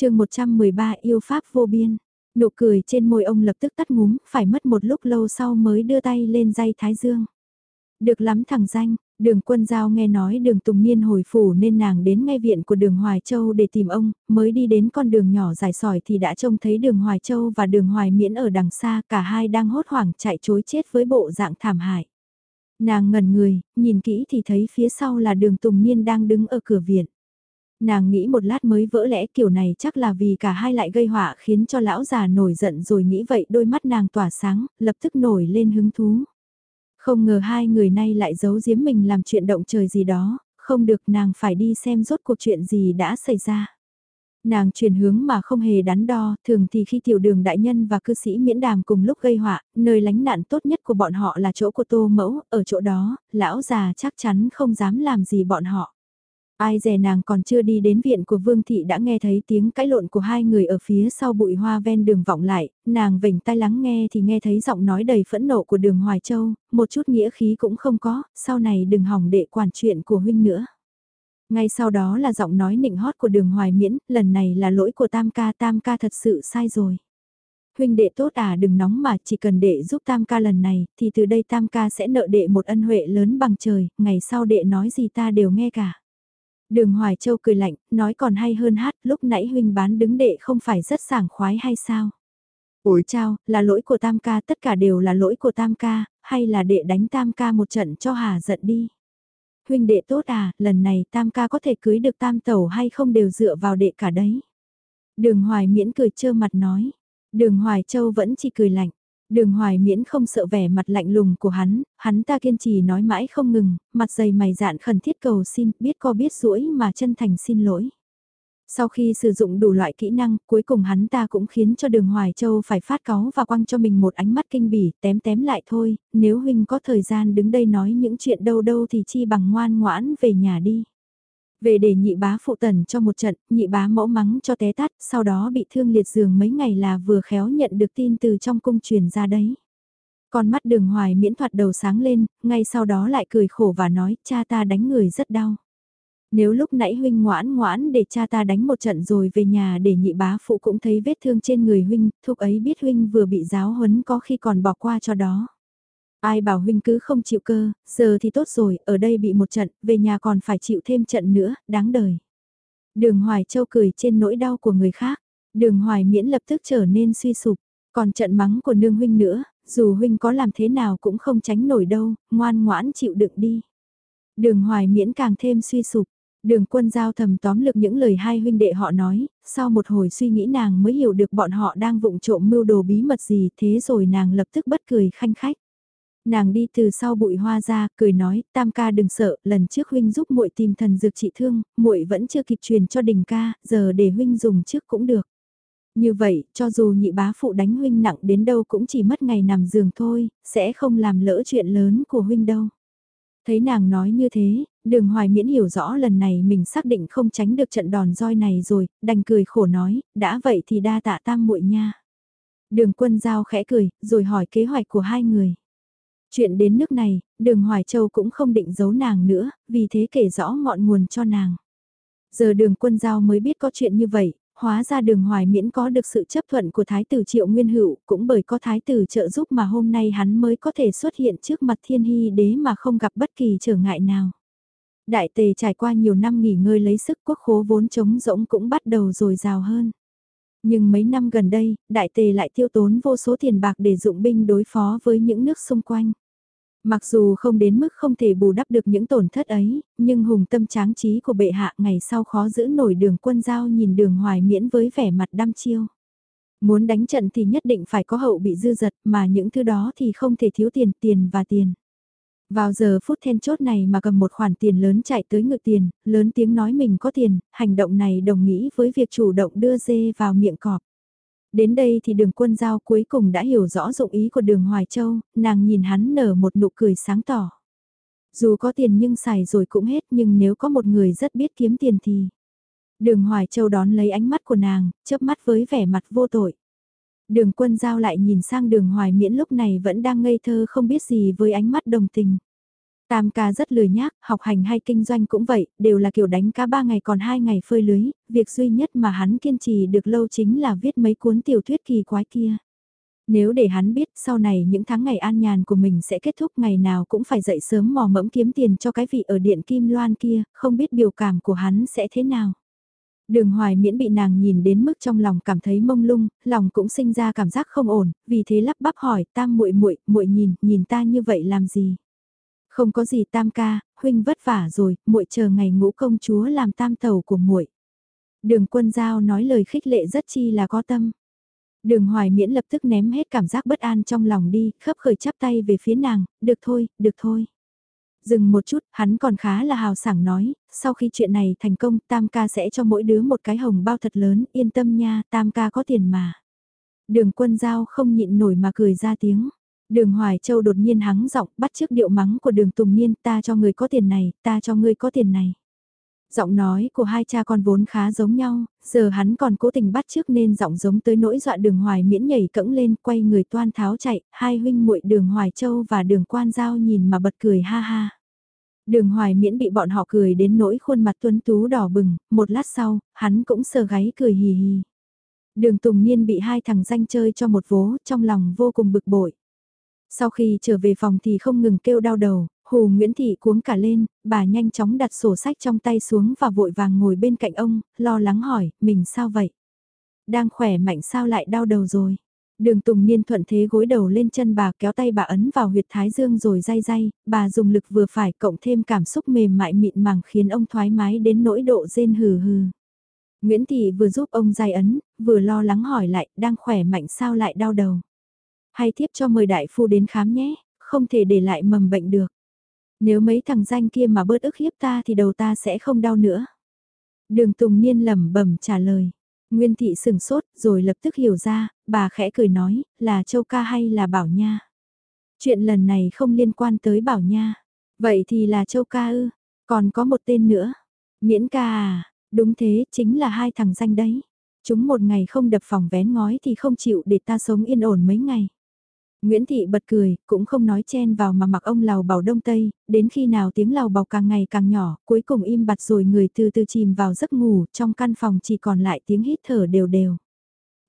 chương 113 yêu pháp vô biên. Nụ cười trên môi ông lập tức tắt ngúm, phải mất một lúc lâu sau mới đưa tay lên dây thái dương. Được lắm thằng danh, đường quân giao nghe nói đường Tùng Niên hồi phủ nên nàng đến ngay viện của đường Hoài Châu để tìm ông, mới đi đến con đường nhỏ dài sỏi thì đã trông thấy đường Hoài Châu và đường Hoài Miễn ở đằng xa cả hai đang hốt hoảng chạy chối chết với bộ dạng thảm hại. Nàng ngẩn người, nhìn kỹ thì thấy phía sau là đường Tùng Niên đang đứng ở cửa viện. Nàng nghĩ một lát mới vỡ lẽ kiểu này chắc là vì cả hai lại gây họa khiến cho lão già nổi giận rồi nghĩ vậy đôi mắt nàng tỏa sáng, lập tức nổi lên hứng thú. Không ngờ hai người nay lại giấu giếm mình làm chuyện động trời gì đó, không được nàng phải đi xem rốt cuộc chuyện gì đã xảy ra. Nàng chuyển hướng mà không hề đắn đo, thường thì khi tiểu đường đại nhân và cư sĩ miễn đàm cùng lúc gây họa, nơi lánh nạn tốt nhất của bọn họ là chỗ của tô mẫu, ở chỗ đó, lão già chắc chắn không dám làm gì bọn họ. Ai dè nàng còn chưa đi đến viện của Vương Thị đã nghe thấy tiếng cãi lộn của hai người ở phía sau bụi hoa ven đường vọng lại, nàng vỉnh tai lắng nghe thì nghe thấy giọng nói đầy phẫn nộ của đường Hoài Châu, một chút nghĩa khí cũng không có, sau này đừng hỏng đệ quản chuyện của huynh nữa. Ngay sau đó là giọng nói nịnh hót của đường Hoài Miễn, lần này là lỗi của Tam ca, Tam ca thật sự sai rồi. Huynh đệ tốt à đừng nóng mà chỉ cần đệ giúp Tam ca lần này, thì từ đây Tam ca sẽ nợ đệ một ân huệ lớn bằng trời, ngày sau đệ nói gì ta đều nghe cả. Đường Hoài Châu cười lạnh, nói còn hay hơn hát, lúc nãy huynh bán đứng đệ không phải rất sảng khoái hay sao? Ôi chao, là lỗi của Tam ca, tất cả đều là lỗi của Tam ca, hay là đệ đánh tam ca một trận cho hà giận đi. Huynh đệ tốt à, lần này tam ca có thể cưới được tam tẩu hay không đều dựa vào đệ cả đấy. Đường hoài miễn cười trơ mặt nói. Đường hoài châu vẫn chỉ cười lạnh. Đường hoài miễn không sợ vẻ mặt lạnh lùng của hắn, hắn ta kiên trì nói mãi không ngừng, mặt dày mày dạn khẩn thiết cầu xin, biết co biết rũi mà chân thành xin lỗi. Sau khi sử dụng đủ loại kỹ năng, cuối cùng hắn ta cũng khiến cho đường Hoài Châu phải phát cáu và quăng cho mình một ánh mắt kinh bỉ, tém tém lại thôi, nếu huynh có thời gian đứng đây nói những chuyện đâu đâu thì chi bằng ngoan ngoãn về nhà đi. Về để nhị bá phụ tần cho một trận, nhị bá mẫu mắng cho té tắt, sau đó bị thương liệt giường mấy ngày là vừa khéo nhận được tin từ trong cung truyền ra đấy. Con mắt đường hoài miễn thoạt đầu sáng lên, ngay sau đó lại cười khổ và nói, cha ta đánh người rất đau. Nếu lúc nãy huynh ngoãn ngoãn để cha ta đánh một trận rồi về nhà để nhị bá phụ cũng thấy vết thương trên người huynh, thúc ấy biết huynh vừa bị giáo huấn có khi còn bỏ qua cho đó. Ai bảo huynh cứ không chịu cơ, giờ thì tốt rồi, ở đây bị một trận, về nhà còn phải chịu thêm trận nữa, đáng đời. Đường Hoài Châu cười trên nỗi đau của người khác, đường Hoài miễn lập tức trở nên suy sụp, còn trận mắng của nương huynh nữa, dù huynh có làm thế nào cũng không tránh nổi đâu, ngoan ngoãn chịu đựng đi. Đường Hoài miễn càng thêm suy sụp, Đường quân giao thầm tóm lực những lời hai huynh đệ họ nói, sau một hồi suy nghĩ nàng mới hiểu được bọn họ đang vụng trộm mưu đồ bí mật gì thế rồi nàng lập tức bất cười khanh khách. Nàng đi từ sau bụi hoa ra, cười nói, tam ca đừng sợ, lần trước huynh giúp muội tìm thần dược trị thương, muội vẫn chưa kịp truyền cho đình ca, giờ để huynh dùng trước cũng được. Như vậy, cho dù nhị bá phụ đánh huynh nặng đến đâu cũng chỉ mất ngày nằm giường thôi, sẽ không làm lỡ chuyện lớn của huynh đâu. Thấy nàng nói như thế, đường hoài miễn hiểu rõ lần này mình xác định không tránh được trận đòn roi này rồi, đành cười khổ nói, đã vậy thì đa tạ tam muội nha. Đường quân giao khẽ cười, rồi hỏi kế hoạch của hai người. Chuyện đến nước này, đường Hoài Châu cũng không định giấu nàng nữa, vì thế kể rõ ngọn nguồn cho nàng. Giờ đường quân giao mới biết có chuyện như vậy, hóa ra đường hoài miễn có được sự chấp thuận của thái tử triệu nguyên hữu, cũng bởi có thái tử trợ giúp mà hôm nay hắn mới có thể xuất hiện trước mặt thiên hy đế mà không gặp bất kỳ trở ngại nào. Đại tề trải qua nhiều năm nghỉ ngơi lấy sức quốc khố vốn trống rỗng cũng bắt đầu dồi rào hơn. Nhưng mấy năm gần đây, đại tề lại tiêu tốn vô số tiền bạc để dụng binh đối phó với những nước xung quanh. Mặc dù không đến mức không thể bù đắp được những tổn thất ấy, nhưng hùng tâm tráng trí của bệ hạ ngày sau khó giữ nổi đường quân giao nhìn đường hoài miễn với vẻ mặt đăm chiêu. Muốn đánh trận thì nhất định phải có hậu bị dư giật mà những thứ đó thì không thể thiếu tiền, tiền và tiền. Vào giờ phút then chốt này mà cầm một khoản tiền lớn chạy tới ngự tiền, lớn tiếng nói mình có tiền, hành động này đồng nghĩa với việc chủ động đưa dê vào miệng cọp. Đến đây thì đường quân giao cuối cùng đã hiểu rõ dụng ý của đường Hoài Châu, nàng nhìn hắn nở một nụ cười sáng tỏ. Dù có tiền nhưng xài rồi cũng hết nhưng nếu có một người rất biết kiếm tiền thì... Đường Hoài Châu đón lấy ánh mắt của nàng, chớp mắt với vẻ mặt vô tội. Đường quân giao lại nhìn sang đường Hoài Miễn lúc này vẫn đang ngây thơ không biết gì với ánh mắt đồng tình. Tam ca rất lười nhác, học hành hay kinh doanh cũng vậy, đều là kiểu đánh cá ba ngày còn hai ngày phơi lưới, việc duy nhất mà hắn kiên trì được lâu chính là viết mấy cuốn tiểu thuyết kỳ quái kia. Nếu để hắn biết sau này những tháng ngày an nhàn của mình sẽ kết thúc ngày nào cũng phải dậy sớm mò mẫm kiếm tiền cho cái vị ở điện Kim Loan kia, không biết biểu cảm của hắn sẽ thế nào. Đường hoài miễn bị nàng nhìn đến mức trong lòng cảm thấy mông lung, lòng cũng sinh ra cảm giác không ổn, vì thế lắp bắp hỏi tam muội muội muội nhìn, nhìn ta như vậy làm gì. Không có gì tam ca, huynh vất vả rồi, muội chờ ngày ngũ công chúa làm tam tàu của muội. Đường quân giao nói lời khích lệ rất chi là có tâm. Đường hoài miễn lập tức ném hết cảm giác bất an trong lòng đi, khấp khởi chắp tay về phía nàng, được thôi, được thôi. Dừng một chút, hắn còn khá là hào sảng nói, sau khi chuyện này thành công, tam ca sẽ cho mỗi đứa một cái hồng bao thật lớn, yên tâm nha, tam ca có tiền mà. Đường quân giao không nhịn nổi mà cười ra tiếng. Đường Hoài Châu đột nhiên hắng giọng bắt trước điệu mắng của đường Tùng Niên ta cho người có tiền này, ta cho người có tiền này. Giọng nói của hai cha con vốn khá giống nhau, giờ hắn còn cố tình bắt trước nên giọng giống tới nỗi dọa đường Hoài miễn nhảy cẫng lên quay người toan tháo chạy, hai huynh muội đường Hoài Châu và đường Quan Giao nhìn mà bật cười ha ha. Đường Hoài miễn bị bọn họ cười đến nỗi khuôn mặt tuấn tú đỏ bừng, một lát sau, hắn cũng sờ gáy cười hì hì. Đường Tùng Niên bị hai thằng danh chơi cho một vố, trong lòng vô cùng bực bội. Sau khi trở về phòng thì không ngừng kêu đau đầu, Hồ Nguyễn Thị cuống cả lên, bà nhanh chóng đặt sổ sách trong tay xuống và vội vàng ngồi bên cạnh ông, lo lắng hỏi, mình sao vậy? Đang khỏe mạnh sao lại đau đầu rồi? Đường Tùng Niên thuận thế gối đầu lên chân bà kéo tay bà ấn vào huyệt thái dương rồi day day, bà dùng lực vừa phải cộng thêm cảm xúc mềm mại mịn màng khiến ông thoải mái đến nỗi độ rên hừ hừ. Nguyễn Thị vừa giúp ông day ấn, vừa lo lắng hỏi lại, đang khỏe mạnh sao lại đau đầu. Hay tiếp cho mời đại phu đến khám nhé, không thể để lại mầm bệnh được. Nếu mấy thằng danh kia mà bớt ức hiếp ta thì đầu ta sẽ không đau nữa. Đường Tùng Niên lẩm bẩm trả lời. Nguyên thị sừng sốt rồi lập tức hiểu ra, bà khẽ cười nói, là Châu Ca hay là Bảo Nha. Chuyện lần này không liên quan tới Bảo Nha. Vậy thì là Châu Ca ư, còn có một tên nữa. Miễn ca à, đúng thế, chính là hai thằng danh đấy. Chúng một ngày không đập phòng vén ngói thì không chịu để ta sống yên ổn mấy ngày. Nguyễn Thị bật cười, cũng không nói chen vào mà mặc ông lào bảo đông tây, đến khi nào tiếng lào bảo càng ngày càng nhỏ, cuối cùng im bặt rồi người từ từ chìm vào giấc ngủ, trong căn phòng chỉ còn lại tiếng hít thở đều đều.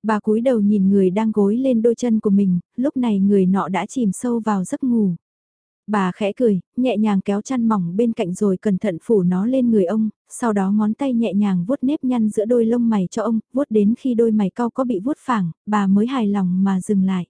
Bà cúi đầu nhìn người đang gối lên đôi chân của mình, lúc này người nọ đã chìm sâu vào giấc ngủ. Bà khẽ cười, nhẹ nhàng kéo chăn mỏng bên cạnh rồi cẩn thận phủ nó lên người ông, sau đó ngón tay nhẹ nhàng vuốt nếp nhăn giữa đôi lông mày cho ông, vuốt đến khi đôi mày cau có bị vuốt phẳng, bà mới hài lòng mà dừng lại.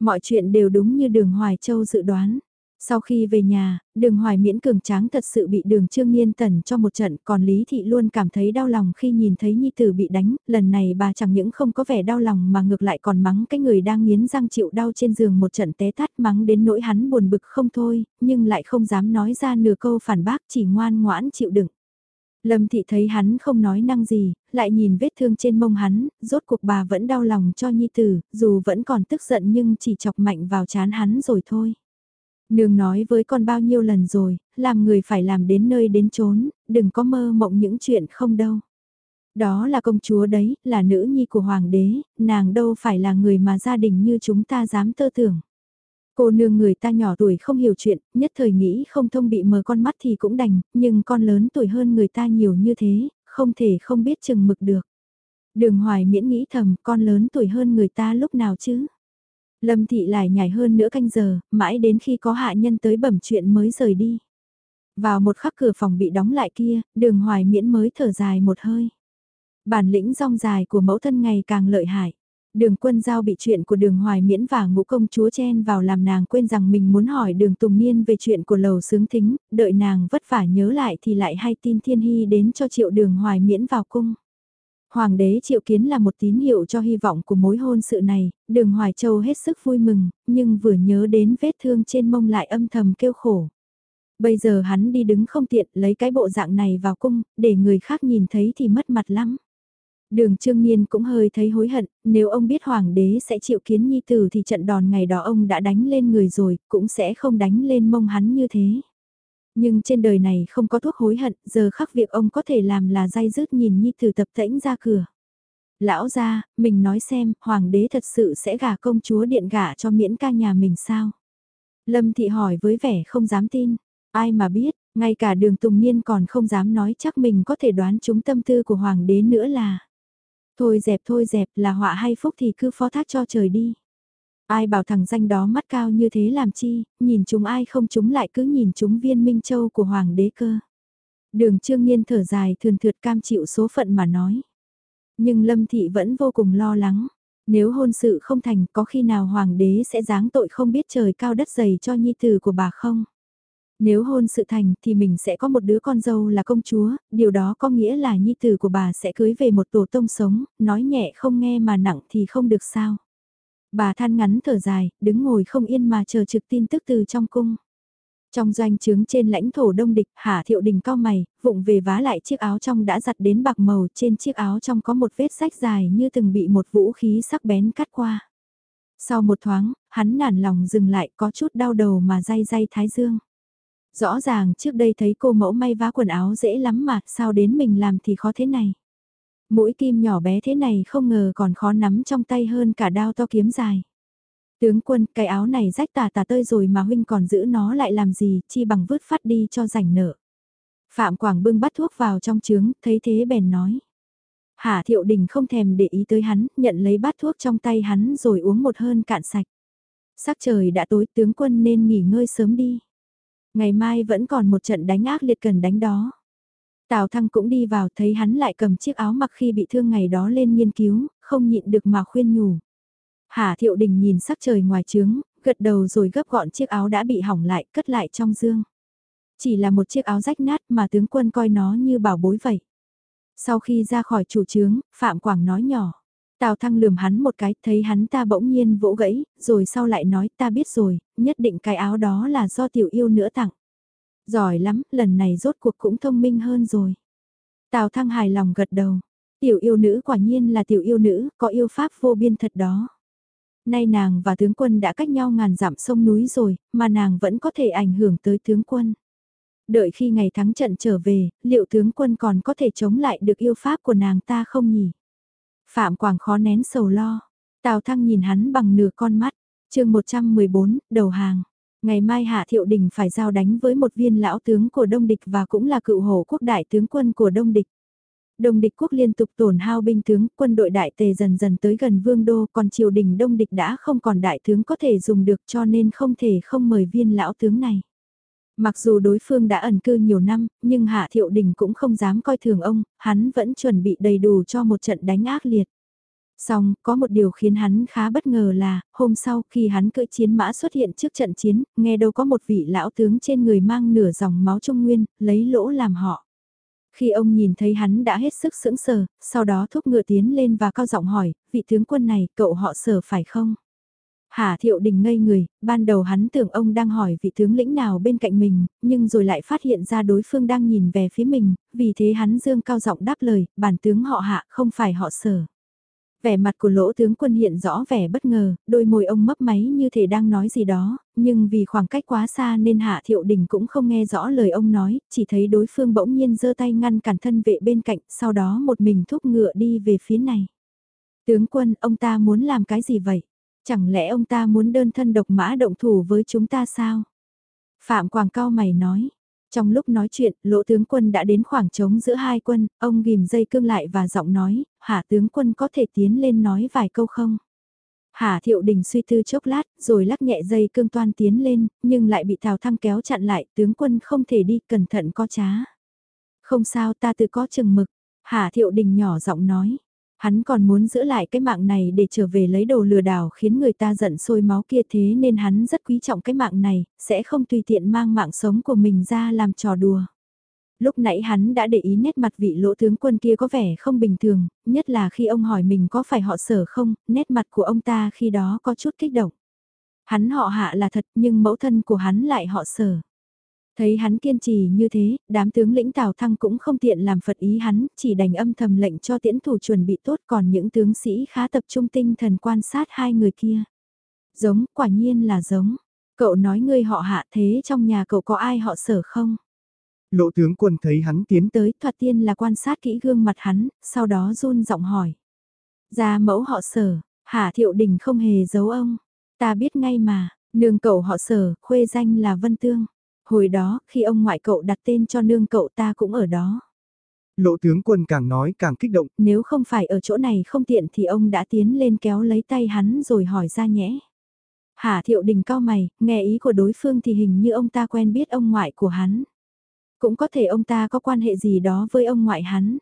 Mọi chuyện đều đúng như đường Hoài Châu dự đoán. Sau khi về nhà, đường Hoài miễn cường tráng thật sự bị đường Trương Niên tẩn cho một trận, còn Lý Thị luôn cảm thấy đau lòng khi nhìn thấy Nhi Tử bị đánh, lần này bà chẳng những không có vẻ đau lòng mà ngược lại còn mắng cái người đang nghiến răng chịu đau trên giường một trận té tát mắng đến nỗi hắn buồn bực không thôi, nhưng lại không dám nói ra nửa câu phản bác chỉ ngoan ngoãn chịu đựng. Lâm Thị thấy hắn không nói năng gì, lại nhìn vết thương trên mông hắn, rốt cuộc bà vẫn đau lòng cho Nhi Tử, dù vẫn còn tức giận nhưng chỉ chọc mạnh vào chán hắn rồi thôi. Nương nói với con bao nhiêu lần rồi, làm người phải làm đến nơi đến chốn, đừng có mơ mộng những chuyện không đâu. Đó là công chúa đấy, là nữ nhi của hoàng đế, nàng đâu phải là người mà gia đình như chúng ta dám tơ tưởng. Cô nương người ta nhỏ tuổi không hiểu chuyện, nhất thời nghĩ không thông bị mờ con mắt thì cũng đành, nhưng con lớn tuổi hơn người ta nhiều như thế, không thể không biết chừng mực được. Đường hoài miễn nghĩ thầm con lớn tuổi hơn người ta lúc nào chứ. Lâm thị lại nhảy hơn nữa canh giờ, mãi đến khi có hạ nhân tới bẩm chuyện mới rời đi. Vào một khắc cửa phòng bị đóng lại kia, đường hoài miễn mới thở dài một hơi. Bản lĩnh rong dài của mẫu thân ngày càng lợi hại. Đường quân giao bị chuyện của đường hoài miễn và ngũ công chúa chen vào làm nàng quên rằng mình muốn hỏi đường tùng niên về chuyện của lầu sướng thính, đợi nàng vất vả nhớ lại thì lại hay tin thiên hy đến cho triệu đường hoài miễn vào cung. Hoàng đế triệu kiến là một tín hiệu cho hy vọng của mối hôn sự này, đường hoài châu hết sức vui mừng, nhưng vừa nhớ đến vết thương trên mông lại âm thầm kêu khổ. Bây giờ hắn đi đứng không tiện lấy cái bộ dạng này vào cung, để người khác nhìn thấy thì mất mặt lắm. Đường Trương Niên cũng hơi thấy hối hận, nếu ông biết hoàng đế sẽ chịu kiến nhi tử thì trận đòn ngày đó ông đã đánh lên người rồi, cũng sẽ không đánh lên mông hắn như thế. Nhưng trên đời này không có thuốc hối hận, giờ khắc việc ông có thể làm là dai dứt nhìn nhi tử tập tễnh ra cửa. Lão ra, mình nói xem, hoàng đế thật sự sẽ gả công chúa điện gả cho miễn ca nhà mình sao? Lâm thị hỏi với vẻ không dám tin, ai mà biết, ngay cả đường Tùng Niên còn không dám nói chắc mình có thể đoán chúng tâm tư của hoàng đế nữa là. Thôi dẹp thôi dẹp là họa hay phúc thì cứ phó thác cho trời đi. Ai bảo thằng danh đó mắt cao như thế làm chi, nhìn chúng ai không chúng lại cứ nhìn chúng viên minh châu của hoàng đế cơ. Đường trương nhiên thở dài thường thượt cam chịu số phận mà nói. Nhưng Lâm Thị vẫn vô cùng lo lắng. Nếu hôn sự không thành có khi nào hoàng đế sẽ giáng tội không biết trời cao đất dày cho nhi tử của bà không? Nếu hôn sự thành thì mình sẽ có một đứa con dâu là công chúa, điều đó có nghĩa là nhi tử của bà sẽ cưới về một tổ tông sống, nói nhẹ không nghe mà nặng thì không được sao. Bà than ngắn thở dài, đứng ngồi không yên mà chờ trực tin tức từ trong cung. Trong doanh trướng trên lãnh thổ đông địch, Hạ Thiệu Đình cao mày, vụng về vá lại chiếc áo trong đã giặt đến bạc màu, trên chiếc áo trong có một vết sách dài như từng bị một vũ khí sắc bén cắt qua. Sau một thoáng, hắn nản lòng dừng lại có chút đau đầu mà day day thái dương. Rõ ràng trước đây thấy cô mẫu may vá quần áo dễ lắm mà, sao đến mình làm thì khó thế này. Mũi kim nhỏ bé thế này không ngờ còn khó nắm trong tay hơn cả đao to kiếm dài. Tướng quân, cái áo này rách tà tà tơi rồi mà huynh còn giữ nó lại làm gì, chi bằng vứt phát đi cho rảnh nợ. Phạm Quảng bưng bắt thuốc vào trong trướng, thấy thế bèn nói. Hạ thiệu đình không thèm để ý tới hắn, nhận lấy bát thuốc trong tay hắn rồi uống một hơn cạn sạch. Sắc trời đã tối tướng quân nên nghỉ ngơi sớm đi. Ngày mai vẫn còn một trận đánh ác liệt cần đánh đó. Tào Thăng cũng đi vào thấy hắn lại cầm chiếc áo mặc khi bị thương ngày đó lên nghiên cứu, không nhịn được mà khuyên nhủ. Hà Thiệu Đình nhìn sắc trời ngoài trướng, gật đầu rồi gấp gọn chiếc áo đã bị hỏng lại, cất lại trong dương. Chỉ là một chiếc áo rách nát mà tướng quân coi nó như bảo bối vậy. Sau khi ra khỏi chủ trướng, Phạm Quảng nói nhỏ. Tào Thăng lườm hắn một cái, thấy hắn ta bỗng nhiên vỗ gãy, rồi sau lại nói ta biết rồi, nhất định cái áo đó là do tiểu yêu nữa tặng. Giỏi lắm, lần này rốt cuộc cũng thông minh hơn rồi. Tào Thăng hài lòng gật đầu. Tiểu yêu nữ quả nhiên là tiểu yêu nữ, có yêu pháp vô biên thật đó. Nay nàng và tướng quân đã cách nhau ngàn dặm sông núi rồi, mà nàng vẫn có thể ảnh hưởng tới tướng quân. Đợi khi ngày thắng trận trở về, liệu tướng quân còn có thể chống lại được yêu pháp của nàng ta không nhỉ? Phạm Quảng khó nén sầu lo. Tào Thăng nhìn hắn bằng nửa con mắt. chương 114, đầu hàng. Ngày mai Hạ Thiệu Đình phải giao đánh với một viên lão tướng của Đông Địch và cũng là cựu hổ quốc đại tướng quân của Đông Địch. Đông địch quốc liên tục tổn hao binh tướng, quân đội đại tề dần dần tới gần vương đô, còn triều đình đông địch đã không còn đại tướng có thể dùng được cho nên không thể không mời viên lão tướng này. Mặc dù đối phương đã ẩn cư nhiều năm, nhưng Hạ Thiệu Đình cũng không dám coi thường ông, hắn vẫn chuẩn bị đầy đủ cho một trận đánh ác liệt. Song có một điều khiến hắn khá bất ngờ là, hôm sau khi hắn cưỡi chiến mã xuất hiện trước trận chiến, nghe đâu có một vị lão tướng trên người mang nửa dòng máu trung nguyên, lấy lỗ làm họ. Khi ông nhìn thấy hắn đã hết sức sững sờ, sau đó thúc ngựa tiến lên và cao giọng hỏi, vị tướng quân này, cậu họ sở phải không? Hà Thiệu Đình ngây người, ban đầu hắn tưởng ông đang hỏi vị tướng lĩnh nào bên cạnh mình, nhưng rồi lại phát hiện ra đối phương đang nhìn về phía mình, vì thế hắn dương cao giọng đáp lời, bản tướng họ hạ không phải họ sở. Vẻ mặt của lỗ tướng quân hiện rõ vẻ bất ngờ, đôi môi ông mấp máy như thể đang nói gì đó, nhưng vì khoảng cách quá xa nên Hạ Thiệu Đình cũng không nghe rõ lời ông nói, chỉ thấy đối phương bỗng nhiên giơ tay ngăn cản thân vệ bên cạnh, sau đó một mình thúc ngựa đi về phía này. Tướng quân, ông ta muốn làm cái gì vậy? Chẳng lẽ ông ta muốn đơn thân độc mã động thủ với chúng ta sao? Phạm Quảng Cao mày nói, trong lúc nói chuyện, lỗ tướng quân đã đến khoảng trống giữa hai quân, ông ghim dây cương lại và giọng nói, hạ tướng quân có thể tiến lên nói vài câu không? Hà Thiệu Đình suy tư chốc lát, rồi lắc nhẹ dây cương toan tiến lên, nhưng lại bị Tào Thăng kéo chặn lại, tướng quân không thể đi, cẩn thận có trá. Không sao ta tự có chừng mực, Hà Thiệu Đình nhỏ giọng nói. Hắn còn muốn giữ lại cái mạng này để trở về lấy đồ lừa đảo khiến người ta giận sôi máu kia thế nên hắn rất quý trọng cái mạng này, sẽ không tùy tiện mang mạng sống của mình ra làm trò đùa. Lúc nãy hắn đã để ý nét mặt vị lỗ tướng quân kia có vẻ không bình thường, nhất là khi ông hỏi mình có phải họ sở không, nét mặt của ông ta khi đó có chút kích động. Hắn họ hạ là thật nhưng mẫu thân của hắn lại họ sở. Thấy hắn kiên trì như thế, đám tướng lĩnh Tào Thăng cũng không tiện làm phật ý hắn, chỉ đành âm thầm lệnh cho tiễn thủ chuẩn bị tốt còn những tướng sĩ khá tập trung tinh thần quan sát hai người kia. Giống, quả nhiên là giống. Cậu nói ngươi họ hạ thế trong nhà cậu có ai họ sở không? Lộ tướng quân thấy hắn tiến tới thoạt tiên là quan sát kỹ gương mặt hắn, sau đó run giọng hỏi. Ra mẫu họ sở, hạ thiệu đình không hề giấu ông. Ta biết ngay mà, nương cậu họ sở, khuê danh là Vân Tương. Hồi đó, khi ông ngoại cậu đặt tên cho nương cậu ta cũng ở đó. Lộ tướng quân càng nói càng kích động. Nếu không phải ở chỗ này không tiện thì ông đã tiến lên kéo lấy tay hắn rồi hỏi ra nhẽ. Hà thiệu đình cao mày, nghe ý của đối phương thì hình như ông ta quen biết ông ngoại của hắn. Cũng có thể ông ta có quan hệ gì đó với ông ngoại hắn.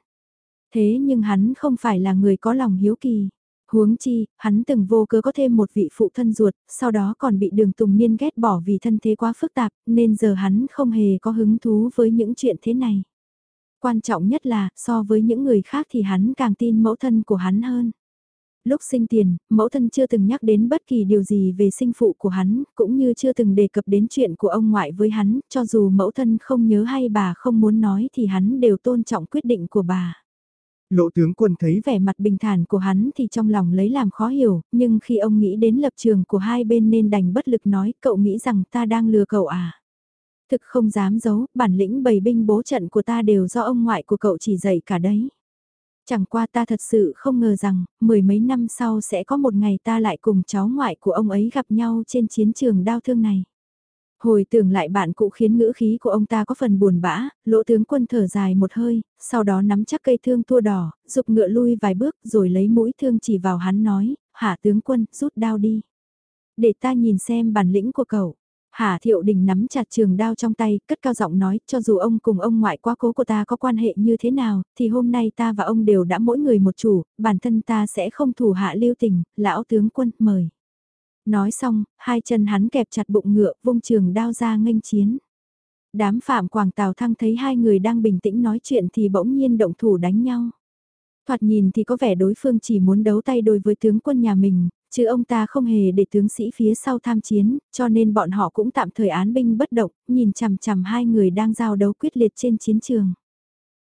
Thế nhưng hắn không phải là người có lòng hiếu kỳ. Huống chi, hắn từng vô cớ có thêm một vị phụ thân ruột, sau đó còn bị đường Tùng Niên ghét bỏ vì thân thế quá phức tạp, nên giờ hắn không hề có hứng thú với những chuyện thế này. Quan trọng nhất là, so với những người khác thì hắn càng tin mẫu thân của hắn hơn. Lúc sinh tiền, mẫu thân chưa từng nhắc đến bất kỳ điều gì về sinh phụ của hắn, cũng như chưa từng đề cập đến chuyện của ông ngoại với hắn, cho dù mẫu thân không nhớ hay bà không muốn nói thì hắn đều tôn trọng quyết định của bà. Lộ tướng quân thấy vẻ mặt bình thản của hắn thì trong lòng lấy làm khó hiểu, nhưng khi ông nghĩ đến lập trường của hai bên nên đành bất lực nói cậu nghĩ rằng ta đang lừa cậu à. Thực không dám giấu, bản lĩnh bầy binh bố trận của ta đều do ông ngoại của cậu chỉ dạy cả đấy. Chẳng qua ta thật sự không ngờ rằng, mười mấy năm sau sẽ có một ngày ta lại cùng cháu ngoại của ông ấy gặp nhau trên chiến trường đau thương này. Hồi tưởng lại bạn cũ khiến ngữ khí của ông ta có phần buồn bã, lỗ tướng quân thở dài một hơi, sau đó nắm chắc cây thương tua đỏ, dục ngựa lui vài bước rồi lấy mũi thương chỉ vào hắn nói, hạ tướng quân, rút đao đi. Để ta nhìn xem bản lĩnh của cậu. Hà Thiệu Đình nắm chặt trường đao trong tay, cất cao giọng nói, cho dù ông cùng ông ngoại quá cố của ta có quan hệ như thế nào, thì hôm nay ta và ông đều đã mỗi người một chủ, bản thân ta sẽ không thủ hạ lưu tình, lão tướng quân, mời. Nói xong, hai chân hắn kẹp chặt bụng ngựa, vung trường đao ra nghênh chiến. Đám phạm Quảng Tào Thăng thấy hai người đang bình tĩnh nói chuyện thì bỗng nhiên động thủ đánh nhau. Thoạt nhìn thì có vẻ đối phương chỉ muốn đấu tay đôi với tướng quân nhà mình, chứ ông ta không hề để tướng sĩ phía sau tham chiến, cho nên bọn họ cũng tạm thời án binh bất động, nhìn chằm chằm hai người đang giao đấu quyết liệt trên chiến trường.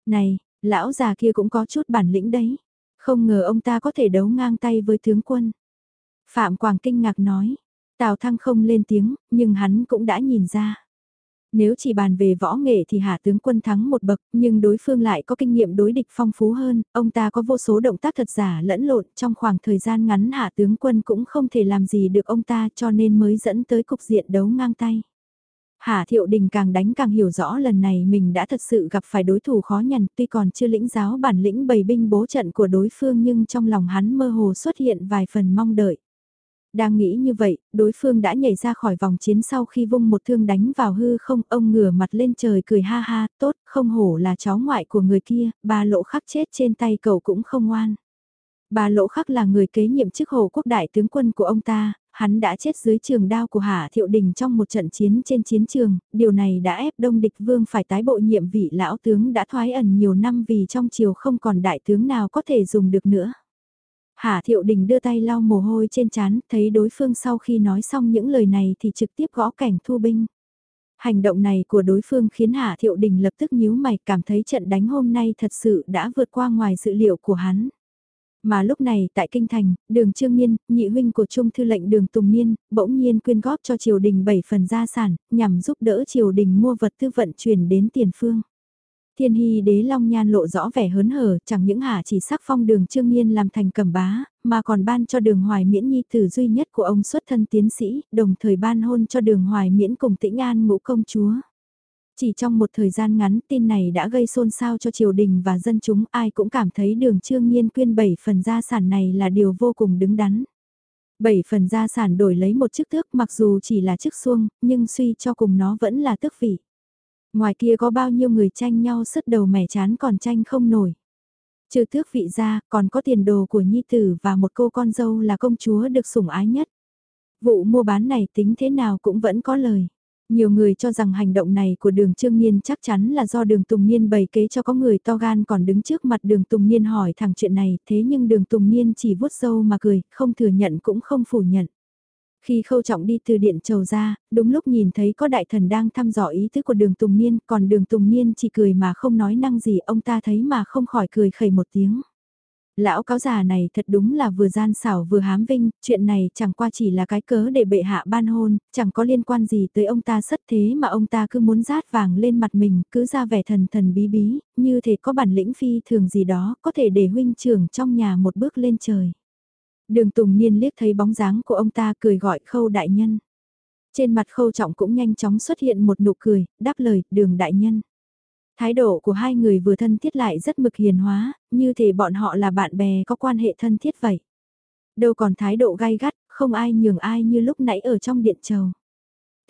Này, lão già kia cũng có chút bản lĩnh đấy, không ngờ ông ta có thể đấu ngang tay với tướng quân. Phạm Quảng kinh ngạc nói, Tào Thăng không lên tiếng, nhưng hắn cũng đã nhìn ra. Nếu chỉ bàn về võ nghệ thì hạ tướng quân thắng một bậc, nhưng đối phương lại có kinh nghiệm đối địch phong phú hơn, ông ta có vô số động tác thật giả lẫn lộn trong khoảng thời gian ngắn hạ tướng quân cũng không thể làm gì được ông ta cho nên mới dẫn tới cục diện đấu ngang tay. Hạ Thiệu Đình càng đánh càng hiểu rõ lần này mình đã thật sự gặp phải đối thủ khó nhằn tuy còn chưa lĩnh giáo bản lĩnh bày binh bố trận của đối phương nhưng trong lòng hắn mơ hồ xuất hiện vài phần mong đợi. Đang nghĩ như vậy, đối phương đã nhảy ra khỏi vòng chiến sau khi vung một thương đánh vào hư không, ông ngửa mặt lên trời cười ha ha, tốt, không hổ là cháu ngoại của người kia, bà lỗ khắc chết trên tay cậu cũng không ngoan. Bà lỗ khắc là người kế nhiệm chức hồ quốc đại tướng quân của ông ta, hắn đã chết dưới trường đao của Hạ Thiệu Đình trong một trận chiến trên chiến trường, điều này đã ép Đông Địch Vương phải tái bộ nhiệm vị lão tướng đã thoái ẩn nhiều năm vì trong triều không còn đại tướng nào có thể dùng được nữa. Hạ Thiệu Đình đưa tay lau mồ hôi trên trán, thấy đối phương sau khi nói xong những lời này thì trực tiếp gõ cảnh thu binh. Hành động này của đối phương khiến Hạ Thiệu Đình lập tức nhíu mày cảm thấy trận đánh hôm nay thật sự đã vượt qua ngoài dự liệu của hắn. Mà lúc này tại Kinh Thành, đường Trương Niên, nhị huynh của Trung Thư lệnh đường Tùng Niên, bỗng nhiên quyên góp cho triều đình 7 phần gia sản, nhằm giúp đỡ triều đình mua vật tư vận chuyển đến tiền phương. Thiên hy đế long nhan lộ rõ vẻ hớn hở, chẳng những hạ chỉ sắc phong đường trương Nhiên làm thành cầm bá, mà còn ban cho đường hoài miễn nhi tử duy nhất của ông xuất thân tiến sĩ, đồng thời ban hôn cho đường hoài miễn cùng tĩnh an ngũ công chúa. Chỉ trong một thời gian ngắn tin này đã gây xôn xao cho triều đình và dân chúng ai cũng cảm thấy đường trương Nhiên quyên bảy phần gia sản này là điều vô cùng đứng đắn. Bảy phần gia sản đổi lấy một chức tước mặc dù chỉ là chức xuông, nhưng suy cho cùng nó vẫn là tước vị. Ngoài kia có bao nhiêu người tranh nhau sứt đầu mẻ chán còn tranh không nổi. Trừ tước vị ra, còn có tiền đồ của nhi tử và một cô con dâu là công chúa được sủng ái nhất. Vụ mua bán này tính thế nào cũng vẫn có lời. Nhiều người cho rằng hành động này của đường Trương Niên chắc chắn là do đường Tùng Niên bày kế cho có người to gan còn đứng trước mặt đường Tùng Niên hỏi thẳng chuyện này, thế nhưng đường Tùng Niên chỉ vuốt dâu mà cười, không thừa nhận cũng không phủ nhận. Khi khâu trọng đi từ điện trầu ra, đúng lúc nhìn thấy có đại thần đang thăm dò ý tứ của đường Tùng Niên, còn đường Tùng Niên chỉ cười mà không nói năng gì, ông ta thấy mà không khỏi cười khẩy một tiếng. Lão cáo già này thật đúng là vừa gian xảo vừa hám vinh, chuyện này chẳng qua chỉ là cái cớ để bệ hạ ban hôn, chẳng có liên quan gì tới ông ta sất thế mà ông ta cứ muốn rát vàng lên mặt mình, cứ ra vẻ thần thần bí bí, như thể có bản lĩnh phi thường gì đó, có thể để huynh trưởng trong nhà một bước lên trời. Đường Tùng Niên liếc thấy bóng dáng của ông ta cười gọi khâu đại nhân. Trên mặt khâu trọng cũng nhanh chóng xuất hiện một nụ cười, đáp lời, đường đại nhân. Thái độ của hai người vừa thân thiết lại rất mực hiền hóa, như thể bọn họ là bạn bè có quan hệ thân thiết vậy. Đâu còn thái độ gai gắt, không ai nhường ai như lúc nãy ở trong điện trầu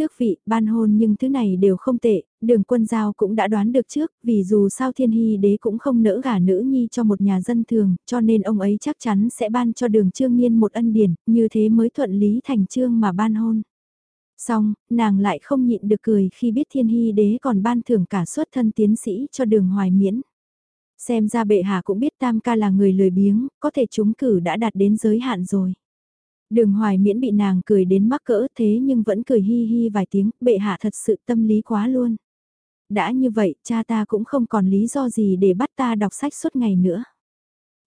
tước vị, ban hôn nhưng thứ này đều không tệ, đường quân giao cũng đã đoán được trước, vì dù sao thiên hy đế cũng không nỡ gả nữ nhi cho một nhà dân thường, cho nên ông ấy chắc chắn sẽ ban cho đường trương nhiên một ân điển, như thế mới thuận lý thành trương mà ban hôn. Xong, nàng lại không nhịn được cười khi biết thiên hy đế còn ban thưởng cả suất thân tiến sĩ cho đường hoài miễn. Xem ra bệ hạ cũng biết tam ca là người lười biếng, có thể chúng cử đã đạt đến giới hạn rồi. Đường hoài miễn bị nàng cười đến mắc cỡ thế nhưng vẫn cười hi hi vài tiếng, bệ hạ thật sự tâm lý quá luôn. Đã như vậy, cha ta cũng không còn lý do gì để bắt ta đọc sách suốt ngày nữa.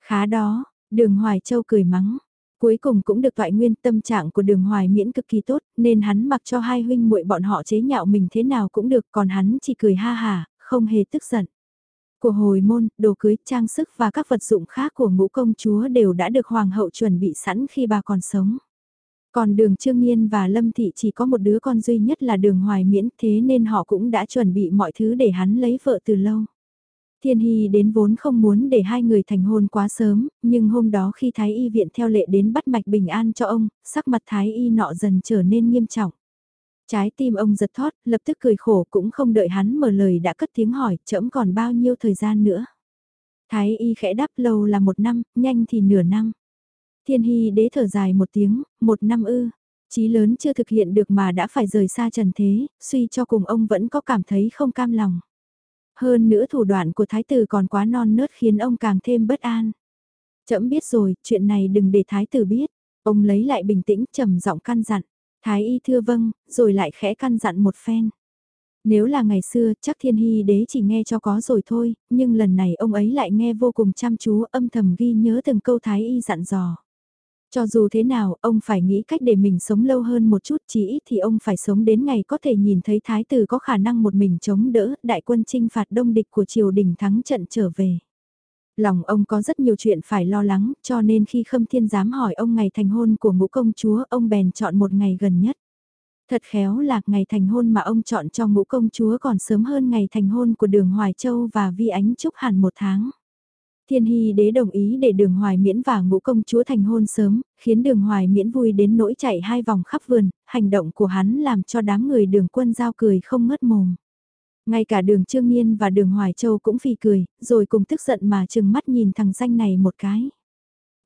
Khá đó, đường hoài châu cười mắng. Cuối cùng cũng được toại nguyên tâm trạng của đường hoài miễn cực kỳ tốt, nên hắn mặc cho hai huynh muội bọn họ chế nhạo mình thế nào cũng được, còn hắn chỉ cười ha hà, không hề tức giận. Của hồi môn, đồ cưới, trang sức và các vật dụng khác của ngũ công chúa đều đã được hoàng hậu chuẩn bị sẵn khi bà còn sống. Còn đường Trương Nhiên và Lâm Thị chỉ có một đứa con duy nhất là đường Hoài Miễn thế nên họ cũng đã chuẩn bị mọi thứ để hắn lấy vợ từ lâu. Thiên Hy đến vốn không muốn để hai người thành hôn quá sớm, nhưng hôm đó khi Thái Y viện theo lệ đến bắt mạch bình an cho ông, sắc mặt Thái Y nọ dần trở nên nghiêm trọng. Trái tim ông giật thót, lập tức cười khổ cũng không đợi hắn mở lời đã cất tiếng hỏi, chậm còn bao nhiêu thời gian nữa. Thái y khẽ đáp lâu là một năm, nhanh thì nửa năm. Thiên hy đế thở dài một tiếng, một năm ư. Chí lớn chưa thực hiện được mà đã phải rời xa trần thế, suy cho cùng ông vẫn có cảm thấy không cam lòng. Hơn nữa thủ đoạn của thái tử còn quá non nớt khiến ông càng thêm bất an. Chậm biết rồi, chuyện này đừng để thái tử biết. Ông lấy lại bình tĩnh trầm giọng căn dặn. Thái y thưa vâng, rồi lại khẽ căn dặn một phen. Nếu là ngày xưa, chắc thiên hy đế chỉ nghe cho có rồi thôi, nhưng lần này ông ấy lại nghe vô cùng chăm chú âm thầm ghi nhớ từng câu thái y dặn dò. Cho dù thế nào, ông phải nghĩ cách để mình sống lâu hơn một chút, chỉ ít thì ông phải sống đến ngày có thể nhìn thấy thái tử có khả năng một mình chống đỡ đại quân chinh phạt đông địch của triều đình thắng trận trở về. Lòng ông có rất nhiều chuyện phải lo lắng, cho nên khi Khâm Thiên dám hỏi ông ngày thành hôn của ngũ công chúa, ông bèn chọn một ngày gần nhất. Thật khéo là ngày thành hôn mà ông chọn cho ngũ công chúa còn sớm hơn ngày thành hôn của đường Hoài Châu và Vi Ánh Trúc hẳn một tháng. Thiên Hy đế đồng ý để đường Hoài Miễn và ngũ công chúa thành hôn sớm, khiến đường Hoài Miễn vui đến nỗi chạy hai vòng khắp vườn, hành động của hắn làm cho đám người đường quân giao cười không ngớt mồm. Ngay cả đường Trương Niên và đường Hoài Châu cũng phì cười, rồi cùng tức giận mà chừng mắt nhìn thằng danh này một cái.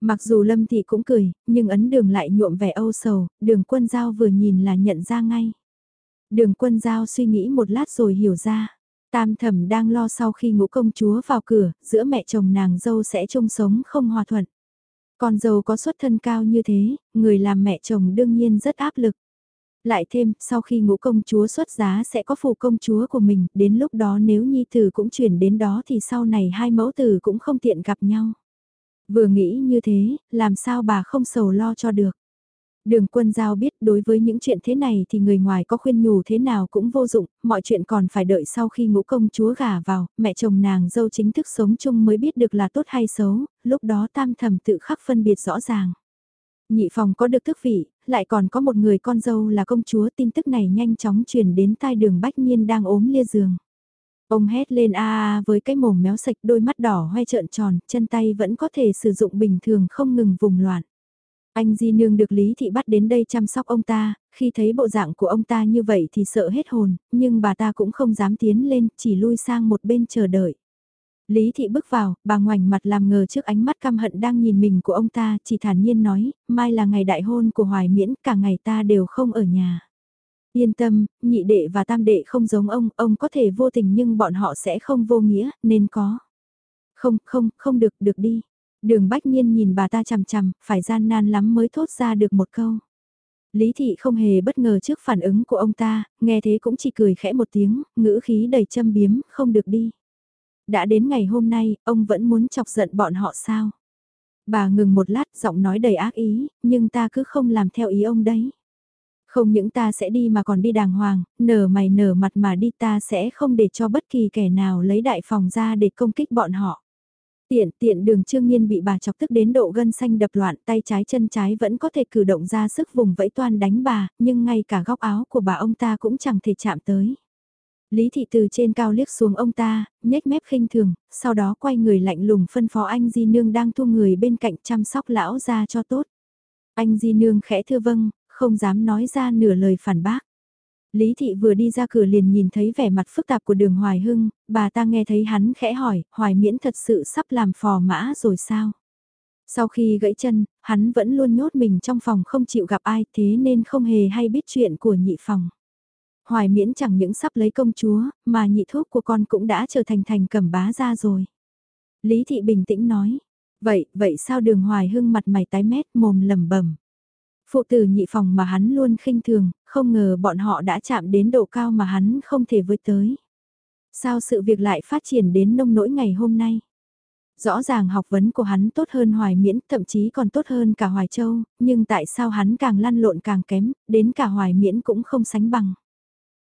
Mặc dù Lâm Thị cũng cười, nhưng ấn đường lại nhuộm vẻ âu sầu, đường quân giao vừa nhìn là nhận ra ngay. Đường quân giao suy nghĩ một lát rồi hiểu ra. Tam thẩm đang lo sau khi ngũ công chúa vào cửa, giữa mẹ chồng nàng dâu sẽ chung sống không hòa thuận. Con dâu có xuất thân cao như thế, người làm mẹ chồng đương nhiên rất áp lực. Lại thêm, sau khi ngũ công chúa xuất giá sẽ có phù công chúa của mình, đến lúc đó nếu nhi tử cũng chuyển đến đó thì sau này hai mẫu tử cũng không tiện gặp nhau. Vừa nghĩ như thế, làm sao bà không sầu lo cho được. Đường quân giao biết đối với những chuyện thế này thì người ngoài có khuyên nhủ thế nào cũng vô dụng, mọi chuyện còn phải đợi sau khi ngũ công chúa gả vào, mẹ chồng nàng dâu chính thức sống chung mới biết được là tốt hay xấu, lúc đó tam thầm tự khắc phân biệt rõ ràng. Nhị phòng có được thức vị, lại còn có một người con dâu là công chúa tin tức này nhanh chóng truyền đến tai đường bách nhiên đang ốm lia giường. Ông hét lên a a với cái mồm méo sạch đôi mắt đỏ hoe trợn tròn, chân tay vẫn có thể sử dụng bình thường không ngừng vùng loạn. Anh Di Nương được Lý Thị bắt đến đây chăm sóc ông ta, khi thấy bộ dạng của ông ta như vậy thì sợ hết hồn, nhưng bà ta cũng không dám tiến lên, chỉ lui sang một bên chờ đợi. Lý Thị bước vào, bà ngoảnh mặt làm ngờ trước ánh mắt căm hận đang nhìn mình của ông ta, chỉ thản nhiên nói, mai là ngày đại hôn của Hoài Miễn, cả ngày ta đều không ở nhà. Yên tâm, nhị đệ và tam đệ không giống ông, ông có thể vô tình nhưng bọn họ sẽ không vô nghĩa, nên có. Không, không, không được, được đi. Đường Bách Nhiên nhìn bà ta chằm chằm, phải gian nan lắm mới thốt ra được một câu. Lý Thị không hề bất ngờ trước phản ứng của ông ta, nghe thế cũng chỉ cười khẽ một tiếng, ngữ khí đầy châm biếm, không được đi. Đã đến ngày hôm nay, ông vẫn muốn chọc giận bọn họ sao? Bà ngừng một lát, giọng nói đầy ác ý, nhưng ta cứ không làm theo ý ông đấy. Không những ta sẽ đi mà còn đi đàng hoàng, nở mày nở mặt mà đi ta sẽ không để cho bất kỳ kẻ nào lấy đại phòng ra để công kích bọn họ. Tiện tiện đường trương nhiên bị bà chọc tức đến độ gân xanh đập loạn tay trái chân trái vẫn có thể cử động ra sức vùng vẫy toan đánh bà, nhưng ngay cả góc áo của bà ông ta cũng chẳng thể chạm tới. Lý thị từ trên cao liếc xuống ông ta, nhếch mép khinh thường, sau đó quay người lạnh lùng phân phó anh Di Nương đang thu người bên cạnh chăm sóc lão ra cho tốt. Anh Di Nương khẽ thưa vâng, không dám nói ra nửa lời phản bác. Lý Thị vừa đi ra cửa liền nhìn thấy vẻ mặt phức tạp của đường Hoài Hưng, bà ta nghe thấy hắn khẽ hỏi, Hoài Miễn thật sự sắp làm phò mã rồi sao? Sau khi gãy chân, hắn vẫn luôn nhốt mình trong phòng không chịu gặp ai thế nên không hề hay biết chuyện của nhị phòng. Hoài Miễn chẳng những sắp lấy công chúa, mà nhị thuốc của con cũng đã trở thành thành cẩm bá ra rồi. Lý Thị bình tĩnh nói, vậy, vậy sao đường Hoài Hưng mặt mày tái mét mồm lầm bẩm Phụ tử nhị phòng mà hắn luôn khinh thường, không ngờ bọn họ đã chạm đến độ cao mà hắn không thể với tới. Sao sự việc lại phát triển đến nông nỗi ngày hôm nay? Rõ ràng học vấn của hắn tốt hơn Hoài Miễn, thậm chí còn tốt hơn cả Hoài Châu, nhưng tại sao hắn càng lăn lộn càng kém, đến cả Hoài Miễn cũng không sánh bằng.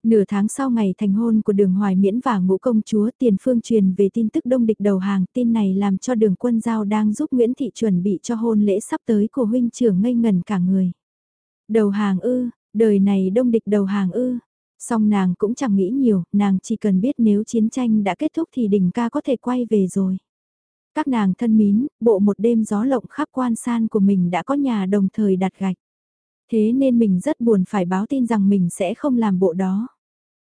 Nửa tháng sau ngày thành hôn của đường Hoài Miễn và ngũ công chúa tiền phương truyền về tin tức đông địch đầu hàng tin này làm cho đường quân giao đang giúp Nguyễn Thị chuẩn bị cho hôn lễ sắp tới của huynh trưởng ngây ngần cả người. Đầu hàng ư, đời này đông địch đầu hàng ư. Song nàng cũng chẳng nghĩ nhiều, nàng chỉ cần biết nếu chiến tranh đã kết thúc thì đỉnh ca có thể quay về rồi. Các nàng thân mín, bộ một đêm gió lộng khắp quan san của mình đã có nhà đồng thời đặt gạch. Thế nên mình rất buồn phải báo tin rằng mình sẽ không làm bộ đó.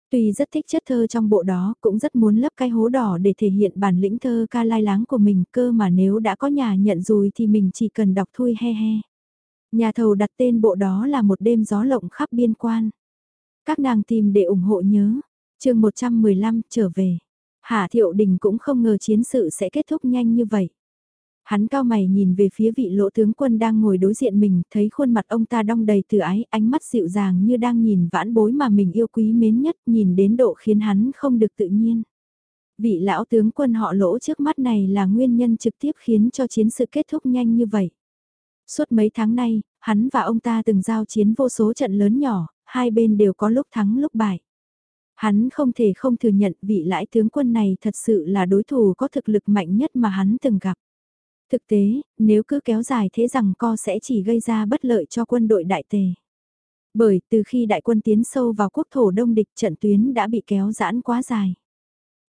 Tuy rất thích chất thơ trong bộ đó, cũng rất muốn lấp cái hố đỏ để thể hiện bản lĩnh thơ ca lai láng của mình cơ mà nếu đã có nhà nhận rồi thì mình chỉ cần đọc thui he he. Nhà thầu đặt tên bộ đó là một đêm gió lộng khắp biên quan. Các nàng tìm để ủng hộ nhớ. chương 115 trở về. Hạ Thiệu Đình cũng không ngờ chiến sự sẽ kết thúc nhanh như vậy. Hắn cao mày nhìn về phía vị lỗ tướng quân đang ngồi đối diện mình, thấy khuôn mặt ông ta đong đầy từ ái, ánh mắt dịu dàng như đang nhìn vãn bối mà mình yêu quý mến nhất, nhìn đến độ khiến hắn không được tự nhiên. Vị lão tướng quân họ lỗ trước mắt này là nguyên nhân trực tiếp khiến cho chiến sự kết thúc nhanh như vậy. Suốt mấy tháng nay, hắn và ông ta từng giao chiến vô số trận lớn nhỏ, hai bên đều có lúc thắng lúc bại. Hắn không thể không thừa nhận vị lãi tướng quân này thật sự là đối thủ có thực lực mạnh nhất mà hắn từng gặp. Thực tế, nếu cứ kéo dài thế rằng co sẽ chỉ gây ra bất lợi cho quân đội đại tề. Bởi từ khi đại quân tiến sâu vào quốc thổ đông địch trận tuyến đã bị kéo giãn quá dài.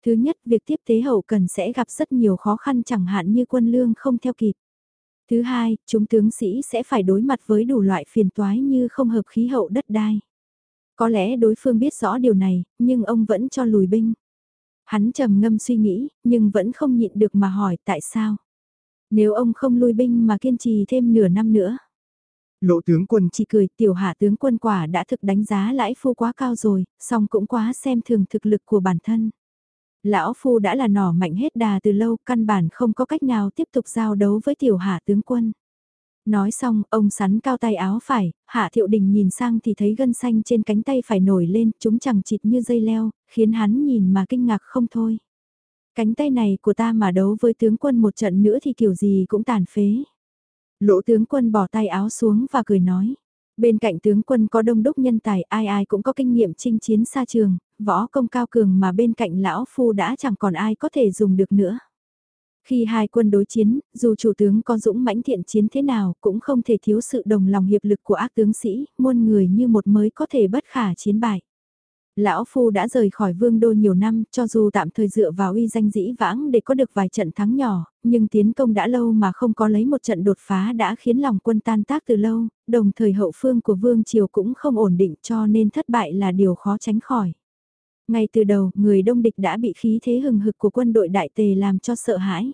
Thứ nhất, việc tiếp tế hậu cần sẽ gặp rất nhiều khó khăn chẳng hạn như quân lương không theo kịp. Thứ hai, chúng tướng sĩ sẽ phải đối mặt với đủ loại phiền toái như không hợp khí hậu đất đai. Có lẽ đối phương biết rõ điều này, nhưng ông vẫn cho lùi binh. Hắn trầm ngâm suy nghĩ, nhưng vẫn không nhịn được mà hỏi tại sao. Nếu ông không lui binh mà kiên trì thêm nửa năm nữa. Lộ tướng quân chỉ cười tiểu hạ tướng quân quả đã thực đánh giá lãi phu quá cao rồi, song cũng quá xem thường thực lực của bản thân. Lão phu đã là nỏ mạnh hết đà từ lâu, căn bản không có cách nào tiếp tục giao đấu với tiểu hạ tướng quân. Nói xong, ông sắn cao tay áo phải, hạ thiệu đình nhìn sang thì thấy gân xanh trên cánh tay phải nổi lên, chúng chẳng chịt như dây leo, khiến hắn nhìn mà kinh ngạc không thôi. Cánh tay này của ta mà đấu với tướng quân một trận nữa thì kiểu gì cũng tàn phế. Lỗ tướng quân bỏ tay áo xuống và cười nói. Bên cạnh tướng quân có đông đúc nhân tài ai ai cũng có kinh nghiệm chinh chiến xa trường, võ công cao cường mà bên cạnh lão phu đã chẳng còn ai có thể dùng được nữa. Khi hai quân đối chiến, dù chủ tướng có dũng mãnh thiện chiến thế nào cũng không thể thiếu sự đồng lòng hiệp lực của ác tướng sĩ, muôn người như một mới có thể bất khả chiến bại. Lão Phu đã rời khỏi vương đô nhiều năm, cho dù tạm thời dựa vào uy danh dĩ vãng để có được vài trận thắng nhỏ, nhưng tiến công đã lâu mà không có lấy một trận đột phá đã khiến lòng quân tan tác từ lâu, đồng thời hậu phương của vương triều cũng không ổn định cho nên thất bại là điều khó tránh khỏi. Ngay từ đầu, người đông địch đã bị khí thế hừng hực của quân đội đại tề làm cho sợ hãi.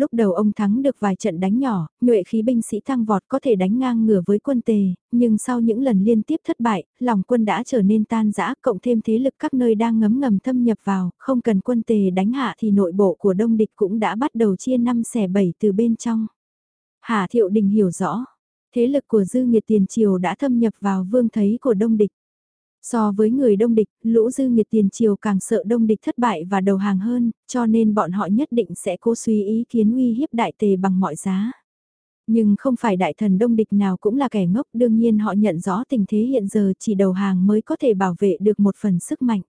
Lúc đầu ông thắng được vài trận đánh nhỏ, nhuệ khí binh sĩ thăng vọt có thể đánh ngang ngửa với quân tề, nhưng sau những lần liên tiếp thất bại, lòng quân đã trở nên tan rã, cộng thêm thế lực các nơi đang ngấm ngầm thâm nhập vào, không cần quân tề đánh hạ thì nội bộ của đông địch cũng đã bắt đầu chia năm xẻ bảy từ bên trong. Hà Thiệu Đình hiểu rõ, thế lực của dư nghiệt tiền triều đã thâm nhập vào vương thấy của đông địch. So với người đông địch, lũ dư nghiệt tiền triều càng sợ đông địch thất bại và đầu hàng hơn, cho nên bọn họ nhất định sẽ cố suy ý kiến uy hiếp đại tề bằng mọi giá. Nhưng không phải đại thần đông địch nào cũng là kẻ ngốc, đương nhiên họ nhận rõ tình thế hiện giờ chỉ đầu hàng mới có thể bảo vệ được một phần sức mạnh.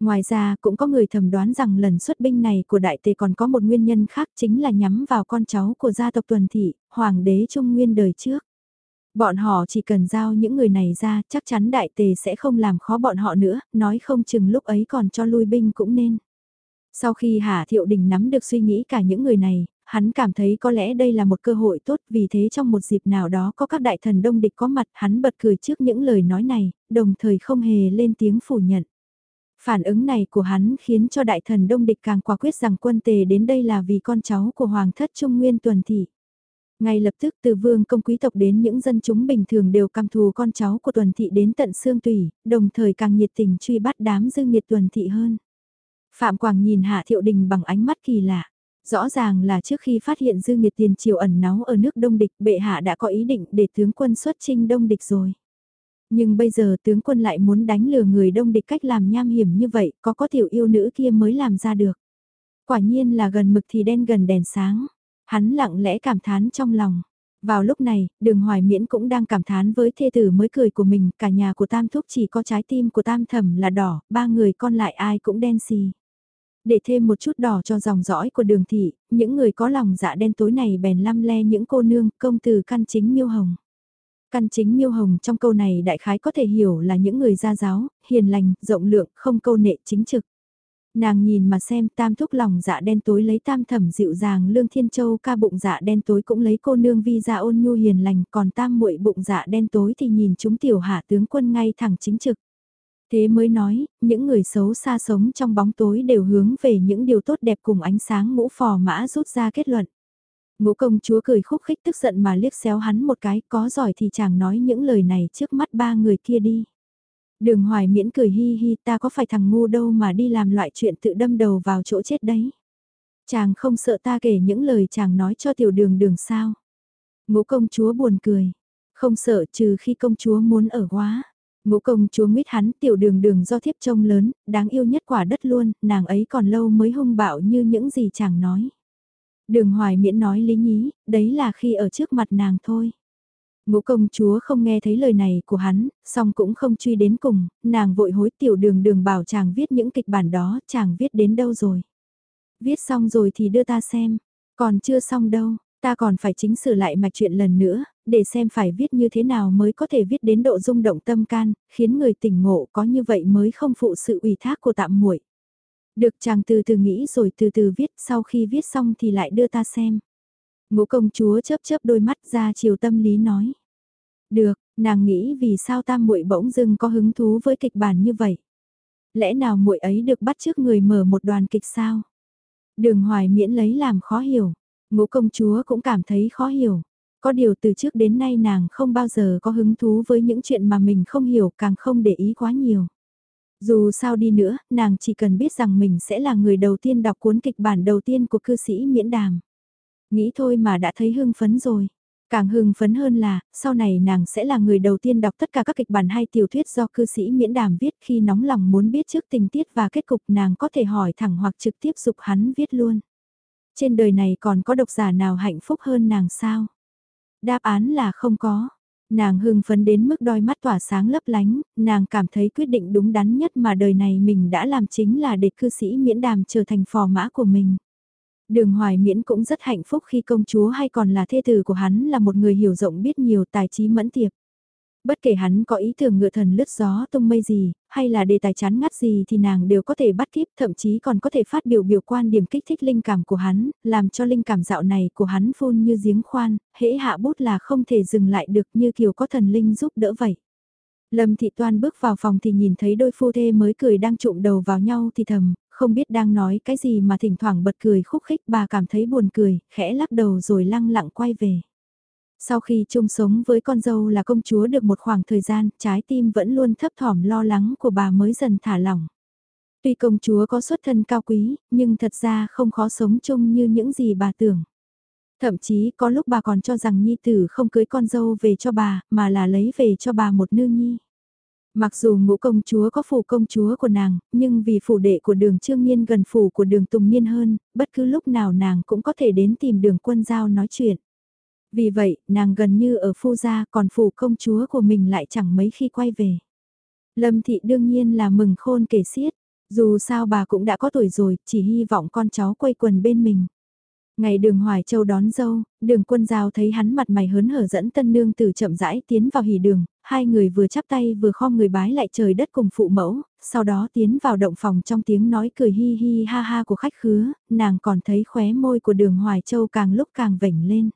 Ngoài ra cũng có người thầm đoán rằng lần xuất binh này của đại tề còn có một nguyên nhân khác chính là nhắm vào con cháu của gia tộc tuần thị, hoàng đế trung nguyên đời trước. Bọn họ chỉ cần giao những người này ra, chắc chắn đại tề sẽ không làm khó bọn họ nữa, nói không chừng lúc ấy còn cho lui binh cũng nên. Sau khi Hà Thiệu Đình nắm được suy nghĩ cả những người này, hắn cảm thấy có lẽ đây là một cơ hội tốt vì thế trong một dịp nào đó có các đại thần đông địch có mặt hắn bật cười trước những lời nói này, đồng thời không hề lên tiếng phủ nhận. Phản ứng này của hắn khiến cho đại thần đông địch càng quả quyết rằng quân tề đến đây là vì con cháu của Hoàng thất Trung Nguyên Tuần Thị. Ngay lập tức từ vương công quý tộc đến những dân chúng bình thường đều căm thù con cháu của tuần thị đến tận xương tủy, đồng thời càng nhiệt tình truy bắt đám dư nghiệt tuần thị hơn. Phạm Quảng nhìn Hạ Thiệu Đình bằng ánh mắt kỳ lạ. Rõ ràng là trước khi phát hiện dư nghiệt tiền triều ẩn náu ở nước Đông Địch, bệ hạ đã có ý định để tướng quân xuất chinh Đông Địch rồi. Nhưng bây giờ tướng quân lại muốn đánh lừa người Đông Địch cách làm nham hiểm như vậy, có có tiểu yêu nữ kia mới làm ra được. Quả nhiên là gần mực thì đen gần đèn sáng. Hắn lặng lẽ cảm thán trong lòng. Vào lúc này, đường hoài miễn cũng đang cảm thán với thê tử mới cười của mình, cả nhà của tam thúc chỉ có trái tim của tam thẩm là đỏ, ba người con lại ai cũng đen xì. Để thêm một chút đỏ cho dòng dõi của đường thị, những người có lòng dạ đen tối này bèn lăm le những cô nương, công từ căn chính miêu hồng. Căn chính miêu hồng trong câu này đại khái có thể hiểu là những người gia giáo, hiền lành, rộng lượng, không câu nệ chính trực. Nàng nhìn mà xem tam thúc lòng dạ đen tối lấy tam thẩm dịu dàng lương thiên châu ca bụng dạ đen tối cũng lấy cô nương vi dạ ôn nhu hiền lành còn tam muội bụng dạ đen tối thì nhìn chúng tiểu hạ tướng quân ngay thẳng chính trực. Thế mới nói, những người xấu xa sống trong bóng tối đều hướng về những điều tốt đẹp cùng ánh sáng ngũ phò mã rút ra kết luận. Ngũ công chúa cười khúc khích tức giận mà liếc xéo hắn một cái, có giỏi thì chàng nói những lời này trước mắt ba người kia đi. Đường hoài miễn cười hi hi ta có phải thằng ngu đâu mà đi làm loại chuyện tự đâm đầu vào chỗ chết đấy. Chàng không sợ ta kể những lời chàng nói cho tiểu đường đường sao. Ngũ công chúa buồn cười. Không sợ trừ khi công chúa muốn ở quá. Ngũ công chúa mít hắn tiểu đường đường do thiếp trông lớn, đáng yêu nhất quả đất luôn, nàng ấy còn lâu mới hung bạo như những gì chàng nói. Đường hoài miễn nói lý nhí, đấy là khi ở trước mặt nàng thôi. Ngũ công chúa không nghe thấy lời này của hắn, song cũng không truy đến cùng, nàng vội hối tiểu đường đường bảo chàng viết những kịch bản đó, chàng viết đến đâu rồi. Viết xong rồi thì đưa ta xem, còn chưa xong đâu, ta còn phải chính sửa lại mạch chuyện lần nữa, để xem phải viết như thế nào mới có thể viết đến độ rung động tâm can, khiến người tỉnh ngộ có như vậy mới không phụ sự ủy thác của tạm muội. Được chàng từ từ nghĩ rồi từ từ viết, sau khi viết xong thì lại đưa ta xem. Ngũ công chúa chớp chớp đôi mắt ra chiều tâm lý nói. Được, nàng nghĩ vì sao tam muội bỗng dưng có hứng thú với kịch bản như vậy. Lẽ nào muội ấy được bắt trước người mở một đoàn kịch sao? Đường hoài miễn lấy làm khó hiểu. Ngũ công chúa cũng cảm thấy khó hiểu. Có điều từ trước đến nay nàng không bao giờ có hứng thú với những chuyện mà mình không hiểu càng không để ý quá nhiều. Dù sao đi nữa, nàng chỉ cần biết rằng mình sẽ là người đầu tiên đọc cuốn kịch bản đầu tiên của cư sĩ miễn đàm. Nghĩ thôi mà đã thấy hưng phấn rồi. Càng hưng phấn hơn là, sau này nàng sẽ là người đầu tiên đọc tất cả các kịch bản hay tiểu thuyết do cư sĩ miễn đàm viết khi nóng lòng muốn biết trước tình tiết và kết cục nàng có thể hỏi thẳng hoặc trực tiếp dục hắn viết luôn. Trên đời này còn có độc giả nào hạnh phúc hơn nàng sao? Đáp án là không có. Nàng hưng phấn đến mức đôi mắt tỏa sáng lấp lánh, nàng cảm thấy quyết định đúng đắn nhất mà đời này mình đã làm chính là để cư sĩ miễn đàm trở thành phò mã của mình. Đường Hoài Miễn cũng rất hạnh phúc khi công chúa hay còn là thê tử của hắn là một người hiểu rộng biết nhiều tài trí mẫn tiệp. Bất kể hắn có ý tưởng ngựa thần lướt gió tung mây gì, hay là đề tài chán ngắt gì thì nàng đều có thể bắt kíp, thậm chí còn có thể phát biểu biểu quan điểm kích thích linh cảm của hắn, làm cho linh cảm dạo này của hắn phun như giếng khoan, hễ hạ bút là không thể dừng lại được như kiểu có thần linh giúp đỡ vậy. Lâm Thị Toan bước vào phòng thì nhìn thấy đôi phu thê mới cười đang trụm đầu vào nhau thì thầm, không biết đang nói cái gì mà thỉnh thoảng bật cười khúc khích bà cảm thấy buồn cười, khẽ lắc đầu rồi lăng lặng quay về. Sau khi chung sống với con dâu là công chúa được một khoảng thời gian, trái tim vẫn luôn thấp thỏm lo lắng của bà mới dần thả lỏng. Tuy công chúa có xuất thân cao quý, nhưng thật ra không khó sống chung như những gì bà tưởng. Thậm chí có lúc bà còn cho rằng nhi tử không cưới con dâu về cho bà, mà là lấy về cho bà một nương nhi. Mặc dù ngũ công chúa có phủ công chúa của nàng, nhưng vì phủ đệ của đường trương nhiên gần phủ của đường tùng nhiên hơn, bất cứ lúc nào nàng cũng có thể đến tìm đường quân giao nói chuyện. Vì vậy, nàng gần như ở phu gia còn phủ công chúa của mình lại chẳng mấy khi quay về. Lâm thị đương nhiên là mừng khôn kể xiết, dù sao bà cũng đã có tuổi rồi, chỉ hy vọng con cháu quay quần bên mình. Ngày đường Hoài Châu đón dâu, đường quân giao thấy hắn mặt mày hớn hở dẫn tân nương từ chậm rãi tiến vào hỉ đường, hai người vừa chắp tay vừa khom người bái lại trời đất cùng phụ mẫu, sau đó tiến vào động phòng trong tiếng nói cười hi hi ha ha của khách khứa, nàng còn thấy khóe môi của đường Hoài Châu càng lúc càng vểnh lên.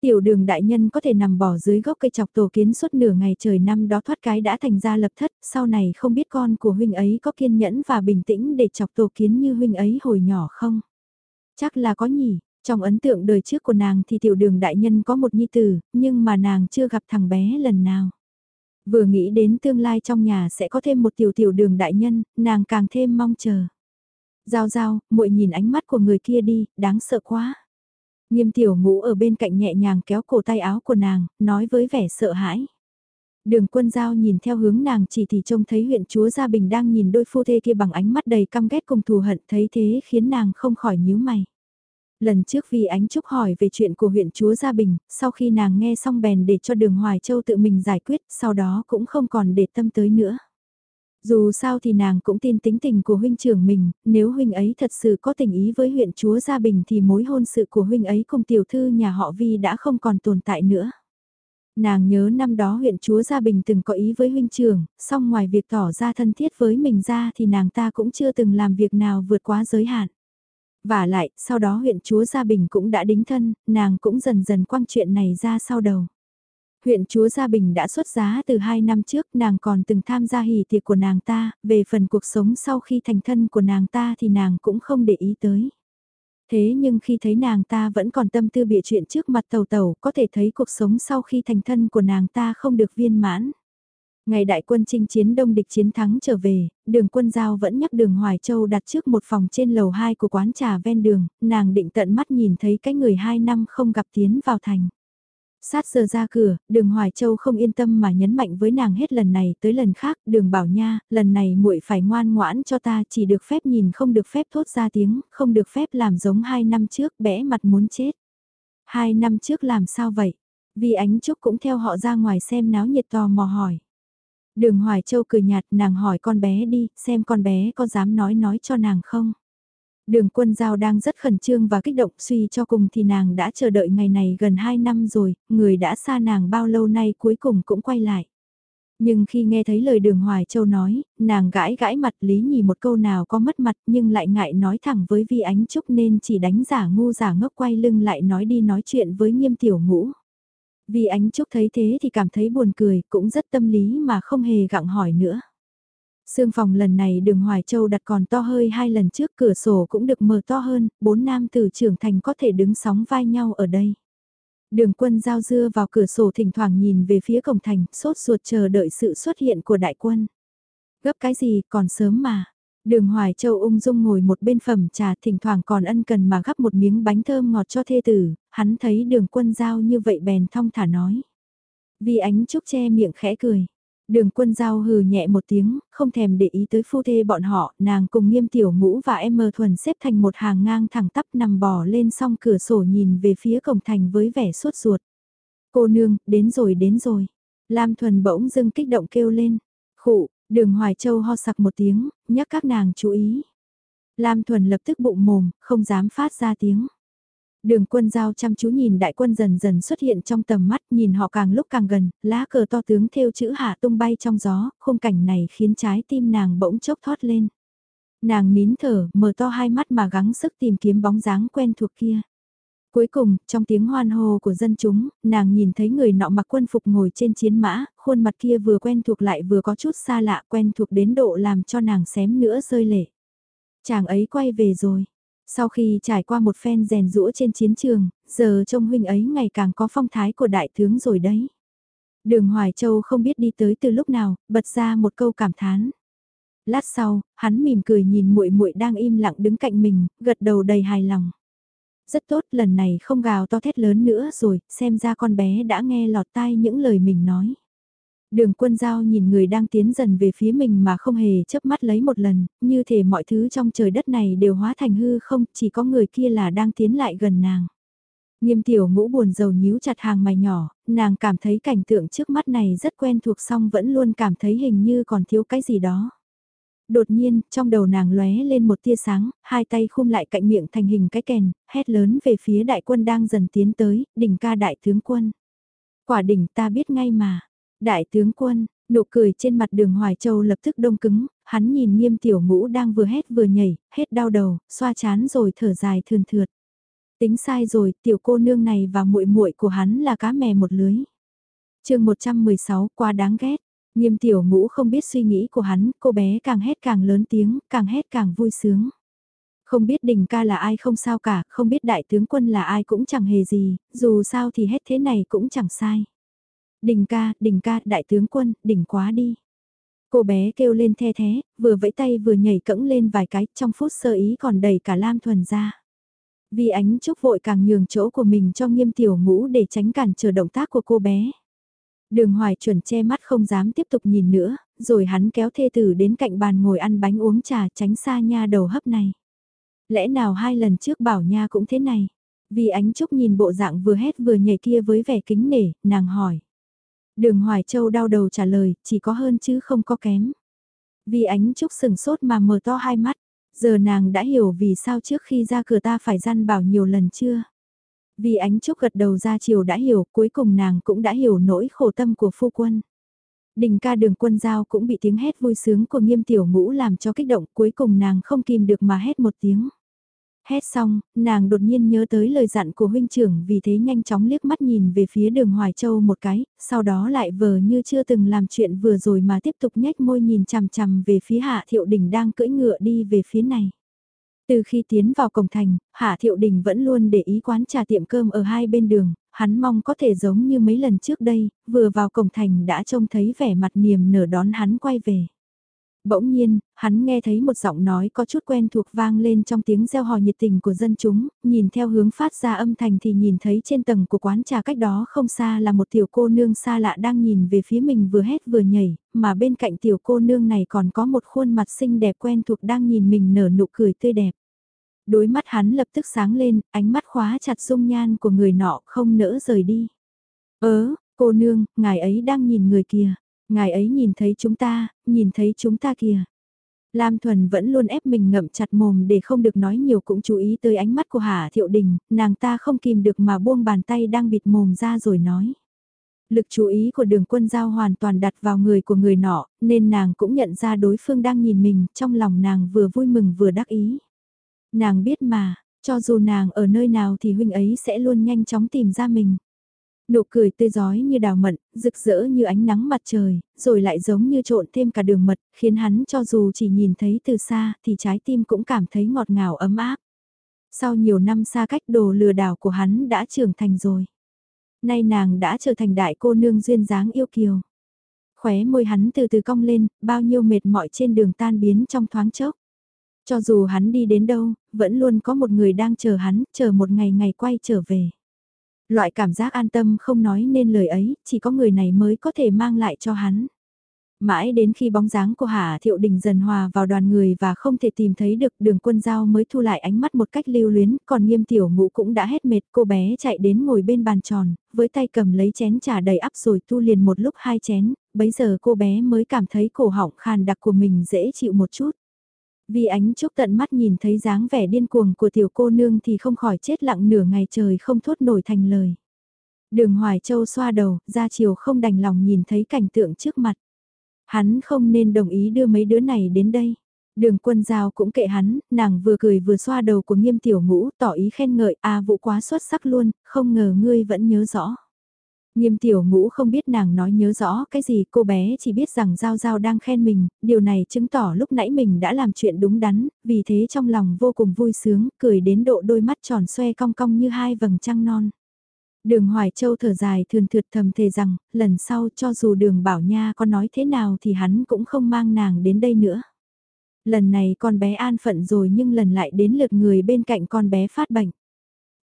Tiểu đường đại nhân có thể nằm bỏ dưới gốc cây chọc tổ kiến suốt nửa ngày trời năm đó thoát cái đã thành ra lập thất, sau này không biết con của huynh ấy có kiên nhẫn và bình tĩnh để chọc tổ kiến như huynh ấy hồi nhỏ không? Chắc là có nhỉ, trong ấn tượng đời trước của nàng thì tiểu đường đại nhân có một nhi tử, nhưng mà nàng chưa gặp thằng bé lần nào. Vừa nghĩ đến tương lai trong nhà sẽ có thêm một tiểu tiểu đường đại nhân, nàng càng thêm mong chờ. Giao giao, muội nhìn ánh mắt của người kia đi, đáng sợ quá. Nghiêm tiểu ngũ ở bên cạnh nhẹ nhàng kéo cổ tay áo của nàng, nói với vẻ sợ hãi. Đường quân giao nhìn theo hướng nàng chỉ thì trông thấy huyện chúa Gia Bình đang nhìn đôi phu thê kia bằng ánh mắt đầy căm ghét cùng thù hận thấy thế khiến nàng không khỏi nhíu mày. Lần trước vì ánh trúc hỏi về chuyện của huyện chúa Gia Bình, sau khi nàng nghe xong bèn để cho đường Hoài Châu tự mình giải quyết, sau đó cũng không còn để tâm tới nữa. Dù sao thì nàng cũng tin tính tình của huynh trưởng mình, nếu huynh ấy thật sự có tình ý với huyện chúa Gia Bình thì mối hôn sự của huynh ấy cùng tiểu thư nhà họ Vi đã không còn tồn tại nữa. Nàng nhớ năm đó huyện chúa Gia Bình từng có ý với huynh trưởng, song ngoài việc tỏ ra thân thiết với mình ra thì nàng ta cũng chưa từng làm việc nào vượt quá giới hạn. Và lại, sau đó huyện chúa Gia Bình cũng đã đính thân, nàng cũng dần dần quăng chuyện này ra sau đầu. Huyện chúa Gia Bình đã xuất giá từ 2 năm trước, nàng còn từng tham gia hỷ tiệc của nàng ta, về phần cuộc sống sau khi thành thân của nàng ta thì nàng cũng không để ý tới. Thế nhưng khi thấy nàng ta vẫn còn tâm tư bịa chuyện trước mặt tàu tàu, có thể thấy cuộc sống sau khi thành thân của nàng ta không được viên mãn. Ngày đại quân chinh chiến đông địch chiến thắng trở về, đường quân giao vẫn nhắc đường Hoài Châu đặt trước một phòng trên lầu 2 của quán trà ven đường, nàng định tận mắt nhìn thấy cái người hai năm không gặp tiến vào thành. Sát giờ ra cửa, đường Hoài Châu không yên tâm mà nhấn mạnh với nàng hết lần này tới lần khác, đường bảo nha, lần này muội phải ngoan ngoãn cho ta chỉ được phép nhìn không được phép thốt ra tiếng, không được phép làm giống hai năm trước bẽ mặt muốn chết. Hai năm trước làm sao vậy? Vì ánh trúc cũng theo họ ra ngoài xem náo nhiệt tò mò hỏi. Đường Hoài Châu cười nhạt nàng hỏi con bé đi, xem con bé có dám nói nói cho nàng không? Đường quân giao đang rất khẩn trương và kích động suy cho cùng thì nàng đã chờ đợi ngày này gần 2 năm rồi, người đã xa nàng bao lâu nay cuối cùng cũng quay lại. Nhưng khi nghe thấy lời đường Hoài Châu nói, nàng gãi gãi mặt lý nhì một câu nào có mất mặt nhưng lại ngại nói thẳng với Vi Ánh Trúc nên chỉ đánh giả ngu giả ngốc quay lưng lại nói đi nói chuyện với nghiêm tiểu ngũ. Vi Ánh Trúc thấy thế thì cảm thấy buồn cười, cũng rất tâm lý mà không hề gặng hỏi nữa. Sương phòng lần này đường Hoài Châu đặt còn to hơi hai lần trước cửa sổ cũng được mở to hơn, bốn nam tử trưởng thành có thể đứng sóng vai nhau ở đây. Đường quân giao dưa vào cửa sổ thỉnh thoảng nhìn về phía cổng thành, sốt ruột chờ đợi sự xuất hiện của đại quân. Gấp cái gì, còn sớm mà. Đường Hoài Châu ung dung ngồi một bên phẩm trà thỉnh thoảng còn ân cần mà gắp một miếng bánh thơm ngọt cho thê tử, hắn thấy đường quân giao như vậy bèn thong thả nói. Vì ánh trúc che miệng khẽ cười. Đường quân giao hừ nhẹ một tiếng, không thèm để ý tới phu thê bọn họ, nàng cùng nghiêm tiểu ngũ và em mờ thuần xếp thành một hàng ngang thẳng tắp nằm bò lên song cửa sổ nhìn về phía cổng thành với vẻ suốt ruột. Cô nương, đến rồi đến rồi. Lam thuần bỗng dưng kích động kêu lên. Khụ, đường Hoài Châu ho sặc một tiếng, nhắc các nàng chú ý. Lam thuần lập tức bụng mồm, không dám phát ra tiếng. Đường quân giao chăm chú nhìn đại quân dần dần xuất hiện trong tầm mắt, nhìn họ càng lúc càng gần, lá cờ to tướng theo chữ hạ tung bay trong gió, khung cảnh này khiến trái tim nàng bỗng chốc thoát lên. Nàng nín thở, mở to hai mắt mà gắng sức tìm kiếm bóng dáng quen thuộc kia. Cuối cùng, trong tiếng hoan hô của dân chúng, nàng nhìn thấy người nọ mặc quân phục ngồi trên chiến mã, khuôn mặt kia vừa quen thuộc lại vừa có chút xa lạ quen thuộc đến độ làm cho nàng xém nữa rơi lệ. Chàng ấy quay về rồi, sau khi trải qua một phen rèn rũa trên chiến trường, giờ trông huynh ấy ngày càng có phong thái của đại tướng rồi đấy. Đường Hoài Châu không biết đi tới từ lúc nào, bật ra một câu cảm thán. Lát sau, hắn mỉm cười nhìn muội muội đang im lặng đứng cạnh mình, gật đầu đầy hài lòng. Rất tốt, lần này không gào to thét lớn nữa rồi, xem ra con bé đã nghe lọt tai những lời mình nói. Đường quân giao nhìn người đang tiến dần về phía mình mà không hề chớp mắt lấy một lần, như thể mọi thứ trong trời đất này đều hóa thành hư không, chỉ có người kia là đang tiến lại gần nàng. Nghiêm tiểu ngũ buồn rầu nhíu chặt hàng mày nhỏ, nàng cảm thấy cảnh tượng trước mắt này rất quen thuộc song vẫn luôn cảm thấy hình như còn thiếu cái gì đó. Đột nhiên, trong đầu nàng lóe lên một tia sáng, hai tay khum lại cạnh miệng thành hình cái kèn, hét lớn về phía đại quân đang dần tiến tới, đỉnh ca đại tướng quân. Quả đỉnh ta biết ngay mà, Đại tướng quân, nụ cười trên mặt đường Hoài Châu lập tức đông cứng, hắn nhìn nghiêm tiểu ngũ đang vừa hét vừa nhảy, hết đau đầu, xoa chán rồi thở dài thườn thượt. Tính sai rồi, tiểu cô nương này và muội muội của hắn là cá mè một lưới. chương 116 quá đáng ghét, nghiêm tiểu ngũ không biết suy nghĩ của hắn, cô bé càng hét càng lớn tiếng, càng hét càng vui sướng. Không biết đình ca là ai không sao cả, không biết đại tướng quân là ai cũng chẳng hề gì, dù sao thì hết thế này cũng chẳng sai. Đình ca, đình ca, đại tướng quân, đỉnh quá đi. Cô bé kêu lên the thế, vừa vẫy tay vừa nhảy cẫng lên vài cái, trong phút sơ ý còn đẩy cả Lam Thuần ra. Vì ánh chúc vội càng nhường chỗ của mình cho nghiêm tiểu ngũ để tránh cản trở động tác của cô bé. Đường hoài chuẩn che mắt không dám tiếp tục nhìn nữa, rồi hắn kéo thê tử đến cạnh bàn ngồi ăn bánh uống trà tránh xa nha đầu hấp này. Lẽ nào hai lần trước bảo nha cũng thế này? Vì ánh trúc nhìn bộ dạng vừa hét vừa nhảy kia với vẻ kính nể, nàng hỏi. Đường Hoài Châu đau đầu trả lời, chỉ có hơn chứ không có kém. Vì ánh trúc sừng sốt mà mở to hai mắt, giờ nàng đã hiểu vì sao trước khi ra cửa ta phải gian bảo nhiều lần chưa. Vì ánh trúc gật đầu ra chiều đã hiểu, cuối cùng nàng cũng đã hiểu nỗi khổ tâm của phu quân. Đình ca đường quân giao cũng bị tiếng hét vui sướng của nghiêm tiểu ngũ làm cho kích động, cuối cùng nàng không kìm được mà hét một tiếng. Hét xong, nàng đột nhiên nhớ tới lời dặn của huynh trưởng vì thế nhanh chóng liếc mắt nhìn về phía đường Hoài Châu một cái, sau đó lại vờ như chưa từng làm chuyện vừa rồi mà tiếp tục nhếch môi nhìn chằm chằm về phía Hạ Thiệu Đình đang cưỡi ngựa đi về phía này. Từ khi tiến vào cổng thành, Hạ Thiệu Đình vẫn luôn để ý quán trà tiệm cơm ở hai bên đường, hắn mong có thể giống như mấy lần trước đây, vừa vào cổng thành đã trông thấy vẻ mặt niềm nở đón hắn quay về. Bỗng nhiên, hắn nghe thấy một giọng nói có chút quen thuộc vang lên trong tiếng reo hò nhiệt tình của dân chúng, nhìn theo hướng phát ra âm thanh thì nhìn thấy trên tầng của quán trà cách đó không xa là một tiểu cô nương xa lạ đang nhìn về phía mình vừa hét vừa nhảy, mà bên cạnh tiểu cô nương này còn có một khuôn mặt xinh đẹp quen thuộc đang nhìn mình nở nụ cười tươi đẹp. Đôi mắt hắn lập tức sáng lên, ánh mắt khóa chặt dung nhan của người nọ không nỡ rời đi. Ớ, cô nương, ngài ấy đang nhìn người kia. Ngài ấy nhìn thấy chúng ta, nhìn thấy chúng ta kìa. Lam Thuần vẫn luôn ép mình ngậm chặt mồm để không được nói nhiều cũng chú ý tới ánh mắt của Hà Thiệu Đình, nàng ta không kìm được mà buông bàn tay đang bịt mồm ra rồi nói. Lực chú ý của đường quân giao hoàn toàn đặt vào người của người nọ, nên nàng cũng nhận ra đối phương đang nhìn mình, trong lòng nàng vừa vui mừng vừa đắc ý. Nàng biết mà, cho dù nàng ở nơi nào thì huynh ấy sẽ luôn nhanh chóng tìm ra mình. Nụ cười tươi giói như đào mận, rực rỡ như ánh nắng mặt trời, rồi lại giống như trộn thêm cả đường mật, khiến hắn cho dù chỉ nhìn thấy từ xa thì trái tim cũng cảm thấy ngọt ngào ấm áp. Sau nhiều năm xa cách đồ lừa đảo của hắn đã trưởng thành rồi. Nay nàng đã trở thành đại cô nương duyên dáng yêu kiều. Khóe môi hắn từ từ cong lên, bao nhiêu mệt mỏi trên đường tan biến trong thoáng chốc. Cho dù hắn đi đến đâu, vẫn luôn có một người đang chờ hắn, chờ một ngày ngày quay trở về. Loại cảm giác an tâm không nói nên lời ấy, chỉ có người này mới có thể mang lại cho hắn. Mãi đến khi bóng dáng của Hà Thiệu Đình dần hòa vào đoàn người và không thể tìm thấy được đường quân giao mới thu lại ánh mắt một cách lưu luyến, còn nghiêm tiểu ngũ cũng đã hết mệt, cô bé chạy đến ngồi bên bàn tròn, với tay cầm lấy chén trà đầy ắp rồi tu liền một lúc hai chén, bấy giờ cô bé mới cảm thấy cổ họng khàn đặc của mình dễ chịu một chút. Vì ánh trúc tận mắt nhìn thấy dáng vẻ điên cuồng của tiểu cô nương thì không khỏi chết lặng nửa ngày trời không thốt nổi thành lời. Đường Hoài Châu xoa đầu, ra chiều không đành lòng nhìn thấy cảnh tượng trước mặt. Hắn không nên đồng ý đưa mấy đứa này đến đây. Đường quân giao cũng kệ hắn, nàng vừa cười vừa xoa đầu của nghiêm tiểu ngũ tỏ ý khen ngợi, à vụ quá xuất sắc luôn, không ngờ ngươi vẫn nhớ rõ. Nghiêm tiểu ngũ không biết nàng nói nhớ rõ cái gì cô bé chỉ biết rằng Giao Giao đang khen mình, điều này chứng tỏ lúc nãy mình đã làm chuyện đúng đắn, vì thế trong lòng vô cùng vui sướng, cười đến độ đôi mắt tròn xoe cong cong như hai vầng trăng non. Đường Hoài Châu thở dài thường thượt thầm thề rằng, lần sau cho dù đường Bảo Nha có nói thế nào thì hắn cũng không mang nàng đến đây nữa. Lần này con bé an phận rồi nhưng lần lại đến lượt người bên cạnh con bé phát bệnh.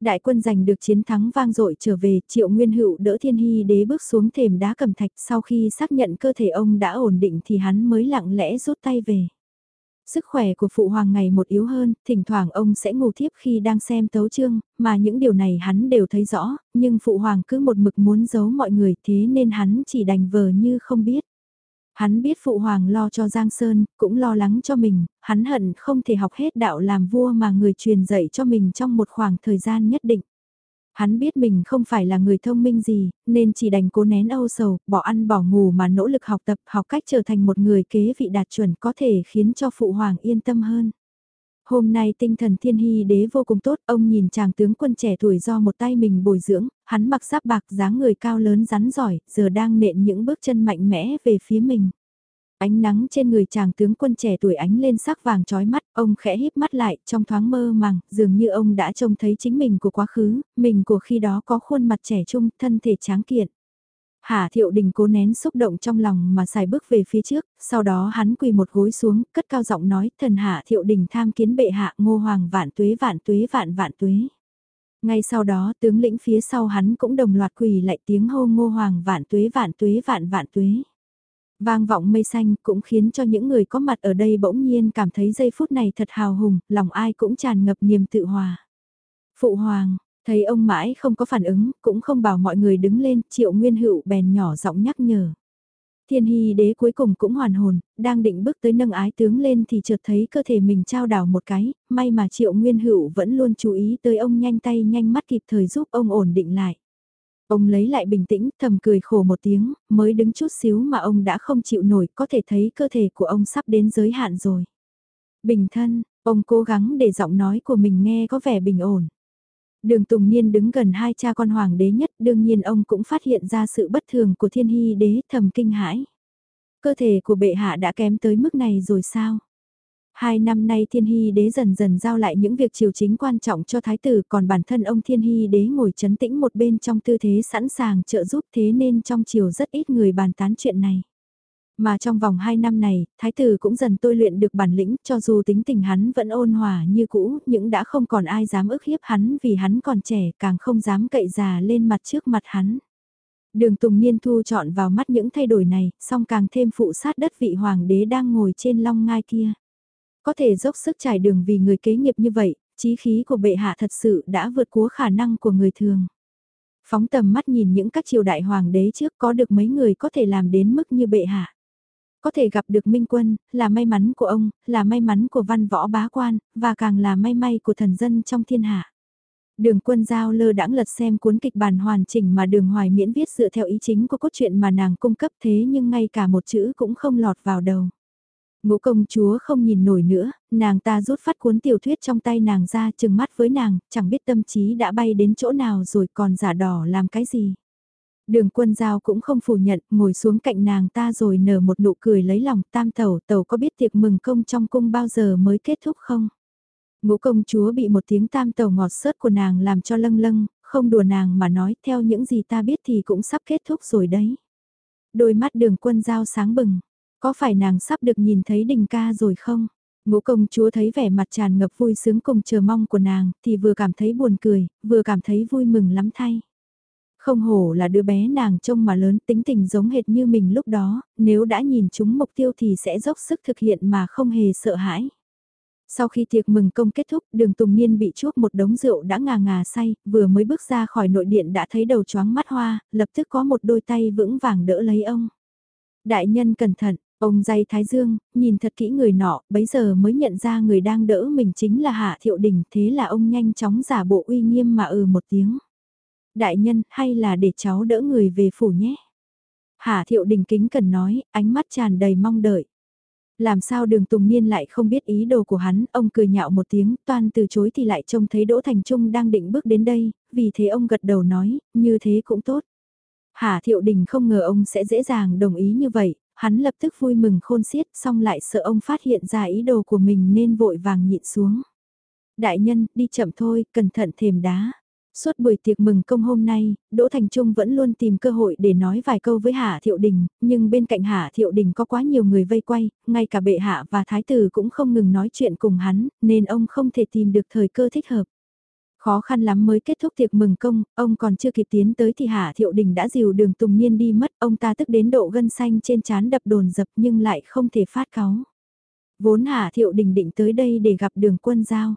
Đại quân giành được chiến thắng vang dội trở về, Triệu Nguyên Hữu đỡ Thiên Hy đế bước xuống thềm đá cầm thạch sau khi xác nhận cơ thể ông đã ổn định thì hắn mới lặng lẽ rút tay về. Sức khỏe của phụ hoàng ngày một yếu hơn, thỉnh thoảng ông sẽ ngủ thiếp khi đang xem tấu chương, mà những điều này hắn đều thấy rõ, nhưng phụ hoàng cứ một mực muốn giấu mọi người thế nên hắn chỉ đành vờ như không biết. Hắn biết phụ hoàng lo cho Giang Sơn, cũng lo lắng cho mình, hắn hận không thể học hết đạo làm vua mà người truyền dạy cho mình trong một khoảng thời gian nhất định. Hắn biết mình không phải là người thông minh gì, nên chỉ đành cố nén âu sầu, bỏ ăn bỏ ngủ mà nỗ lực học tập, học cách trở thành một người kế vị đạt chuẩn có thể khiến cho phụ hoàng yên tâm hơn. Hôm nay tinh thần thiên hy đế vô cùng tốt, ông nhìn chàng tướng quân trẻ tuổi do một tay mình bồi dưỡng, hắn mặc giáp bạc dáng người cao lớn rắn giỏi, giờ đang nện những bước chân mạnh mẽ về phía mình. Ánh nắng trên người chàng tướng quân trẻ tuổi ánh lên sắc vàng trói mắt, ông khẽ híp mắt lại, trong thoáng mơ màng, dường như ông đã trông thấy chính mình của quá khứ, mình của khi đó có khuôn mặt trẻ trung, thân thể tráng kiện. Hà Thiệu Đình cố nén xúc động trong lòng mà xài bước về phía trước, sau đó hắn quỳ một gối xuống, cất cao giọng nói, thần Hạ Thiệu Đình tham kiến bệ hạ ngô hoàng vạn tuế vạn tuế vạn vạn tuế. Ngay sau đó tướng lĩnh phía sau hắn cũng đồng loạt quỳ lại tiếng hô ngô hoàng vạn tuế vạn tuế vạn vạn tuế. Vang vọng mây xanh cũng khiến cho những người có mặt ở đây bỗng nhiên cảm thấy giây phút này thật hào hùng, lòng ai cũng tràn ngập niềm tự hòa. Phụ hoàng, thấy ông mãi không có phản ứng, cũng không bảo mọi người đứng lên, triệu nguyên hữu bèn nhỏ giọng nhắc nhở. Thiên hy đế cuối cùng cũng hoàn hồn, đang định bước tới nâng ái tướng lên thì chợt thấy cơ thể mình trao đảo một cái, may mà triệu nguyên hữu vẫn luôn chú ý tới ông nhanh tay nhanh mắt kịp thời giúp ông ổn định lại. Ông lấy lại bình tĩnh, thầm cười khổ một tiếng, mới đứng chút xíu mà ông đã không chịu nổi, có thể thấy cơ thể của ông sắp đến giới hạn rồi. Bình thân, ông cố gắng để giọng nói của mình nghe có vẻ bình ổn. Đường Tùng Niên đứng gần hai cha con hoàng đế nhất, đương nhiên ông cũng phát hiện ra sự bất thường của thiên hy đế thầm kinh hãi. Cơ thể của bệ hạ đã kém tới mức này rồi sao? Hai năm nay thiên hy đế dần dần giao lại những việc triều chính quan trọng cho thái tử còn bản thân ông thiên hy đế ngồi chấn tĩnh một bên trong tư thế sẵn sàng trợ giúp thế nên trong triều rất ít người bàn tán chuyện này. Mà trong vòng 2 năm này, thái tử cũng dần tôi luyện được bản lĩnh cho dù tính tình hắn vẫn ôn hòa như cũ, nhưng đã không còn ai dám ức hiếp hắn vì hắn còn trẻ càng không dám cậy già lên mặt trước mặt hắn. Đường Tùng Niên thu chọn vào mắt những thay đổi này, song càng thêm phụ sát đất vị hoàng đế đang ngồi trên long ngai kia. Có thể dốc sức trải đường vì người kế nghiệp như vậy, trí khí của bệ hạ thật sự đã vượt quá khả năng của người thường. Phóng tầm mắt nhìn những các triều đại hoàng đế trước có được mấy người có thể làm đến mức như bệ hạ. Có thể gặp được Minh Quân, là may mắn của ông, là may mắn của văn võ bá quan, và càng là may may của thần dân trong thiên hạ. Đường quân giao lơ đãng lật xem cuốn kịch bản hoàn chỉnh mà đường hoài miễn viết dựa theo ý chính của cốt truyện mà nàng cung cấp thế nhưng ngay cả một chữ cũng không lọt vào đầu. Ngũ công chúa không nhìn nổi nữa, nàng ta rút phát cuốn tiểu thuyết trong tay nàng ra chừng mắt với nàng, chẳng biết tâm trí đã bay đến chỗ nào rồi còn giả đỏ làm cái gì. Đường quân giao cũng không phủ nhận, ngồi xuống cạnh nàng ta rồi nở một nụ cười lấy lòng tam tẩu, tẩu có biết tiệc mừng công trong cung bao giờ mới kết thúc không? Ngũ công chúa bị một tiếng tam tẩu ngọt sớt của nàng làm cho lâng lâng, không đùa nàng mà nói theo những gì ta biết thì cũng sắp kết thúc rồi đấy. Đôi mắt đường quân giao sáng bừng, có phải nàng sắp được nhìn thấy đình ca rồi không? Ngũ công chúa thấy vẻ mặt tràn ngập vui sướng cùng chờ mong của nàng thì vừa cảm thấy buồn cười, vừa cảm thấy vui mừng lắm thay. Không hổ là đứa bé nàng trông mà lớn tính tình giống hệt như mình lúc đó, nếu đã nhìn chúng mục tiêu thì sẽ dốc sức thực hiện mà không hề sợ hãi. Sau khi tiệc mừng công kết thúc, đường Tùng Niên bị chuốc một đống rượu đã ngà ngà say, vừa mới bước ra khỏi nội điện đã thấy đầu chóng mắt hoa, lập tức có một đôi tay vững vàng đỡ lấy ông. Đại nhân cẩn thận, ông dây Thái Dương, nhìn thật kỹ người nọ, bấy giờ mới nhận ra người đang đỡ mình chính là Hạ Thiệu Đình, thế là ông nhanh chóng giả bộ uy nghiêm mà ừ một tiếng. Đại nhân, hay là để cháu đỡ người về phủ nhé? Hà thiệu đình kính cần nói, ánh mắt tràn đầy mong đợi. Làm sao đường Tùng Niên lại không biết ý đồ của hắn, ông cười nhạo một tiếng, toàn từ chối thì lại trông thấy Đỗ Thành Trung đang định bước đến đây, vì thế ông gật đầu nói, như thế cũng tốt. Hà Thiệu Đình không ngờ ông sẽ dễ dàng đồng ý như vậy, hắn lập tức vui mừng khôn xiết, xong lại sợ ông phát hiện ra ý đồ của mình nên vội vàng nhịn xuống. Đại nhân, đi chậm thôi, cẩn thận thềm đá. Suốt buổi tiệc mừng công hôm nay, Đỗ Thành Trung vẫn luôn tìm cơ hội để nói vài câu với Hạ Thiệu Đình, nhưng bên cạnh Hạ Thiệu Đình có quá nhiều người vây quay, ngay cả bệ hạ và thái tử cũng không ngừng nói chuyện cùng hắn, nên ông không thể tìm được thời cơ thích hợp. Khó khăn lắm mới kết thúc tiệc mừng công, ông còn chưa kịp tiến tới thì Hạ Thiệu Đình đã dìu đường Tùng Niên đi mất, ông ta tức đến độ gân xanh trên trán đập đồn dập nhưng lại không thể phát cáu. Vốn Hạ Thiệu Đình định tới đây để gặp đường quân giao.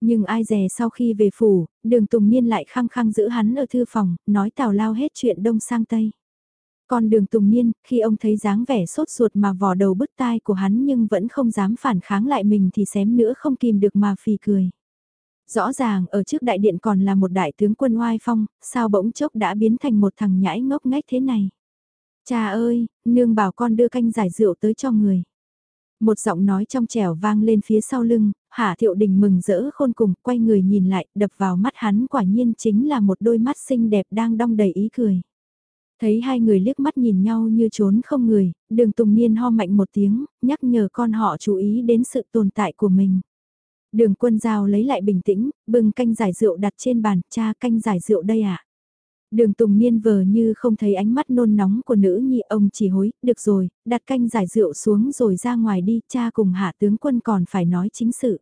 Nhưng ai dè sau khi về phủ, đường Tùng Niên lại khăng khăng giữ hắn ở thư phòng, nói tào lao hết chuyện đông sang tây. Còn đường Tùng Niên, khi ông thấy dáng vẻ sốt ruột mà vò đầu bứt tai của hắn nhưng vẫn không dám phản kháng lại mình thì xém nữa không kìm được mà phì cười. Rõ ràng ở trước đại điện còn là một đại tướng quân oai phong, sao bỗng chốc đã biến thành một thằng nhãi ngốc nghếch thế này. Cha ơi, nương bảo con đưa canh giải rượu tới cho người. Một giọng nói trong trẻo vang lên phía sau lưng, Hạ Thiệu Đình mừng rỡ khôn cùng, quay người nhìn lại, đập vào mắt hắn quả nhiên chính là một đôi mắt xinh đẹp đang đong đầy ý cười. Thấy hai người liếc mắt nhìn nhau như trốn không người, đường Tùng Niên ho mạnh một tiếng, nhắc nhở con họ chú ý đến sự tồn tại của mình. Đường quân giao lấy lại bình tĩnh, bưng canh giải rượu đặt trên bàn, cha canh giải rượu đây ạ. À? Đường Tùng Niên vờ như không thấy ánh mắt nôn nóng của nữ nhi ông chỉ hối, được rồi, đặt canh giải rượu xuống rồi ra ngoài đi, cha cùng hạ tướng quân còn phải nói chính sự.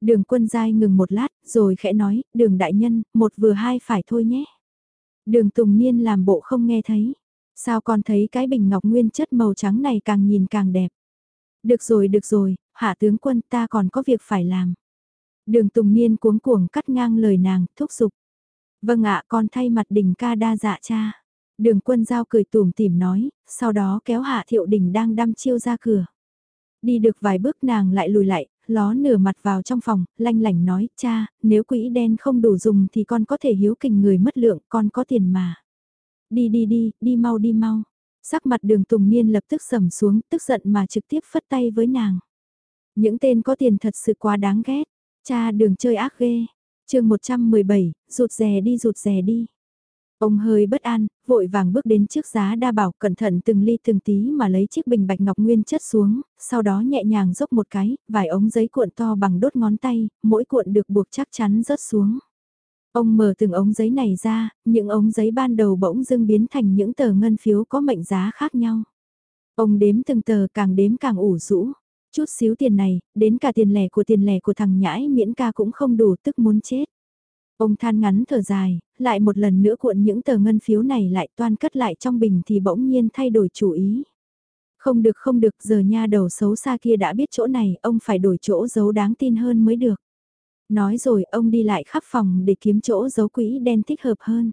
Đường quân giai ngừng một lát, rồi khẽ nói, đường đại nhân, một vừa hai phải thôi nhé. Đường Tùng Niên làm bộ không nghe thấy. Sao con thấy cái bình ngọc nguyên chất màu trắng này càng nhìn càng đẹp. Được rồi, được rồi, hạ tướng quân ta còn có việc phải làm. Đường Tùng Niên cuống cuồng cắt ngang lời nàng, thúc giục. Vâng ạ con thay mặt đình ca đa dạ cha. Đường quân giao cười tùm tìm nói, sau đó kéo hạ thiệu đình đang đăm chiêu ra cửa. Đi được vài bước nàng lại lùi lại, ló nửa mặt vào trong phòng, lanh lảnh nói, cha, nếu quỹ đen không đủ dùng thì con có thể hiếu kình người mất lượng, con có tiền mà. Đi đi đi, đi mau đi mau. Sắc mặt đường Tùng Niên lập tức sầm xuống, tức giận mà trực tiếp phất tay với nàng. Những tên có tiền thật sự quá đáng ghét. Cha đường chơi ác ghê chương 117, rụt rè đi rụt rè đi. Ông hơi bất an, vội vàng bước đến trước giá đa bảo cẩn thận từng ly từng tí mà lấy chiếc bình bạch ngọc nguyên chất xuống, sau đó nhẹ nhàng dốc một cái, vài ống giấy cuộn to bằng đốt ngón tay, mỗi cuộn được buộc chắc chắn rớt xuống. Ông mở từng ống giấy này ra, những ống giấy ban đầu bỗng dưng biến thành những tờ ngân phiếu có mệnh giá khác nhau. Ông đếm từng tờ càng đếm càng ủ rũ. Chút xíu tiền này, đến cả tiền lẻ của tiền lẻ của thằng nhãi miễn ca cũng không đủ tức muốn chết. Ông than ngắn thở dài, lại một lần nữa cuộn những tờ ngân phiếu này lại toan cất lại trong bình thì bỗng nhiên thay đổi chủ ý. Không được không được giờ nha đầu xấu xa kia đã biết chỗ này, ông phải đổi chỗ giấu đáng tin hơn mới được. Nói rồi ông đi lại khắp phòng để kiếm chỗ giấu quỹ đen thích hợp hơn.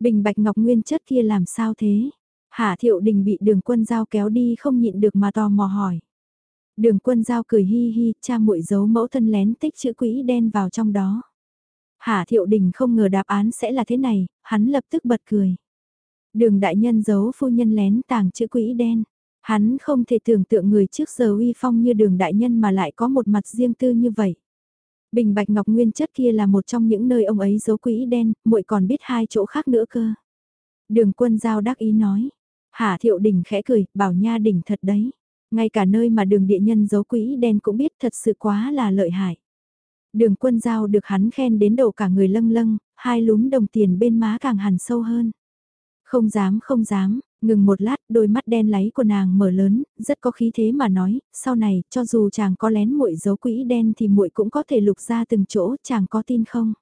Bình bạch ngọc nguyên chất kia làm sao thế? Hạ thiệu đình bị đường quân giao kéo đi không nhịn được mà tò mò hỏi. Đường quân giao cười hi hi, cha muội giấu mẫu thân lén tích chữ quỹ đen vào trong đó. hà thiệu đình không ngờ đáp án sẽ là thế này, hắn lập tức bật cười. Đường đại nhân giấu phu nhân lén tàng chữ quỹ đen. Hắn không thể tưởng tượng người trước giờ uy phong như đường đại nhân mà lại có một mặt riêng tư như vậy. Bình bạch ngọc nguyên chất kia là một trong những nơi ông ấy giấu quỹ đen, muội còn biết hai chỗ khác nữa cơ. Đường quân giao đắc ý nói. hà thiệu đình khẽ cười, bảo nha đỉnh thật đấy. Ngay cả nơi mà đường địa nhân giấu quỹ đen cũng biết thật sự quá là lợi hại. Đường quân giao được hắn khen đến đầu cả người lâng lâng, hai lúm đồng tiền bên má càng hằn sâu hơn. Không dám không dám, ngừng một lát đôi mắt đen láy của nàng mở lớn, rất có khí thế mà nói, sau này cho dù chàng có lén muội giấu quỹ đen thì muội cũng có thể lục ra từng chỗ, chàng có tin không?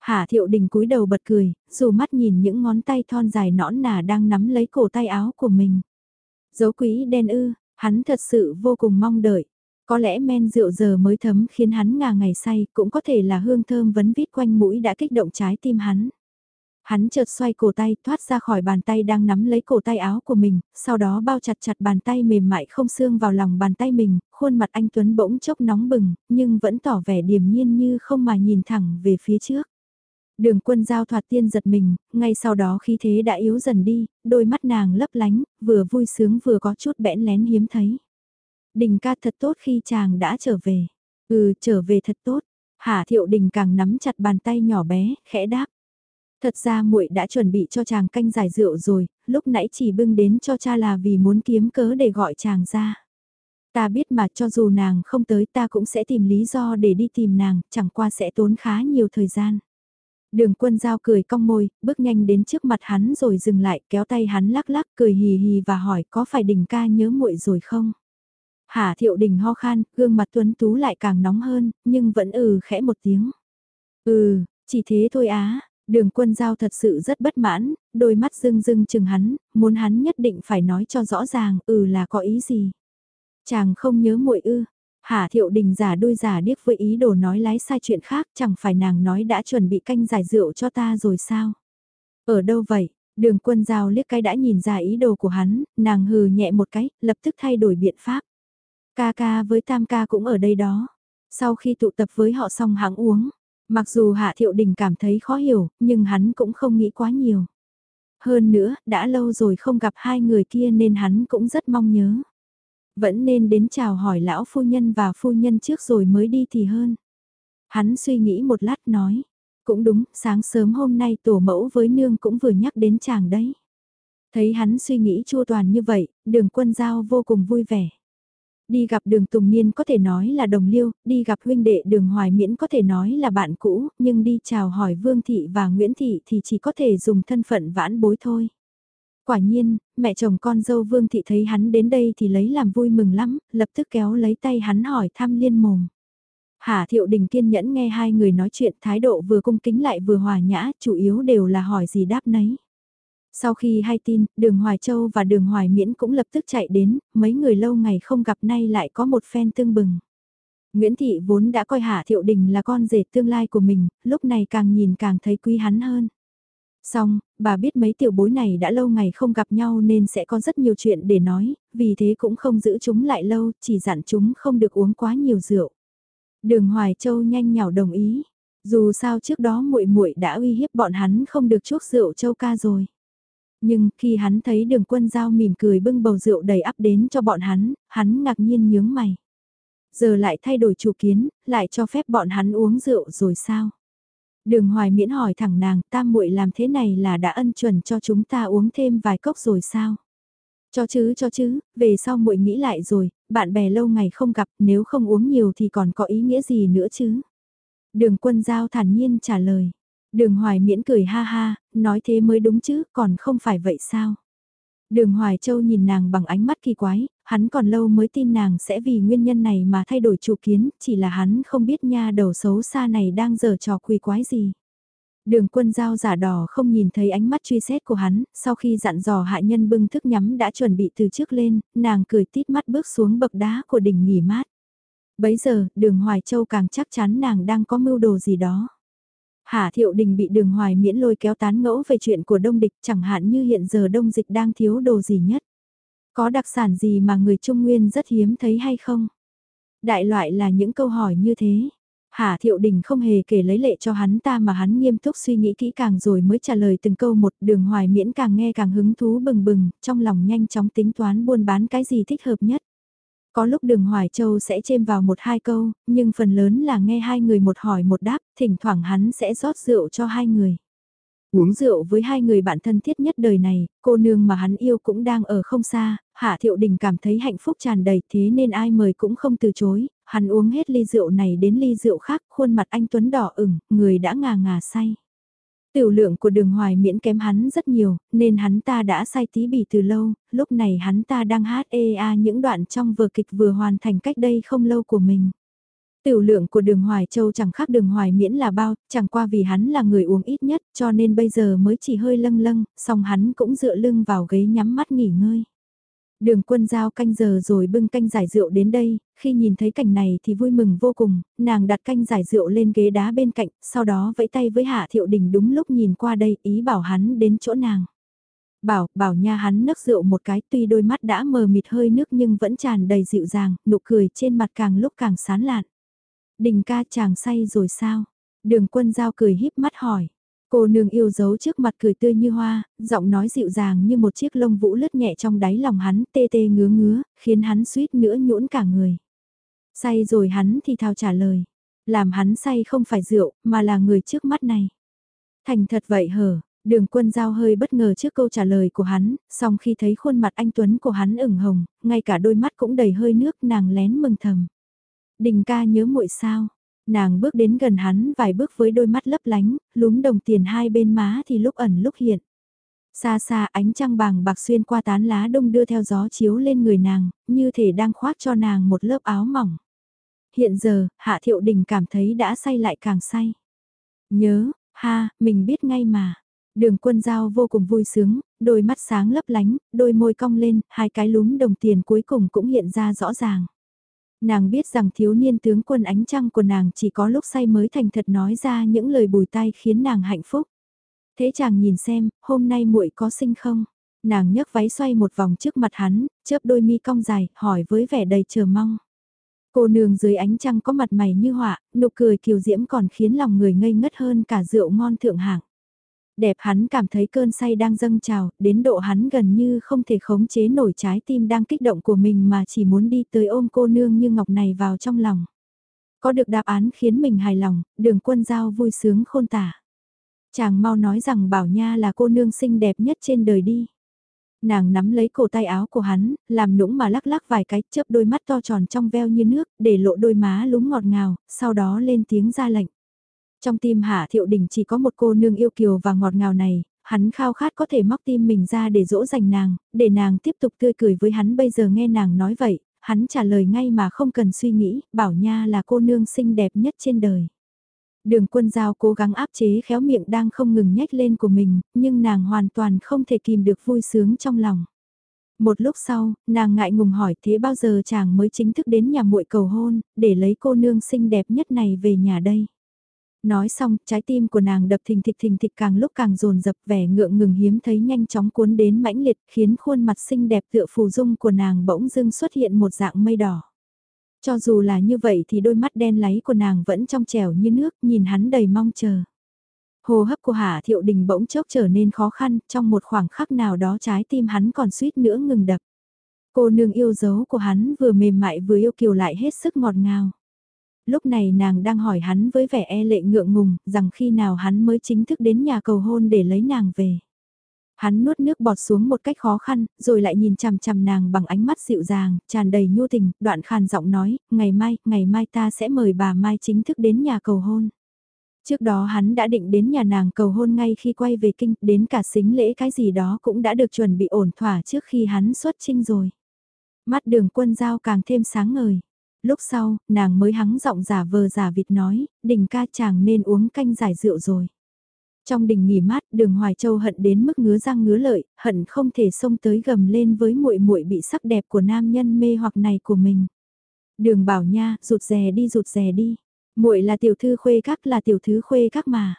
Hạ thiệu đình cúi đầu bật cười, dù mắt nhìn những ngón tay thon dài nõn nà đang nắm lấy cổ tay áo của mình. Giấu quỹ đen ư, hắn thật sự vô cùng mong đợi. Có lẽ men rượu giờ mới thấm khiến hắn ngà ngày say, cũng có thể là hương thơm vấn vít quanh mũi đã kích động trái tim hắn. Hắn chợt xoay cổ tay, thoát ra khỏi bàn tay đang nắm lấy cổ tay áo của mình, sau đó bao chặt chặt bàn tay mềm mại không xương vào lòng bàn tay mình, khuôn mặt anh Tuấn bỗng chốc nóng bừng, nhưng vẫn tỏ vẻ điềm nhiên như không mà nhìn thẳng về phía trước. Đường quân giao thoạt tiên giật mình, ngay sau đó khí thế đã yếu dần đi, đôi mắt nàng lấp lánh, vừa vui sướng vừa có chút bẽn lén hiếm thấy. Đình ca thật tốt khi chàng đã trở về. Ừ, trở về thật tốt. Hạ thiệu đình càng nắm chặt bàn tay nhỏ bé, khẽ đáp. Thật ra muội đã chuẩn bị cho chàng canh giải rượu rồi, lúc nãy chỉ bưng đến cho cha là vì muốn kiếm cớ để gọi chàng ra. Ta biết mà cho dù nàng không tới ta cũng sẽ tìm lý do để đi tìm nàng, chẳng qua sẽ tốn khá nhiều thời gian. Đường quân giao cười cong môi, bước nhanh đến trước mặt hắn rồi dừng lại, kéo tay hắn lắc lắc, cười hì hì và hỏi có phải đình ca nhớ muội rồi không? Hà thiệu đình ho khan, gương mặt tuấn tú lại càng nóng hơn, nhưng vẫn ừ khẽ một tiếng. Ừ, chỉ thế thôi á, đường quân giao thật sự rất bất mãn, đôi mắt rưng rưng chừng hắn, muốn hắn nhất định phải nói cho rõ ràng ừ là có ý gì. Chàng không nhớ muội ư, Hà thiệu đình giả đôi giả điếc với ý đồ nói lái sai chuyện khác chẳng phải nàng nói đã chuẩn bị canh giải rượu cho ta rồi sao? Ở đâu vậy? Đường quân giao liếc cái đã nhìn ra ý đồ của hắn, nàng hừ nhẹ một cái, lập tức thay đổi biện pháp. Ca ca với tam ca cũng ở đây đó. Sau khi tụ tập với họ xong hãng uống, mặc dù Hạ Thiệu Đình cảm thấy khó hiểu, nhưng hắn cũng không nghĩ quá nhiều. Hơn nữa, đã lâu rồi không gặp hai người kia nên hắn cũng rất mong nhớ. Vẫn nên đến chào hỏi lão phu nhân và phu nhân trước rồi mới đi thì hơn. Hắn suy nghĩ một lát nói, cũng đúng, sáng sớm hôm nay tổ mẫu với nương cũng vừa nhắc đến chàng đấy. Thấy hắn suy nghĩ chua toàn như vậy, đường quân giao vô cùng vui vẻ. Đi gặp đường Tùng Niên có thể nói là đồng liêu, đi gặp huynh đệ đường Hoài Miễn có thể nói là bạn cũ, nhưng đi chào hỏi Vương Thị và Nguyễn Thị thì chỉ có thể dùng thân phận vãn bối thôi. Quả nhiên, mẹ chồng con dâu Vương Thị thấy hắn đến đây thì lấy làm vui mừng lắm, lập tức kéo lấy tay hắn hỏi thăm liên mồm. Hà Thiệu Đình kiên nhẫn nghe hai người nói chuyện thái độ vừa cung kính lại vừa hòa nhã, chủ yếu đều là hỏi gì đáp nấy. Sau khi hay tin, đường Hoài Châu và đường Hoài Miễn cũng lập tức chạy đến, mấy người lâu ngày không gặp nay lại có một phen tương bừng. Nguyễn Thị vốn đã coi Hạ Thiệu Đình là con rể tương lai của mình, lúc này càng nhìn càng thấy quý hắn hơn. Xong, bà biết mấy tiểu bối này đã lâu ngày không gặp nhau nên sẽ có rất nhiều chuyện để nói, vì thế cũng không giữ chúng lại lâu, chỉ dặn chúng không được uống quá nhiều rượu. Đường Hoài Châu nhanh nhảu đồng ý. Dù sao trước đó muội muội đã uy hiếp bọn hắn không được chuốc rượu châu ca rồi. Nhưng khi hắn thấy đường quân giao mỉm cười bưng bầu rượu đầy ắp đến cho bọn hắn, hắn ngạc nhiên nhướng mày. Giờ lại thay đổi chủ kiến, lại cho phép bọn hắn uống rượu rồi sao? Đường hoài miễn hỏi thẳng nàng tam muội làm thế này là đã ân chuẩn cho chúng ta uống thêm vài cốc rồi sao? Cho chứ cho chứ, về sau muội nghĩ lại rồi, bạn bè lâu ngày không gặp nếu không uống nhiều thì còn có ý nghĩa gì nữa chứ? Đường quân giao thản nhiên trả lời. Đường hoài miễn cười ha ha, nói thế mới đúng chứ, còn không phải vậy sao? Đường Hoài Châu nhìn nàng bằng ánh mắt kỳ quái, hắn còn lâu mới tin nàng sẽ vì nguyên nhân này mà thay đổi chủ kiến, chỉ là hắn không biết nha đầu xấu xa này đang giở trò quỷ quái gì. Đường quân giao giả đỏ không nhìn thấy ánh mắt truy xét của hắn, sau khi dặn dò hạ nhân bưng thức nhắm đã chuẩn bị từ trước lên, nàng cười tít mắt bước xuống bậc đá của đỉnh nghỉ mát. Bấy giờ, đường Hoài Châu càng chắc chắn nàng đang có mưu đồ gì đó. Hà Thiệu Đình bị đường hoài miễn lôi kéo tán ngẫu về chuyện của đông địch chẳng hạn như hiện giờ đông dịch đang thiếu đồ gì nhất. Có đặc sản gì mà người Trung Nguyên rất hiếm thấy hay không? Đại loại là những câu hỏi như thế. Hà Thiệu Đình không hề kể lấy lệ cho hắn ta mà hắn nghiêm túc suy nghĩ kỹ càng rồi mới trả lời từng câu một đường hoài miễn càng nghe càng hứng thú bừng bừng, trong lòng nhanh chóng tính toán buôn bán cái gì thích hợp nhất. Có lúc đường Hoài Châu sẽ chêm vào một hai câu, nhưng phần lớn là nghe hai người một hỏi một đáp, thỉnh thoảng hắn sẽ rót rượu cho hai người. Uống rượu với hai người bạn thân thiết nhất đời này, cô nương mà hắn yêu cũng đang ở không xa, Hạ Thiệu Đình cảm thấy hạnh phúc tràn đầy thế nên ai mời cũng không từ chối, hắn uống hết ly rượu này đến ly rượu khác, khuôn mặt anh Tuấn đỏ ửng, người đã ngà ngà say. Tiểu lượng của đường hoài miễn kém hắn rất nhiều, nên hắn ta đã say tí bỉ từ lâu, lúc này hắn ta đang hát ea những đoạn trong vở kịch vừa hoàn thành cách đây không lâu của mình. Tiểu lượng của đường Hoài Châu chẳng khác đường Hoài miễn là bao, chẳng qua vì hắn là người uống ít nhất cho nên bây giờ mới chỉ hơi lâng lâng, song hắn cũng dựa lưng vào ghế nhắm mắt nghỉ ngơi. Đường quân giao canh giờ rồi bưng canh giải rượu đến đây, khi nhìn thấy cảnh này thì vui mừng vô cùng, nàng đặt canh giải rượu lên ghế đá bên cạnh, sau đó vẫy tay với Hạ Thiệu Đình đúng lúc nhìn qua đây ý bảo hắn đến chỗ nàng. Bảo, bảo nha hắn nấc rượu một cái tuy đôi mắt đã mờ mịt hơi nước nhưng vẫn tràn đầy dịu dàng, nụ cười trên mặt càng lúc càng sán lạn. Đình ca chàng say rồi sao? Đường quân giao cười híp mắt hỏi. Cô nương yêu dấu trước mặt cười tươi như hoa, giọng nói dịu dàng như một chiếc lông vũ lướt nhẹ trong đáy lòng hắn tê tê ngứa ngứa, khiến hắn suýt nữa nhũn cả người. Say rồi hắn thì thao trả lời. Làm hắn say không phải rượu, mà là người trước mắt này. Thành thật vậy hở, đường quân giao hơi bất ngờ trước câu trả lời của hắn, song khi thấy khuôn mặt anh Tuấn của hắn ửng hồng, ngay cả đôi mắt cũng đầy hơi nước nàng lén mừng thầm. Đình ca nhớ muội sao, Nàng bước đến gần hắn vài bước với đôi mắt lấp lánh, lúm đồng tiền hai bên má thì lúc ẩn lúc hiện. Xa xa ánh trăng bàng bạc xuyên qua tán lá đông đưa theo gió chiếu lên người nàng, như thể đang khoác cho nàng một lớp áo mỏng. Hiện giờ, Hạ Thiệu Đình cảm thấy đã say lại càng say. Nhớ, ha, mình biết ngay mà. Đường quân giao vô cùng vui sướng, đôi mắt sáng lấp lánh, đôi môi cong lên, hai cái lúm đồng tiền cuối cùng cũng hiện ra rõ ràng. Nàng biết rằng thiếu niên tướng quân ánh trăng của nàng chỉ có lúc say mới thành thật nói ra những lời bùi tai khiến nàng hạnh phúc. Thế chàng nhìn xem, hôm nay muội có sinh không? Nàng nhấc váy xoay một vòng trước mặt hắn, chớp đôi mi cong dài, hỏi với vẻ đầy chờ mong. Cô nương dưới ánh trăng có mặt mày như họa, nụ cười kiều diễm còn khiến lòng người ngây ngất hơn cả rượu ngon thượng hạng. Đẹp hắn cảm thấy cơn say đang dâng trào, đến độ hắn gần như không thể khống chế nổi trái tim đang kích động của mình mà chỉ muốn đi tới ôm cô nương như ngọc này vào trong lòng. Có được đáp án khiến mình hài lòng, đường quân giao vui sướng khôn tả. Chàng mau nói rằng Bảo Nha là cô nương xinh đẹp nhất trên đời đi. Nàng nắm lấy cổ tay áo của hắn, làm nũng mà lắc lắc vài cái, chớp đôi mắt to tròn trong veo như nước, để lộ đôi má lúng ngọt ngào, sau đó lên tiếng ra lệnh. Trong tim Hạ Thiệu Đình chỉ có một cô nương yêu kiều và ngọt ngào này, hắn khao khát có thể móc tim mình ra để dỗ dành nàng, để nàng tiếp tục tươi cười với hắn bây giờ nghe nàng nói vậy, hắn trả lời ngay mà không cần suy nghĩ, bảo nha là cô nương xinh đẹp nhất trên đời. Đường quân giao cố gắng áp chế khéo miệng đang không ngừng nhếch lên của mình, nhưng nàng hoàn toàn không thể kìm được vui sướng trong lòng. Một lúc sau, nàng ngại ngùng hỏi thế bao giờ chàng mới chính thức đến nhà muội cầu hôn, để lấy cô nương xinh đẹp nhất này về nhà đây. Nói xong, trái tim của nàng đập thình thịch thình thịch càng lúc càng dồn dập vẻ ngượng ngừng hiếm thấy nhanh chóng cuốn đến mãnh liệt khiến khuôn mặt xinh đẹp tựa phù dung của nàng bỗng dưng xuất hiện một dạng mây đỏ. Cho dù là như vậy thì đôi mắt đen láy của nàng vẫn trong trẻo như nước nhìn hắn đầy mong chờ. Hồ hấp của Hạ Thiệu Đình bỗng chốc trở nên khó khăn, trong một khoảng khắc nào đó trái tim hắn còn suýt nữa ngừng đập. Cô nương yêu dấu của hắn vừa mềm mại vừa yêu kiều lại hết sức ngọt ngào. Lúc này nàng đang hỏi hắn với vẻ e lệ ngượng ngùng, rằng khi nào hắn mới chính thức đến nhà cầu hôn để lấy nàng về. Hắn nuốt nước bọt xuống một cách khó khăn, rồi lại nhìn chằm chằm nàng bằng ánh mắt dịu dàng, tràn đầy nhu tình, đoạn khàn giọng nói, ngày mai, ngày mai ta sẽ mời bà Mai chính thức đến nhà cầu hôn. Trước đó hắn đã định đến nhà nàng cầu hôn ngay khi quay về kinh, đến cả xính lễ cái gì đó cũng đã được chuẩn bị ổn thỏa trước khi hắn xuất trinh rồi. Mắt đường quân giao càng thêm sáng ngời. Lúc sau, nàng mới hắng giọng giả vờ giả vịt nói, đình ca chàng nên uống canh giải rượu rồi. Trong đình nghỉ mát, Đường Hoài Châu hận đến mức ngứa răng ngứa lợi, hận không thể xông tới gầm lên với muội muội bị sắc đẹp của nam nhân mê hoặc này của mình. Đường Bảo Nha, rụt rè đi rụt rè đi. Muội là tiểu thư khuê các là tiểu thư khuê các mà.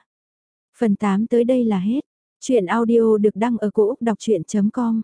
Phần 8 tới đây là hết. Chuyện audio được đăng ở cổ Úc đọc chuyện.com